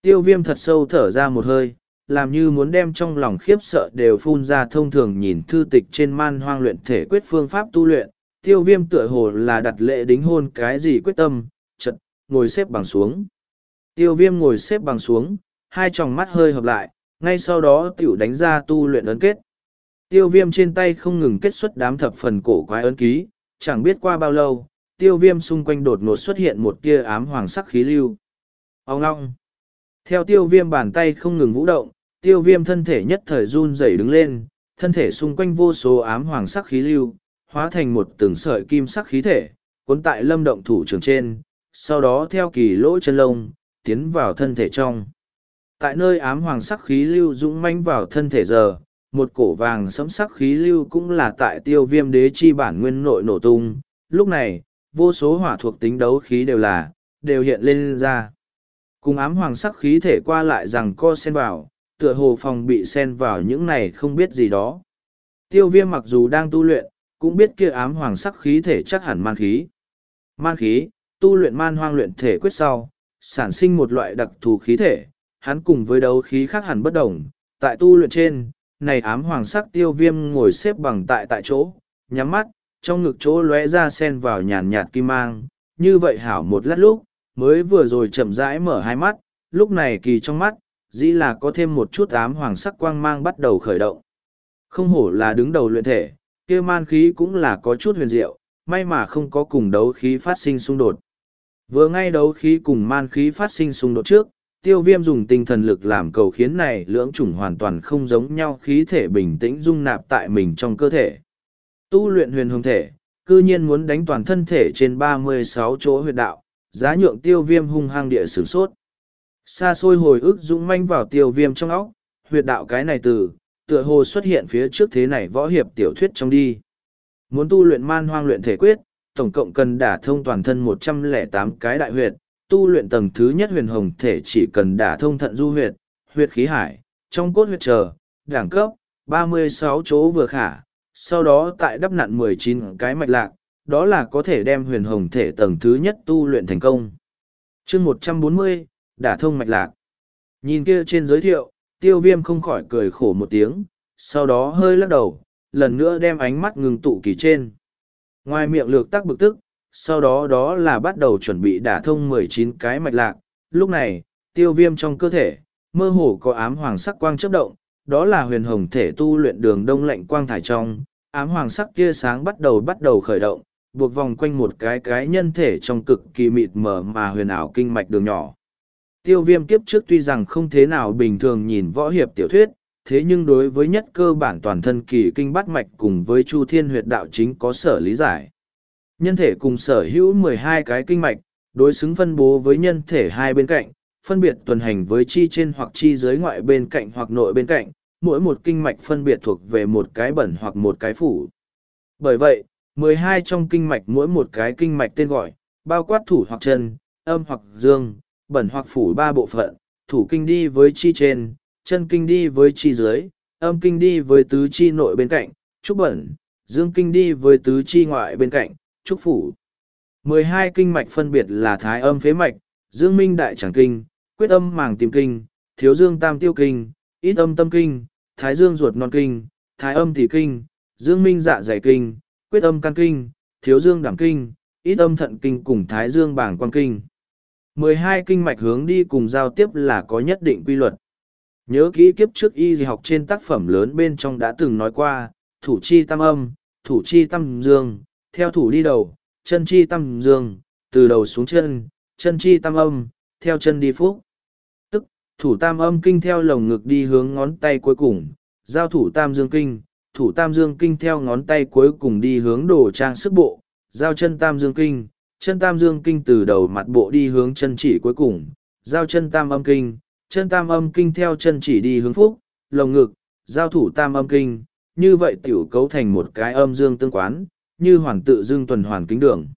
Tiêu viêm thật sâu thở ra một hơi, làm như muốn đem trong lòng khiếp sợ đều phun ra thông thường nhìn thư tịch trên man hoang luyện thể quyết phương pháp tu luyện. Tiêu viêm tựa hồ là đặt lệ đính hôn cái gì quyết tâm, chật, ngồi xếp bằng xuống. Tiêu viêm ngồi xếp bằng xuống, hai tròng mắt hơi hợp lại, ngay sau đó tiểu đánh ra tu luyện ấn kết. Tiêu viêm trên tay không ngừng kết xuất đám thập phần cổ quái ấn ký, chẳng biết qua bao lâu, tiêu viêm xung quanh đột ngột xuất hiện một tia ám hoàng sắc khí lưu. Ông ngong! Theo tiêu viêm bàn tay không ngừng vũ động, tiêu viêm thân thể nhất thời run rẩy đứng lên, thân thể xung quanh vô số ám hoàng sắc khí lưu, hóa thành một từng sợi kim sắc khí thể, cuốn tại lâm động thủ trường trên, sau đó theo kỳ lỗ chân lông, tiến vào thân thể trong. Tại nơi ám hoàng sắc khí lưu dũng manh vào thân thể giờ, một cổ vàng sẫm sắc khí lưu cũng là tại tiêu viêm đế chi bản nguyên nội nổ tung. Lúc này, vô số hỏa thuộc tính đấu khí đều là, đều hiện lên ra. Cùng ám hoàng sắc khí thể qua lại rằng co sen vào, tựa hồ phòng bị sen vào những này không biết gì đó. Tiêu viêm mặc dù đang tu luyện, cũng biết kia ám hoàng sắc khí thể chắc hẳn man khí. Man khí, tu luyện man hoang luyện thể quyết sau, sản sinh một loại đặc thù khí thể, hắn cùng với đấu khí khác hẳn bất đồng. Tại tu luyện trên, này ám hoàng sắc tiêu viêm ngồi xếp bằng tại tại chỗ, nhắm mắt, trong ngực chỗ lóe ra sen vào nhàn nhạt kim mang, như vậy hảo một lát lúc, mới vừa rồi chậm rãi mở hai mắt, lúc này kỳ trong mắt, dĩ là có thêm một chút ám hoàng sắc quang mang bắt đầu khởi động. Không hổ là đứng đầu luyện thể, kia man khí cũng là có chút huyền diệu, may mà không có cùng đấu khí phát sinh xung đột. Vừa ngay đấu khí cùng man khí phát sinh xung đột trước, tiêu viêm dùng tinh thần lực làm cầu khiến này lưỡng chủng hoàn toàn không giống nhau khí thể bình tĩnh dung nạp tại mình trong cơ thể. Tu luyện huyền hồng thể, cư nhiên muốn đánh toàn thân thể trên ba mươi sáu chỗ huyệt đạo, giá nhượng tiêu viêm hung hăng địa sử sốt. Xa xôi hồi ức dũng manh vào tiêu viêm trong óc, huyệt đạo cái này từ, tựa hồ xuất hiện phía trước thế này võ hiệp tiểu thuyết trong đi. Muốn tu luyện man hoang luyện thể quyết, tổng cộng cần đả thông toàn thân một trăm lẻ tám cái đại huyệt, tu luyện tầng thứ nhất huyền hồng thể chỉ cần đả thông thận du huyệt, huyệt khí hải, trong cốt huyệt chờ, đẳng cấp, ba mươi sáu chỗ vừa khả, sau đó tại đắp nặn mười chín cái mạch lạc, đó là có thể đem huyền hồng thể tầng thứ nhất tu luyện thành công. chương một trăm bốn mươi đả thông mạch lạc. Nhìn kia trên giới thiệu, tiêu viêm không khỏi cười khổ một tiếng, sau đó hơi lắc đầu, lần nữa đem ánh mắt ngừng tụ kỳ trên. Ngoài miệng lược tắc bực tức, sau đó đó là bắt đầu chuẩn bị đả thông mười chín cái mạch lạc. Lúc này, tiêu viêm trong cơ thể, mơ hồ có ám hoàng sắc quang chấp động, đó là huyền hồng thể tu luyện đường đông lạnh quang thải trong, ám hoàng sắc tia sáng bắt đầu bắt đầu khởi động, buộc vòng quanh một cái cái nhân thể trong cực kỳ mịt mờ mà huyền ảo kinh mạch đường nhỏ. Tiêu viêm kiếp trước tuy rằng không thế nào bình thường nhìn võ hiệp tiểu thuyết, thế nhưng đối với nhất cơ bản toàn thân kỳ kinh bắt mạch cùng với chu thiên huyệt đạo chính có sở lý giải. Nhân thể cùng sở hữu mười hai cái kinh mạch, đối xứng phân bố với nhân thể hai bên cạnh, phân biệt tuần hành với chi trên hoặc chi dưới ngoại bên cạnh hoặc nội bên cạnh, mỗi một kinh mạch phân biệt thuộc về một cái bẩn hoặc một cái phủ. Bởi vậy, mười hai trong kinh mạch mỗi một cái kinh mạch tên gọi, bao quát thủ hoặc chân, âm hoặc dương, bẩn hoặc phủ ba bộ phận, thủ kinh đi với chi trên, chân kinh đi với chi dưới, âm kinh đi với tứ chi nội bên cạnh, trúc bẩn, dương kinh đi với tứ chi ngoại bên cạnh, trúc phủ. mười hai kinh mạch phân biệt là thái âm phế mạch, dương minh đại tràng kinh, quyết âm màng tìm kinh, thiếu dương tam tiêu kinh, ít âm tâm kinh, thái dương ruột non kinh, thái âm tỷ kinh, dương minh dạ dày kinh, quyết âm can kinh, thiếu dương đảm kinh, ít âm thận kinh cùng thái dương bảng quan kinh mười hai kinh mạch hướng đi cùng giao tiếp là có nhất định quy luật. Nhớ kỹ kiếp trước y gì học trên tác phẩm lớn bên trong đã từng nói qua, thủ chi tam âm, thủ chi tam dương, theo thủ đi đầu, chân chi tam dương, từ đầu xuống chân, chân chi tam âm, theo chân đi phúc. Tức, thủ tam âm kinh theo lồng ngực đi hướng ngón tay cuối cùng, giao thủ tam dương kinh, thủ tam dương kinh theo ngón tay cuối cùng đi hướng đồ trang sức bộ, giao chân tam dương kinh, chân tam dương kinh từ đầu mặt bộ đi hướng chân chỉ cuối cùng, giao chân tam âm kinh, chân tam âm kinh theo chân chỉ đi hướng phúc, lồng ngực, giao thủ tam âm kinh, như vậy tiểu cấu thành một cái âm dương tương quán, như hoàn tự dương tuần hoàn kính đường.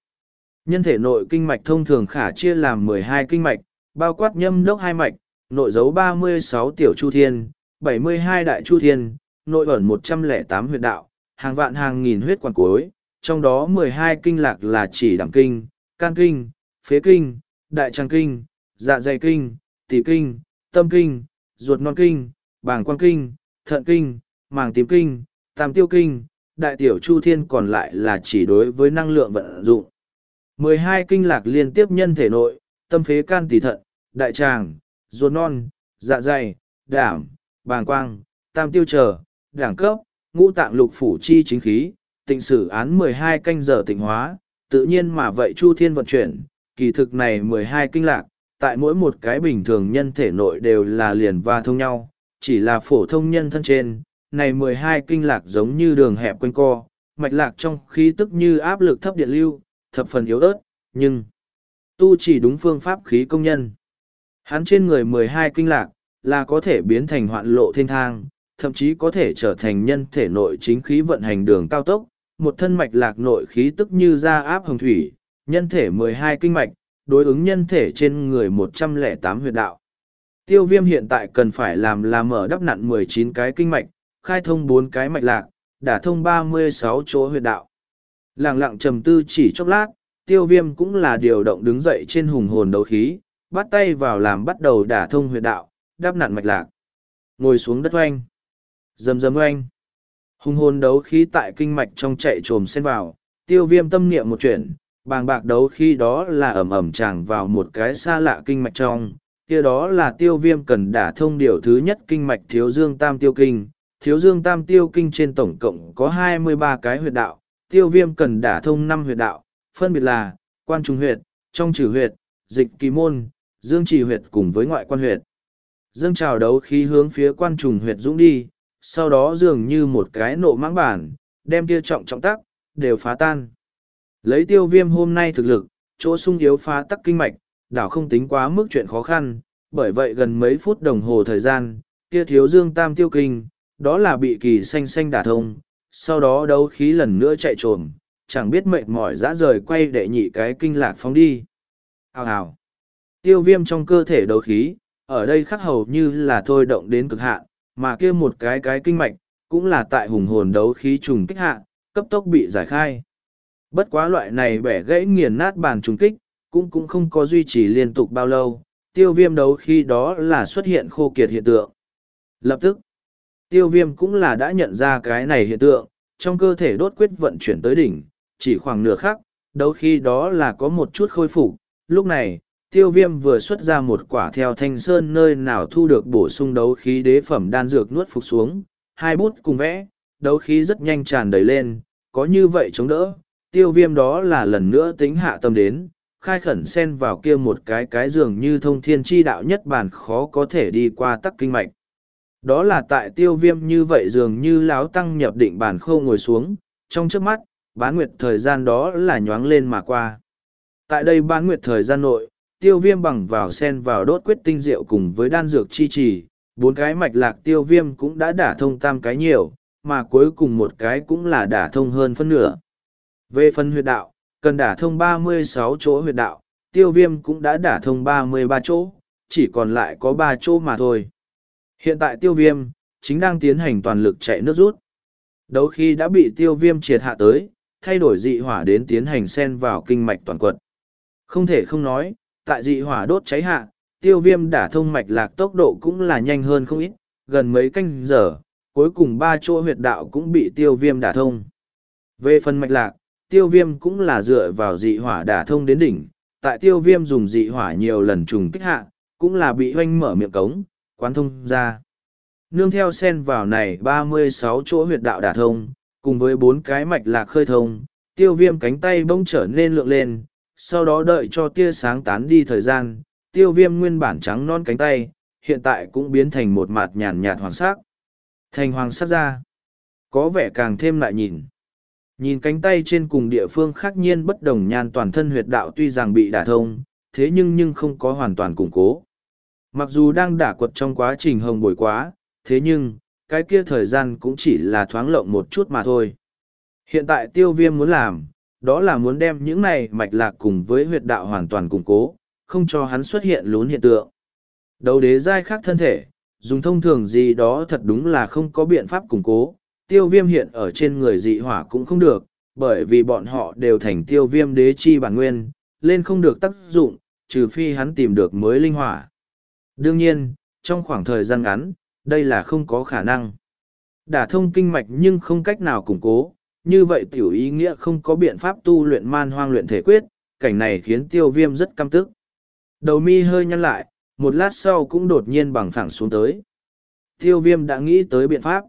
Nhân thể nội kinh mạch thông thường khả chia làm mười hai kinh mạch, bao quát nhâm đốc hai mạch, nội dấu ba mươi sáu tiểu chu thiên, bảy mươi hai đại chu thiên, nội ẩn một trăm lẻ tám huyệt đạo, hàng vạn hàng nghìn huyết quản cuối, trong đó mười hai kinh lạc là chỉ đảm kinh, can kinh, phế kinh, đại tràng kinh, dạ dày kinh, tỷ kinh, tâm kinh, ruột non kinh, bàng quang kinh, thận kinh, màng tím kinh, tam tiêu kinh, đại tiểu chu thiên còn lại là chỉ đối với năng lượng vận dụng. mười hai kinh lạc liên tiếp nhân thể nội, tâm phế can tỷ thận, đại tràng, ruột non, dạ dày, đảm, bàng quang, tam tiêu trở, Đảng cấp, ngũ tạng lục phủ chi chính khí, tịnh sử án mười hai canh giờ tịnh hóa, tự nhiên mà vậy chu thiên vận chuyển, kỳ thực này mười hai kinh lạc, tại mỗi một cái bình thường nhân thể nội đều là liền và thông nhau, chỉ là phổ thông nhân thân trên, này mười hai kinh lạc giống như đường hẹp quanh co, mạch lạc trong khí tức như áp lực thấp điện lưu, thập phần yếu ớt, nhưng tu chỉ đúng phương pháp khí công nhân. Hắn trên người mười hai kinh lạc, là có thể biến thành hoạn lộ thiên thang, thậm chí có thể trở thành nhân thể nội chính khí vận hành đường cao tốc, một thân mạch lạc nội khí tức như da áp hồng thủy, nhân thể mười hai kinh mạch, đối ứng nhân thể trên người một trăm lẻ tám huyệt đạo. Tiêu viêm hiện tại cần phải làm là mở đắp nặn mười chín cái kinh mạch, khai thông bốn cái mạch lạc, đả thông ba mươi sáu chỗ huyệt đạo. Lặng lặng trầm tư chỉ chốc lát, tiêu viêm cũng là điều động đứng dậy trên hùng hồn đấu khí, bắt tay vào làm bắt đầu đả thông huyệt đạo, đắp nặn mạch lạc. Ngồi xuống đất oanh. Dầm dầm oanh. Hùng hồn đấu khí tại kinh mạch trong chạy trồm xen vào, tiêu viêm tâm niệm một chuyện, bàng bạc đấu khi đó là ẩm ẩm tràng vào một cái xa lạ kinh mạch trong, kia đó là tiêu viêm cần đả thông điều thứ nhất kinh mạch thiếu dương tam tiêu kinh. Thiếu dương tam tiêu kinh trên tổng cộng có hai mươi ba cái huyệt đạo, tiêu viêm cần đả thông năm huyệt đạo, phân biệt là quan trung huyệt, trong trừ huyệt, dịch kỳ môn, dương trì huyệt cùng với ngoại quan huyệt. Dương trào đấu khí hướng phía quan trùng huyệt dũng đi, sau đó dường như một cái nộ mãng bản, đem kia trọng trọng tắc, đều phá tan. Lấy tiêu viêm hôm nay thực lực, chỗ sung yếu phá tắc kinh mạch, đảo không tính quá mức chuyện khó khăn, bởi vậy gần mấy phút đồng hồ thời gian, kia thiếu dương tam tiêu kinh, đó là bị kỳ xanh xanh đả thông, sau đó đấu khí lần nữa chạy trồm, chẳng biết mệt mỏi dã rời quay đệ nhị cái kinh lạc phóng đi. Hào hào. Tiêu viêm trong cơ thể đấu khí, ở đây khắc hầu như là thôi động đến cực hạn, mà kia một cái cái kinh mạch, cũng là tại hùng hồn đấu khí trùng kích hạ, cấp tốc bị giải khai. Bất quá loại này bẻ gãy nghiền nát bàn trùng kích, cũng cũng không có duy trì liên tục bao lâu, tiêu viêm đấu khi đó là xuất hiện khô kiệt hiện tượng. Lập tức, tiêu viêm cũng là đã nhận ra cái này hiện tượng, trong cơ thể đốt quyết vận chuyển tới đỉnh, chỉ khoảng nửa khắc, đấu khi đó là có một chút khôi phục. Lúc này, tiêu viêm vừa xuất ra một quả theo thanh sơn nơi nào thu được bổ sung đấu khí đế phẩm đan dược nuốt phục xuống, hai bút cùng vẽ, đấu khí rất nhanh tràn đầy lên, có như vậy chống đỡ, tiêu viêm đó là lần nữa tính hạ tâm đến, khai khẩn xen vào kia một cái cái dường như thông thiên chi đạo nhất bản khó có thể đi qua tắc kinh mạch. Đó là tại tiêu viêm như vậy dường như láo tăng nhập định bản khâu ngồi xuống, trong trước mắt, bán nguyệt thời gian đó là nhoáng lên mà qua. Tại đây bán nguyệt thời gian nội, tiêu viêm bằng vào sen vào đốt quyết tinh rượu cùng với đan dược chi trì, bốn cái mạch lạc tiêu viêm cũng đã đả thông tam cái nhiều, mà cuối cùng một cái cũng là đả thông hơn phân nửa. Về phần huyệt đạo, cần đả thông 36 chỗ huyệt đạo, tiêu viêm cũng đã đả thông 33 chỗ, chỉ còn lại có 3 chỗ mà thôi. Hiện tại tiêu viêm, chính đang tiến hành toàn lực chạy nước rút. Đấu khi đã bị tiêu viêm triệt hạ tới, thay đổi dị hỏa đến tiến hành sen vào kinh mạch toàn quật. Không thể không nói, tại dị hỏa đốt cháy hạ, tiêu viêm đả thông mạch lạc tốc độ cũng là nhanh hơn không ít, gần mấy canh giờ, cuối cùng ba chỗ huyệt đạo cũng bị tiêu viêm đả thông. Về phần mạch lạc, tiêu viêm cũng là dựa vào dị hỏa đả thông đến đỉnh, tại tiêu viêm dùng dị hỏa nhiều lần trùng kích hạ, cũng là bị hoanh mở miệng cống, quán thông ra. Nương theo sen vào này ba mươi sáu chỗ huyệt đạo đả thông, cùng với bốn cái mạch lạc khơi thông, tiêu viêm cánh tay bông trở nên lượng lên, sau đó đợi cho tia sáng tán đi thời gian, tiêu viêm nguyên bản trắng non cánh tay, hiện tại cũng biến thành một mặt nhàn nhạt hoàng sắc. Thành hoàng sắc ra, có vẻ càng thêm lại nhìn. Nhìn cánh tay trên cùng địa phương khác nhiên bất đồng nhan toàn thân huyệt đạo tuy rằng bị đả thông, thế nhưng nhưng không có hoàn toàn củng cố. Mặc dù đang đả quật trong quá trình hồng bồi quá, thế nhưng, cái kia thời gian cũng chỉ là thoáng lộng một chút mà thôi. Hiện tại tiêu viêm muốn làm, đó là muốn đem những này mạch lạc cùng với huyệt đạo hoàn toàn củng cố, không cho hắn xuất hiện lún hiện tượng. Đầu đế giai khác thân thể, dùng thông thường gì đó thật đúng là không có biện pháp củng cố, tiêu viêm hiện ở trên người dị hỏa cũng không được, bởi vì bọn họ đều thành tiêu viêm đế chi bản nguyên, lên không được tác dụng, trừ phi hắn tìm được mới linh hỏa. Đương nhiên, trong khoảng thời gian ngắn, đây là không có khả năng. Đả thông kinh mạch nhưng không cách nào củng cố, như vậy tiểu ý nghĩa không có biện pháp tu luyện man hoang luyện thể quyết, cảnh này khiến tiêu viêm rất căm tức. Đầu mi hơi nhăn lại, một lát sau cũng đột nhiên bằng phẳng xuống tới. Tiêu viêm đã nghĩ tới biện pháp.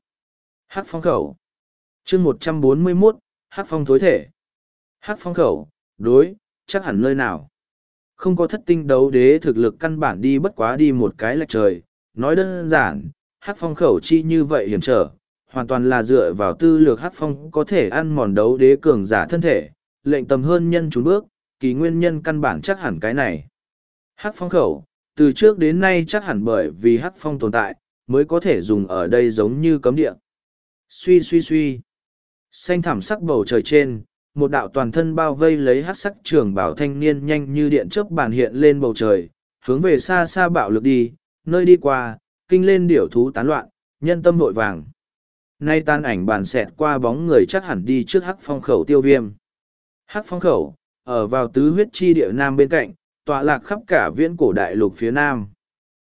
hắc phong khẩu. chương một trăm bốn mươi 141, hắc phong thối thể. hắc phong khẩu, đối, chắc hẳn nơi nào. Không có thất tinh đấu đế thực lực căn bản đi bất quá đi một cái lệch trời. Nói đơn giản, hắc phong khẩu chi như vậy hiểm trở, hoàn toàn là dựa vào tư lược hát phong có thể ăn mòn đấu đế cường giả thân thể, lệnh tầm hơn nhân trốn bước, kỳ nguyên nhân căn bản chắc hẳn cái này. Hát phong khẩu, từ trước đến nay chắc hẳn bởi vì hát phong tồn tại, mới có thể dùng ở đây giống như cấm địa. Suy suy suy. Xanh thảm sắc bầu trời trên, một đạo toàn thân bao vây lấy hát sắc trường bảo thanh niên nhanh như điện chớp bàn hiện lên bầu trời, hướng về xa xa bạo lực đi, nơi đi qua, kinh lên điểu thú tán loạn, nhân tâm vội vàng. Nay tan ảnh bàn xẹt qua bóng người chắc hẳn đi trước hắc phong khẩu tiêu viêm. Hắc phong khẩu, ở vào tứ huyết chi địa nam bên cạnh, tọa lạc khắp cả viễn cổ đại lục phía nam.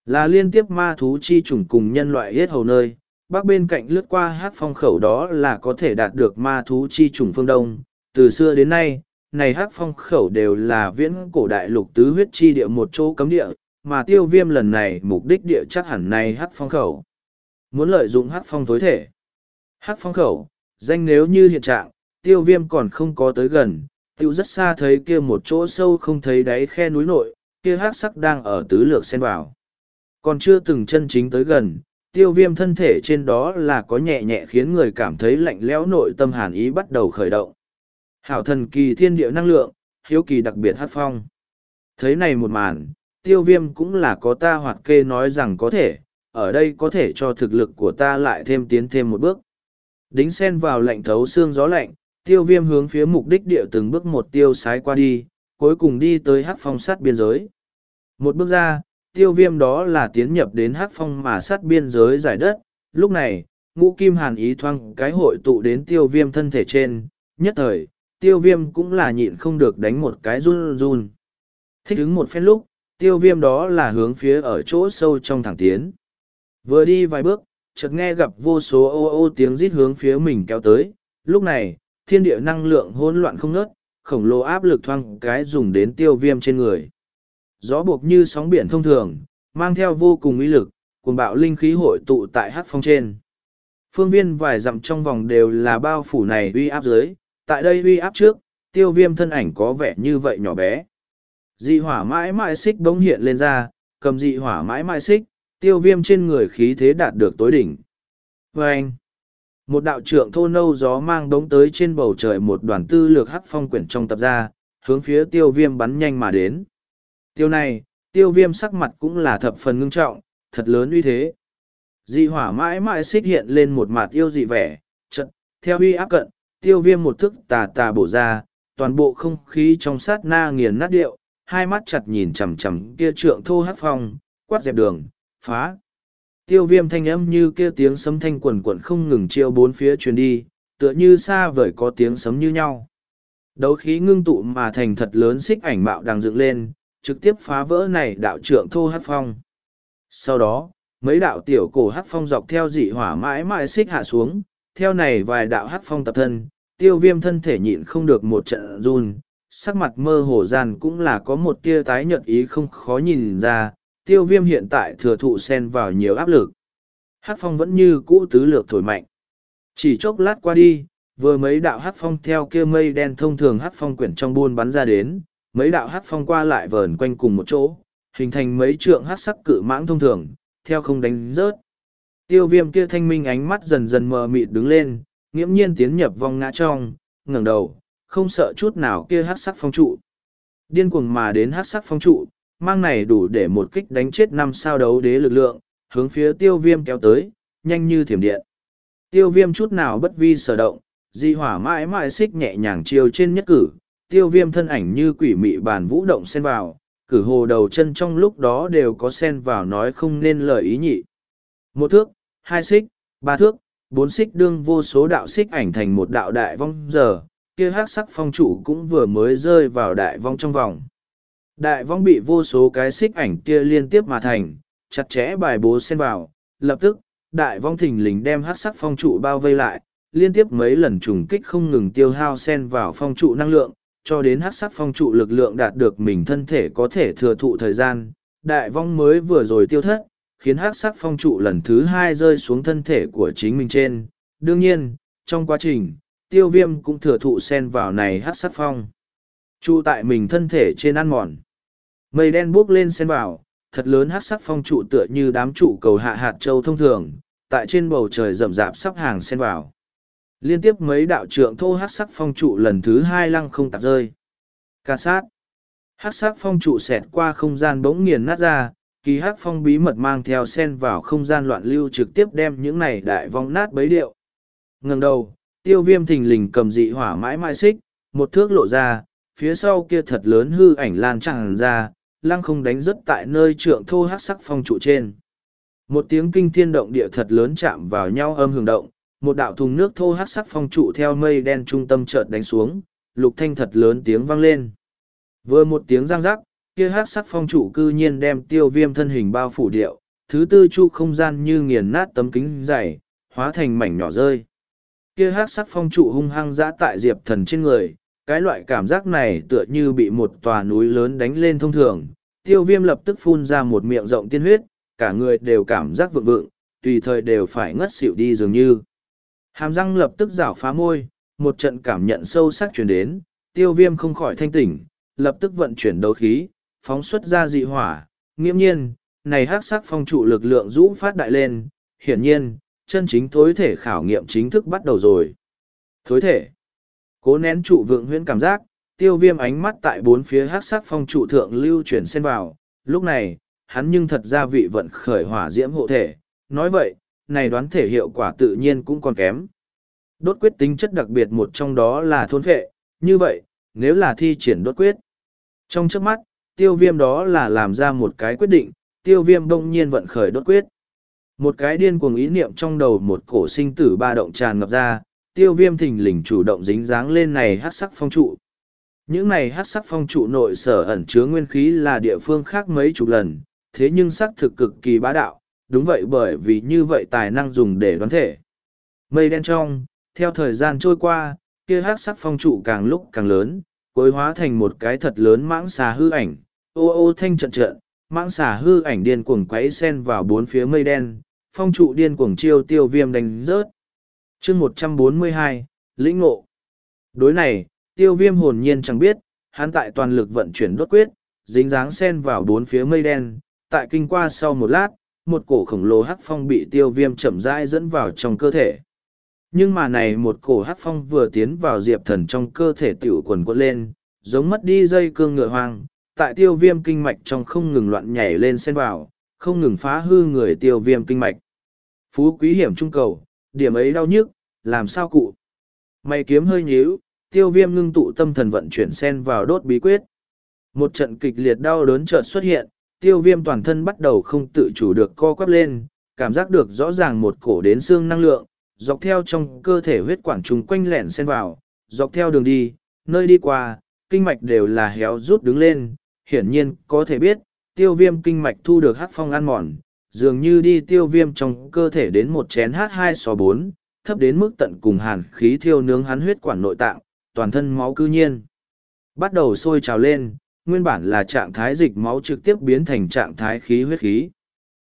Là liên tiếp ma thú chi trùng cùng nhân loại hết hầu nơi, bắc bên cạnh lướt qua hát phong khẩu đó là có thể đạt được ma thú chi trùng phương đông. Từ xưa đến nay, này hát phong khẩu đều là viễn cổ đại lục tứ huyết chi địa một chỗ cấm địa, mà tiêu viêm lần này mục đích địa chắc hẳn này hát phong khẩu. Muốn lợi dụng hát phong tối thể. Hát phong khẩu, danh nếu như hiện trạng, tiêu viêm còn không có tới gần, tiêu rất xa thấy kia một chỗ sâu không thấy đáy khe núi nội, kia hát sắc đang ở tứ lược xen vào. Còn chưa từng chân chính tới gần, tiêu viêm thân thể trên đó là có nhẹ nhẹ khiến người cảm thấy lạnh lẽo nội tâm hàn ý bắt đầu khởi động. Hảo thần kỳ thiên địa năng lượng, hiếu kỳ đặc biệt hát phong. Thấy này một màn, tiêu viêm cũng là có ta hoạt kê nói rằng có thể, ở đây có thể cho thực lực của ta lại thêm tiến thêm một bước. Đính sen vào lạnh thấu xương gió lạnh, tiêu viêm hướng phía mục đích địa từng bước một tiêu sái qua đi, cuối cùng đi tới Hắc phong sát biên giới. Một bước ra, tiêu viêm đó là tiến nhập đến Hắc phong mà sát biên giới giải đất. Lúc này, ngũ kim hàn ý thoang cái hội tụ đến tiêu viêm thân thể trên, nhất thời, tiêu viêm cũng là nhịn không được đánh một cái run run. Thích ứng một phen lúc, tiêu viêm đó là hướng phía ở chỗ sâu trong thẳng tiến. Vừa đi vài bước, chợt nghe gặp vô số ô ô tiếng rít hướng phía mình kéo tới. Lúc này, thiên địa năng lượng hỗn loạn không nớt, khổng lồ áp lực thoang cái dùng đến tiêu viêm trên người. Gió buộc như sóng biển thông thường, mang theo vô cùng uy lực, cuồng bạo linh khí hội tụ tại hát phong trên. Phương viên vài dặm trong vòng đều là bao phủ này uy áp dưới, tại đây uy áp trước, tiêu viêm thân ảnh có vẻ như vậy nhỏ bé. Dị hỏa mãi mãi xích bỗng hiện lên ra, cầm dị hỏa mãi mãi xích, tiêu viêm trên người khí thế đạt được tối đỉnh. Và anh, một đạo trượng thô nâu gió mang đống tới trên bầu trời một đoàn tư lược hắc phong quyển trong tập ra, hướng phía tiêu viêm bắn nhanh mà đến. Tiêu này, tiêu viêm sắc mặt cũng là thập phần ngưng trọng, thật lớn uy thế. Dị hỏa mãi mãi xích hiện lên một mặt yêu dị vẻ, trận, theo uy áp cận, tiêu viêm một thức tà tà bổ ra, toàn bộ không khí trong sát na nghiền nát điệu, hai mắt chặt nhìn chằm chằm kia trượng thô hát phong, quát dẹp đường, phá. Tiêu viêm thanh âm như kia tiếng sấm thanh quần quận không ngừng chiêu bốn phía truyền đi, tựa như xa vời có tiếng sấm như nhau. Đấu khí ngưng tụ mà thành thật lớn xích ảnh mạo đang dựng lên, trực tiếp phá vỡ này đạo trượng thô hát phong. Sau đó, mấy đạo tiểu cổ hát phong dọc theo dị hỏa mãi mãi xích hạ xuống theo này vài đạo hát phong tập thân tiêu viêm thân thể nhịn không được một trận run sắc mặt mơ hồ gian cũng là có một tia tái nhợt ý không khó nhìn ra tiêu viêm hiện tại thừa thụ sen vào nhiều áp lực. Hát phong vẫn như cũ tứ lược thổi mạnh. Chỉ chốc lát qua đi, vừa mấy đạo hát phong theo kia mây đen thông thường hát phong quyển trong buôn bắn ra đến, mấy đạo hát phong qua lại vờn quanh cùng một chỗ, hình thành mấy trượng hắc sắc cự mãng thông thường, theo không đánh rớt. Tiêu viêm kia thanh minh ánh mắt dần dần mờ mịt đứng lên, nghiễm nhiên tiến nhập vong ngã trong, ngẩng đầu, không sợ chút nào kia hắc sắc phong trụ. Điên cuồng mà đến hắc sắc phong trụ mang này đủ để một kích đánh chết năm sao đấu đế lực lượng, hướng phía tiêu viêm kéo tới, nhanh như thiểm điện. Tiêu viêm chút nào bất vi sở động, di hỏa mãi mãi xích nhẹ nhàng chiều trên nhất cử, tiêu viêm thân ảnh như quỷ mị bàn vũ động xen vào, cử hồ đầu chân trong lúc đó đều có xen vào nói không nên lời ý nhị. Một thước, hai xích, ba thước, bốn xích đương vô số đạo xích ảnh thành một đạo đại vong giờ, kia hát sắc phong trụ cũng vừa mới rơi vào đại vong trong vòng đại vong bị vô số cái xích ảnh kia liên tiếp mà thành, chặt chẽ bài bố xen vào, lập tức, đại vong thình lình đem hát sắc phong trụ bao vây lại, liên tiếp mấy lần trùng kích không ngừng tiêu hao xen vào phong trụ năng lượng, cho đến hát sắc phong trụ lực lượng đạt được mình thân thể có thể thừa thụ thời gian, đại vong mới vừa rồi tiêu thất, khiến hát sắc phong trụ lần thứ hai rơi xuống thân thể của chính mình trên. Đương nhiên, trong quá trình, tiêu viêm cũng thừa thụ xen vào này hát sắc phong trụ tại mình thân thể trên ăn mòn mây đen buốc lên xen vào, thật lớn hát sắc phong trụ tựa như đám trụ cầu hạ hạt châu thông thường, tại trên bầu trời rậm rạp sắp hàng xen vào. Liên tiếp mấy đạo trượng thô hát sắc phong trụ lần thứ hai lăng không tạp rơi. Ca sát. Hát sắc phong trụ xẹt qua không gian bỗng nghiền nát ra, kỳ hát phong bí mật mang theo sen vào không gian loạn lưu trực tiếp đem những này đại vong nát bấy điệu. Ngần đầu, tiêu viêm thình lình cầm dị hỏa mãi mãi xích, một thước lộ ra, phía sau kia thật lớn hư ảnh lan tràn ra lăng không đánh rất tại nơi trượng thô hát sắc phong trụ trên. Một tiếng kinh thiên động địa thật lớn chạm vào nhau âm hưởng động, một đạo thùng nước thô hát sắc phong trụ theo mây đen trung tâm chợt đánh xuống, lục thanh thật lớn tiếng vang lên. Vừa một tiếng răng rắc, kia hát sắc phong trụ cư nhiên đem tiêu viêm thân hình bao phủ điệu, thứ tư chu không gian như nghiền nát tấm kính dày, hóa thành mảnh nhỏ rơi. Kia hát sắc phong trụ hung hăng dã tại diệp thần trên người, cái loại cảm giác này tựa như bị một tòa núi lớn đánh lên thông thường tiêu viêm lập tức phun ra một miệng rộng tiên huyết, cả người đều cảm giác vượng vượng, tùy thời đều phải ngất xỉu đi dường như. Hàm răng lập tức rảo phá môi, một trận cảm nhận sâu sắc chuyển đến, tiêu viêm không khỏi thanh tỉnh, lập tức vận chuyển đấu khí, phóng xuất ra dị hỏa. Nghiễm nhiên, này hát sắc phong trụ lực lượng rũ phát đại lên, hiển nhiên, chân chính thối thể khảo nghiệm chính thức bắt đầu rồi. Thối thể. Cố nén trụ vượng huyễn cảm giác tiêu viêm ánh mắt tại bốn phía hát sắc phong trụ thượng lưu chuyển xen vào. Lúc này, hắn nhưng thật ra vị vận khởi hỏa diễm hộ thể. Nói vậy, này đoán thể hiệu quả tự nhiên cũng còn kém. Đốt quyết tính chất đặc biệt một trong đó là thôn vệ như vậy, nếu là thi triển đốt quyết, trong trước mắt, tiêu viêm đó là làm ra một cái quyết định. Tiêu viêm đông nhiên vận khởi đốt quyết. Một cái điên cuồng ý niệm trong đầu một cổ sinh tử ba động tràn ngập ra. Tiêu viêm thình lình chủ động dính dáng lên này hát sắc phong trụ những này hát sắc phong trụ nội sở ẩn chứa nguyên khí là địa phương khác mấy chục lần, thế nhưng sắc thực cực kỳ bá đạo, đúng vậy bởi vì như vậy tài năng dùng để đoán thể. Mây đen trong, theo thời gian trôi qua, kia hát sắc phong trụ càng lúc càng lớn, cuối hóa thành một cái thật lớn mãng xà hư ảnh. Ô ô thanh trận trận, mãng xà hư ảnh điên cuồng quấy sen vào bốn phía mây đen, phong trụ điên cuồng chiêu tiêu viêm đánh rớt. Chương một trăm bốn mươi hai, lĩnh ngộ. Đối này tiêu viêm hồn nhiên chẳng biết, hắn tại toàn lực vận chuyển đốt quyết, dính dáng sen vào bốn phía mây đen. Tại kinh qua sau một lát, một cổ khổng lồ hắc phong bị tiêu viêm chậm rãi dẫn vào trong cơ thể. Nhưng mà này một cổ hắc phong vừa tiến vào diệp thần trong cơ thể tiểu quần quật lên, giống mất đi dây cương ngựa hoang. Tại tiêu viêm kinh mạch trong không ngừng loạn nhảy lên xen vào, không ngừng phá hư người tiêu viêm kinh mạch. Phú quý hiểm trung cầu, điểm ấy đau nhức, làm sao cụ? Mày kiếm hơi nhíu tiêu viêm ngưng tụ tâm thần vận chuyển sen vào đốt bí quyết. Một trận kịch liệt đau đớn chợt xuất hiện tiêu viêm toàn thân bắt đầu không tự chủ được co quắp lên cảm giác được rõ ràng một cổ đến xương năng lượng dọc theo trong cơ thể huyết quản trùng quanh lẹn xen vào, dọc theo đường đi, nơi đi qua, kinh mạch đều là héo rút đứng lên, hiển nhiên có thể biết, tiêu viêm kinh mạch thu được hát phong ăn mòn, dường như đi tiêu viêm trong cơ thể đến một chén h 2 so 4 thấp đến mức tận cùng hàn khí thiêu nướng hắn huyết quản nội tạng, toàn thân máu cư nhiên. Bắt đầu sôi trào lên, nguyên bản là trạng thái dịch máu trực tiếp biến thành trạng thái khí huyết khí.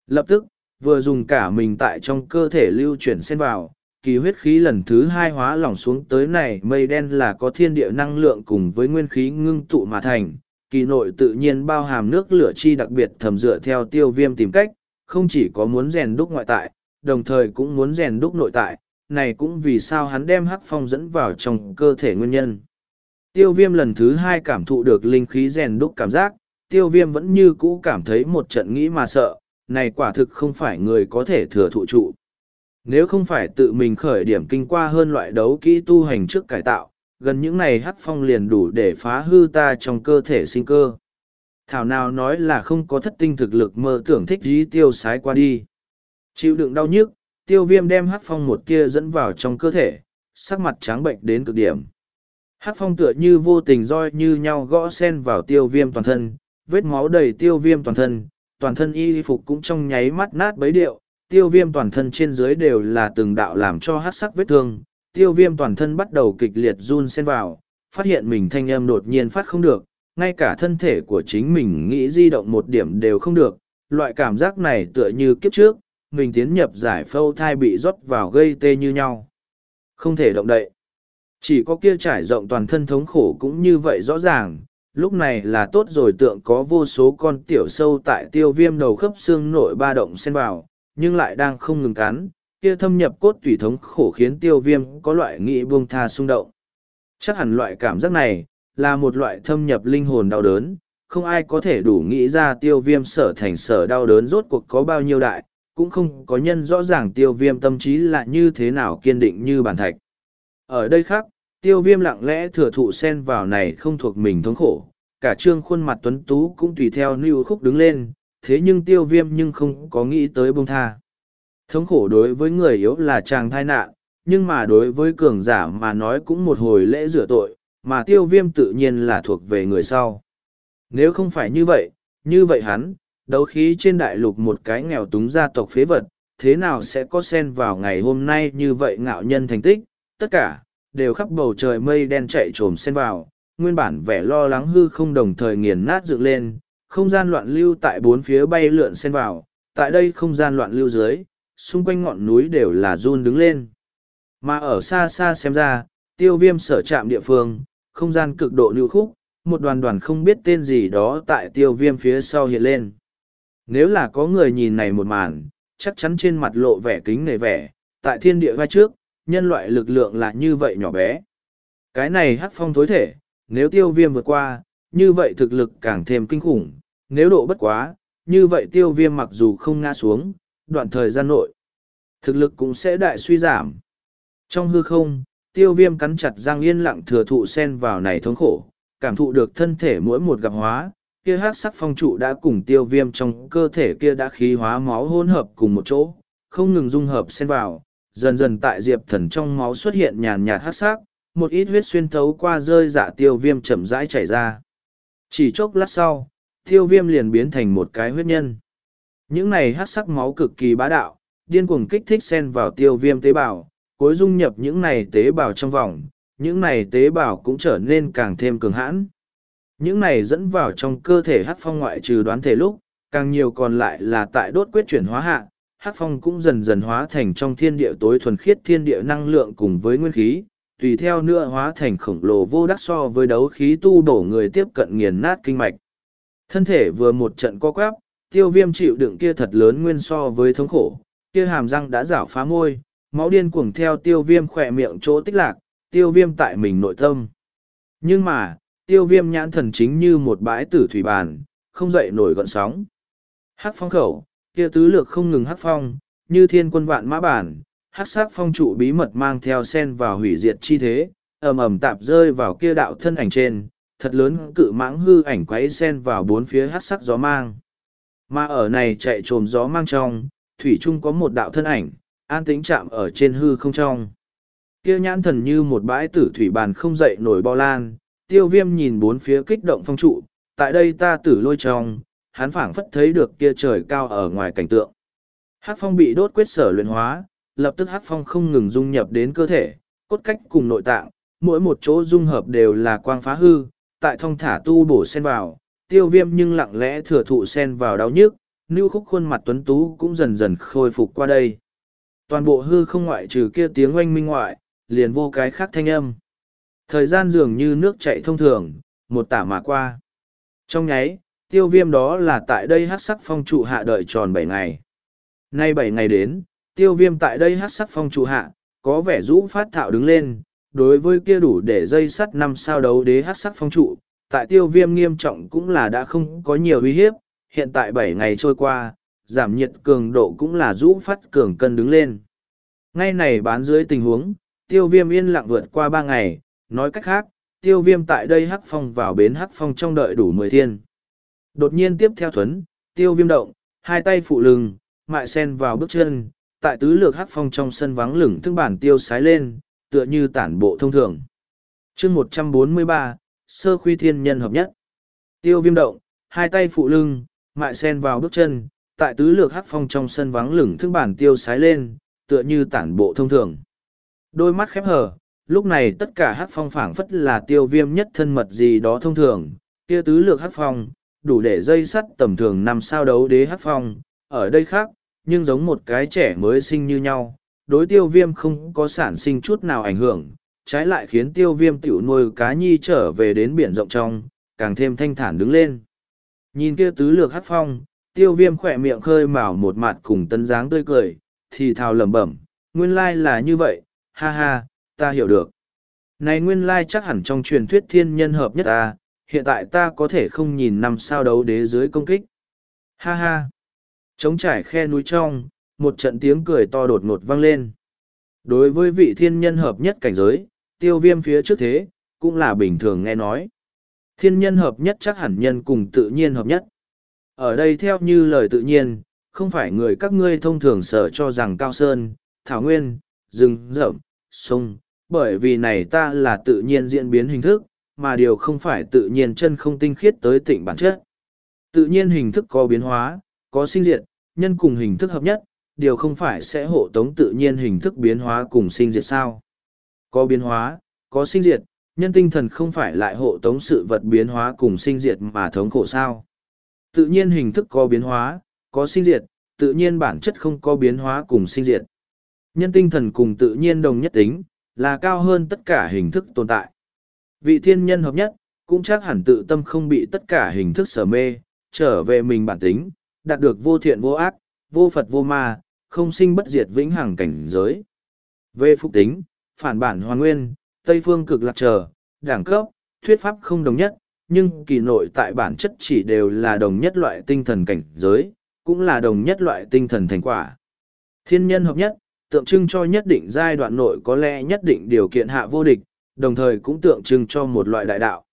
Lập tức, vừa dùng cả mình tại trong cơ thể lưu chuyển xen vào, kỳ huyết khí lần thứ hai hóa lỏng xuống tới này mây đen là có thiên địa năng lượng cùng với nguyên khí ngưng tụ mà thành, kỳ nội tự nhiên bao hàm nước lửa chi đặc biệt thầm dựa theo tiêu viêm tìm cách, không chỉ có muốn rèn đúc ngoại tại, đồng thời cũng muốn rèn đúc nội tại, này cũng vì sao hắn đem hắc phong dẫn vào trong cơ thể nguyên nhân. Tiêu viêm lần thứ hai cảm thụ được linh khí rèn đúc cảm giác, tiêu viêm vẫn như cũ cảm thấy một trận nghĩ mà sợ, này quả thực không phải người có thể thừa thụ trụ. Nếu không phải tự mình khởi điểm kinh qua hơn loại đấu kỹ tu hành trước cải tạo, gần những này hắc phong liền đủ để phá hư ta trong cơ thể sinh cơ. Thảo nào nói là không có thất tinh thực lực mơ tưởng thích dí tiêu sái qua đi. Chịu đựng đau nhức, tiêu viêm đem hắc phong một tia dẫn vào trong cơ thể, sắc mặt trắng bệnh đến cực điểm. Hắc phong tựa như vô tình roi như nhau gõ sen vào tiêu viêm toàn thân, vết máu đầy tiêu viêm toàn thân, toàn thân y phục cũng trong nháy mắt nát bấy điệu, tiêu viêm toàn thân trên dưới đều là từng đạo làm cho hát sắc vết thương, tiêu viêm toàn thân bắt đầu kịch liệt run sen vào, phát hiện mình thanh âm đột nhiên phát không được, ngay cả thân thể của chính mình nghĩ di động một điểm đều không được, loại cảm giác này tựa như kiếp trước, mình tiến nhập giải phâu thai bị rót vào gây tê như nhau. Không thể động đậy. Chỉ có kia trải rộng toàn thân thống khổ cũng như vậy rõ ràng, lúc này là tốt rồi tượng có vô số con tiểu sâu tại tiêu viêm đầu khớp xương nội ba động xen vào, nhưng lại đang không ngừng cắn, kia thâm nhập cốt tủy thống khổ khiến tiêu viêm có loại nghĩ buông tha xung động. Chắc hẳn loại cảm giác này, là một loại thâm nhập linh hồn đau đớn, không ai có thể đủ nghĩ ra tiêu viêm sở thành sở đau đớn rốt cuộc có bao nhiêu đại, cũng không có nhân rõ ràng tiêu viêm tâm trí là như thế nào kiên định như bản thạch. Ở đây khác, tiêu viêm lặng lẽ thừa thụ sen vào này không thuộc mình thống khổ, cả trương khuôn mặt tuấn tú cũng tùy theo lưu khúc đứng lên, thế nhưng tiêu viêm nhưng không có nghĩ tới bông tha. Thống khổ đối với người yếu là chàng thai nạn, nhưng mà đối với cường giả mà nói cũng một hồi lễ rửa tội, mà tiêu viêm tự nhiên là thuộc về người sau. Nếu không phải như vậy, như vậy hắn, đấu khí trên đại lục một cái nghèo túng gia tộc phế vật, thế nào sẽ có sen vào ngày hôm nay như vậy ngạo nhân thành tích, tất cả, đều khắp bầu trời mây đen chạy trồm sen vào, nguyên bản vẻ lo lắng hư không đồng thời nghiền nát dựng lên, không gian loạn lưu tại bốn phía bay lượn xen vào, tại đây không gian loạn lưu dưới, xung quanh ngọn núi đều là run đứng lên. Mà ở xa xa xem ra, tiêu viêm sở trạm địa phương, không gian cực độ lưu khúc, một đoàn đoàn không biết tên gì đó tại tiêu viêm phía sau hiện lên. Nếu là có người nhìn này một màn, chắc chắn trên mặt lộ vẻ kính nề vẻ, tại thiên địa vai trước, nhân loại lực lượng là như vậy nhỏ bé. Cái này hắc phong thối thể, nếu tiêu viêm vượt qua, như vậy thực lực càng thêm kinh khủng, nếu độ bất quá, như vậy tiêu viêm mặc dù không ngã xuống, đoạn thời gian nội, thực lực cũng sẽ đại suy giảm. Trong hư không, tiêu viêm cắn chặt răng yên lặng thừa thụ sen vào này thống khổ, cảm thụ được thân thể mỗi một gặp hóa, kia hát sắc phong trụ đã cùng tiêu viêm trong cơ thể kia đã khí hóa máu hỗn hợp cùng một chỗ, không ngừng dung hợp xen vào, dần dần tại diệp thần trong máu xuất hiện nhàn nhạt hát sắc, một ít huyết xuyên thấu qua rơi dạ tiêu viêm chậm rãi chảy ra. Chỉ chốc lát sau, tiêu viêm liền biến thành một cái huyết nhân. Những này hát sắc máu cực kỳ bá đạo, điên cuồng kích thích xen vào tiêu viêm tế bào, cuối dung nhập những này tế bào trong vòng, những này tế bào cũng trở nên càng thêm cường hãn. Những này dẫn vào trong cơ thể hát phong ngoại trừ đoán thể lúc, càng nhiều còn lại là tại đốt quyết chuyển hóa hạ, hát phong cũng dần dần hóa thành trong thiên địa tối thuần khiết thiên địa năng lượng cùng với nguyên khí, tùy theo nữa hóa thành khổng lồ vô đắc so với đấu khí tu đổ người tiếp cận nghiền nát kinh mạch. Thân thể vừa một trận co quắp, tiêu viêm chịu đựng kia thật lớn nguyên so với thống khổ, kia hàm răng đã rảo phá môi, máu điên cuồng theo tiêu viêm khỏe miệng chỗ tích lạc, tiêu viêm tại mình nội tâm. Nhưng mà, tiêu viêm nhãn thần chính như một bãi tử thủy bàn, không dậy nổi gọn sóng. Hắc phong khẩu, kia tứ lược không ngừng hắc phong, như thiên quân vạn mã bản, hắc sắc phong trụ bí mật mang theo sen vào hủy diệt chi thế, ầm ầm tạp rơi vào kia đạo thân ảnh trên, thật lớn cự mãng hư ảnh quấy sen vào bốn phía hắc sắc gió mang. Mà ở này chạy trồm gió mang trong, thủy trung có một đạo thân ảnh, an tĩnh chạm ở trên hư không trong. Kia nhãn thần như một bãi tử thủy bàn không dậy nổi bao lan, tiêu viêm nhìn bốn phía kích động phong trụ, tại đây ta tử lôi trong, hắn phảng phất thấy được kia trời cao ở ngoài cảnh tượng. Hắc phong bị đốt quyết sở luyện hóa, lập tức hắc phong không ngừng dung nhập đến cơ thể, cốt cách cùng nội tạng, mỗi một chỗ dung hợp đều là quang phá hư, tại thông thả tu bổ sen vào, tiêu viêm nhưng lặng lẽ thừa thụ sen vào đau nhức, lưu khúc khuôn mặt tuấn tú cũng dần dần khôi phục qua đây. Toàn bộ hư không ngoại trừ kia tiếng oanh minh ngoại, liền vô cái khác thanh âm. Thời gian dường như nước chạy thông thường, một tả mà qua. Trong nháy, tiêu viêm đó là tại đây hát sắc phong trụ hạ đợi tròn bảy ngày. Nay bảy ngày đến, tiêu viêm tại đây hát sắc phong trụ hạ, có vẻ rũ phát thạo đứng lên, đối với kia đủ để dây sắt năm sao đấu đế hát sắc phong trụ, tại tiêu viêm nghiêm trọng cũng là đã không có nhiều uy hiếp, hiện tại bảy ngày trôi qua, giảm nhiệt cường độ cũng là rũ phát cường cân đứng lên. Ngay này bán dưới tình huống, tiêu viêm yên lặng vượt qua ba ngày, nói cách khác, tiêu viêm tại đây hắc phong vào bến hắc phong trong đợi đủ mười thiên. Đột nhiên tiếp theo thuấn, tiêu viêm động, hai tay phụ lưng, mại sen vào bước chân, tại tứ lược hắc phong trong sân vắng lửng thương bản tiêu sái lên, tựa như tản bộ thông thường. chương một trăm bốn mươi ba sơ khuy thiên nhân hợp nhất. Tiêu viêm động, hai tay phụ lưng, mại sen vào bước chân, tại tứ lược hắc phong trong sân vắng lửng thương bản tiêu sái lên, tựa như tản bộ thông thường. Đôi mắt khép hờ, lúc này tất cả hát phong phảng phất là tiêu viêm nhất thân mật gì đó thông thường, kia tứ lược hát phong, đủ để dây sắt tầm thường nằm sao đấu đế hát phong, ở đây khác, nhưng giống một cái trẻ mới sinh như nhau, đối tiêu viêm không có sản sinh chút nào ảnh hưởng, trái lại khiến tiêu viêm tiểu nuôi cá nhi trở về đến biển rộng trong, càng thêm thanh thản đứng lên. Nhìn kia tứ lược hát phong, tiêu viêm khỏe miệng khơi mào một mặt cùng tân dáng tươi cười, thì thào lẩm bẩm, nguyên lai là như vậy, ha ha, ta hiểu được. Này nguyên lai chắc hẳn trong truyền thuyết thiên nhân hợp nhất ta, hiện tại ta có thể không nhìn năm sao đấu đế dưới công kích. Ha ha. Trống trải khe núi trong, một trận tiếng cười to đột ngột vang lên. Đối với vị thiên nhân hợp nhất cảnh giới, tiêu viêm phía trước thế, cũng là bình thường nghe nói. Thiên nhân hợp nhất chắc hẳn nhân cùng tự nhiên hợp nhất. Ở đây theo như lời tự nhiên, không phải người các ngươi thông thường sợ cho rằng cao sơn, thảo nguyên, rừng rậm, sông, bởi vì này ta là tự nhiên diễn biến hình thức, mà điều không phải tự nhiên chân không tinh khiết tới tịnh bản chất. Tự nhiên hình thức có biến hóa, có sinh diệt, nhân cùng hình thức hợp nhất, điều không phải sẽ hộ tống tự nhiên hình thức biến hóa cùng sinh diệt sao. Có biến hóa, có sinh diệt, nhân tinh thần không phải lại hộ tống sự vật biến hóa cùng sinh diệt mà thống khổ sao. Tự nhiên hình thức có biến hóa, có sinh diệt, tự nhiên bản chất không có biến hóa cùng sinh diệt. Nhân tinh thần cùng tự nhiên đồng nhất tính, là cao hơn tất cả hình thức tồn tại. Vị thiên nhân hợp nhất, cũng chắc hẳn tự tâm không bị tất cả hình thức sở mê, trở về mình bản tính, đạt được vô thiện vô ác, vô Phật vô ma, không sinh bất diệt vĩnh hằng cảnh giới. Về phúc tính, phản bản hoàn nguyên, Tây phương cực lạc trở, đẳng cấp, thuyết pháp không đồng nhất, nhưng kỳ nội tại bản chất chỉ đều là đồng nhất loại tinh thần cảnh giới, cũng là đồng nhất loại tinh thần thành quả. Thiên nhân hợp nhất, tượng trưng cho nhất định giai đoạn nội có lẽ nhất định điều kiện hạ vô địch, đồng thời cũng tượng trưng cho một loại đại đạo.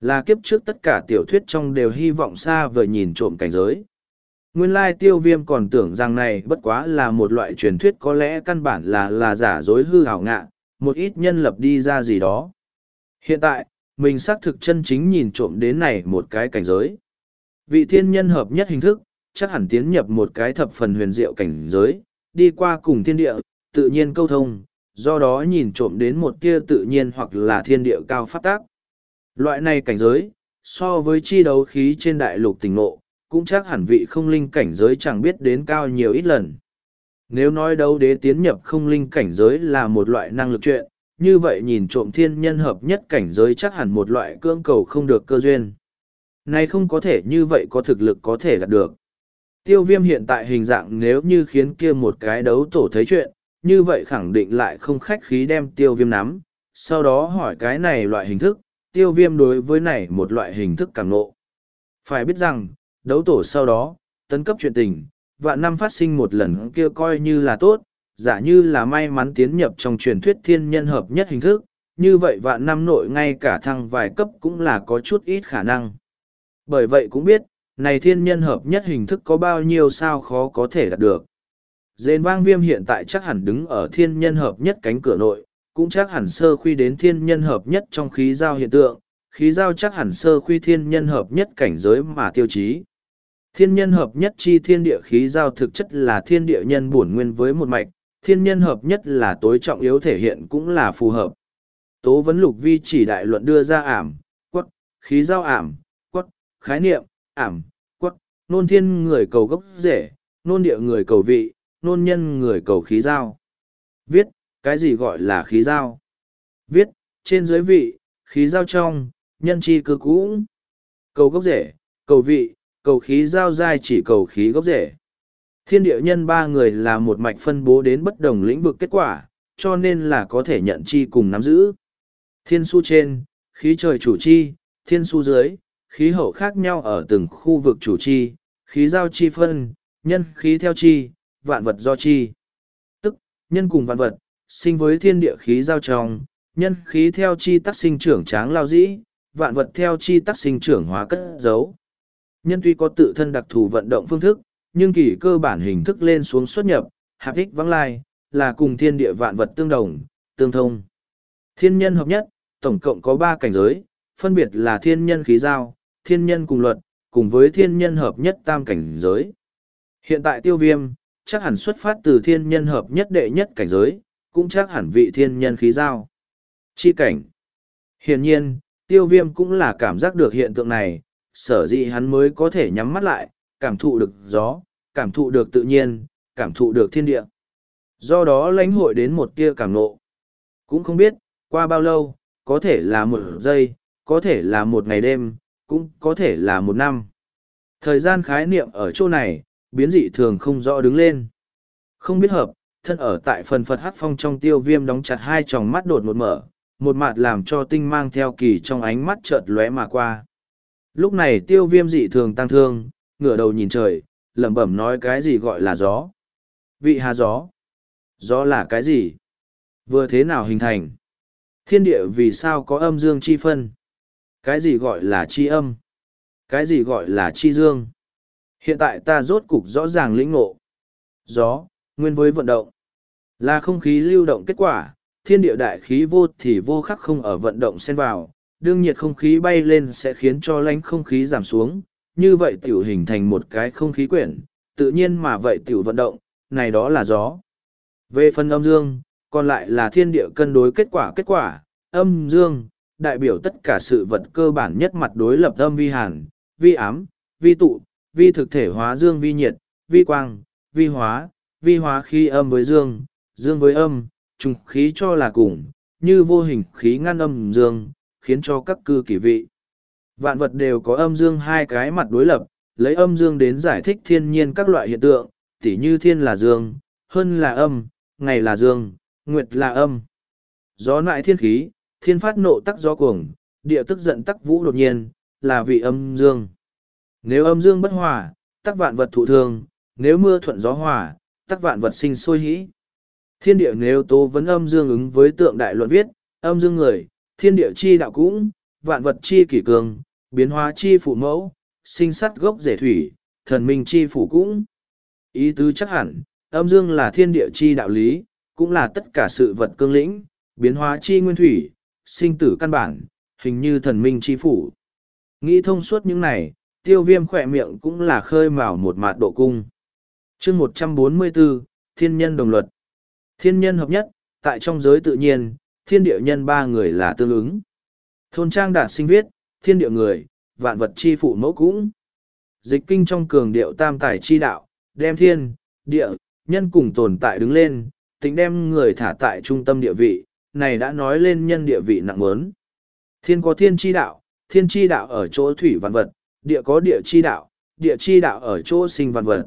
Là kiếp trước tất cả tiểu thuyết trong đều hy vọng xa vời nhìn trộm cảnh giới. Nguyên lai tiêu viêm còn tưởng rằng này bất quá là một loại truyền thuyết có lẽ căn bản là là giả dối hư hảo ngạ, một ít nhân lập đi ra gì đó. Hiện tại, mình xác thực chân chính nhìn trộm đến này một cái cảnh giới. Vị thiên nhân hợp nhất hình thức, chắc hẳn tiến nhập một cái thập phần huyền diệu cảnh giới, đi qua cùng thiên địa, tự nhiên câu thông, do đó nhìn trộm đến một tia tự nhiên hoặc là thiên địa cao phát tác. Loại này cảnh giới, so với chi đấu khí trên đại lục tình ngộ, cũng chắc hẳn vị không linh cảnh giới chẳng biết đến cao nhiều ít lần. Nếu nói đấu đế tiến nhập không linh cảnh giới là một loại năng lực chuyện, như vậy nhìn trộm thiên nhân hợp nhất cảnh giới chắc hẳn một loại cưỡng cầu không được cơ duyên. Này không có thể như vậy có thực lực có thể đạt được. Tiêu viêm hiện tại hình dạng nếu như khiến kia một cái đấu tổ thấy chuyện, như vậy khẳng định lại không khách khí đem tiêu viêm nắm, sau đó hỏi cái này loại hình thức, tiêu viêm đối với này một loại hình thức càng nộ. Phải biết rằng, đấu tổ sau đó, tấn cấp chuyện tình, vạn năm phát sinh một lần kia coi như là tốt, giả như là may mắn tiến nhập trong truyền thuyết thiên nhân hợp nhất hình thức, như vậy vạn năm nội ngay cả thăng vài cấp cũng là có chút ít khả năng. Bởi vậy cũng biết, này thiên nhân hợp nhất hình thức có bao nhiêu sao khó có thể đạt được. Dền vang viêm hiện tại chắc hẳn đứng ở thiên nhân hợp nhất cánh cửa nội, cũng chắc hẳn sơ khuy đến thiên nhân hợp nhất trong khí giao hiện tượng, khí giao chắc hẳn sơ khuy thiên nhân hợp nhất cảnh giới mà tiêu chí. Thiên nhân hợp nhất chi thiên địa khí giao thực chất là thiên địa nhân bổn nguyên với một mạch, thiên nhân hợp nhất là tối trọng yếu thể hiện cũng là phù hợp. Tố vấn lục vi chỉ đại luận đưa ra ảm, quất, khí giao ảm, quất, khái niệm, ảm, nôn thiên người cầu gốc rễ, nôn địa người cầu vị, nôn nhân người cầu khí giao. Viết, cái gì gọi là khí giao? Viết, trên dưới vị, khí giao trong, nhân chi cư cũ. Cầu gốc rễ, cầu vị, cầu khí giao dai chỉ cầu khí gốc rễ. Thiên địa nhân ba người là một mạch phân bố đến bất đồng lĩnh vực kết quả, cho nên là có thể nhận chi cùng nắm giữ. Thiên su trên, khí trời chủ chi, thiên su dưới, khí hậu khác nhau ở từng khu vực chủ chi, khí giao chi phân, nhân khí theo chi, vạn vật do chi. Tức, nhân cùng vạn vật, sinh với thiên địa khí giao trong, nhân khí theo chi tác sinh trưởng tráng lao dĩ, vạn vật theo chi tác sinh trưởng hóa cất giấu. Nhân tuy có tự thân đặc thù vận động phương thức, nhưng kỳ cơ bản hình thức lên xuống xuất nhập, hạp ích vắng lai, là cùng thiên địa vạn vật tương đồng, tương thông. Thiên nhân hợp nhất, tổng cộng có ba cảnh giới, phân biệt là thiên nhân khí giao, thiên nhân cùng luật, cùng với thiên nhân hợp nhất tam cảnh giới. Hiện tại tiêu viêm, chắc hẳn xuất phát từ thiên nhân hợp nhất đệ nhất cảnh giới, cũng chắc hẳn vị thiên nhân khí giao. Chi cảnh. Hiển nhiên, tiêu viêm cũng là cảm giác được hiện tượng này, sở dĩ hắn mới có thể nhắm mắt lại, cảm thụ được gió, cảm thụ được tự nhiên, cảm thụ được thiên địa. Do đó lãnh hội đến một tia cảm nộ. Cũng không biết, qua bao lâu, có thể là một giây, có thể là một ngày đêm, cũng có thể là một năm. Thời gian khái niệm ở chỗ này, biến dị thường không rõ đứng lên. Không biết hợp, thân ở tại phần Phật Hắc phong trong tiêu viêm đóng chặt hai tròng mắt đột một mở, một mặt làm cho tinh mang theo kỳ trong ánh mắt chợt lóe mà qua. Lúc này tiêu viêm dị thường tăng thương, ngửa đầu nhìn trời, lẩm bẩm nói cái gì gọi là gió. Vị hà gió. Gió là cái gì? Vừa thế nào hình thành? Thiên địa vì sao có âm dương chi phân? Cái gì gọi là chi âm? Cái gì gọi là chi dương? Hiện tại ta rốt cục rõ ràng lĩnh ngộ. Gió, nguyên với vận động. Là không khí lưu động kết quả, thiên địa đại khí vô thì vô khắc không ở vận động xen vào, đương nhiệt không khí bay lên sẽ khiến cho lánh không khí giảm xuống, như vậy tiểu hình thành một cái không khí quyển, tự nhiên mà vậy tiểu vận động, này đó là gió. Về phần âm dương, còn lại là thiên địa cân đối kết quả kết quả, âm dương, đại biểu tất cả sự vật cơ bản nhất mặt đối lập âm vi hàn, vi ám, vi tụ, vi thực thể hóa dương vi nhiệt, vi quang, vi hóa, vi hóa khi âm với dương, dương với âm, trùng khí cho là cùng, như vô hình khí ngăn âm dương, khiến cho các cư kỳ vị. Vạn vật đều có âm dương hai cái mặt đối lập, lấy âm dương đến giải thích thiên nhiên các loại hiện tượng, tỉ như thiên là dương, hơn là âm, ngày là dương, nguyệt là âm. Gió nại thiên khí, thiên phát nộ tắc gió cuồng, địa tức giận tắc vũ đột nhiên, là vị âm dương. Nếu âm dương bất hòa, tắc vạn vật thụ thương, nếu mưa thuận gió hòa, tắc vạn vật sinh sôi hĩ. Thiên địa nếu tố vấn âm dương ứng với tượng đại luận viết, âm dương người, thiên địa chi đạo cũng, vạn vật chi kỷ cường, biến hóa chi phụ mẫu, sinh sắt gốc rể thủy, thần minh chi phủ cũng. Ý tứ chắc hẳn, âm dương là thiên địa chi đạo lý, cũng là tất cả sự vật cương lĩnh, biến hóa chi nguyên thủy, sinh tử căn bản, hình như thần minh chi phủ. Nghĩ thông suốt những này, tiêu viêm khỏe miệng cũng là khơi mào một mạt độ cung. chương một trăm bốn mươi bốn Thiên nhân đồng luật. Thiên nhân hợp nhất, tại trong giới tự nhiên, thiên địa nhân ba người là tương ứng. Thôn trang đạt sinh viết, thiên địa người, vạn vật chi phụ mẫu cũng. Dịch kinh trong cường điệu tam tài chi đạo, đem thiên, địa, nhân cùng tồn tại đứng lên, tính đem người thả tại trung tâm địa vị, này đã nói lên nhân địa vị nặng mớn. Thiên có thiên chi đạo, thiên chi đạo ở chỗ thủy văn vật, địa có địa chi đạo, địa chi đạo ở chỗ sinh văn vật.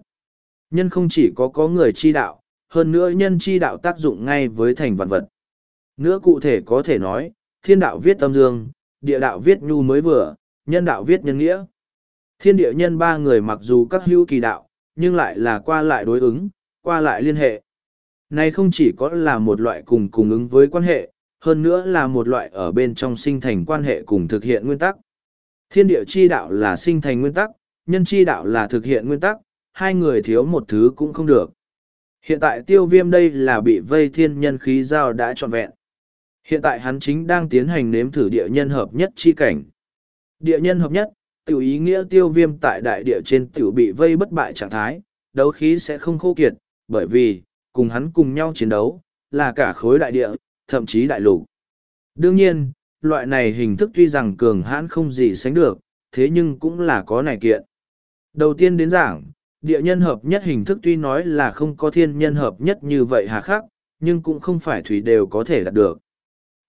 Nhân không chỉ có có người chi đạo, hơn nữa nhân chi đạo tác dụng ngay với thành văn vật. Nữa cụ thể có thể nói, thiên đạo viết tâm dương, địa đạo viết nhu mới vừa, nhân đạo viết nhân nghĩa. Thiên địa nhân ba người mặc dù các hữu kỳ đạo, nhưng lại là qua lại đối ứng, qua lại liên hệ. Này không chỉ có là một loại cùng cùng ứng với quan hệ, hơn nữa là một loại ở bên trong sinh thành quan hệ cùng thực hiện nguyên tắc. Thiên địa chi đạo là sinh thành nguyên tắc, nhân chi đạo là thực hiện nguyên tắc, hai người thiếu một thứ cũng không được. Hiện tại tiêu viêm đây là bị vây thiên nhân khí giao đã trọn vẹn. Hiện tại hắn chính đang tiến hành nếm thử địa nhân hợp nhất chi cảnh. Địa nhân hợp nhất, tiểu ý nghĩa tiêu viêm tại đại địa trên tiểu bị vây bất bại trạng thái, đấu khí sẽ không khô kiệt, bởi vì, cùng hắn cùng nhau chiến đấu, là cả khối đại địa, thậm chí đại lục. Đương nhiên, loại này hình thức tuy rằng cường hãn không gì sánh được, thế nhưng cũng là có này kiện. Đầu tiên đến giảng, địa nhân hợp nhất hình thức tuy nói là không có thiên nhân hợp nhất như vậy hà khắc, nhưng cũng không phải thủy đều có thể đạt được.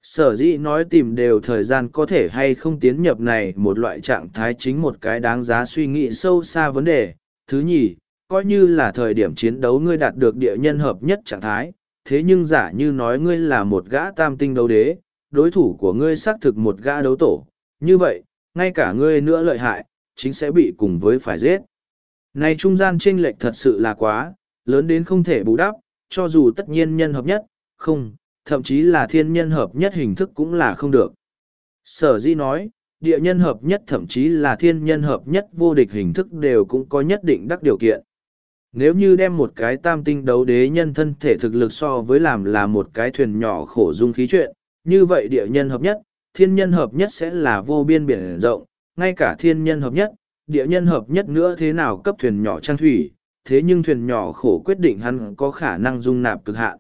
Sở dĩ nói tìm đều thời gian có thể hay không tiến nhập này một loại trạng thái chính một cái đáng giá suy nghĩ sâu xa vấn đề. Thứ nhì, coi như là thời điểm chiến đấu ngươi đạt được địa nhân hợp nhất trạng thái, thế nhưng giả như nói ngươi là một gã tam tinh đấu đế, đối thủ của ngươi xác thực một gã đấu tổ, như vậy, ngay cả ngươi nữa lợi hại, chính sẽ bị cùng với phải giết. Này trung gian chênh lệch thật sự là quá, lớn đến không thể bù đắp, cho dù tất nhiên nhân hợp nhất, không, thậm chí là thiên nhân hợp nhất hình thức cũng là không được. Sở dĩ nói, địa nhân hợp nhất thậm chí là thiên nhân hợp nhất vô địch hình thức đều cũng có nhất định đắc điều kiện. Nếu như đem một cái tam tinh đấu đế nhân thân thể thực lực so với làm là một cái thuyền nhỏ khổ dung khí chuyện, như vậy địa nhân hợp nhất, thiên nhân hợp nhất sẽ là vô biên biển rộng, ngay cả thiên nhân hợp nhất, địa nhân hợp nhất nữa thế nào cấp thuyền nhỏ trang thủy, thế nhưng thuyền nhỏ khổ quyết định hắn có khả năng dung nạp cực hạn.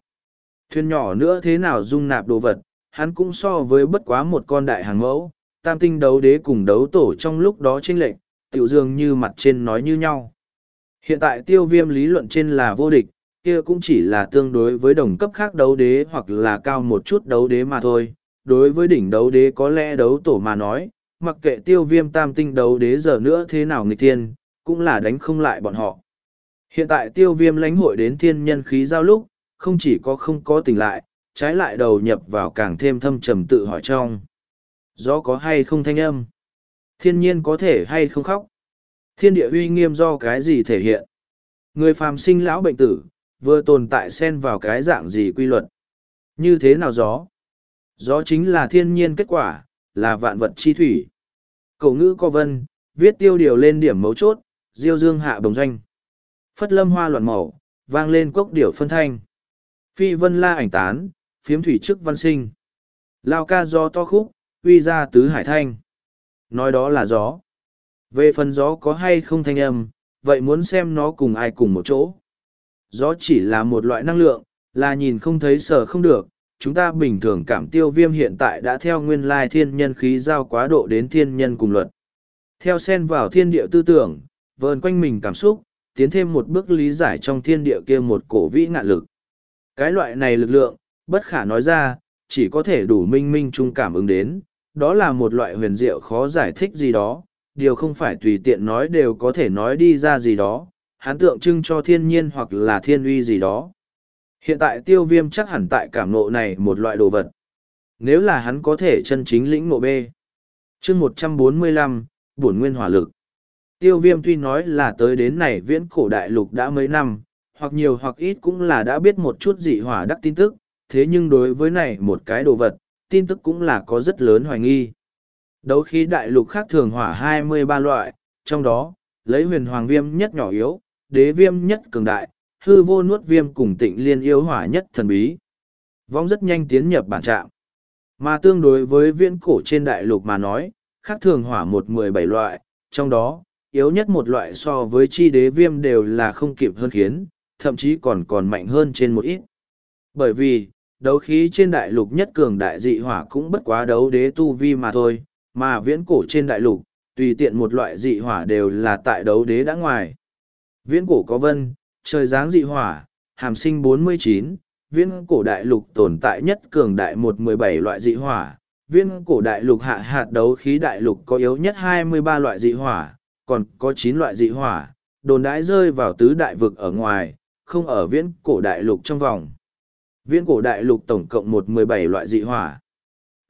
Thuyền nhỏ nữa thế nào dung nạp đồ vật, hắn cũng so với bất quá một con đại hàng mẫu, tam tinh đấu đế cùng đấu tổ trong lúc đó chênh lệch, tiểu dường như mặt trên nói như nhau. Hiện tại tiêu viêm lý luận trên là vô địch, kia cũng chỉ là tương đối với đồng cấp khác đấu đế hoặc là cao một chút đấu đế mà thôi. Đối với đỉnh đấu đế có lẽ đấu tổ mà nói, mặc kệ tiêu viêm tam tinh đấu đế giờ nữa thế nào nghịch thiên, cũng là đánh không lại bọn họ. Hiện tại tiêu viêm lãnh hội đến thiên nhân khí giao lúc, không chỉ có không có tỉnh lại, trái lại đầu nhập vào càng thêm thâm trầm tự hỏi trong. Gió có hay không thanh âm? Thiên nhiên có thể hay không khóc? Thiên địa uy nghiêm do cái gì thể hiện? Người phàm sinh lão bệnh tử, vừa tồn tại xen vào cái dạng gì quy luật? Như thế nào gió? Gió chính là thiên nhiên kết quả, là vạn vật chi thủy. Cầu ngữ co vân, viết tiêu điều lên điểm mấu chốt, diêu dương hạ đồng doanh. Phất lâm hoa loạn màu, vang lên cốc điểu phân thanh. Phi vân la ảnh tán, phiếm thủy chức văn sinh. Lao ca do to khúc, uy ra tứ hải thanh. Nói đó là gió. Về phần gió có hay không thanh âm, vậy muốn xem nó cùng ai cùng một chỗ. Gió chỉ là một loại năng lượng, là nhìn không thấy sở không được. Chúng ta bình thường cảm tiêu viêm hiện tại đã theo nguyên lai thiên nhân khí giao quá độ đến thiên nhân cùng luật. Theo sen vào thiên địa tư tưởng, vờn quanh mình cảm xúc, tiến thêm một bước lý giải trong thiên địa kia một cổ vĩ ngạn lực. Cái loại này lực lượng, bất khả nói ra, chỉ có thể đủ minh minh chung cảm ứng đến, đó là một loại huyền diệu khó giải thích gì đó, điều không phải tùy tiện nói đều có thể nói đi ra gì đó, hắn tượng trưng cho thiên nhiên hoặc là thiên uy gì đó. Hiện tại tiêu viêm chắc hẳn tại cảm nộ này một loại đồ vật. Nếu là hắn có thể chân chính lĩnh ngộ B. chương một trăm bốn mươi lăm bổn nguyên hỏa lực. Tiêu viêm tuy nói là tới đến này viễn cổ đại lục đã mấy năm, hoặc nhiều hoặc ít cũng là đã biết một chút dị hỏa đắc tin tức, thế nhưng đối với này một cái đồ vật, tin tức cũng là có rất lớn hoài nghi. Đấu khí đại lục khác thường hỏa 23 loại, trong đó, lấy huyền hoàng viêm nhất nhỏ yếu, đế viêm nhất cường đại, hư vô nuốt viêm cùng tịnh liên yếu hỏa nhất thần bí. Vong rất nhanh tiến nhập bản trạng. Mà tương đối với viễn cổ trên đại lục mà nói, khác thường hỏa một mười bảy loại, trong đó, yếu nhất một loại so với chi đế viêm đều là không kịp hơn khiến, thậm chí còn còn mạnh hơn trên một ít. Bởi vì, đấu khí trên đại lục nhất cường đại dị hỏa cũng bất quá đấu đế tu vi mà thôi, mà viễn cổ trên đại lục, tùy tiện một loại dị hỏa đều là tại đấu đế đã ngoài. Viễn cổ có vân, trời dáng dị hỏa, hàm sinh 49, viễn cổ đại lục tồn tại nhất cường đại 117 loại dị hỏa, viễn cổ đại lục hạ hạt đấu khí đại lục có yếu nhất 23 loại dị hỏa, còn có 9 loại dị hỏa, đồn đãi rơi vào tứ đại vực ở ngoài, không ở viễn cổ đại lục trong vòng. Viễn cổ đại lục tổng cộng một mười bảy loại dị hỏa.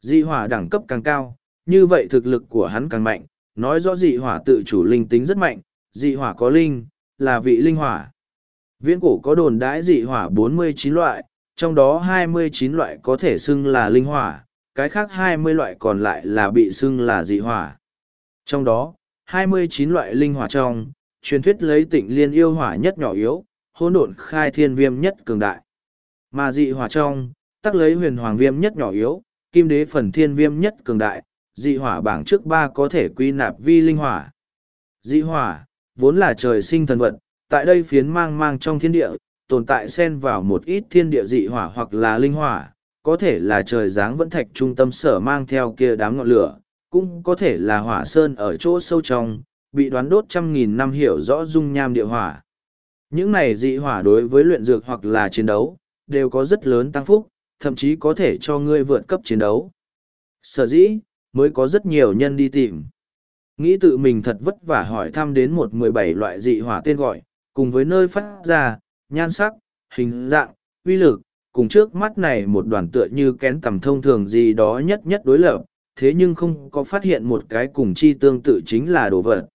Dị hỏa đẳng cấp càng cao, như vậy thực lực của hắn càng mạnh, nói rõ dị hỏa tự chủ linh tính rất mạnh, dị hỏa có linh, là vị linh hỏa. Viễn cổ có đồn đãi dị hỏa bốn mươi chín loại, trong đó hai mươi chín loại có thể xưng là linh hỏa, cái khác hai mươi loại còn lại là bị xưng là dị hỏa. Trong đó, hai mươi chín loại linh hỏa trong, truyền thuyết lấy tịnh liên yêu hỏa nhất nhỏ yếu, hỗn độn khai thiên viêm nhất cường đại. Mà dị hỏa trong, tắc lấy huyền hoàng viêm nhất nhỏ yếu, kim đế phần thiên viêm nhất cường đại, dị hỏa bảng trước ba có thể quy nạp vi linh hỏa. Dị hỏa, vốn là trời sinh thần vật, tại đây phiến mang mang trong thiên địa, tồn tại xen vào một ít thiên địa dị hỏa hoặc là linh hỏa, có thể là trời giáng vẫn thạch trung tâm sở mang theo kia đám ngọn lửa, cũng có thể là hỏa sơn ở chỗ sâu trong, bị đoán đốt trăm nghìn năm hiểu rõ dung nham địa hỏa. Những này dị hỏa đối với luyện dược hoặc là chiến đấu, đều có rất lớn tăng phúc, thậm chí có thể cho ngươi vượt cấp chiến đấu. Sở dĩ, mới có rất nhiều nhân đi tìm. Nghĩ tự mình thật vất vả hỏi thăm đến một mười bảy loại dị hỏa tên gọi, cùng với nơi phát ra, nhan sắc, hình dạng, uy lực, cùng trước mắt này một đoàn tựa như kén tầm thông thường gì đó nhất nhất đối lập, thế nhưng không có phát hiện một cái cùng chi tương tự chính là đồ vật.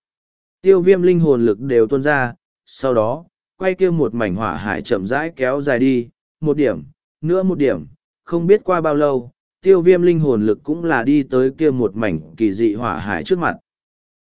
Tiêu viêm linh hồn lực đều tuôn ra, sau đó, quay kia một mảnh hỏa hải chậm rãi kéo dài đi, một điểm, nữa một điểm, không biết qua bao lâu, tiêu viêm linh hồn lực cũng là đi tới kia một mảnh kỳ dị hỏa hải trước mặt.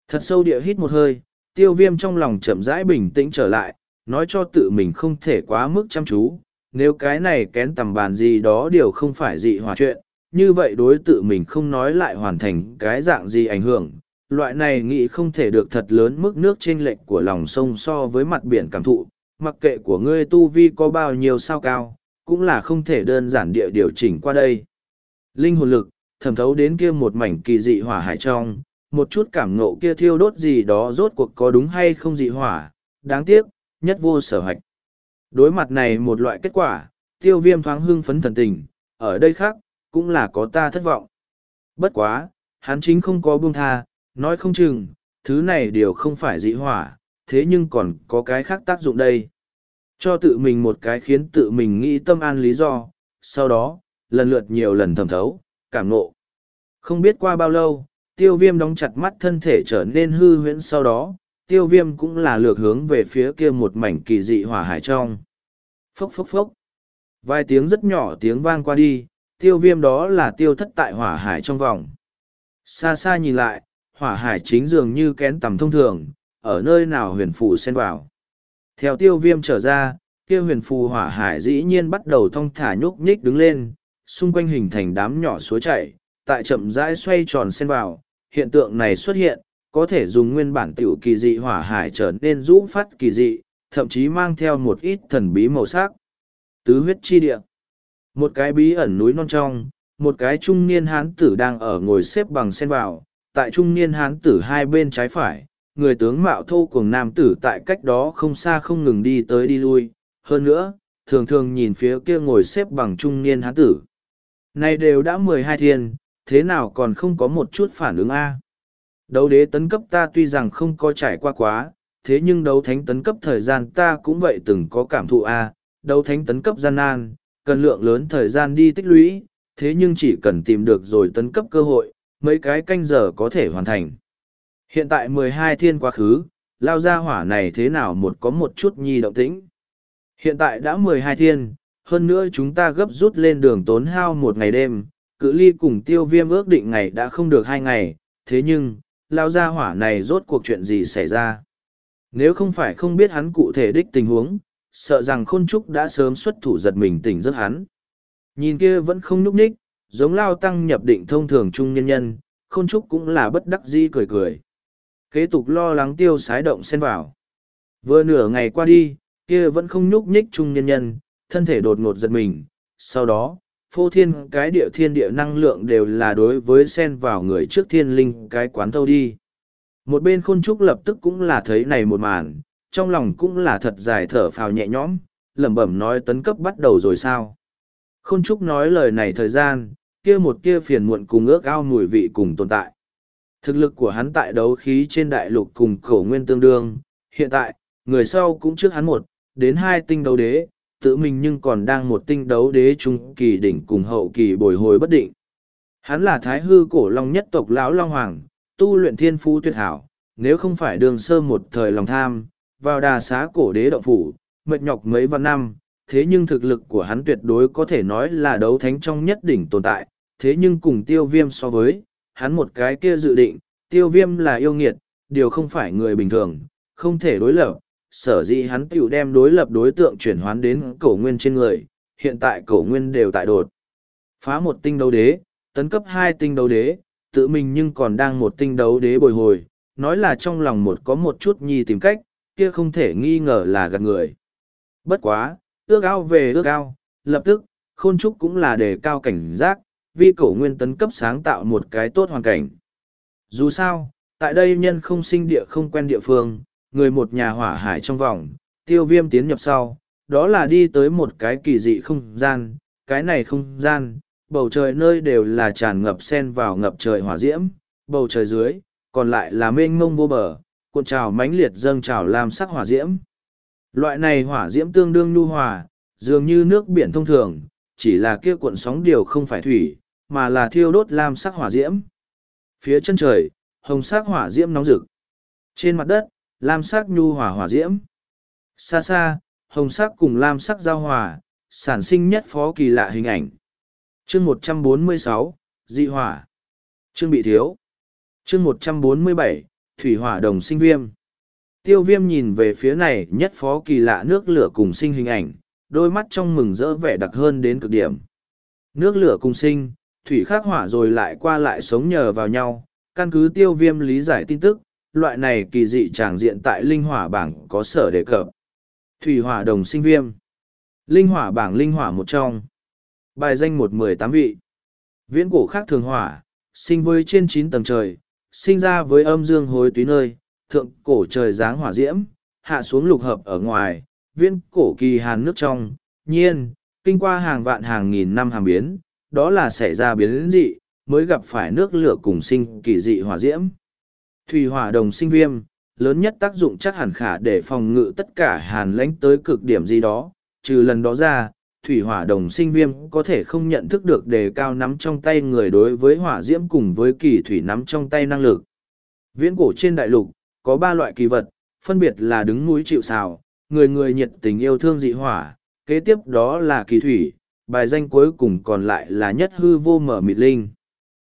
Thật sâu địa hít một hơi, tiêu viêm trong lòng chậm rãi bình tĩnh trở lại, nói cho tự mình không thể quá mức chăm chú, nếu cái này kén tầm bàn gì đó đều không phải dị hỏa chuyện, như vậy đối tự mình không nói lại hoàn thành cái dạng gì ảnh hưởng. Loại này nghĩ không thể được thật lớn mức nước trên lệch của lòng sông so với mặt biển cảm thụ, mặc kệ của ngươi tu vi có bao nhiêu sao cao, cũng là không thể đơn giản địa điều chỉnh qua đây. Linh hồn lực, thẩm thấu đến kia một mảnh kỳ dị hỏa hải trong, một chút cảm ngộ kia thiêu đốt gì đó rốt cuộc có đúng hay không dị hỏa, đáng tiếc, nhất vô sở hạch. Đối mặt này một loại kết quả, tiêu viêm thoáng hưng phấn thần tình, ở đây khác, cũng là có ta thất vọng. Bất quá, hắn chính không có buông tha, nói không chừng, thứ này đều không phải dị hỏa, thế nhưng còn có cái khác tác dụng đây. Cho tự mình một cái khiến tự mình nghĩ tâm an lý do, sau đó, lần lượt nhiều lần thẩm thấu, cảm nộ. Không biết qua bao lâu, tiêu viêm đóng chặt mắt thân thể trở nên hư huyễn sau đó, tiêu viêm cũng là lược hướng về phía kia một mảnh kỳ dị hỏa hải trong. Phốc phốc phốc. Vài tiếng rất nhỏ tiếng vang qua đi, tiêu viêm đó là tiêu thất tại hỏa hải trong vòng. Xa xa nhìn lại, hỏa hải chính dường như kén tầm thông thường, ở nơi nào huyền phù xen vào. Theo tiêu viêm trở ra, kia huyền phù hỏa hải dĩ nhiên bắt đầu thong thả nhúc nhích đứng lên, xung quanh hình thành đám nhỏ suối chảy, tại chậm rãi xoay tròn xen vào. Hiện tượng này xuất hiện, có thể dùng nguyên bản tiểu kỳ dị hỏa hải trở nên rũ phát kỳ dị, thậm chí mang theo một ít thần bí màu sắc. Tứ huyết chi địa. Một cái bí ẩn núi non trong, một cái trung niên hán tử đang ở ngồi xếp bằng sen vào, tại trung niên hán tử hai bên trái phải, người tướng mạo thô cùng nam tử tại cách đó không xa không ngừng đi tới đi lui. Hơn nữa, thường thường nhìn phía kia ngồi xếp bằng trung niên hán tử. Này đều đã mười hai thiên, thế nào còn không có một chút phản ứng A. Đấu đế tấn cấp ta tuy rằng không có trải qua quá, thế nhưng đấu thánh tấn cấp thời gian ta cũng vậy từng có cảm thụ A, đấu thánh tấn cấp gian nan, cần lượng lớn thời gian đi tích lũy, thế nhưng chỉ cần tìm được rồi tấn cấp cơ hội, mấy cái canh giờ có thể hoàn thành. Hiện tại mười hai thiên quá khứ, lao ra hỏa này thế nào một có một chút nhi động tĩnh. Hiện tại đã mười hai thiên, hơn nữa chúng ta gấp rút lên đường tốn hao một ngày đêm, cự ly cùng tiêu viêm ước định ngày đã không được hai ngày, thế nhưng, lao ra hỏa này rốt cuộc chuyện gì xảy ra. Nếu không phải không biết hắn cụ thể đích tình huống, sợ rằng khôn trúc đã sớm xuất thủ giật mình tỉnh giấc hắn. Nhìn kia vẫn không nhúc ních, giống lao tăng nhập định thông thường trung nhân nhân, khôn trúc cũng là bất đắc dĩ cười cười. Kế tục lo lắng tiêu sái động xen vào. Vừa nửa ngày qua đi, kia vẫn không nhúc nhích trung nhân nhân, thân thể đột ngột giật mình. Sau đó, phô thiên cái địa thiên địa năng lượng đều là đối với sen vào người trước thiên linh cái quán thâu đi. Một bên khôn trúc lập tức cũng là thấy này một màn, trong lòng cũng là thật dài thở phào nhẹ nhõm, lẩm bẩm nói tấn cấp bắt đầu rồi sao. Khôn trúc nói lời này thời gian, kia một kia phiền muộn cùng ước ao mùi vị cùng tồn tại. Thực lực của hắn tại đấu khí trên đại lục cùng cổ nguyên tương đương, hiện tại, người sau cũng trước hắn một, đến hai tinh đấu đế, tự mình nhưng còn đang một tinh đấu đế trung kỳ đỉnh cùng hậu kỳ bồi hồi bất định. Hắn là thái hư cổ long nhất tộc lão long hoàng, tu luyện thiên phú tuyệt hảo, nếu không phải đường sơ một thời lòng tham, vào đà xá cổ đế động phủ, mệt nhọc mấy vạn năm, thế nhưng thực lực của hắn tuyệt đối có thể nói là đấu thánh trong nhất đỉnh tồn tại, thế nhưng cùng tiêu viêm so với, hắn một cái kia dự định, tiêu viêm là yêu nghiệt, điều không phải người bình thường, không thể đối lập, sở dĩ hắn tiểu đem đối lập đối tượng chuyển hoán đến cổ nguyên trên người, hiện tại cổ nguyên đều tại đột. Phá một tinh đấu đế, tấn cấp hai tinh đấu đế, tự mình nhưng còn đang một tinh đấu đế bồi hồi, nói là trong lòng một có một chút nhi tìm cách, kia không thể nghi ngờ là gạt người. Bất quá, ước ao về ước ao, lập tức, khôn trúc cũng là đề cao cảnh giác, vì cổ nguyên tấn cấp sáng tạo một cái tốt hoàn cảnh. Dù sao, tại đây nhân không sinh địa không quen địa phương, người một nhà hỏa hải trong vòng, tiêu viêm tiến nhập sau, đó là đi tới một cái kỳ dị không gian, cái này không gian, bầu trời nơi đều là tràn ngập sen vào ngập trời hỏa diễm, bầu trời dưới, còn lại là mênh mông vô bờ, cuộn trào mãnh liệt dâng trào làm sắc hỏa diễm. Loại này hỏa diễm tương đương nhu hòa, dường như nước biển thông thường, chỉ là kia cuộn sóng điều không phải thủy, mà là thiêu đốt lam sắc hỏa diễm. Phía chân trời, hồng sắc hỏa diễm nóng rực. Trên mặt đất, lam sắc nhu hòa hỏa diễm. Xa xa, hồng sắc cùng lam sắc giao hòa, sản sinh nhất phó kỳ lạ hình ảnh. Chương một trăm bốn mươi sáu dị hỏa. Chương bị thiếu. Chương một trăm bốn mươi bảy thủy hỏa đồng sinh viêm. Tiêu viêm nhìn về phía này nhất phó kỳ lạ nước lửa cùng sinh hình ảnh, đôi mắt trong mừng rỡ vẻ đặc hơn đến cực điểm. Nước lửa cùng sinh, thủy khắc hỏa rồi lại qua lại sống nhờ vào nhau, căn cứ tiêu viêm lý giải tin tức, loại này kỳ dị tràng diện tại linh hỏa bảng có sở đề cập. Thủy hỏa đồng sinh viêm. Linh hỏa bảng linh hỏa một trong. Bài danh một mười tám vị. Viễn cổ khác thường hỏa, sinh với trên chín tầng trời, sinh ra với âm dương hối túy nơi, thượng cổ trời dáng hỏa diễm, hạ xuống lục hợp ở ngoài, viễn cổ kỳ hàn nước trong, nhiên, kinh qua hàng vạn hàng nghìn năm hàm biến, đó là xảy ra biến dị, mới gặp phải nước lửa cùng sinh kỳ dị hỏa diễm. Thủy hỏa đồng sinh viêm, lớn nhất tác dụng chắc hẳn khả để phòng ngự tất cả hàn lãnh tới cực điểm gì đó, trừ lần đó ra, thủy hỏa đồng sinh viêm có thể không nhận thức được đề cao nắm trong tay người đối với hỏa diễm cùng với kỳ thủy nắm trong tay năng lực. Viễn cổ trên đại lục, có ba loại kỳ vật, phân biệt là đứng núi chịu xào, người người nhiệt tình yêu thương dị hỏa, kế tiếp đó là kỳ thủy, bài danh cuối cùng còn lại là nhất hư vô mở mịt linh.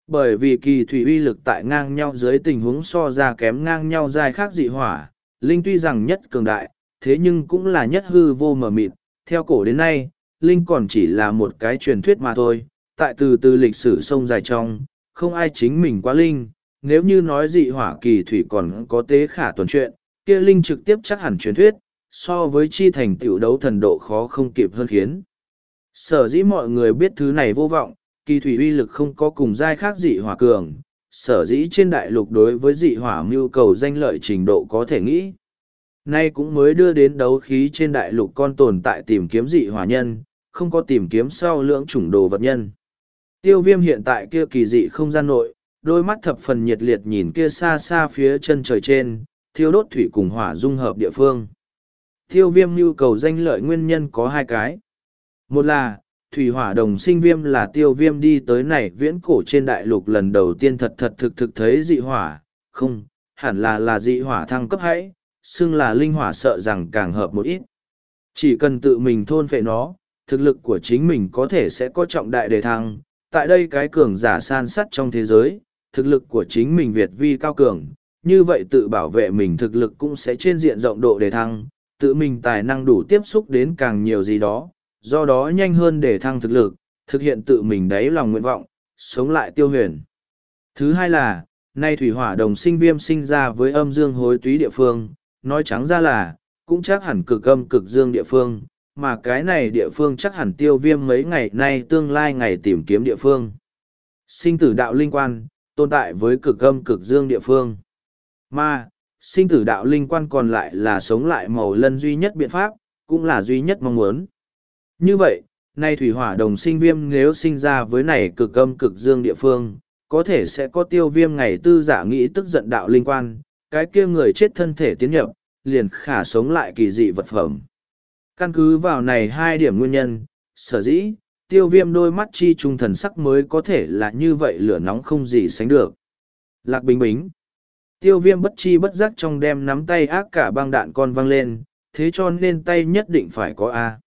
Bởi vì kỳ thủy uy lực tại ngang nhau dưới tình huống so ra kém ngang nhau dài khác dị hỏa, linh tuy rằng nhất cường đại, thế nhưng cũng là nhất hư vô mở mịt, theo cổ đến nay, linh còn chỉ là một cái truyền thuyết mà thôi, tại từ từ lịch sử sông dài trong, không ai chính mình quá linh, nếu như nói dị hỏa kỳ thủy còn có tế khả tuần chuyện, kia linh trực tiếp chắc hẳn truyền thuyết, so với chi thành tiểu đấu thần độ khó không kịp hơn khiến. Sở dĩ mọi người biết thứ này vô vọng, kỳ thủy uy lực không có cùng giai khác dị hỏa cường, sở dĩ trên đại lục đối với dị hỏa mưu cầu danh lợi trình độ có thể nghĩ. Nay cũng mới đưa đến đấu khí trên đại lục con tồn tại tìm kiếm dị hỏa nhân, không có tìm kiếm sau lưỡng chủng đồ vật nhân. Tiêu viêm hiện tại kia kỳ dị không gian nội, đôi mắt thập phần nhiệt liệt nhìn kia xa xa phía chân trời trên, thiêu đốt thủy cùng hỏa dung hợp địa phương. Tiêu viêm nhu cầu danh lợi nguyên nhân có hai cái. Một là, thủy hỏa đồng sinh viêm là tiêu viêm đi tới này viễn cổ trên đại lục lần đầu tiên thật thật thực thực thấy dị hỏa, không, hẳn là là dị hỏa thăng cấp hãy, xưng là linh hỏa sợ rằng càng hợp một ít. Chỉ cần tự mình thôn phệ nó, thực lực của chính mình có thể sẽ có trọng đại đề thăng. Tại đây cái cường giả san sắt trong thế giới, thực lực của chính mình Việt vi cao cường, như vậy tự bảo vệ mình thực lực cũng sẽ trên diện rộng độ đề thăng, tự mình tài năng đủ tiếp xúc đến càng nhiều gì đó, do đó nhanh hơn để thăng thực lực, thực hiện tự mình đáy lòng nguyện vọng, sống lại tiêu huyền. Thứ hai là, nay thủy hỏa đồng sinh viêm sinh ra với âm dương hối túy địa phương, nói trắng ra là, cũng chắc hẳn cực âm cực dương địa phương, mà cái này địa phương chắc hẳn tiêu viêm mấy ngày nay tương lai ngày tìm kiếm địa phương. Sinh tử đạo linh quan, tồn tại với cực âm cực dương địa phương. Mà, sinh tử đạo linh quan còn lại là sống lại màu lân duy nhất biện pháp, cũng là duy nhất mong muốn. Như vậy, nay thủy hỏa đồng sinh viêm nếu sinh ra với này cực âm cực dương địa phương, có thể sẽ có tiêu viêm ngày tư giả nghĩ tức giận đạo linh quan, cái kia người chết thân thể tiến nhập, liền khả sống lại kỳ dị vật phẩm. Căn cứ vào này hai điểm nguyên nhân, sở dĩ, tiêu viêm đôi mắt chi trung thần sắc mới có thể là như vậy lửa nóng không gì sánh được. Lạc bình bính. Tiêu viêm bất chi bất giác trong đem nắm tay ác cả băng đạn con văng lên, thế cho nên tay nhất định phải có A.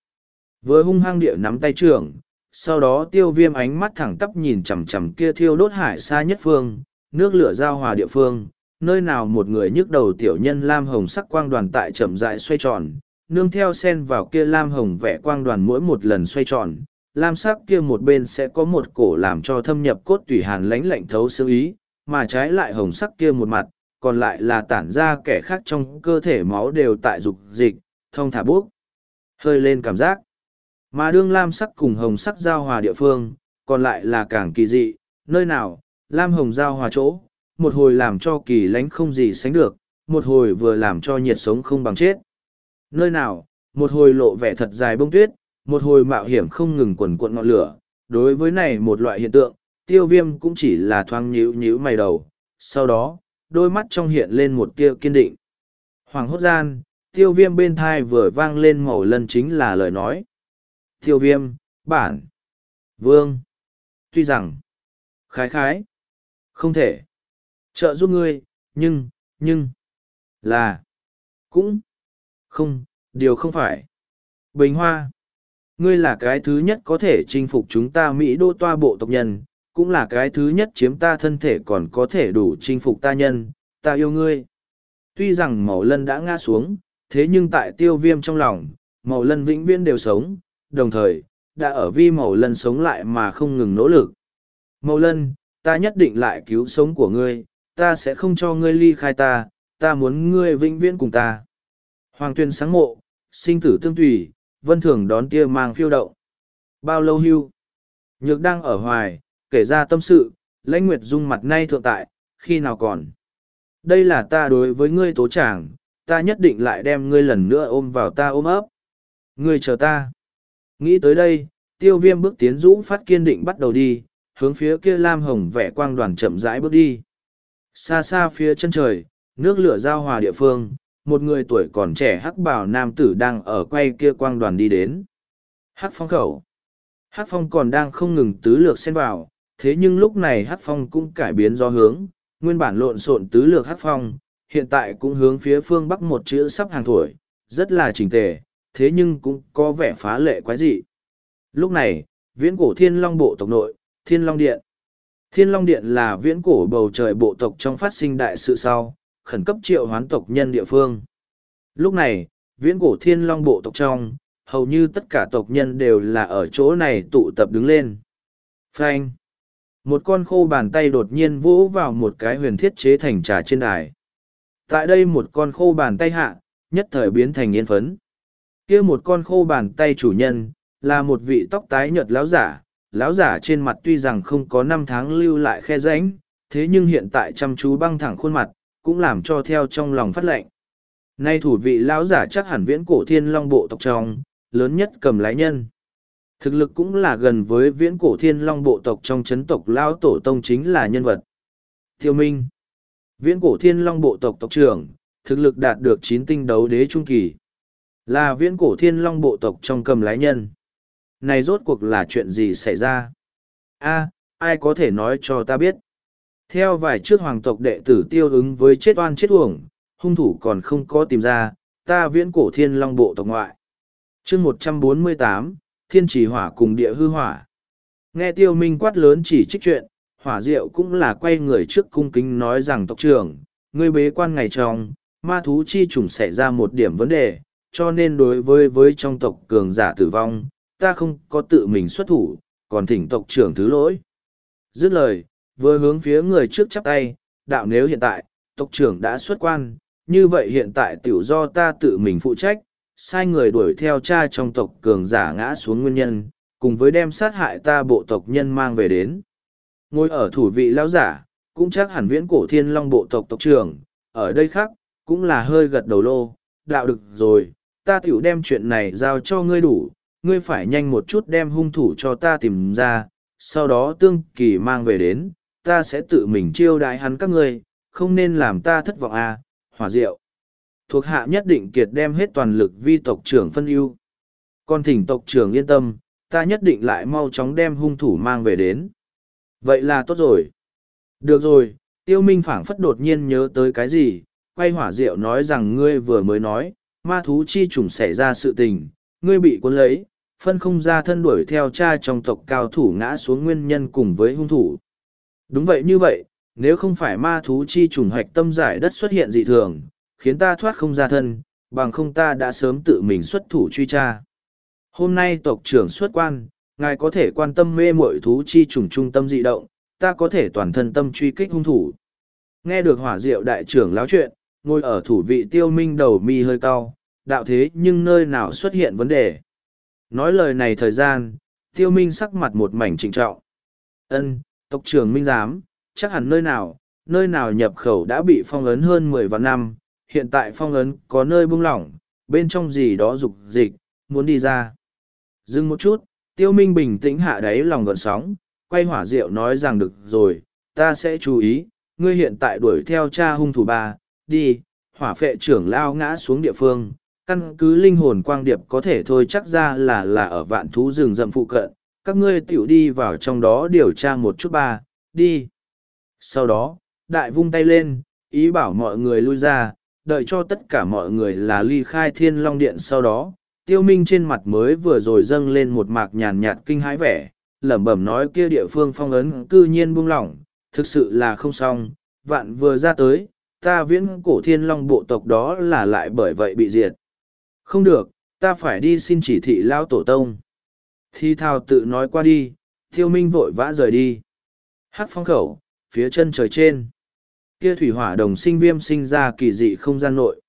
Với hung hăng địa nắm tay trưởng, sau đó tiêu viêm ánh mắt thẳng tắp nhìn chằm chằm kia thiêu đốt hải xa nhất phương, nước lửa giao hòa địa phương, nơi nào một người nhức đầu tiểu nhân lam hồng sắc quang đoàn tại chậm rãi xoay tròn, nương theo sen vào kia lam hồng vẽ quang đoàn mỗi một lần xoay tròn, lam sắc kia một bên sẽ có một cổ làm cho thâm nhập cốt tủy hàn lánh lạnh thấu xương ý, mà trái lại hồng sắc kia một mặt, còn lại là tản ra kẻ khác trong cơ thể máu đều tại dục dịch, thông thả bốc. Hơi lên cảm giác. Mà đương lam sắc cùng hồng sắc giao hòa địa phương, còn lại là càng kỳ dị, nơi nào, lam hồng giao hòa chỗ, một hồi làm cho kỳ lánh không gì sánh được, một hồi vừa làm cho nhiệt sống không bằng chết. Nơi nào, một hồi lộ vẻ thật dài bông tuyết, một hồi mạo hiểm không ngừng quần cuộn ngọn lửa. Đối với này một loại hiện tượng, tiêu viêm cũng chỉ là thoáng nhíu nhíu mày đầu. Sau đó, đôi mắt trong hiện lên một tia kiên định. Hoàng hốt gian, tiêu viêm bên thai vừa vang lên màu lần chính là lời nói. Tiêu viêm, bản, vương. Tuy rằng, khái khái, không thể, trợ giúp ngươi, nhưng, nhưng, là, cũng, không, điều không phải. Bình Hoa, ngươi là cái thứ nhất có thể chinh phục chúng ta Mỹ đô toa bộ tộc nhân, cũng là cái thứ nhất chiếm ta thân thể còn có thể đủ chinh phục ta nhân, ta yêu ngươi. Tuy rằng màu lân đã ngã xuống, thế nhưng tại tiêu viêm trong lòng, màu lân vĩnh viễn đều sống, đồng thời, đã ở vi màu lân sống lại mà không ngừng nỗ lực. Màu lân, ta nhất định lại cứu sống của ngươi, ta sẽ không cho ngươi ly khai ta, ta muốn ngươi vĩnh viễn cùng ta. Hoàng tuyên sáng mộ, sinh tử tương tùy, vân thường đón tia mang phiêu động. Bao lâu hưu? Nhược đang ở hoài, kể ra tâm sự, lãnh nguyệt dung mặt nay thượng tại, khi nào còn. Đây là ta đối với ngươi tố tràng, ta nhất định lại đem ngươi lần nữa ôm vào ta ôm ấp. Ngươi chờ ta. Nghĩ tới đây, tiêu viêm bước tiến rũ phát kiên định bắt đầu đi, hướng phía kia lam hồng vẻ quang đoàn chậm rãi bước đi. Xa xa phía chân trời, nước lửa giao hòa địa phương, một người tuổi còn trẻ hắc bảo nam tử đang ở quay kia quang đoàn đi đến. Hắc phong khẩu. Hắc phong còn đang không ngừng tứ lược xen vào, thế nhưng lúc này Hắc phong cũng cải biến do hướng, nguyên bản lộn xộn tứ lược Hắc phong, hiện tại cũng hướng phía phương bắc một chữ sắp hàng thổi, rất là chỉnh tề, thế nhưng cũng có vẻ phá lệ quái dị. Lúc này, viễn cổ thiên long bộ tộc nội, thiên long điện. Thiên long điện là viễn cổ bầu trời bộ tộc trong phát sinh đại sự sau, khẩn cấp triệu hoán tộc nhân địa phương. Lúc này, viễn cổ thiên long bộ tộc trong, hầu như tất cả tộc nhân đều là ở chỗ này tụ tập đứng lên. Phanh! Một con khô bàn tay đột nhiên vỗ vào một cái huyền thiết chế thành trà trên đài. Tại đây một con khô bàn tay hạ, nhất thời biến thành yên phấn kia một con khô bàn tay chủ nhân, là một vị tóc tái nhợt láo giả. Láo giả trên mặt tuy rằng không có năm tháng lưu lại khe rãnh, thế nhưng hiện tại chăm chú băng thẳng khuôn mặt, cũng làm cho theo trong lòng phát lệnh. Nay thủ vị lão giả chắc hẳn viễn cổ thiên long bộ tộc trong, lớn nhất cầm lái nhân. Thực lực cũng là gần với viễn cổ thiên long bộ tộc trong chấn tộc lão tổ tông chính là nhân vật. thiêu Minh Viễn cổ thiên long bộ tộc tộc trưởng, thực lực đạt được chín tinh đấu đế trung kỳ. Là viễn cổ thiên long bộ tộc trong cầm lái nhân. Này rốt cuộc là chuyện gì xảy ra? a ai có thể nói cho ta biết? Theo vài trước hoàng tộc đệ tử tiêu ứng với chết oan chết uổng, hung thủ còn không có tìm ra, ta viễn cổ thiên long bộ tộc ngoại. chương một trăm bốn mươi tám thiên chỉ hỏa cùng địa hư hỏa. Nghe tiêu minh quát lớn chỉ trích chuyện, hỏa diệu cũng là quay người trước cung kính nói rằng tộc trưởng, ngươi bế quan ngày trong, ma thú chi trùng xảy ra một điểm vấn đề, cho nên đối với với trong tộc cường giả tử vong, ta không có tự mình xuất thủ, còn thỉnh tộc trưởng thứ lỗi. Dứt lời, vừa hướng phía người trước chắp tay, đạo nếu hiện tại, tộc trưởng đã xuất quan, như vậy hiện tại tiểu do ta tự mình phụ trách, sai người đuổi theo cha trong tộc cường giả ngã xuống nguyên nhân, cùng với đem sát hại ta bộ tộc nhân mang về đến. Ngồi ở thủ vị lão giả, cũng chắc hẳn viễn cổ thiên long bộ tộc tộc trưởng, ở đây khác, cũng là hơi gật đầu lô, đạo được rồi, ta tiểu đem chuyện này giao cho ngươi đủ, ngươi phải nhanh một chút đem hung thủ cho ta tìm ra, sau đó tương kỳ mang về đến, ta sẽ tự mình chiêu đại hắn các ngươi, không nên làm ta thất vọng à, hỏa diệu. Thuộc hạ nhất định kiệt đem hết toàn lực vi tộc trưởng phân ưu. Còn thỉnh tộc trưởng yên tâm, ta nhất định lại mau chóng đem hung thủ mang về đến. Vậy là tốt rồi. Được rồi, tiêu minh phảng phất đột nhiên nhớ tới cái gì, quay hỏa diệu nói rằng ngươi vừa mới nói, ma thú chi trùng xảy ra sự tình, ngươi bị cuốn lấy, phân không ra thân đuổi theo cha trong tộc cao thủ ngã xuống nguyên nhân cùng với hung thủ. Đúng vậy như vậy, nếu không phải ma thú chi trùng hoạch tâm giải đất xuất hiện dị thường, khiến ta thoát không ra thân, bằng không ta đã sớm tự mình xuất thủ truy tra. Hôm nay tộc trưởng xuất quan, ngài có thể quan tâm mê mội thú chi trùng trung tâm dị động, ta có thể toàn thân tâm truy kích hung thủ. Nghe được hỏa diệu đại trưởng láo chuyện, ngồi ở thủ vị tiêu minh đầu mi hơi cao, đạo thế nhưng nơi nào xuất hiện vấn đề. Nói lời này thời gian, tiêu minh sắc mặt một mảnh trịnh trọng. ân tộc trưởng minh giám, chắc hẳn nơi nào, nơi nào nhập khẩu đã bị phong ấn hơn mười vạn năm, hiện tại phong ấn có nơi buông lỏng, bên trong gì đó dục dịch, muốn đi ra. Dừng một chút, tiêu minh bình tĩnh hạ đáy lòng gợn sóng, quay hỏa diệu nói rằng được rồi, ta sẽ chú ý, ngươi hiện tại đuổi theo cha hung thủ ba, đi, hỏa phệ trưởng lao ngã xuống địa phương, căn cứ linh hồn quang điệp có thể thôi chắc ra là là ở vạn thú rừng rậm phụ cận, các ngươi tiểu đi vào trong đó điều tra một chút ba, đi. Sau đó, đại vung tay lên, ý bảo mọi người lui ra, đợi cho tất cả mọi người là ly khai thiên long điện sau đó. Tiêu Minh trên mặt mới vừa rồi dâng lên một mạc nhàn nhạt kinh hãi vẻ, lẩm bẩm nói kia địa phương phong ấn cư nhiên buông lỏng, thực sự là không xong, vạn vừa ra tới, ta viễn cổ thiên long bộ tộc đó là lại bởi vậy bị diệt. Không được, ta phải đi xin chỉ thị lao tổ tông. Thi thao tự nói qua đi, tiêu minh vội vã rời đi. Hát phong khẩu, phía chân trời trên. Kia thủy hỏa đồng sinh viêm sinh ra kỳ dị không gian nội.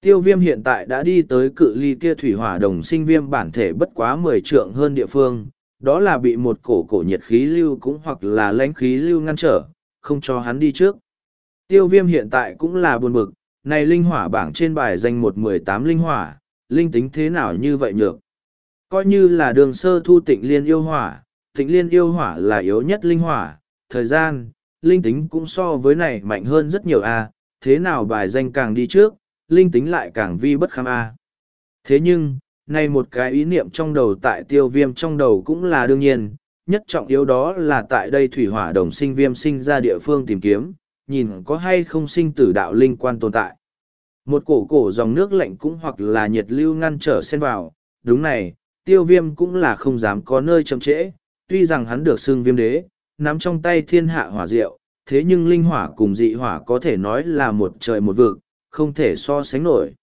Tiêu viêm hiện tại đã đi tới cự ly kia thủy hỏa đồng sinh viêm bản thể bất quá mười trượng hơn địa phương, đó là bị một cổ cổ nhiệt khí lưu cũng hoặc là lãnh khí lưu ngăn trở, không cho hắn đi trước. Tiêu viêm hiện tại cũng là buồn bực, này linh hỏa bảng trên bài danh một mười tám linh hỏa, linh tính thế nào như vậy nhược. Coi như là đường sơ thu tịnh liên yêu hỏa, tịnh liên yêu hỏa là yếu nhất linh hỏa, thời gian, linh tính cũng so với này mạnh hơn rất nhiều a thế nào bài danh càng đi trước, linh tính lại càng vi bất kham a Thế nhưng, nay một cái ý niệm trong đầu tại tiêu viêm trong đầu cũng là đương nhiên, nhất trọng yếu đó là tại đây thủy hỏa đồng sinh viêm sinh ra địa phương tìm kiếm, nhìn có hay không sinh tử đạo linh quan tồn tại. Một cổ cổ dòng nước lạnh cũng hoặc là nhiệt lưu ngăn trở xen vào, đúng này, tiêu viêm cũng là không dám có nơi chậm trễ, tuy rằng hắn được xưng viêm đế, nắm trong tay thiên hạ hỏa diệu, thế nhưng linh hỏa cùng dị hỏa có thể nói là một trời một vực, không thể so sánh nổi.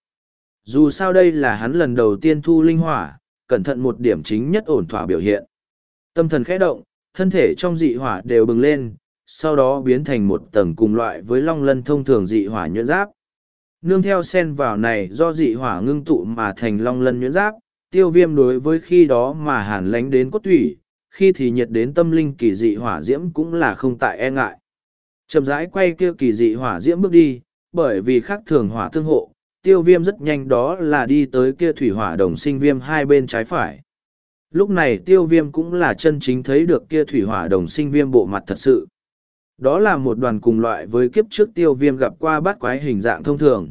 Dù sao đây là hắn lần đầu tiên thu linh hỏa, cẩn thận một điểm chính nhất ổn thỏa biểu hiện. Tâm thần khẽ động, thân thể trong dị hỏa đều bừng lên, sau đó biến thành một tầng cùng loại với long lân thông thường dị hỏa nhuyễn giáp. Nương theo sen vào này do dị hỏa ngưng tụ mà thành long lân nhuyễn giáp, tiêu viêm đối với khi đó mà hàn lánh đến cốt thủy, khi thì nhiệt đến tâm linh kỳ dị hỏa diễm cũng là không tại e ngại. Chậm rãi quay kia kỳ dị hỏa diễm bước đi, bởi vì khác thường hỏa tương hộ, tiêu viêm rất nhanh đó là đi tới kia thủy hỏa đồng sinh viêm hai bên trái phải. Lúc này tiêu viêm cũng là chân chính thấy được kia thủy hỏa đồng sinh viêm bộ mặt thật sự. Đó là một đoàn cùng loại với kiếp trước tiêu viêm gặp qua bát quái hình dạng thông thường.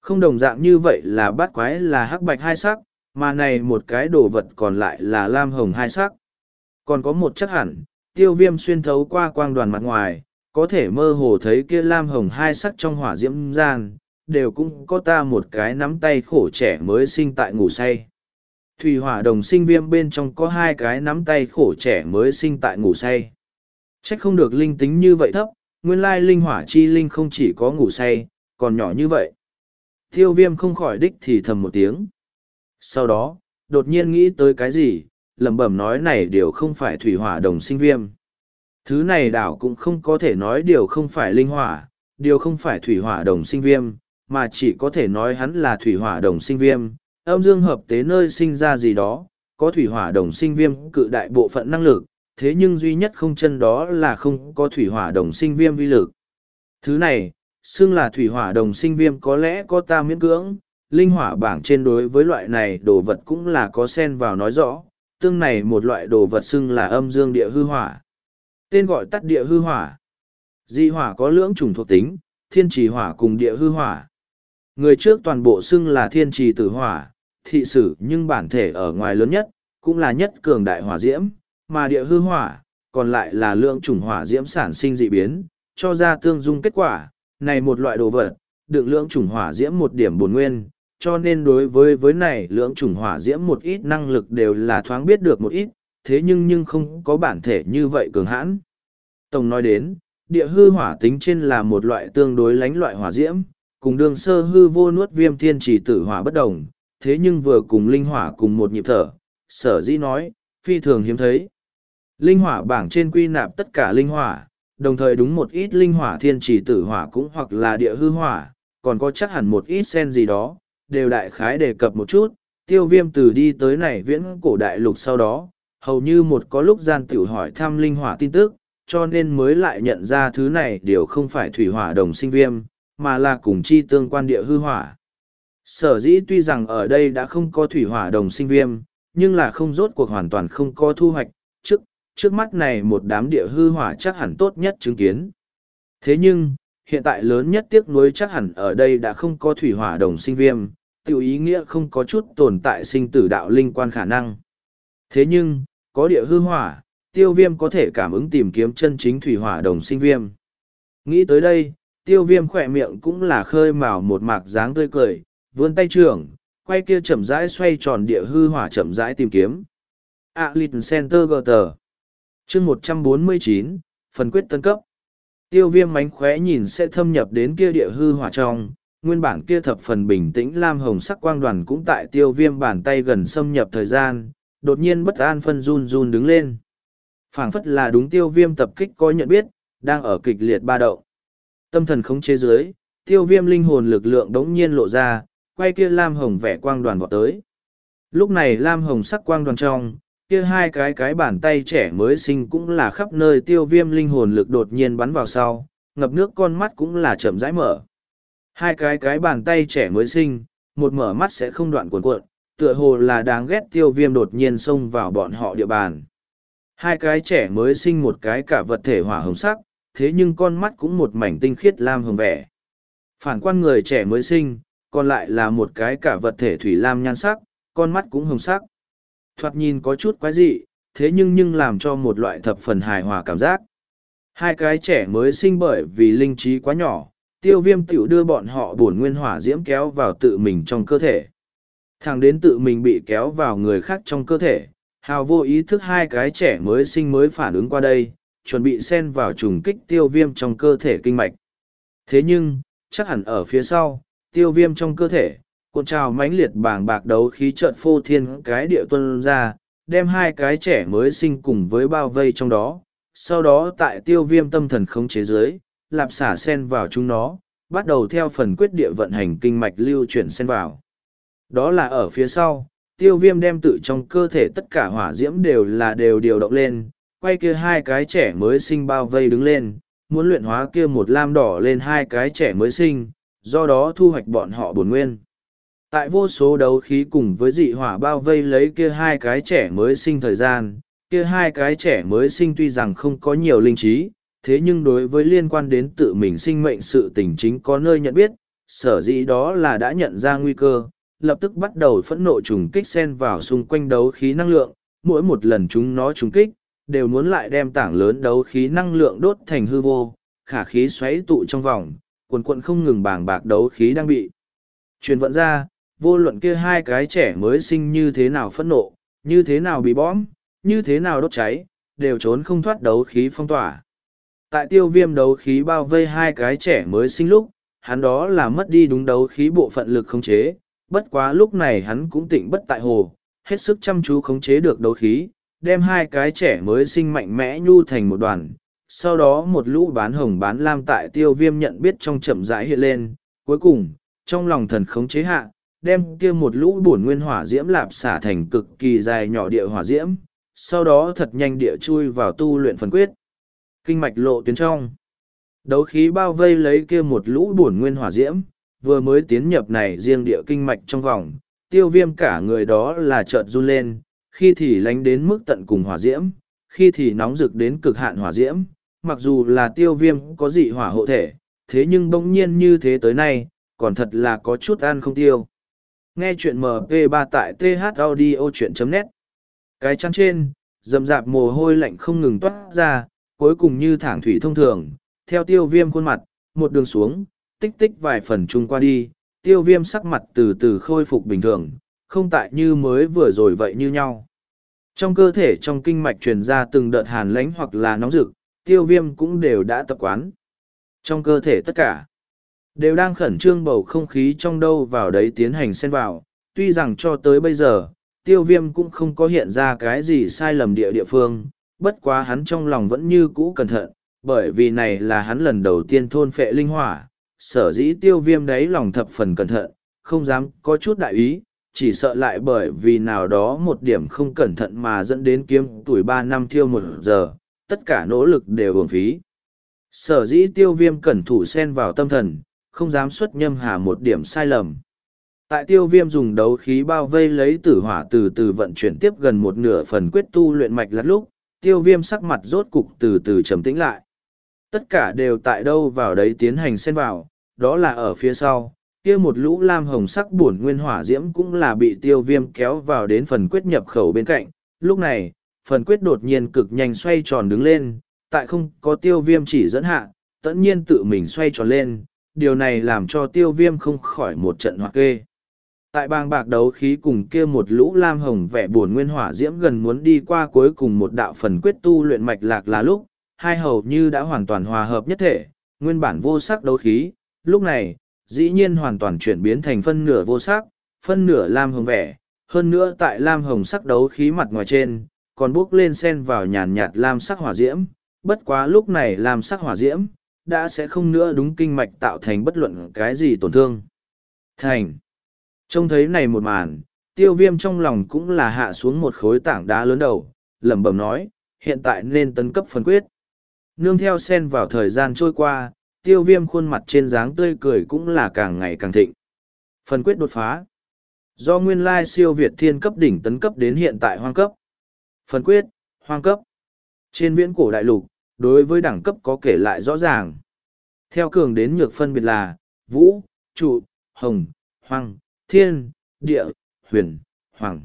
Không đồng dạng như vậy là bát quái là hắc bạch hai sắc, mà này một cái đồ vật còn lại là lam hồng hai sắc. Còn có một chắc hẳn, tiêu viêm xuyên thấu qua quang đoàn mặt ngoài, có thể mơ hồ thấy kia lam hồng hai sắc trong hỏa diễm gian, đều cũng có ta một cái nắm tay khổ trẻ mới sinh tại ngủ say. Thủy hỏa đồng sinh viêm bên trong có hai cái nắm tay khổ trẻ mới sinh tại ngủ say. Trách không được linh tính như vậy thấp, nguyên lai linh hỏa chi linh không chỉ có ngủ say, còn nhỏ như vậy. Tiêu viêm không khỏi đích thì thầm một tiếng. Sau đó, đột nhiên nghĩ tới cái gì, lẩm bẩm nói này điều không phải thủy hỏa đồng sinh viêm. Thứ này đảo cũng không có thể nói điều không phải linh hỏa, điều không phải thủy hỏa đồng sinh viêm, mà chỉ có thể nói hắn là thủy hỏa đồng sinh viêm, âm dương hợp tế nơi sinh ra gì đó, có thủy hỏa đồng sinh viêm cự đại bộ phận năng lực, thế nhưng duy nhất không chân đó là không có thủy hỏa đồng sinh viêm vi lực. Thứ này, xưng là thủy hỏa đồng sinh viêm có lẽ có ta miễn cưỡng, linh hỏa bảng trên đối với loại này đồ vật cũng là có sen vào nói rõ, tương này một loại đồ vật xưng là âm dương địa hư hỏa. Tên gọi tắt địa hư hỏa. Dị hỏa có lưỡng chủng thuộc tính, thiên trì hỏa cùng địa hư hỏa. Người trước toàn bộ xưng là thiên trì tử hỏa, thị sử nhưng bản thể ở ngoài lớn nhất, cũng là nhất cường đại hỏa diễm, mà địa hư hỏa, còn lại là lượng chủng hỏa diễm sản sinh dị biến, cho ra tương dung kết quả, này một loại đồ vật, được lượng chủng hỏa diễm một điểm bổn nguyên, cho nên đối với với này lượng chủng hỏa diễm một ít năng lực đều là thoáng biết được một ít, thế nhưng nhưng không có bản thể như vậy cường hãn. Tổng nói đến, địa hư hỏa tính trên là một loại tương đối lánh loại hỏa diễm, cùng đường sơ hư vô nuốt viêm thiên chỉ tử hỏa bất đồng, thế nhưng vừa cùng linh hỏa cùng một nhịp thở, sở dĩ nói, phi thường hiếm thấy. Linh hỏa bảng trên quy nạp tất cả linh hỏa, đồng thời đúng một ít linh hỏa thiên trì tử hỏa cũng hoặc là địa hư hỏa, còn có chắc hẳn một ít sen gì đó, đều đại khái đề cập một chút. Tiêu viêm từ đi tới này viễn cổ đại lục sau đó, hầu như một có lúc gian tiểu hỏi thăm linh hỏa tin tức, cho nên mới lại nhận ra thứ này đều không phải thủy hỏa đồng sinh viêm, mà là cùng chi tương quan địa hư hỏa. Sở dĩ tuy rằng ở đây đã không có thủy hỏa đồng sinh viêm, nhưng là không rốt cuộc hoàn toàn không có thu hoạch, trước, trước mắt này một đám địa hư hỏa chắc hẳn tốt nhất chứng kiến. Thế nhưng, hiện tại lớn nhất tiếc nuối chắc hẳn ở đây đã không có thủy hỏa đồng sinh viêm, tiểu ý nghĩa không có chút tồn tại sinh tử đạo linh quan khả năng. Thế nhưng, có địa hư hỏa, tiêu viêm có thể cảm ứng tìm kiếm chân chính thủy hỏa đồng sinh viêm. Nghĩ tới đây, tiêu viêm khỏe miệng cũng là khơi mào một mạc dáng tươi cười, vươn tay trường, quay kia chậm rãi xoay tròn địa hư hỏa chậm rãi tìm kiếm. Alit Center Gutter chương một trăm bốn mươi chín phần quyết tân cấp. Tiêu viêm mánh khóe nhìn sẽ thâm nhập đến kia địa hư hỏa trong, nguyên bản kia thập phần bình tĩnh lam hồng sắc quang đoàn cũng tại tiêu viêm bàn tay gần xâm nhập thời gian, đột nhiên bất an phân run run đứng lên. phảng phất là đúng tiêu viêm tập kích có nhận biết, đang ở kịch liệt ba đậu. Tâm thần khống chế dưới, tiêu viêm linh hồn lực lượng đống nhiên lộ ra, quay kia lam hồng vẻ quang đoàn vọt tới. Lúc này lam hồng sắc quang đoàn trong, kia hai cái cái bàn tay trẻ mới sinh cũng là khắp nơi tiêu viêm linh hồn lực đột nhiên bắn vào sau, ngập nước con mắt cũng là chậm rãi mở. Hai cái cái bàn tay trẻ mới sinh, một mở mắt sẽ không đoạn cuộn cuộn, tựa hồ là đáng ghét tiêu viêm đột nhiên xông vào bọn họ địa bàn. Hai cái trẻ mới sinh một cái cả vật thể hỏa hồng sắc, thế nhưng con mắt cũng một mảnh tinh khiết lam hồng vẻ. Phản quan người trẻ mới sinh, còn lại là một cái cả vật thể thủy lam nhan sắc, con mắt cũng hồng sắc. Thoạt nhìn có chút quái dị, thế nhưng nhưng làm cho một loại thập phần hài hòa cảm giác. Hai cái trẻ mới sinh bởi vì linh trí quá nhỏ, tiêu viêm tiểu đưa bọn họ bổn nguyên hỏa diễm kéo vào tự mình trong cơ thể. Thẳng đến tự mình bị kéo vào người khác trong cơ thể, hào vô ý thức hai cái trẻ mới sinh mới phản ứng qua đây, chuẩn bị xen vào trùng kích tiêu viêm trong cơ thể kinh mạch. Thế nhưng, chắc hẳn ở phía sau, tiêu viêm trong cơ thể, cuộn trào mãnh liệt bàng bạc đấu khí trợn phô thiên cái địa tuân ra, đem hai cái trẻ mới sinh cùng với bao vây trong đó. Sau đó tại tiêu viêm tâm thần khống chế dưới, lạp xả sen vào chúng nó, bắt đầu theo phần quyết địa vận hành kinh mạch lưu chuyển sen vào. Đó là ở phía sau, tiêu viêm đem tự trong cơ thể tất cả hỏa diễm đều là đều điều động lên, quay kia hai cái trẻ mới sinh bao vây đứng lên, muốn luyện hóa kia một lam đỏ lên hai cái trẻ mới sinh, do đó thu hoạch bọn họ bổn nguyên. Tại vô số đấu khí cùng với dị hỏa bao vây lấy kia hai cái trẻ mới sinh thời gian, kia hai cái trẻ mới sinh tuy rằng không có nhiều linh trí, thế nhưng đối với liên quan đến tự mình sinh mệnh sự tình chính có nơi nhận biết, sở dĩ đó là đã nhận ra nguy cơ, lập tức bắt đầu phẫn nộ trùng kích xen vào xung quanh đấu khí năng lượng, mỗi một lần chúng nó trùng kích, đều muốn lại đem tảng lớn đấu khí năng lượng đốt thành hư vô, khả khí xoáy tụ trong vòng, quần quận không ngừng bàng bạc đấu khí đang bị. Truyền vận ra, vô luận kia hai cái trẻ mới sinh như thế nào phẫn nộ, như thế nào bị bõm, như thế nào đốt cháy, đều trốn không thoát đấu khí phong tỏa. Tại tiêu viêm đấu khí bao vây hai cái trẻ mới sinh lúc, hắn đó là mất đi đúng đấu khí bộ phận lực khống chế, bất quá lúc này hắn cũng tịnh bất tại hồ, hết sức chăm chú khống chế được đấu khí, đem hai cái trẻ mới sinh mạnh mẽ nhu thành một đoàn. Sau đó một lũ bán hồng bán lam tại tiêu viêm nhận biết trong chậm rãi hiện lên, cuối cùng, trong lòng thần khống chế hạ, đem kia một lũ bổn nguyên hỏa diễm lạp xả thành cực kỳ dài nhỏ địa hỏa diễm, sau đó thật nhanh địa chui vào tu luyện phần quyết. Kinh mạch lộ tuyến trong. Đấu khí bao vây lấy kia một lũ bổn nguyên hỏa diễm, vừa mới tiến nhập này riêng địa kinh mạch trong vòng, tiêu viêm cả người đó là chợt run lên, khi thì lánh đến mức tận cùng hỏa diễm, khi thì nóng rực đến cực hạn hỏa diễm, mặc dù là tiêu viêm có dị hỏa hộ thể, thế nhưng bỗng nhiên như thế tới nay, còn thật là có chút ăn không tiêu. Nghe chuyện MP3 tại thaudio.net Cái chăn trên, dầm dạp mồ hôi lạnh không ngừng toát ra, cuối cùng như thẳng thủy thông thường, theo tiêu viêm khuôn mặt, một đường xuống, tích tích vài phần chung qua đi, tiêu viêm sắc mặt từ từ khôi phục bình thường, không tại như mới vừa rồi vậy như nhau. Trong cơ thể trong kinh mạch truyền ra từng đợt hàn lãnh hoặc là nóng rực, tiêu viêm cũng đều đã tập quán. Trong cơ thể tất cả, đều đang khẩn trương bầu không khí trong đâu vào đấy tiến hành xen vào, tuy rằng cho tới bây giờ, tiêu viêm cũng không có hiện ra cái gì sai lầm địa địa phương, bất quá hắn trong lòng vẫn như cũ cẩn thận, bởi vì này là hắn lần đầu tiên thôn phệ linh hỏa, sở dĩ tiêu viêm đấy lòng thập phần cẩn thận, không dám có chút đại ý, chỉ sợ lại bởi vì nào đó một điểm không cẩn thận mà dẫn đến kiếm tuổi ba năm thiêu một giờ, tất cả nỗ lực đều uổng phí. Sở dĩ tiêu viêm cẩn thủ xen vào tâm thần, không dám xuất nhâm hà một điểm sai lầm. Tại tiêu viêm dùng đấu khí bao vây lấy tử hỏa từ từ vận chuyển tiếp gần một nửa phần quyết tu luyện mạch lát lúc, tiêu viêm sắc mặt rốt cục từ từ trầm tĩnh lại. Tất cả đều tại đâu vào đấy tiến hành xen vào, đó là ở phía sau, kia một lũ lam hồng sắc buồn nguyên hỏa diễm cũng là bị tiêu viêm kéo vào đến phần quyết nhập khẩu bên cạnh. Lúc này, phần quyết đột nhiên cực nhanh xoay tròn đứng lên, tại không có tiêu viêm chỉ dẫn hạ, tất nhiên tự mình xoay tròn lên, điều này làm cho tiêu viêm không khỏi một trận hoặc kê. Tại bang bạc đấu khí cùng kia một lũ lam hồng vẻ buồn nguyên hỏa diễm gần muốn đi qua cuối cùng một đạo phần quyết tu luyện mạch lạc là lúc, hai hầu như đã hoàn toàn hòa hợp nhất thể, nguyên bản vô sắc đấu khí, lúc này, dĩ nhiên hoàn toàn chuyển biến thành phân nửa vô sắc, phân nửa lam hồng vẻ, hơn nữa tại lam hồng sắc đấu khí mặt ngoài trên, còn bước lên sen vào nhàn nhạt lam sắc hỏa diễm, bất quá lúc này lam sắc hỏa diễm, đã sẽ không nữa đúng kinh mạch tạo thành bất luận cái gì tổn thương. Thành. Trông thấy này một màn, tiêu viêm trong lòng cũng là hạ xuống một khối tảng đá lớn đầu, lẩm bẩm nói, hiện tại nên tấn cấp phân quyết. Nương theo sen vào thời gian trôi qua, tiêu viêm khuôn mặt trên dáng tươi cười cũng là càng ngày càng thịnh. phân quyết đột phá. Do nguyên lai siêu Việt thiên cấp đỉnh tấn cấp đến hiện tại hoang cấp. phân quyết, hoang cấp. Trên viễn cổ đại lục, đối với đẳng cấp có kể lại rõ ràng. Theo cường đến nhược phân biệt là, vũ, trụ, hồng, hoàng, thiên, địa, huyền, hoàng.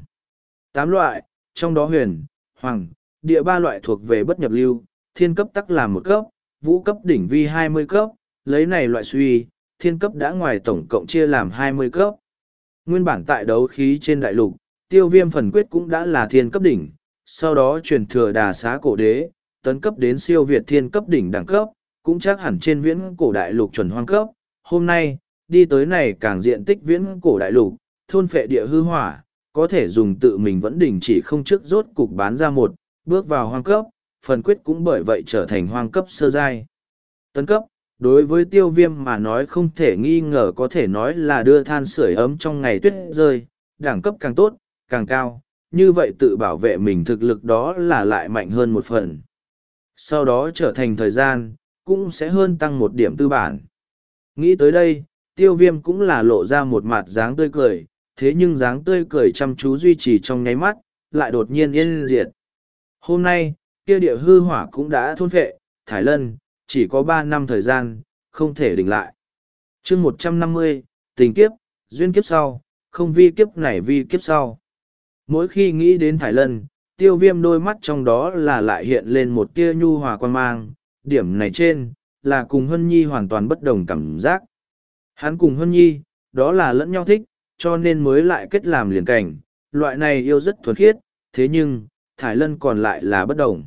Tám loại, trong đó huyền, hoàng, địa ba loại thuộc về bất nhập lưu, thiên cấp tắc là một cấp, vũ cấp đỉnh vi hai mươi cấp, lấy này loại suy, thiên cấp đã ngoài tổng cộng chia làm hai mươi cấp. Nguyên bản tại đấu khí trên đại lục, tiêu viêm phần quyết cũng đã là thiên cấp đỉnh, sau đó truyền thừa đà xá cổ đế, tấn cấp đến siêu việt thiên cấp đỉnh đẳng cấp, cũng chắc hẳn trên viễn cổ đại lục chuẩn hoang cấp. Hôm nay, đi tới này càng diện tích viễn cổ đại lục, thôn phệ địa hư hỏa, có thể dùng tự mình vẫn đỉnh chỉ không trước rốt cục bán ra một, bước vào hoang cấp, phần quyết cũng bởi vậy trở thành hoang cấp sơ giai. Tấn cấp, đối với tiêu viêm mà nói không thể nghi ngờ có thể nói là đưa than sưởi ấm trong ngày tuyết rơi, đẳng cấp càng tốt, càng cao, như vậy tự bảo vệ mình thực lực đó là lại mạnh hơn một phần. Sau đó trở thành thời gian, cũng sẽ hơn tăng một điểm tư bản. Nghĩ tới đây, tiêu viêm cũng là lộ ra một mặt dáng tươi cười, thế nhưng dáng tươi cười chăm chú duy trì trong nháy mắt, lại đột nhiên yên diệt. Hôm nay, kia địa hư hỏa cũng đã thôn phệ, thải lân, chỉ có ba năm thời gian, không thể đỉnh lại. chương một trăm năm mươi tình kiếp, duyên kiếp sau, không vi kiếp này vi kiếp sau. Mỗi khi nghĩ đến thải lân, tiêu viêm đôi mắt trong đó là lại hiện lên một tia nhu hòa quan mang, điểm này trên, là cùng Hân Nhi hoàn toàn bất đồng cảm giác. Hắn cùng Hân Nhi, đó là lẫn nhau thích, cho nên mới lại kết làm liền cảnh, loại này yêu rất thuần khiết, thế nhưng, Thải Lân còn lại là bất đồng.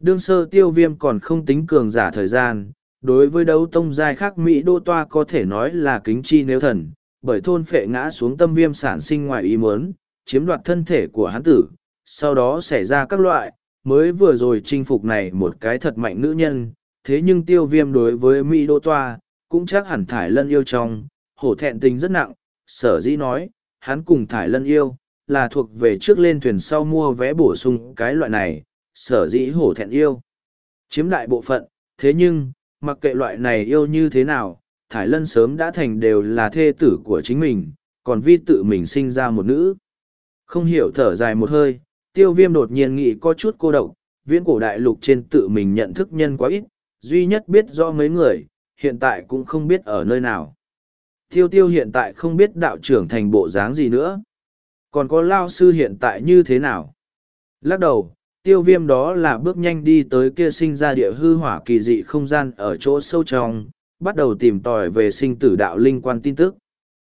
Đương sơ tiêu viêm còn không tính cường giả thời gian, đối với đấu tông giai khác Mỹ đô toa có thể nói là kính chi nếu thần, bởi thôn phệ ngã xuống tâm viêm sản sinh ngoài ý muốn, chiếm đoạt thân thể của hắn tử, sau đó xảy ra các loại, mới vừa rồi chinh phục này một cái thật mạnh nữ nhân, thế nhưng tiêu viêm đối với Mỹ đô toa, cũng chắc hẳn thải lân yêu trong, hổ thẹn tình rất nặng, sở dĩ nói, hắn cùng thải lân yêu, là thuộc về trước lên thuyền sau mua vé bổ sung cái loại này, sở dĩ hổ thẹn yêu. Chiếm đại bộ phận, thế nhưng, mặc kệ loại này yêu như thế nào, Thải Lân sớm đã thành đều là thê tử của chính mình, còn vi tự mình sinh ra một nữ. Không hiểu thở dài một hơi, tiêu viêm đột nhiên nghĩ có chút cô độc, viễn cổ đại lục trên tự mình nhận thức nhân quá ít, duy nhất biết do mấy người, hiện tại cũng không biết ở nơi nào. Tiêu tiêu hiện tại không biết đạo trưởng thành bộ dáng gì nữa. Còn có lao sư hiện tại như thế nào? Lắc đầu, tiêu viêm đó là bước nhanh đi tới kia sinh ra địa hư hỏa kỳ dị không gian ở chỗ sâu trong, bắt đầu tìm tòi về sinh tử đạo linh quan tin tức.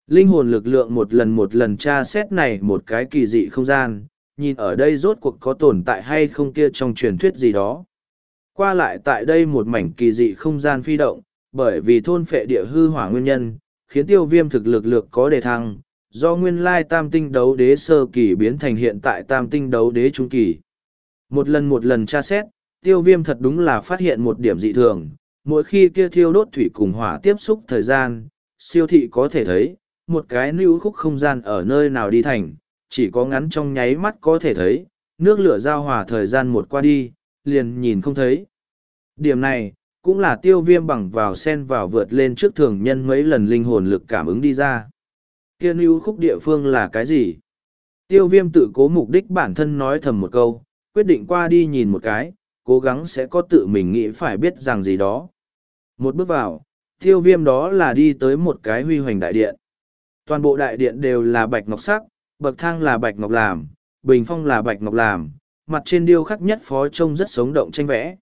Linh hồn lực lượng một lần một lần tra xét này một cái kỳ dị không gian, nhìn ở đây rốt cuộc có tồn tại hay không kia trong truyền thuyết gì đó. Qua lại tại đây một mảnh kỳ dị không gian phi động, bởi vì thôn phệ địa hư hỏa nguyên nhân, khiến tiêu viêm thực lực lực có đề thăng, do nguyên lai tam tinh đấu đế sơ kỳ biến thành hiện tại tam tinh đấu đế trung kỳ. Một lần một lần tra xét, tiêu viêm thật đúng là phát hiện một điểm dị thường, mỗi khi kia thiêu đốt thủy cùng hỏa tiếp xúc thời gian, siêu thị có thể thấy, một cái lưu khúc không gian ở nơi nào đi thành, chỉ có ngắn trong nháy mắt có thể thấy, nước lửa giao hòa thời gian một qua đi, liền nhìn không thấy. Điểm này, cũng là tiêu viêm bằng vào sen vào vượt lên trước thường nhân mấy lần linh hồn lực cảm ứng đi ra. Kiên ưu khúc địa phương là cái gì? Tiêu viêm tự cố mục đích bản thân nói thầm một câu, quyết định qua đi nhìn một cái, cố gắng sẽ có tự mình nghĩ phải biết rằng gì đó. Một bước vào, tiêu viêm đó là đi tới một cái huy hoành đại điện. Toàn bộ đại điện đều là bạch ngọc sắc, bậc thang là bạch ngọc làm, bình phong là bạch ngọc làm, mặt trên điêu khắc nhất phó trông rất sống động tranh vẽ.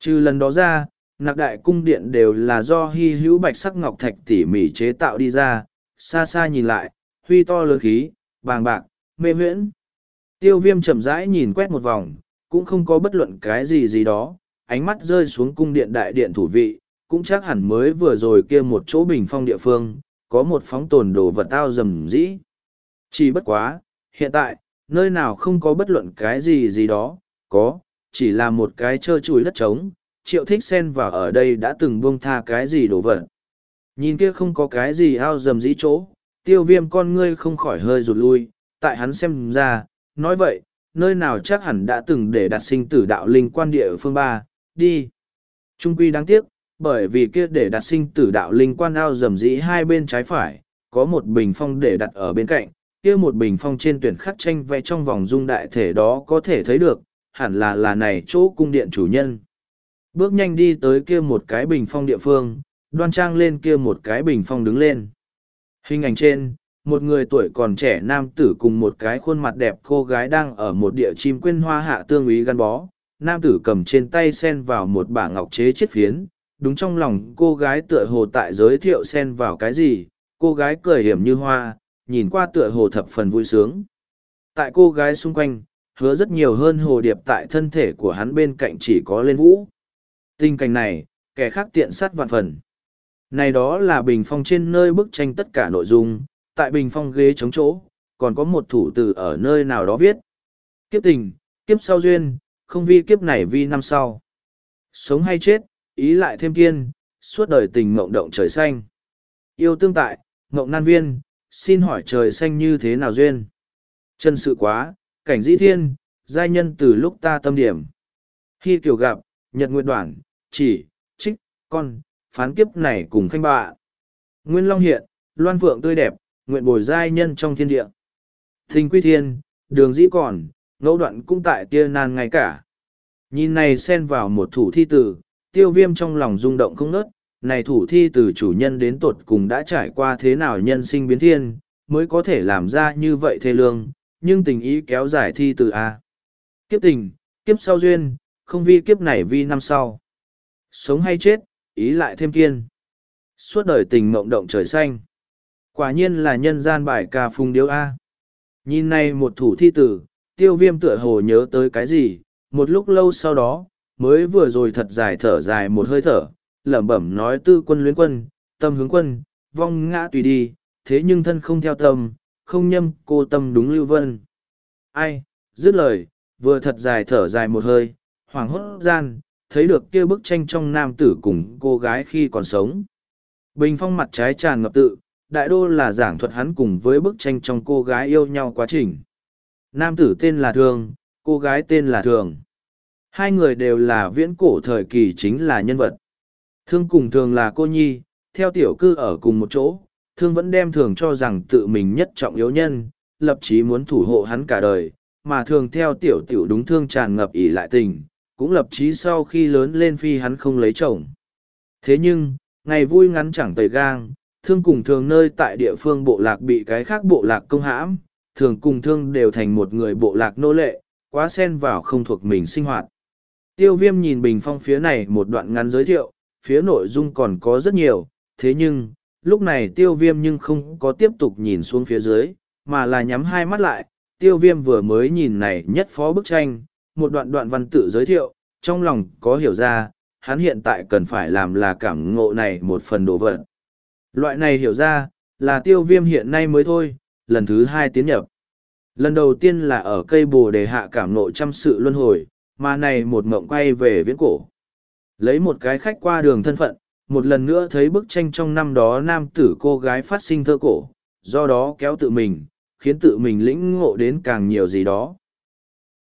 Trừ lần đó ra, nạc đại cung điện đều là do hy hữu bạch sắc ngọc thạch tỉ mỉ chế tạo đi ra, xa xa nhìn lại, huy to lớn khí, bàng bạc, mê huyễn. Tiêu viêm chậm rãi nhìn quét một vòng, cũng không có bất luận cái gì gì đó, ánh mắt rơi xuống cung điện đại điện thủ vị, cũng chắc hẳn mới vừa rồi kia một chỗ bình phong địa phương, có một phóng tồn đồ vật tao rầm rĩ. Chỉ bất quá, hiện tại, nơi nào không có bất luận cái gì gì đó, có, chỉ là một cái trơ chùi đất trống, triệu thích xen vào ở đây đã từng buông tha cái gì đồ vật. Nhìn kia không có cái gì ao dầm dĩ chỗ, tiêu viêm con ngươi không khỏi hơi rụt lui, tại hắn xem ra, nói vậy, nơi nào chắc hẳn đã từng để đặt sinh tử đạo linh quan địa phương ba, đi. Trung quy đáng tiếc, bởi vì kia để đặt sinh tử đạo linh quan ao dầm dĩ hai bên trái phải, có một bình phong để đặt ở bên cạnh, kia một bình phong trên tuyển khắc tranh vẽ trong vòng dung đại thể đó có thể thấy được, hẳn là là này chỗ cung điện chủ nhân. Bước nhanh đi tới kia một cái bình phong địa phương, đoan trang lên kia một cái bình phong đứng lên. Hình ảnh trên, một người tuổi còn trẻ nam tử cùng một cái khuôn mặt đẹp cô gái đang ở một địa chim quyên hoa hạ tương ý gắn bó. Nam tử cầm trên tay sen vào một bả ngọc chế chiết phiến, đúng trong lòng cô gái tựa hồ tại giới thiệu sen vào cái gì, cô gái cười hiểm như hoa, nhìn qua tựa hồ thập phần vui sướng. Tại cô gái xung quanh, hứa rất nhiều hơn hồ điệp tại thân thể của hắn bên cạnh chỉ có lên vũ. Tình cảnh này, kẻ khác tiện sát vạn phần. Này đó là bình phong trên nơi bức tranh tất cả nội dung, tại bình phong ghế chống chỗ, còn có một thủ từ ở nơi nào đó viết. Kiếp tình, kiếp sau duyên, không vi kiếp này vi năm sau. Sống hay chết, ý lại thêm kiên, suốt đời tình mộng động trời xanh. Yêu tương tại, mộng nan viên, xin hỏi trời xanh như thế nào duyên. Chân sự quá, cảnh dĩ thiên, giai nhân từ lúc ta tâm điểm. Khi kiểu gặp, nhật nguyện đoạn, chỉ, trích, con, phán kiếp này cùng khanh bạ. Nguyên Long hiện, loan phượng tươi đẹp, nguyện bồi giai nhân trong thiên địa. Thình quy thiên, đường dĩ còn, ngẫu đoạn cũng tại tia nan ngay cả. Nhìn này xen vào một thủ thi tử, tiêu viêm trong lòng rung động không nớt, này thủ thi từ chủ nhân đến tột cùng đã trải qua thế nào nhân sinh biến thiên, mới có thể làm ra như vậy thê lương, nhưng tình ý kéo dài thi từ A. Kiếp tình, kiếp sau duyên, không vi kiếp này vi năm sau. Sống hay chết, ý lại thêm kiên. Suốt đời tình mộng động trời xanh. Quả nhiên là nhân gian bài ca phung điếu A. Nhìn này một thủ thi tử, tiêu viêm tựa hồ nhớ tới cái gì, một lúc lâu sau đó, mới vừa rồi thật dài thở dài một hơi thở, lẩm bẩm nói tư quân luyến quân, tâm hướng quân, vong ngã tùy đi, thế nhưng thân không theo tâm, không nhâm cô tâm đúng lưu vân. Ai, dứt lời, vừa thật dài thở dài một hơi, hoàng hốt gian, thấy được kia bức tranh trong nam tử cùng cô gái khi còn sống. Bình phong mặt trái tràn ngập tự, đại đô là giảng thuật hắn cùng với bức tranh trong cô gái yêu nhau quá trình. Nam tử tên là Thường, cô gái tên là Thường. Hai người đều là viễn cổ thời kỳ chính là nhân vật. Thương cùng thường là cô nhi, theo tiểu cư ở cùng một chỗ, thương vẫn đem thường cho rằng tự mình nhất trọng yếu nhân, lập chí muốn thủ hộ hắn cả đời, mà thường theo tiểu tiểu đúng thương tràn ngập ỉ lại tình, cũng lập chí sau khi lớn lên phi hắn không lấy chồng. Thế nhưng, ngày vui ngắn chẳng tời gang, thương cùng thường nơi tại địa phương bộ lạc bị cái khác bộ lạc công hãm, thường cùng thương đều thành một người bộ lạc nô lệ, quá xen vào không thuộc mình sinh hoạt. Tiêu viêm nhìn bình phong phía này một đoạn ngắn giới thiệu, phía nội dung còn có rất nhiều, thế nhưng, lúc này tiêu viêm nhưng không có tiếp tục nhìn xuống phía dưới, mà là nhắm hai mắt lại, tiêu viêm vừa mới nhìn này nhất phó bức tranh, một đoạn đoạn văn tự giới thiệu, trong lòng có hiểu ra, hắn hiện tại cần phải làm là cảm ngộ này một phần đồ vật. Loại này hiểu ra, là tiêu viêm hiện nay mới thôi, lần thứ hai tiến nhập. Lần đầu tiên là ở cây bồ đề hạ cảm nộ trăm sự luân hồi, mà này một mộng quay về viễn cổ. Lấy một cái khách qua đường thân phận, một lần nữa thấy bức tranh trong năm đó nam tử cô gái phát sinh thơ cổ, do đó kéo tự mình, khiến tự mình lĩnh ngộ đến càng nhiều gì đó.